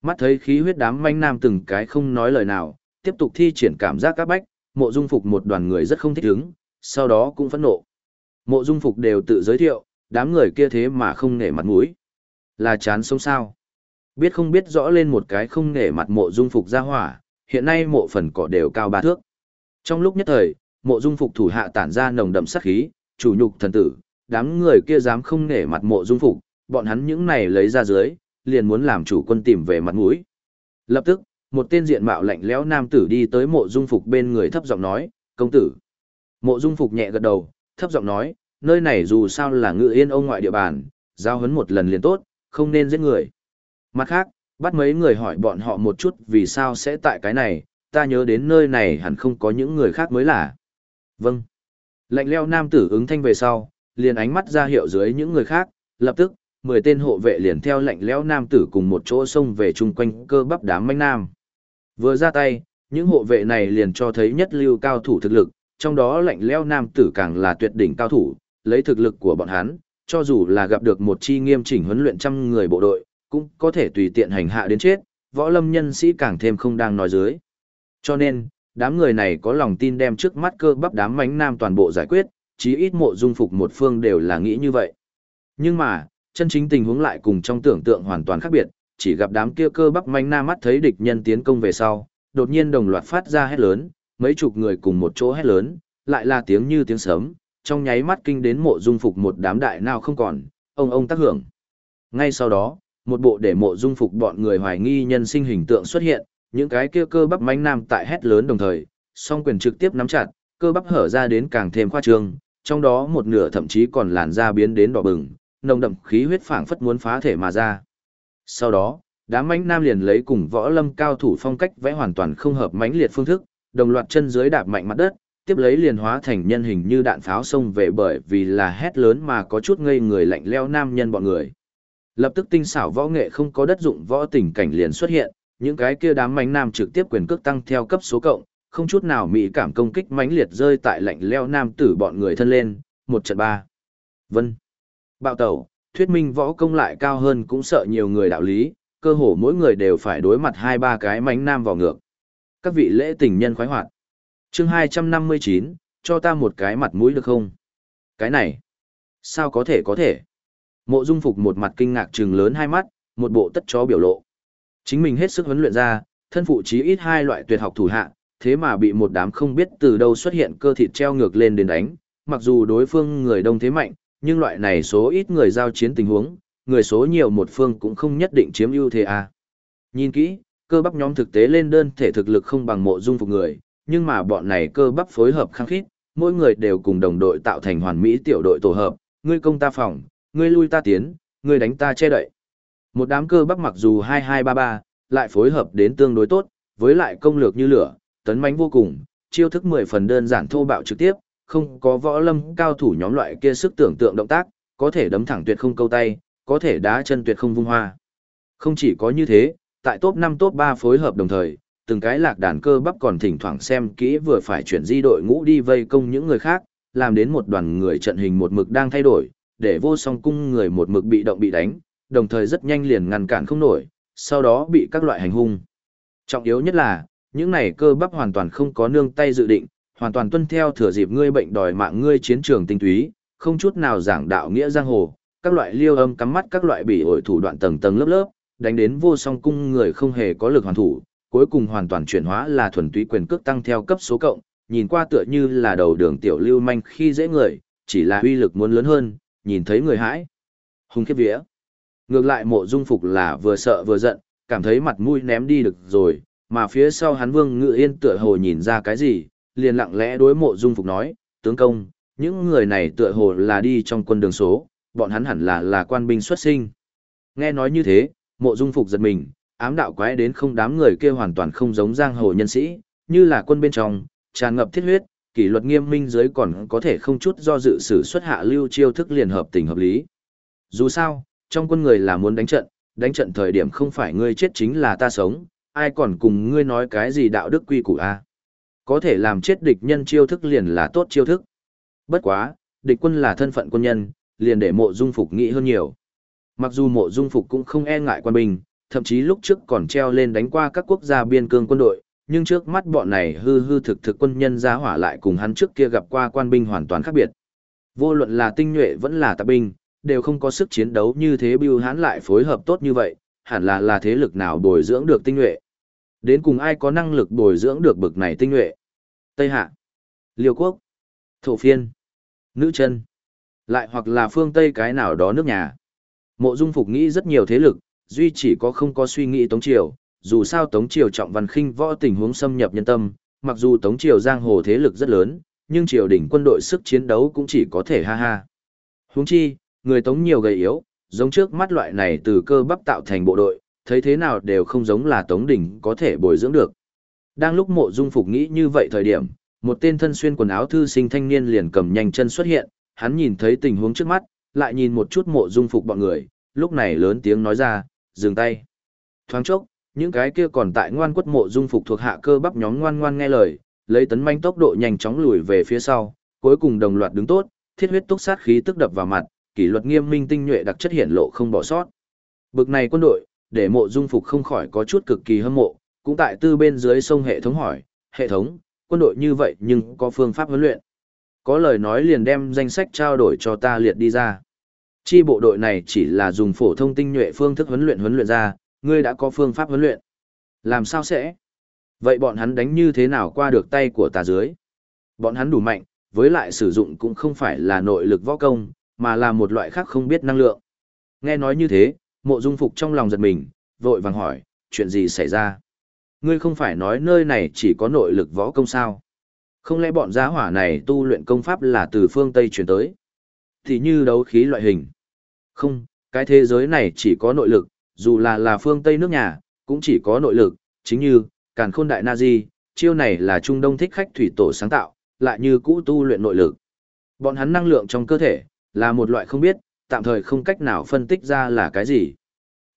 Mắt thấy khí huyết đám manh nam từng cái không nói lời nào, tiếp tục thi triển cảm giác các bách, mộ dung phục một đoàn người rất không thích ứng, sau đó cũng phẫn nộ. Mộ dung phục đều tự giới thiệu, đám người kia thế mà không nể mặt mũi. Là chán sống sao. Biết không biết rõ lên một cái không nể mặt mộ dung phục ra hỏa, hiện nay mộ phần cỏ đều cao ba thước. Trong lúc nhất thời, mộ dung phục thủ hạ tản ra nồng đậm sát khí, chủ nhục thần tử, đám người kia dám không nể mặt mộ dung phục, bọn hắn những này lấy ra dưới, liền muốn làm chủ quân tìm về mặt mũi. Lập tức, một tên diện mạo lạnh lẽo nam tử đi tới mộ dung phục bên người thấp giọng nói, công tử. Mộ dung phục nhẹ gật đầu, thấp giọng nói, nơi này dù sao là ngự yên ông ngoại địa bàn, giao hấn một lần liền tốt, không nên giết người. Mặt khác, bắt mấy người hỏi bọn họ một chút vì sao sẽ tại cái này, ta nhớ đến nơi này hẳn không có những người khác mới là. Vâng. Lạnh leo nam tử ứng thanh về sau, liền ánh mắt ra hiệu dưới những người khác, lập tức, 10 tên hộ vệ liền theo lạnh lẽo nam tử cùng một chỗ xông về chung quanh cơ bắp đám manh nam. Vừa ra tay, những hộ vệ này liền cho thấy nhất lưu cao thủ thực lực, trong đó lạnh lẽo nam tử càng là tuyệt đỉnh cao thủ, lấy thực lực của bọn hắn, cho dù là gặp được một chi nghiêm chỉnh huấn luyện trăm người bộ đội, cũng có thể tùy tiện hành hạ đến chết, võ lâm nhân sĩ càng thêm không đang nói dưới. Cho nên, đám người này có lòng tin đem trước mắt cơ bắp đám mánh nam toàn bộ giải quyết, chí ít mộ dung phục một phương đều là nghĩ như vậy. Nhưng mà, chân chính tình huống lại cùng trong tưởng tượng hoàn toàn khác biệt, chỉ gặp đám kia cơ bắp mánh nam mắt thấy địch nhân tiến công về sau, đột nhiên đồng loạt phát ra hét lớn, mấy chục người cùng một chỗ hét lớn, lại là tiếng như tiếng sấm, trong nháy mắt kinh đến mộ dung phục một đám đại nào không còn, ông ông tác hưởng. Ngay sau đó, một bộ để mộ dung phục bọn người hoài nghi nhân sinh hình tượng xuất hiện, những cái kia cơ bắp mánh nam tại hét lớn đồng thời, song quyền trực tiếp nắm chặt, cơ bắp hở ra đến càng thêm khoa trương, trong đó một nửa thậm chí còn làn da biến đến đỏ bừng, nồng đậm khí huyết phảng phất muốn phá thể mà ra. Sau đó, đám mãnh nam liền lấy cùng võ lâm cao thủ phong cách vẽ hoàn toàn không hợp mãnh liệt phương thức, đồng loạt chân dưới đạp mạnh mặt đất, tiếp lấy liền hóa thành nhân hình như đạn pháo xông về bởi vì là hét lớn mà có chút ngây người lạnh leo nam nhân bọn người. Lập tức tinh xảo võ nghệ không có đất dụng võ tình cảnh liền xuất hiện, những cái kia đám mánh nam trực tiếp quyền cước tăng theo cấp số cộng, không chút nào mỹ cảm công kích mãnh liệt rơi tại lạnh leo nam tử bọn người thân lên, một trận ba. Vân. Bạo tẩu, thuyết minh võ công lại cao hơn cũng sợ nhiều người đạo lý, cơ hồ mỗi người đều phải đối mặt hai ba cái mánh nam vào ngược. Các vị lễ tình nhân khoái hoạt. chương 259, cho ta một cái mặt mũi được không? Cái này, sao có thể có thể? Mộ dung phục một mặt kinh ngạc trừng lớn hai mắt, một bộ tất chó biểu lộ. Chính mình hết sức huấn luyện ra, thân phụ chí ít hai loại tuyệt học thủ hạ, thế mà bị một đám không biết từ đâu xuất hiện cơ thịt treo ngược lên đến đánh, mặc dù đối phương người đông thế mạnh, nhưng loại này số ít người giao chiến tình huống, người số nhiều một phương cũng không nhất định chiếm ưu thế à. Nhìn kỹ, cơ bắp nhóm thực tế lên đơn thể thực lực không bằng mộ dung phục người, nhưng mà bọn này cơ bắp phối hợp khăng khít, mỗi người đều cùng đồng đội tạo thành hoàn mỹ tiểu đội tổ hợp, ngươi công ta phòng, ngươi lui ta tiến, ngươi đánh ta che đậy. Một đám cơ bắp mặc dù 2233, lại phối hợp đến tương đối tốt, với lại công lược như lửa, tấn mãnh vô cùng, chiêu thức 10 phần đơn giản thô bạo trực tiếp, không có võ lâm cao thủ nhóm loại kia sức tưởng tượng động tác, có thể đấm thẳng tuyệt không câu tay, có thể đá chân tuyệt không vung hoa. Không chỉ có như thế, tại top 5 top 3 phối hợp đồng thời, từng cái lạc đàn cơ bắp còn thỉnh thoảng xem kỹ vừa phải chuyển di đội ngũ đi vây công những người khác, làm đến một đoàn người trận hình một mực đang thay đổi, để vô song cung người một mực bị động bị đánh, đồng thời rất nhanh liền ngăn cản không nổi, sau đó bị các loại hành hung. Trọng yếu nhất là, những này cơ bắp hoàn toàn không có nương tay dự định, hoàn toàn tuân theo thừa dịp ngươi bệnh đòi mạng ngươi chiến trường tinh túy, không chút nào giảng đạo nghĩa giang hồ, các loại liêu âm cắm mắt các loại bị ổi thủ đoạn tầng tầng lớp lớp, đánh đến vô song cung người không hề có lực hoàn thủ, cuối cùng hoàn toàn chuyển hóa là thuần túy quyền cước tăng theo cấp số cộng, nhìn qua tựa như là đầu đường tiểu lưu manh khi dễ người, chỉ là uy lực muốn lớn hơn, nhìn thấy người hãi. Hùng khiếp vía. Ngược lại mộ dung phục là vừa sợ vừa giận, cảm thấy mặt mũi ném đi được rồi, mà phía sau hắn vương ngự yên tựa hồ nhìn ra cái gì, liền lặng lẽ đối mộ dung phục nói, tướng công, những người này tựa hồ là đi trong quân đường số, bọn hắn hẳn là là quan binh xuất sinh. Nghe nói như thế, mộ dung phục giật mình, ám đạo quái đến không đám người kia hoàn toàn không giống giang hồ nhân sĩ, như là quân bên trong, tràn ngập thiết huyết, kỷ luật nghiêm minh dưới còn có thể không chút do dự sử xuất hạ lưu chiêu thức liền hợp tình hợp lý. Dù sao, trong quân người là muốn đánh trận, đánh trận thời điểm không phải ngươi chết chính là ta sống, ai còn cùng ngươi nói cái gì đạo đức quy củ a? Có thể làm chết địch nhân chiêu thức liền là tốt chiêu thức. Bất quá, địch quân là thân phận quân nhân, liền để mộ dung phục nghĩ hơn nhiều. Mặc dù mộ dung phục cũng không e ngại quân binh, thậm chí lúc trước còn treo lên đánh qua các quốc gia biên cương quân đội, nhưng trước mắt bọn này hư hư thực thực quân nhân ra hỏa lại cùng hắn trước kia gặp qua quan binh hoàn toàn khác biệt. Vô luận là tinh nhuệ vẫn là tạp binh, đều không có sức chiến đấu như thế bưu hắn lại phối hợp tốt như vậy, hẳn là là thế lực nào bồi dưỡng được tinh nhuệ. Đến cùng ai có năng lực bồi dưỡng được bực này tinh nhuệ. Tây Hạ, Liêu Quốc, Thổ Phiên, Nữ chân lại hoặc là phương Tây cái nào đó nước nhà. Mộ Dung Phục nghĩ rất nhiều thế lực, duy chỉ có không có suy nghĩ Tống Triều, dù sao Tống Triều trọng văn khinh võ tình huống xâm nhập nhân tâm, mặc dù Tống Triều giang hồ thế lực rất lớn, nhưng triều đỉnh quân đội sức chiến đấu cũng chỉ có thể ha ha. Huống chi, người Tống nhiều gầy yếu, giống trước mắt loại này từ cơ bắp tạo thành bộ đội, thấy thế nào đều không giống là Tống đỉnh có thể bồi dưỡng được. Đang lúc Mộ Dung Phục nghĩ như vậy thời điểm, một tên thân xuyên quần áo thư sinh thanh niên liền cầm nhanh chân xuất hiện, hắn nhìn thấy tình huống trước mắt, lại nhìn một chút Mộ Dung Phục bọn người, lúc này lớn tiếng nói ra, dừng tay. Thoáng chốc, những cái kia còn tại ngoan quất mộ dung phục thuộc hạ cơ bắp nhóm ngoan ngoan nghe lời, lấy tấn manh tốc độ nhanh chóng lùi về phía sau, cuối cùng đồng loạt đứng tốt, thiết huyết túc sát khí tức đập vào mặt, kỷ luật nghiêm minh tinh nhuệ đặc chất hiện lộ không bỏ sót. Bực này quân đội, để mộ dung phục không khỏi có chút cực kỳ hâm mộ, cũng tại tư bên dưới sông hệ thống hỏi, hệ thống, quân đội như vậy nhưng có phương pháp huấn luyện. Có lời nói liền đem danh sách trao đổi cho ta liệt đi ra. Chi bộ đội này chỉ là dùng phổ thông tinh nhuệ phương thức huấn luyện huấn luyện ra, ngươi đã có phương pháp huấn luyện. Làm sao sẽ? Vậy bọn hắn đánh như thế nào qua được tay của ta dưới? Bọn hắn đủ mạnh, với lại sử dụng cũng không phải là nội lực võ công, mà là một loại khác không biết năng lượng. Nghe nói như thế, mộ dung phục trong lòng giật mình, vội vàng hỏi, chuyện gì xảy ra? Ngươi không phải nói nơi này chỉ có nội lực võ công sao? Không lẽ bọn giá hỏa này tu luyện công pháp là từ phương Tây chuyển tới? Thì như đấu khí loại hình. Không, cái thế giới này chỉ có nội lực, dù là là phương Tây nước nhà, cũng chỉ có nội lực, chính như, càn khôn đại Nazi, chiêu này là Trung Đông thích khách thủy tổ sáng tạo, lại như cũ tu luyện nội lực. Bọn hắn năng lượng trong cơ thể, là một loại không biết, tạm thời không cách nào phân tích ra là cái gì.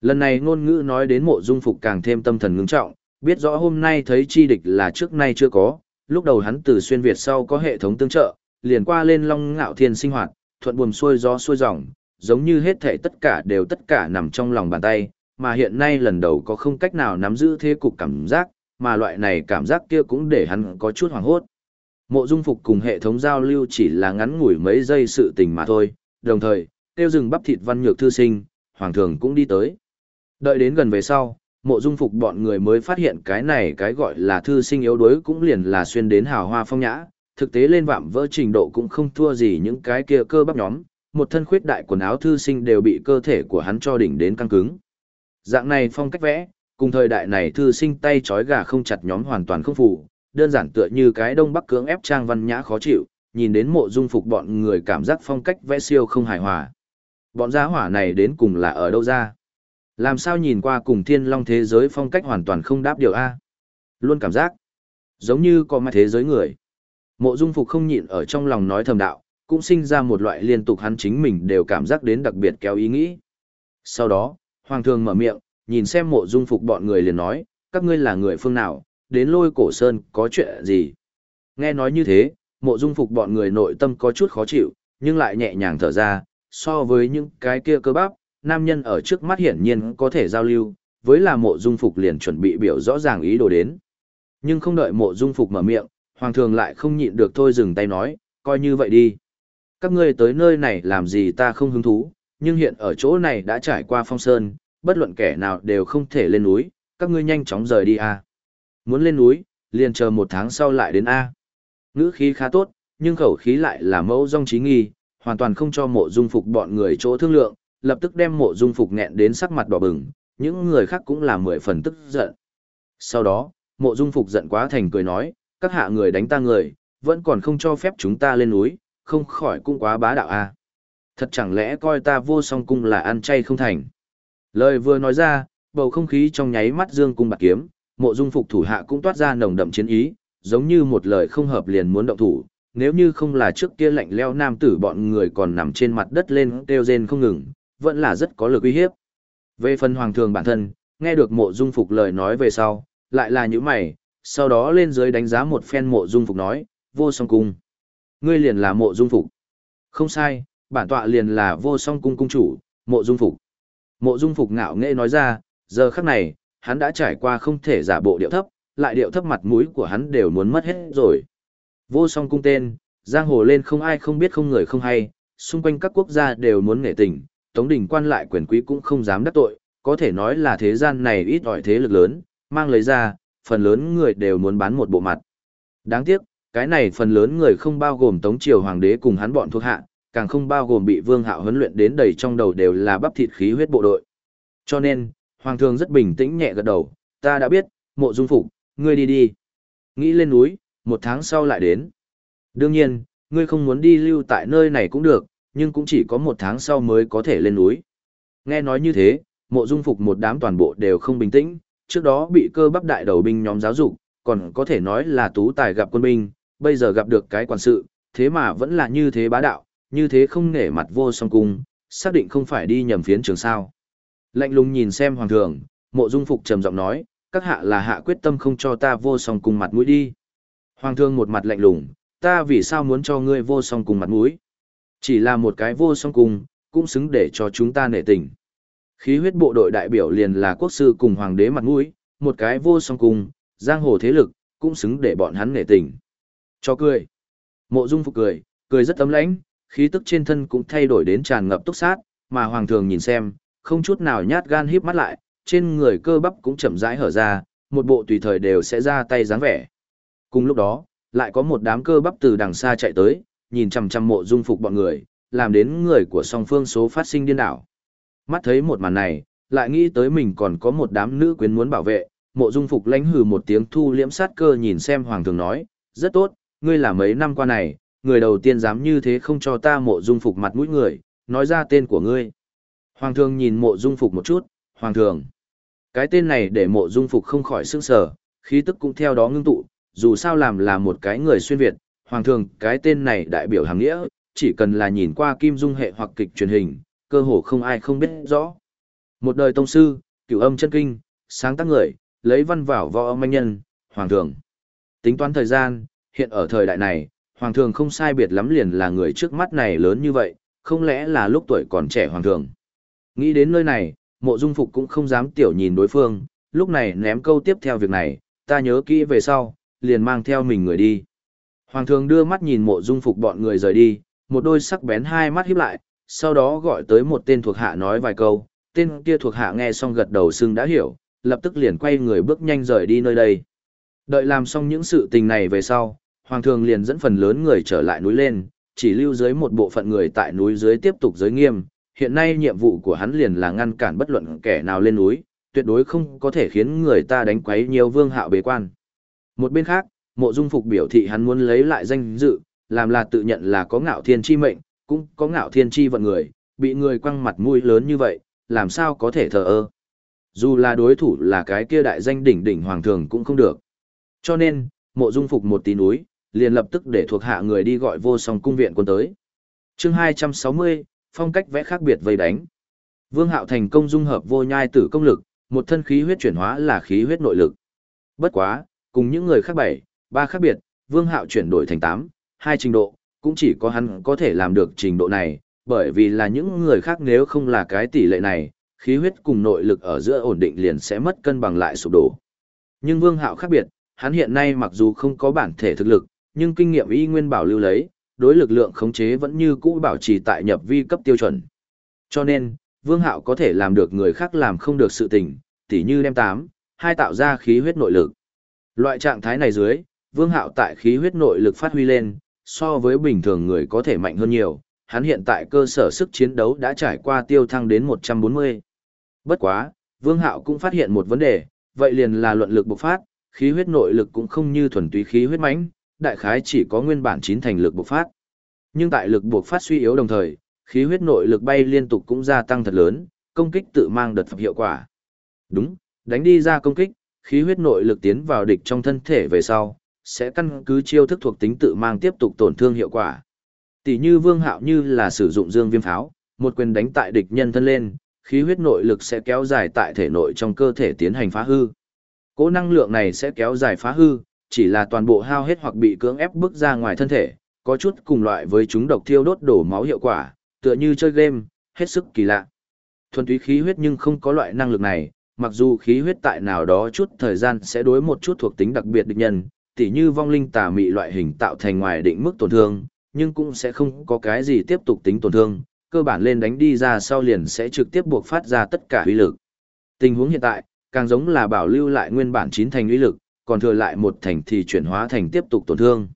Lần này ngôn ngữ nói đến mộ dung phục càng thêm tâm thần ngưng trọng, biết rõ hôm nay thấy chi địch là trước nay chưa có, lúc đầu hắn từ xuyên Việt sau có hệ thống tương trợ, liền qua lên long ngạo thiên sinh hoạt, thuận buồm xuôi gió xuôi dòng, giống như hết thể tất cả đều tất cả nằm trong lòng bàn tay, mà hiện nay lần đầu có không cách nào nắm giữ thế cục cảm giác, mà loại này cảm giác kia cũng để hắn có chút hoảng hốt. Mộ dung phục cùng hệ thống giao lưu chỉ là ngắn ngủi mấy giây sự tình mà thôi, đồng thời, tiêu rừng bắp thịt văn nhược thư sinh, hoàng thường cũng đi tới. Đợi đến gần về sau, mộ dung phục bọn người mới phát hiện cái này cái gọi là thư sinh yếu đuối cũng liền là xuyên đến hào hoa phong nhã, thực tế lên vạm vỡ trình độ cũng không thua gì những cái kia cơ bắp nhóm, một thân khuyết đại quần áo thư sinh đều bị cơ thể của hắn cho đỉnh đến căng cứng. Dạng này phong cách vẽ, cùng thời đại này thư sinh tay trói gà không chặt nhóm hoàn toàn không phù, đơn giản tựa như cái đông bắc cưỡng ép trang văn nhã khó chịu, nhìn đến mộ dung phục bọn người cảm giác phong cách vẽ siêu không hài hòa. Bọn gia hỏa này đến cùng là ở đâu ra? Làm sao nhìn qua cùng thiên long thế giới phong cách hoàn toàn không đáp điều A? Luôn cảm giác, giống như có mặt thế giới người. Mộ dung phục không nhịn ở trong lòng nói thầm đạo, cũng sinh ra một loại liên tục hắn chính mình đều cảm giác đến đặc biệt kéo ý nghĩ. Sau đó, Hoàng thường mở miệng, nhìn xem mộ dung phục bọn người liền nói, các ngươi là người phương nào, đến lôi cổ sơn có chuyện gì. Nghe nói như thế, mộ dung phục bọn người nội tâm có chút khó chịu, nhưng lại nhẹ nhàng thở ra, so với những cái kia cơ bắp, nam nhân ở trước mắt hiển nhiên có thể giao lưu, với là mộ dung phục liền chuẩn bị biểu rõ ràng ý đồ đến. Nhưng không đợi mộ dung phục mở miệng, hoàng thường lại không nhịn được thôi dừng tay nói, coi như vậy đi. Các ngươi tới nơi này làm gì ta không hứng thú, nhưng hiện ở chỗ này đã trải qua phong sơn, bất luận kẻ nào đều không thể lên núi, các ngươi nhanh chóng rời đi a. Muốn lên núi, liền chờ một tháng sau lại đến a. Ngữ khí khá tốt, nhưng khẩu khí lại là mẫu rong trí nghi, hoàn toàn không cho mộ dung phục bọn người chỗ thương lượng, lập tức đem mộ dung phục nghẹn đến sắc mặt đỏ bừng, những người khác cũng là mười phần tức giận. Sau đó, mộ dung phục giận quá thành cười nói, các hạ người đánh ta người, vẫn còn không cho phép chúng ta lên núi, không khỏi cũng quá bá đạo a. À. Thật chẳng lẽ coi ta vô song cung là ăn chay không thành. Lời vừa nói ra, bầu không khí trong nháy mắt dương cung bạc kiếm, mộ dung phục thủ hạ cũng toát ra nồng đậm chiến ý, giống như một lời không hợp liền muốn động thủ, nếu như không là trước kia lạnh leo nam tử bọn người còn nằm trên mặt đất lên kêu rên không ngừng, vẫn là rất có lực uy hiếp. Về phần hoàng thường bản thân, nghe được mộ dung phục lời nói về sau, lại là những mày, sau đó lên dưới đánh giá một phen mộ dung phục nói, vô song cung. Ngươi liền là mộ dung phục. Không sai, bản tọa liền là vô song cung cung chủ, mộ dung phục. Mộ dung phục ngạo nghễ nói ra, giờ khắc này, hắn đã trải qua không thể giả bộ điệu thấp, lại điệu thấp mặt mũi của hắn đều muốn mất hết rồi. Vô song cung tên, giang hồ lên không ai không biết không người không hay, xung quanh các quốc gia đều muốn nghệ tình, tống đình quan lại quyền quý cũng không dám đắc tội, có thể nói là thế gian này ít ỏi thế lực lớn, mang lấy ra, phần lớn người đều muốn bán một bộ mặt. Đáng tiếc, cái này phần lớn người không bao gồm tống triều hoàng đế cùng hắn bọn thuộc hạ, càng không bao gồm bị vương hạo huấn luyện đến đầy trong đầu đều là bắp thịt khí huyết bộ đội. Cho nên, hoàng thường rất bình tĩnh nhẹ gật đầu, ta đã biết, mộ dung phục, ngươi đi đi. Nghĩ lên núi, một tháng sau lại đến. Đương nhiên, ngươi không muốn đi lưu tại nơi này cũng được, nhưng cũng chỉ có một tháng sau mới có thể lên núi. Nghe nói như thế, mộ dung phục một đám toàn bộ đều không bình tĩnh, trước đó bị cơ bắp đại đầu binh nhóm giáo dục, còn có thể nói là tú tài gặp quân binh, bây giờ gặp được cái quản sự, thế mà vẫn là như thế bá đạo, như thế không nể mặt vô song cung, xác định không phải đi nhầm phiến trường sao. Lạnh lùng nhìn xem hoàng thượng, mộ dung phục trầm giọng nói, các hạ là hạ quyết tâm không cho ta vô song cung mặt mũi đi. Hoàng thượng một mặt lạnh lùng, ta vì sao muốn cho ngươi vô song cung mặt mũi? Chỉ là một cái vô song cung, cũng xứng để cho chúng ta nể tình. Khí huyết bộ đội đại biểu liền là quốc sư cùng hoàng đế mặt mũi, một cái vô song cung, giang hồ thế lực, cũng xứng để bọn hắn nể tình. Cho cười. Mộ Dung phục cười, cười rất tấm lãnh, khí tức trên thân cũng thay đổi đến tràn ngập túc sát, mà hoàng thường nhìn xem, không chút nào nhát gan híp mắt lại, trên người cơ bắp cũng chậm rãi hở ra, một bộ tùy thời đều sẽ ra tay dáng vẻ. Cùng lúc đó, lại có một đám cơ bắp từ đằng xa chạy tới, nhìn chằm chằm mộ dung phục bọn người, làm đến người của song phương số phát sinh điên đảo. Mắt thấy một màn này, lại nghĩ tới mình còn có một đám nữ quyến muốn bảo vệ, mộ dung phục lãnh hừ một tiếng thu liễm sát cơ nhìn xem hoàng thường nói, rất tốt, ngươi là mấy năm qua này, người đầu tiên dám như thế không cho ta mộ dung phục mặt mũi người, nói ra tên của ngươi. Hoàng thường nhìn mộ dung phục một chút, hoàng thường. Cái tên này để mộ dung phục không khỏi sương sở, khí tức cũng theo đó ngưng tụ, dù sao làm là một cái người xuyên Việt, hoàng thường cái tên này đại biểu hàng nghĩa, chỉ cần là nhìn qua kim dung hệ hoặc kịch truyền hình, cơ hồ không ai không biết rõ. Một đời tông sư, cửu âm chân kinh, sáng tác người, lấy văn vào võ âm anh nhân, hoàng thường. Tính toán thời gian, hiện ở thời đại này, hoàng thường không sai biệt lắm liền là người trước mắt này lớn như vậy, không lẽ là lúc tuổi còn trẻ hoàng thường. Nghĩ đến nơi này, mộ dung phục cũng không dám tiểu nhìn đối phương, lúc này ném câu tiếp theo việc này, ta nhớ kỹ về sau, liền mang theo mình người đi. Hoàng thường đưa mắt nhìn mộ dung phục bọn người rời đi, một đôi sắc bén hai mắt híp lại, sau đó gọi tới một tên thuộc hạ nói vài câu, tên kia thuộc hạ nghe xong gật đầu xưng đã hiểu, lập tức liền quay người bước nhanh rời đi nơi đây. Đợi làm xong những sự tình này về sau, Hoàng thường liền dẫn phần lớn người trở lại núi lên, chỉ lưu dưới một bộ phận người tại núi dưới tiếp tục giới nghiêm, hiện nay nhiệm vụ của hắn liền là ngăn cản bất luận kẻ nào lên núi, tuyệt đối không có thể khiến người ta đánh quấy nhiều vương hạo bế quan. Một bên khác, mộ dung phục biểu thị hắn muốn lấy lại danh dự, làm là tự nhận là có ngạo thiên chi mệnh, cũng có ngạo thiên chi vận người, bị người quăng mặt mũi lớn như vậy, làm sao có thể thờ ơ. Dù là đối thủ là cái kia đại danh đỉnh đỉnh hoàng thường cũng không được. Cho nên, mộ dung phục một tí núi, liền lập tức để thuộc hạ người đi gọi vô song cung viện quân tới. chương 260, phong cách vẽ khác biệt vây đánh. Vương Hạo thành công dung hợp vô nhai tử công lực, một thân khí huyết chuyển hóa là khí huyết nội lực. Bất quá, cùng những người khác bảy, ba khác biệt, Vương Hạo chuyển đổi thành 8, hai trình độ, cũng chỉ có hắn có thể làm được trình độ này, bởi vì là những người khác nếu không là cái tỷ lệ này, khí huyết cùng nội lực ở giữa ổn định liền sẽ mất cân bằng lại sụp đổ. Nhưng Vương Hạo khác biệt, hắn hiện nay mặc dù không có bản thể thực lực, nhưng kinh nghiệm y nguyên bảo lưu lấy, đối lực lượng khống chế vẫn như cũ bảo trì tại nhập vi cấp tiêu chuẩn. Cho nên, Vương Hạo có thể làm được người khác làm không được sự tình, tỉ như đem tám, hai tạo ra khí huyết nội lực. Loại trạng thái này dưới, Vương Hạo tại khí huyết nội lực phát huy lên, so với bình thường người có thể mạnh hơn nhiều, hắn hiện tại cơ sở sức chiến đấu đã trải qua tiêu thăng đến 140. Bất quá, Vương Hạo cũng phát hiện một vấn đề, vậy liền là luận lực bộc phát, khí huyết nội lực cũng không như thuần túy khí huyết mãnh, đại khái chỉ có nguyên bản chín thành lực bộc phát. Nhưng tại lực bộc phát suy yếu đồng thời, khí huyết nội lực bay liên tục cũng gia tăng thật lớn, công kích tự mang đợt phập hiệu quả. Đúng, đánh đi ra công kích, khí huyết nội lực tiến vào địch trong thân thể về sau, sẽ căn cứ chiêu thức thuộc tính tự mang tiếp tục tổn thương hiệu quả. Tỷ như Vương Hạo như là sử dụng dương viêm pháo, một quyền đánh tại địch nhân thân lên, khí huyết nội lực sẽ kéo dài tại thể nội trong cơ thể tiến hành phá hư. Cố năng lượng này sẽ kéo dài phá hư, chỉ là toàn bộ hao hết hoặc bị cưỡng ép bước ra ngoài thân thể, có chút cùng loại với chúng độc thiêu đốt đổ máu hiệu quả, tựa như chơi game, hết sức kỳ lạ. Thuần túy khí huyết nhưng không có loại năng lực này, mặc dù khí huyết tại nào đó chút thời gian sẽ đối một chút thuộc tính đặc biệt địch nhân, tỉ như vong linh tà mị loại hình tạo thành ngoài định mức tổn thương, nhưng cũng sẽ không có cái gì tiếp tục tính tổn thương, cơ bản lên đánh đi ra sau liền sẽ trực tiếp buộc phát ra tất cả uy lực. Tình huống hiện tại, càng giống là bảo lưu lại nguyên bản chín thành uy lực, còn thừa lại một thành thì chuyển hóa thành tiếp tục tổn thương.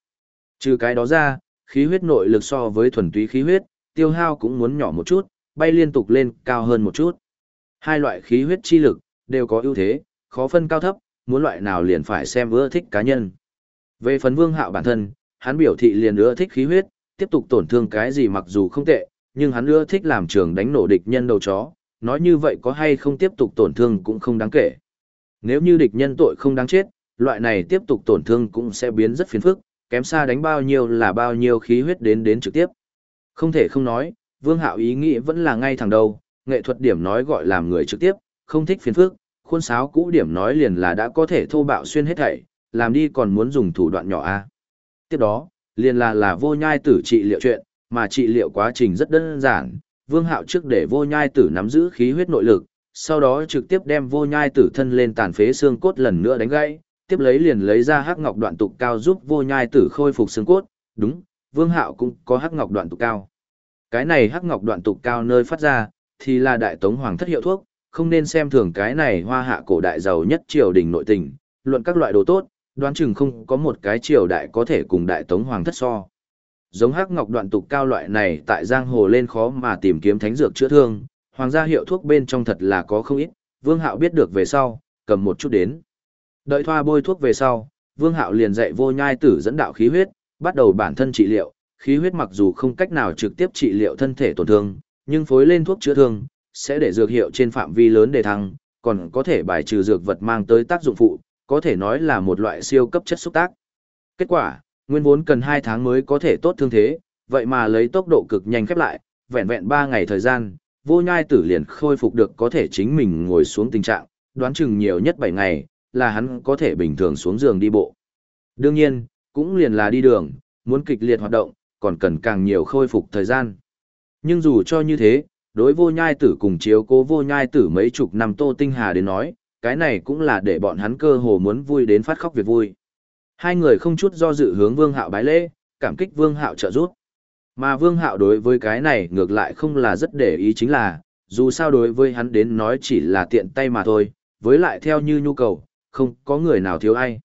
Trừ cái đó ra, khí huyết nội lực so với thuần túy khí huyết, tiêu hao cũng muốn nhỏ một chút, bay liên tục lên cao hơn một chút. Hai loại khí huyết chi lực đều có ưu thế, khó phân cao thấp, muốn loại nào liền phải xem ưa thích cá nhân. Về phần Vương Hạo bản thân, hắn biểu thị liền ưa thích khí huyết, tiếp tục tổn thương cái gì mặc dù không tệ, nhưng hắn ưa thích làm trường đánh nổ địch nhân đầu chó, nói như vậy có hay không tiếp tục tổn thương cũng không đáng kể. Nếu như địch nhân tội không đáng chết, loại này tiếp tục tổn thương cũng sẽ biến rất phiền phức, kém xa đánh bao nhiêu là bao nhiêu khí huyết đến đến trực tiếp. Không thể không nói, Vương Hạo ý nghĩ vẫn là ngay thẳng đầu, nghệ thuật điểm nói gọi làm người trực tiếp, không thích phiền phức, khuôn sáo cũ điểm nói liền là đã có thể thô bạo xuyên hết thảy, làm đi còn muốn dùng thủ đoạn nhỏ a. Tiếp đó, liền là là vô nhai tử trị liệu chuyện, mà trị liệu quá trình rất đơn giản, Vương Hạo trước để vô nhai tử nắm giữ khí huyết nội lực, sau đó trực tiếp đem vô nhai tử thân lên tàn phế xương cốt lần nữa đánh gãy, tiếp lấy liền lấy ra hắc ngọc đoạn tục cao giúp vô nhai tử khôi phục xương cốt, đúng, Vương Hạo cũng có hắc ngọc đoạn tục cao. Cái này hắc ngọc đoạn tục cao nơi phát ra, thì là đại tống hoàng thất hiệu thuốc, không nên xem thường cái này hoa hạ cổ đại giàu nhất triều đình nội tình, luận các loại đồ tốt, đoán chừng không có một cái triều đại có thể cùng đại tống hoàng thất so. Giống hắc ngọc đoạn tục cao loại này tại giang hồ lên khó mà tìm kiếm thánh dược chữa thương, hoàng gia hiệu thuốc bên trong thật là có không ít, Vương Hạo biết được về sau, cầm một chút đến. Đợi thoa bôi thuốc về sau, Vương Hạo liền dạy vô nhai tử dẫn đạo khí huyết, bắt đầu bản thân trị liệu, khí huyết mặc dù không cách nào trực tiếp trị liệu thân thể tổn thương, nhưng phối lên thuốc chữa thương, sẽ để dược hiệu trên phạm vi lớn để thăng, còn có thể bài trừ dược vật mang tới tác dụng phụ, có thể nói là một loại siêu cấp chất xúc tác. Kết quả, nguyên vốn cần 2 tháng mới có thể tốt thương thế, vậy mà lấy tốc độ cực nhanh khép lại, vẹn vẹn 3 ngày thời gian, vô nhai tử liền khôi phục được có thể chính mình ngồi xuống tình trạng, đoán chừng nhiều nhất 7 ngày, là hắn có thể bình thường xuống giường đi bộ. Đương nhiên, cũng liền là đi đường, muốn kịch liệt hoạt động, còn cần càng nhiều khôi phục thời gian. Nhưng dù cho như thế, đối vô nhai tử cùng chiếu cố vô nhai tử mấy chục năm tô tinh hà đến nói, cái này cũng là để bọn hắn cơ hồ muốn vui đến phát khóc việc vui. Hai người không chút do dự hướng vương hạo bái lễ, cảm kích vương hạo trợ giúp. Mà vương hạo đối với cái này ngược lại không là rất để ý chính là, dù sao đối với hắn đến nói chỉ là tiện tay mà thôi, với lại theo như nhu cầu, không có người nào thiếu ai.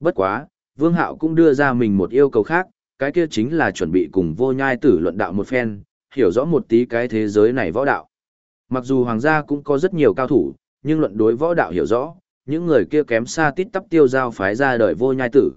Bất quá, vương hạo cũng đưa ra mình một yêu cầu khác, cái kia chính là chuẩn bị cùng vô nhai tử luận đạo một phen, hiểu rõ một tí cái thế giới này võ đạo. Mặc dù hoàng gia cũng có rất nhiều cao thủ, nhưng luận đối võ đạo hiểu rõ, những người kia kém xa tít tắp tiêu giao phái ra đời vô nhai tử.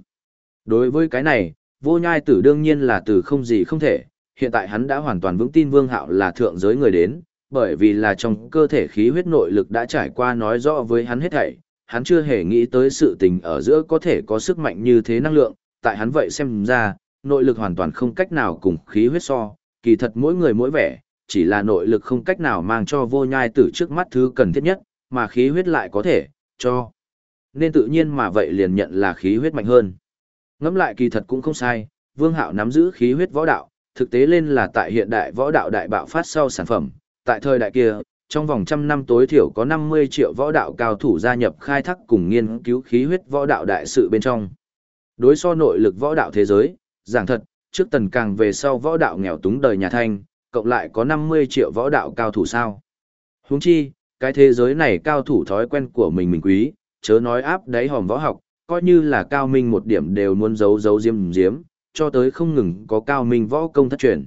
Đối với cái này, vô nhai tử đương nhiên là từ không gì không thể, hiện tại hắn đã hoàn toàn vững tin vương hạo là thượng giới người đến, bởi vì là trong cơ thể khí huyết nội lực đã trải qua nói rõ với hắn hết thảy, hắn chưa hề nghĩ tới sự tình ở giữa có thể có sức mạnh như thế năng lượng, tại hắn vậy xem ra, nội lực hoàn toàn không cách nào cùng khí huyết so, kỳ thật mỗi người mỗi vẻ, chỉ là nội lực không cách nào mang cho vô nhai tử trước mắt thứ cần thiết nhất, mà khí huyết lại có thể, cho. Nên tự nhiên mà vậy liền nhận là khí huyết mạnh hơn. Ngẫm lại kỳ thật cũng không sai, Vương Hạo nắm giữ khí huyết võ đạo, thực tế lên là tại hiện đại võ đạo đại bạo phát sau sản phẩm, tại thời đại kia, trong vòng trăm năm tối thiểu có 50 triệu võ đạo cao thủ gia nhập khai thác cùng nghiên cứu khí huyết võ đạo đại sự bên trong. Đối so nội lực võ đạo thế giới, giảng thật, trước tần càng về sau võ đạo nghèo túng đời nhà thanh, cộng lại có 50 triệu võ đạo cao thủ sao. Huống chi, cái thế giới này cao thủ thói quen của mình mình quý, chớ nói áp đáy hòm võ học, coi như là cao minh một điểm đều muốn giấu giấu diếm diếm, cho tới không ngừng có cao minh võ công thất truyền.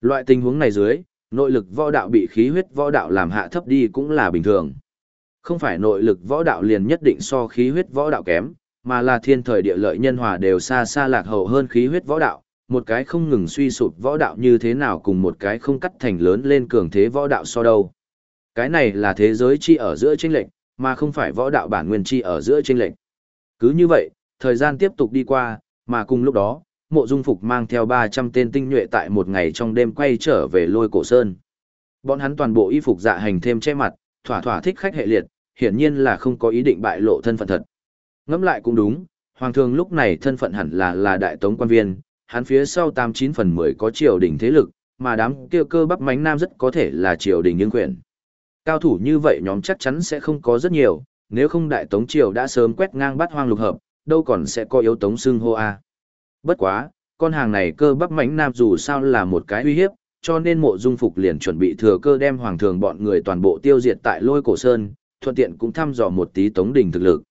Loại tình huống này dưới, nội lực võ đạo bị khí huyết võ đạo làm hạ thấp đi cũng là bình thường. Không phải nội lực võ đạo liền nhất định so khí huyết võ đạo kém, mà là thiên thời địa lợi nhân hòa đều xa xa lạc hậu hơn khí huyết võ đạo, một cái không ngừng suy sụp võ đạo như thế nào cùng một cái không cắt thành lớn lên cường thế võ đạo so đâu. Cái này là thế giới chi ở giữa chênh lệnh, mà không phải võ đạo bản nguyên chi ở giữa chênh lệnh. Cứ như vậy, thời gian tiếp tục đi qua, mà cùng lúc đó, mộ dung phục mang theo 300 tên tinh nhuệ tại một ngày trong đêm quay trở về lôi cổ sơn. Bọn hắn toàn bộ y phục dạ hành thêm che mặt, thỏa thỏa thích khách hệ liệt, hiển nhiên là không có ý định bại lộ thân phận thật. Ngẫm lại cũng đúng, hoàng thường lúc này thân phận hẳn là là đại tống quan viên, hắn phía sau 89 phần 10 có triều đình thế lực, mà đám kia cơ bắp mánh nam rất có thể là triều đình nhân quyền. Cao thủ như vậy nhóm chắc chắn sẽ không có rất nhiều, nếu không đại tống triều đã sớm quét ngang bắt hoang lục hợp, đâu còn sẽ có yếu tống xưng hô a. Bất quá, con hàng này cơ bắp mãnh nam dù sao là một cái uy hiếp, cho nên mộ dung phục liền chuẩn bị thừa cơ đem hoàng thường bọn người toàn bộ tiêu diệt tại lôi cổ sơn, thuận tiện cũng thăm dò một tí tống đình thực lực.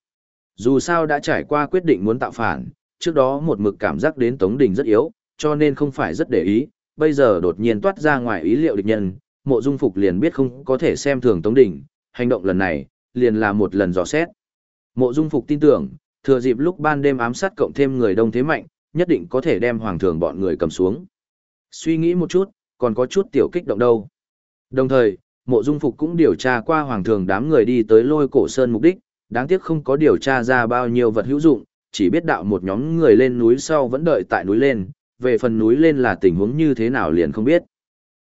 Dù sao đã trải qua quyết định muốn tạo phản, trước đó một mực cảm giác đến tống đình rất yếu, cho nên không phải rất để ý, bây giờ đột nhiên toát ra ngoài ý liệu địch nhân, mộ dung phục liền biết không có thể xem thường tống đình, hành động lần này, liền là một lần dò xét. Mộ dung phục tin tưởng, thừa dịp lúc ban đêm ám sát cộng thêm người đông thế mạnh, nhất định có thể đem hoàng thường bọn người cầm xuống. Suy nghĩ một chút, còn có chút tiểu kích động đâu. Đồng thời, mộ dung phục cũng điều tra qua hoàng thường đám người đi tới lôi cổ sơn mục đích, đáng tiếc không có điều tra ra bao nhiêu vật hữu dụng, chỉ biết đạo một nhóm người lên núi sau vẫn đợi tại núi lên, về phần núi lên là tình huống như thế nào liền không biết.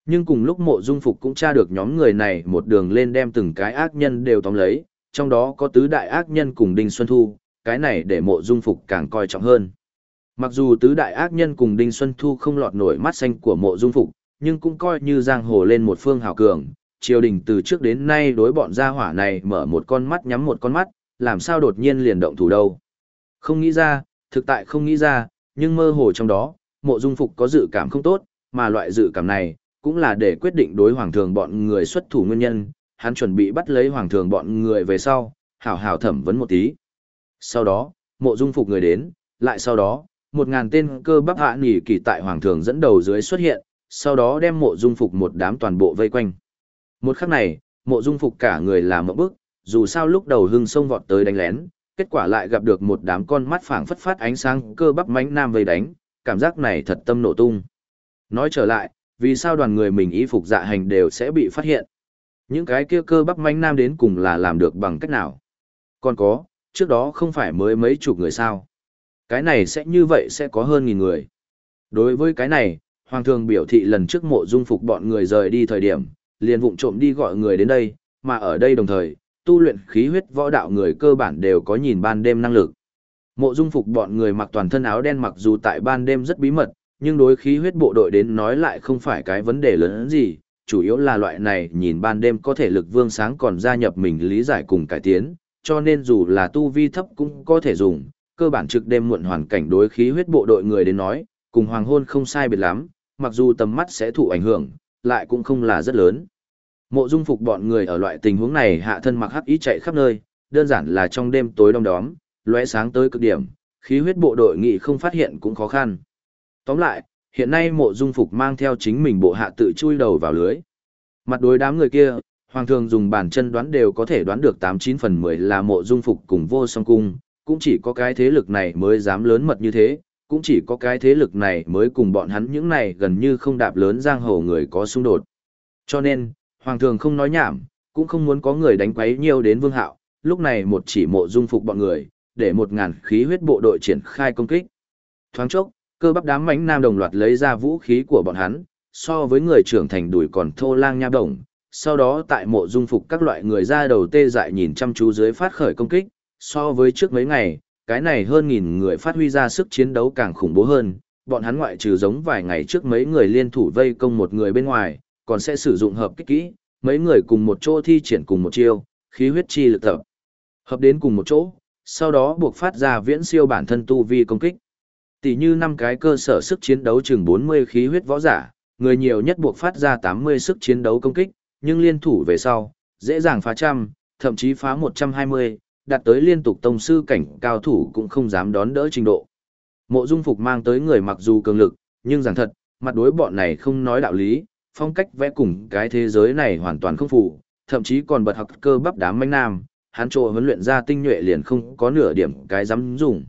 Nhưng cùng lúc mộ dung phục cũng tra được nhóm người này một đường lên đem từng cái ác nhân đều tóm lấy, trong đó có tứ đại ác nhân cùng Đinh Xuân Thu, cái này để mộ dung phục càng coi trọng hơn. Mặc dù tứ đại ác nhân cùng Đinh Xuân Thu không lọt nổi mắt xanh của mộ dung phục, nhưng cũng coi như giang hồ lên một phương hào cường, triều đình từ trước đến nay đối bọn gia hỏa này mở một con mắt nhắm một con mắt, làm sao đột nhiên liền động thủ đâu. Không nghĩ ra, thực tại không nghĩ ra, nhưng mơ hồ trong đó, mộ dung phục có dự cảm không tốt, mà loại dự cảm này, cũng là để quyết định đối hoàng thường bọn người xuất thủ nguyên nhân, hắn chuẩn bị bắt lấy hoàng thường bọn người về sau, hảo hảo thẩm vấn một tí. Sau đó, mộ dung phục người đến, lại sau đó, một ngàn tên cơ bắp hạ nỉ kỳ tại hoàng thường dẫn đầu dưới xuất hiện, sau đó đem mộ dung phục một đám toàn bộ vây quanh. Một khắc này, mộ dung phục cả người làm một bức, dù sao lúc đầu hưng sông vọt tới đánh lén, kết quả lại gặp được một đám con mắt phảng phất phát ánh sáng cơ bắp mánh nam vây đánh, cảm giác này thật tâm nổ tung. Nói trở lại, vì sao đoàn người mình y phục dạ hành đều sẽ bị phát hiện? Những cái kia cơ bắp mánh nam đến cùng là làm được bằng cách nào? Còn có, trước đó không phải mới mấy chục người sao? Cái này sẽ như vậy sẽ có hơn nghìn người. Đối với cái này, Hoàng thường biểu thị lần trước mộ dung phục bọn người rời đi thời điểm, liền vụng trộm đi gọi người đến đây, mà ở đây đồng thời, tu luyện khí huyết võ đạo người cơ bản đều có nhìn ban đêm năng lực. Mộ dung phục bọn người mặc toàn thân áo đen mặc dù tại ban đêm rất bí mật, nhưng đối khí huyết bộ đội đến nói lại không phải cái vấn đề lớn gì, chủ yếu là loại này nhìn ban đêm có thể lực vương sáng còn gia nhập mình lý giải cùng cải tiến, cho nên dù là tu vi thấp cũng có thể dùng, cơ bản trực đêm muộn hoàn cảnh đối khí huyết bộ đội người đến nói, cùng hoàng hôn không sai biệt lắm, mặc dù tầm mắt sẽ thụ ảnh hưởng, lại cũng không là rất lớn. Mộ dung phục bọn người ở loại tình huống này hạ thân mặc hắc ý chạy khắp nơi, đơn giản là trong đêm tối đông đóm, lóe sáng tới cực điểm, khí huyết bộ đội nghị không phát hiện cũng khó khăn. Tóm lại, hiện nay mộ dung phục mang theo chính mình bộ hạ tự chui đầu vào lưới. Mặt đối đám người kia, hoàng thường dùng bàn chân đoán đều có thể đoán được 89 phần 10 là mộ dung phục cùng vô song cung, cũng chỉ có cái thế lực này mới dám lớn mật như thế, cũng chỉ có cái thế lực này mới cùng bọn hắn những này gần như không đạp lớn giang hồ người có xung đột. Cho nên, Hoàng thường không nói nhảm, cũng không muốn có người đánh quấy nhiều đến vương hạo, lúc này một chỉ mộ dung phục bọn người, để một ngàn khí huyết bộ đội triển khai công kích. Thoáng chốc, cơ bắp đám mãnh nam đồng loạt lấy ra vũ khí của bọn hắn, so với người trưởng thành đuổi còn thô lang nha đồng. Sau đó tại mộ dung phục các loại người ra đầu tê dại nhìn chăm chú dưới phát khởi công kích, so với trước mấy ngày, cái này hơn nghìn người phát huy ra sức chiến đấu càng khủng bố hơn, bọn hắn ngoại trừ giống vài ngày trước mấy người liên thủ vây công một người bên ngoài, còn sẽ sử dụng hợp kích kỹ, mấy người cùng một chỗ thi triển cùng một chiêu, khí huyết chi lực tập. Hợp đến cùng một chỗ, sau đó buộc phát ra viễn siêu bản thân tu vi công kích. Tỷ như năm cái cơ sở sức chiến đấu chừng 40 khí huyết võ giả, người nhiều nhất buộc phát ra 80 sức chiến đấu công kích, nhưng liên thủ về sau, dễ dàng phá trăm, thậm chí phá 120, đạt tới liên tục tông sư cảnh cao thủ cũng không dám đón đỡ trình độ. Mộ Dung Phục mang tới người mặc dù cường lực, nhưng rằng thật, mặt đối bọn này không nói đạo lý, phong cách vẽ cùng cái thế giới này hoàn toàn không phù, thậm chí còn bật học cơ bắp đám manh nam, hắn trộn huấn luyện ra tinh nhuệ liền không có nửa điểm cái dám dùng.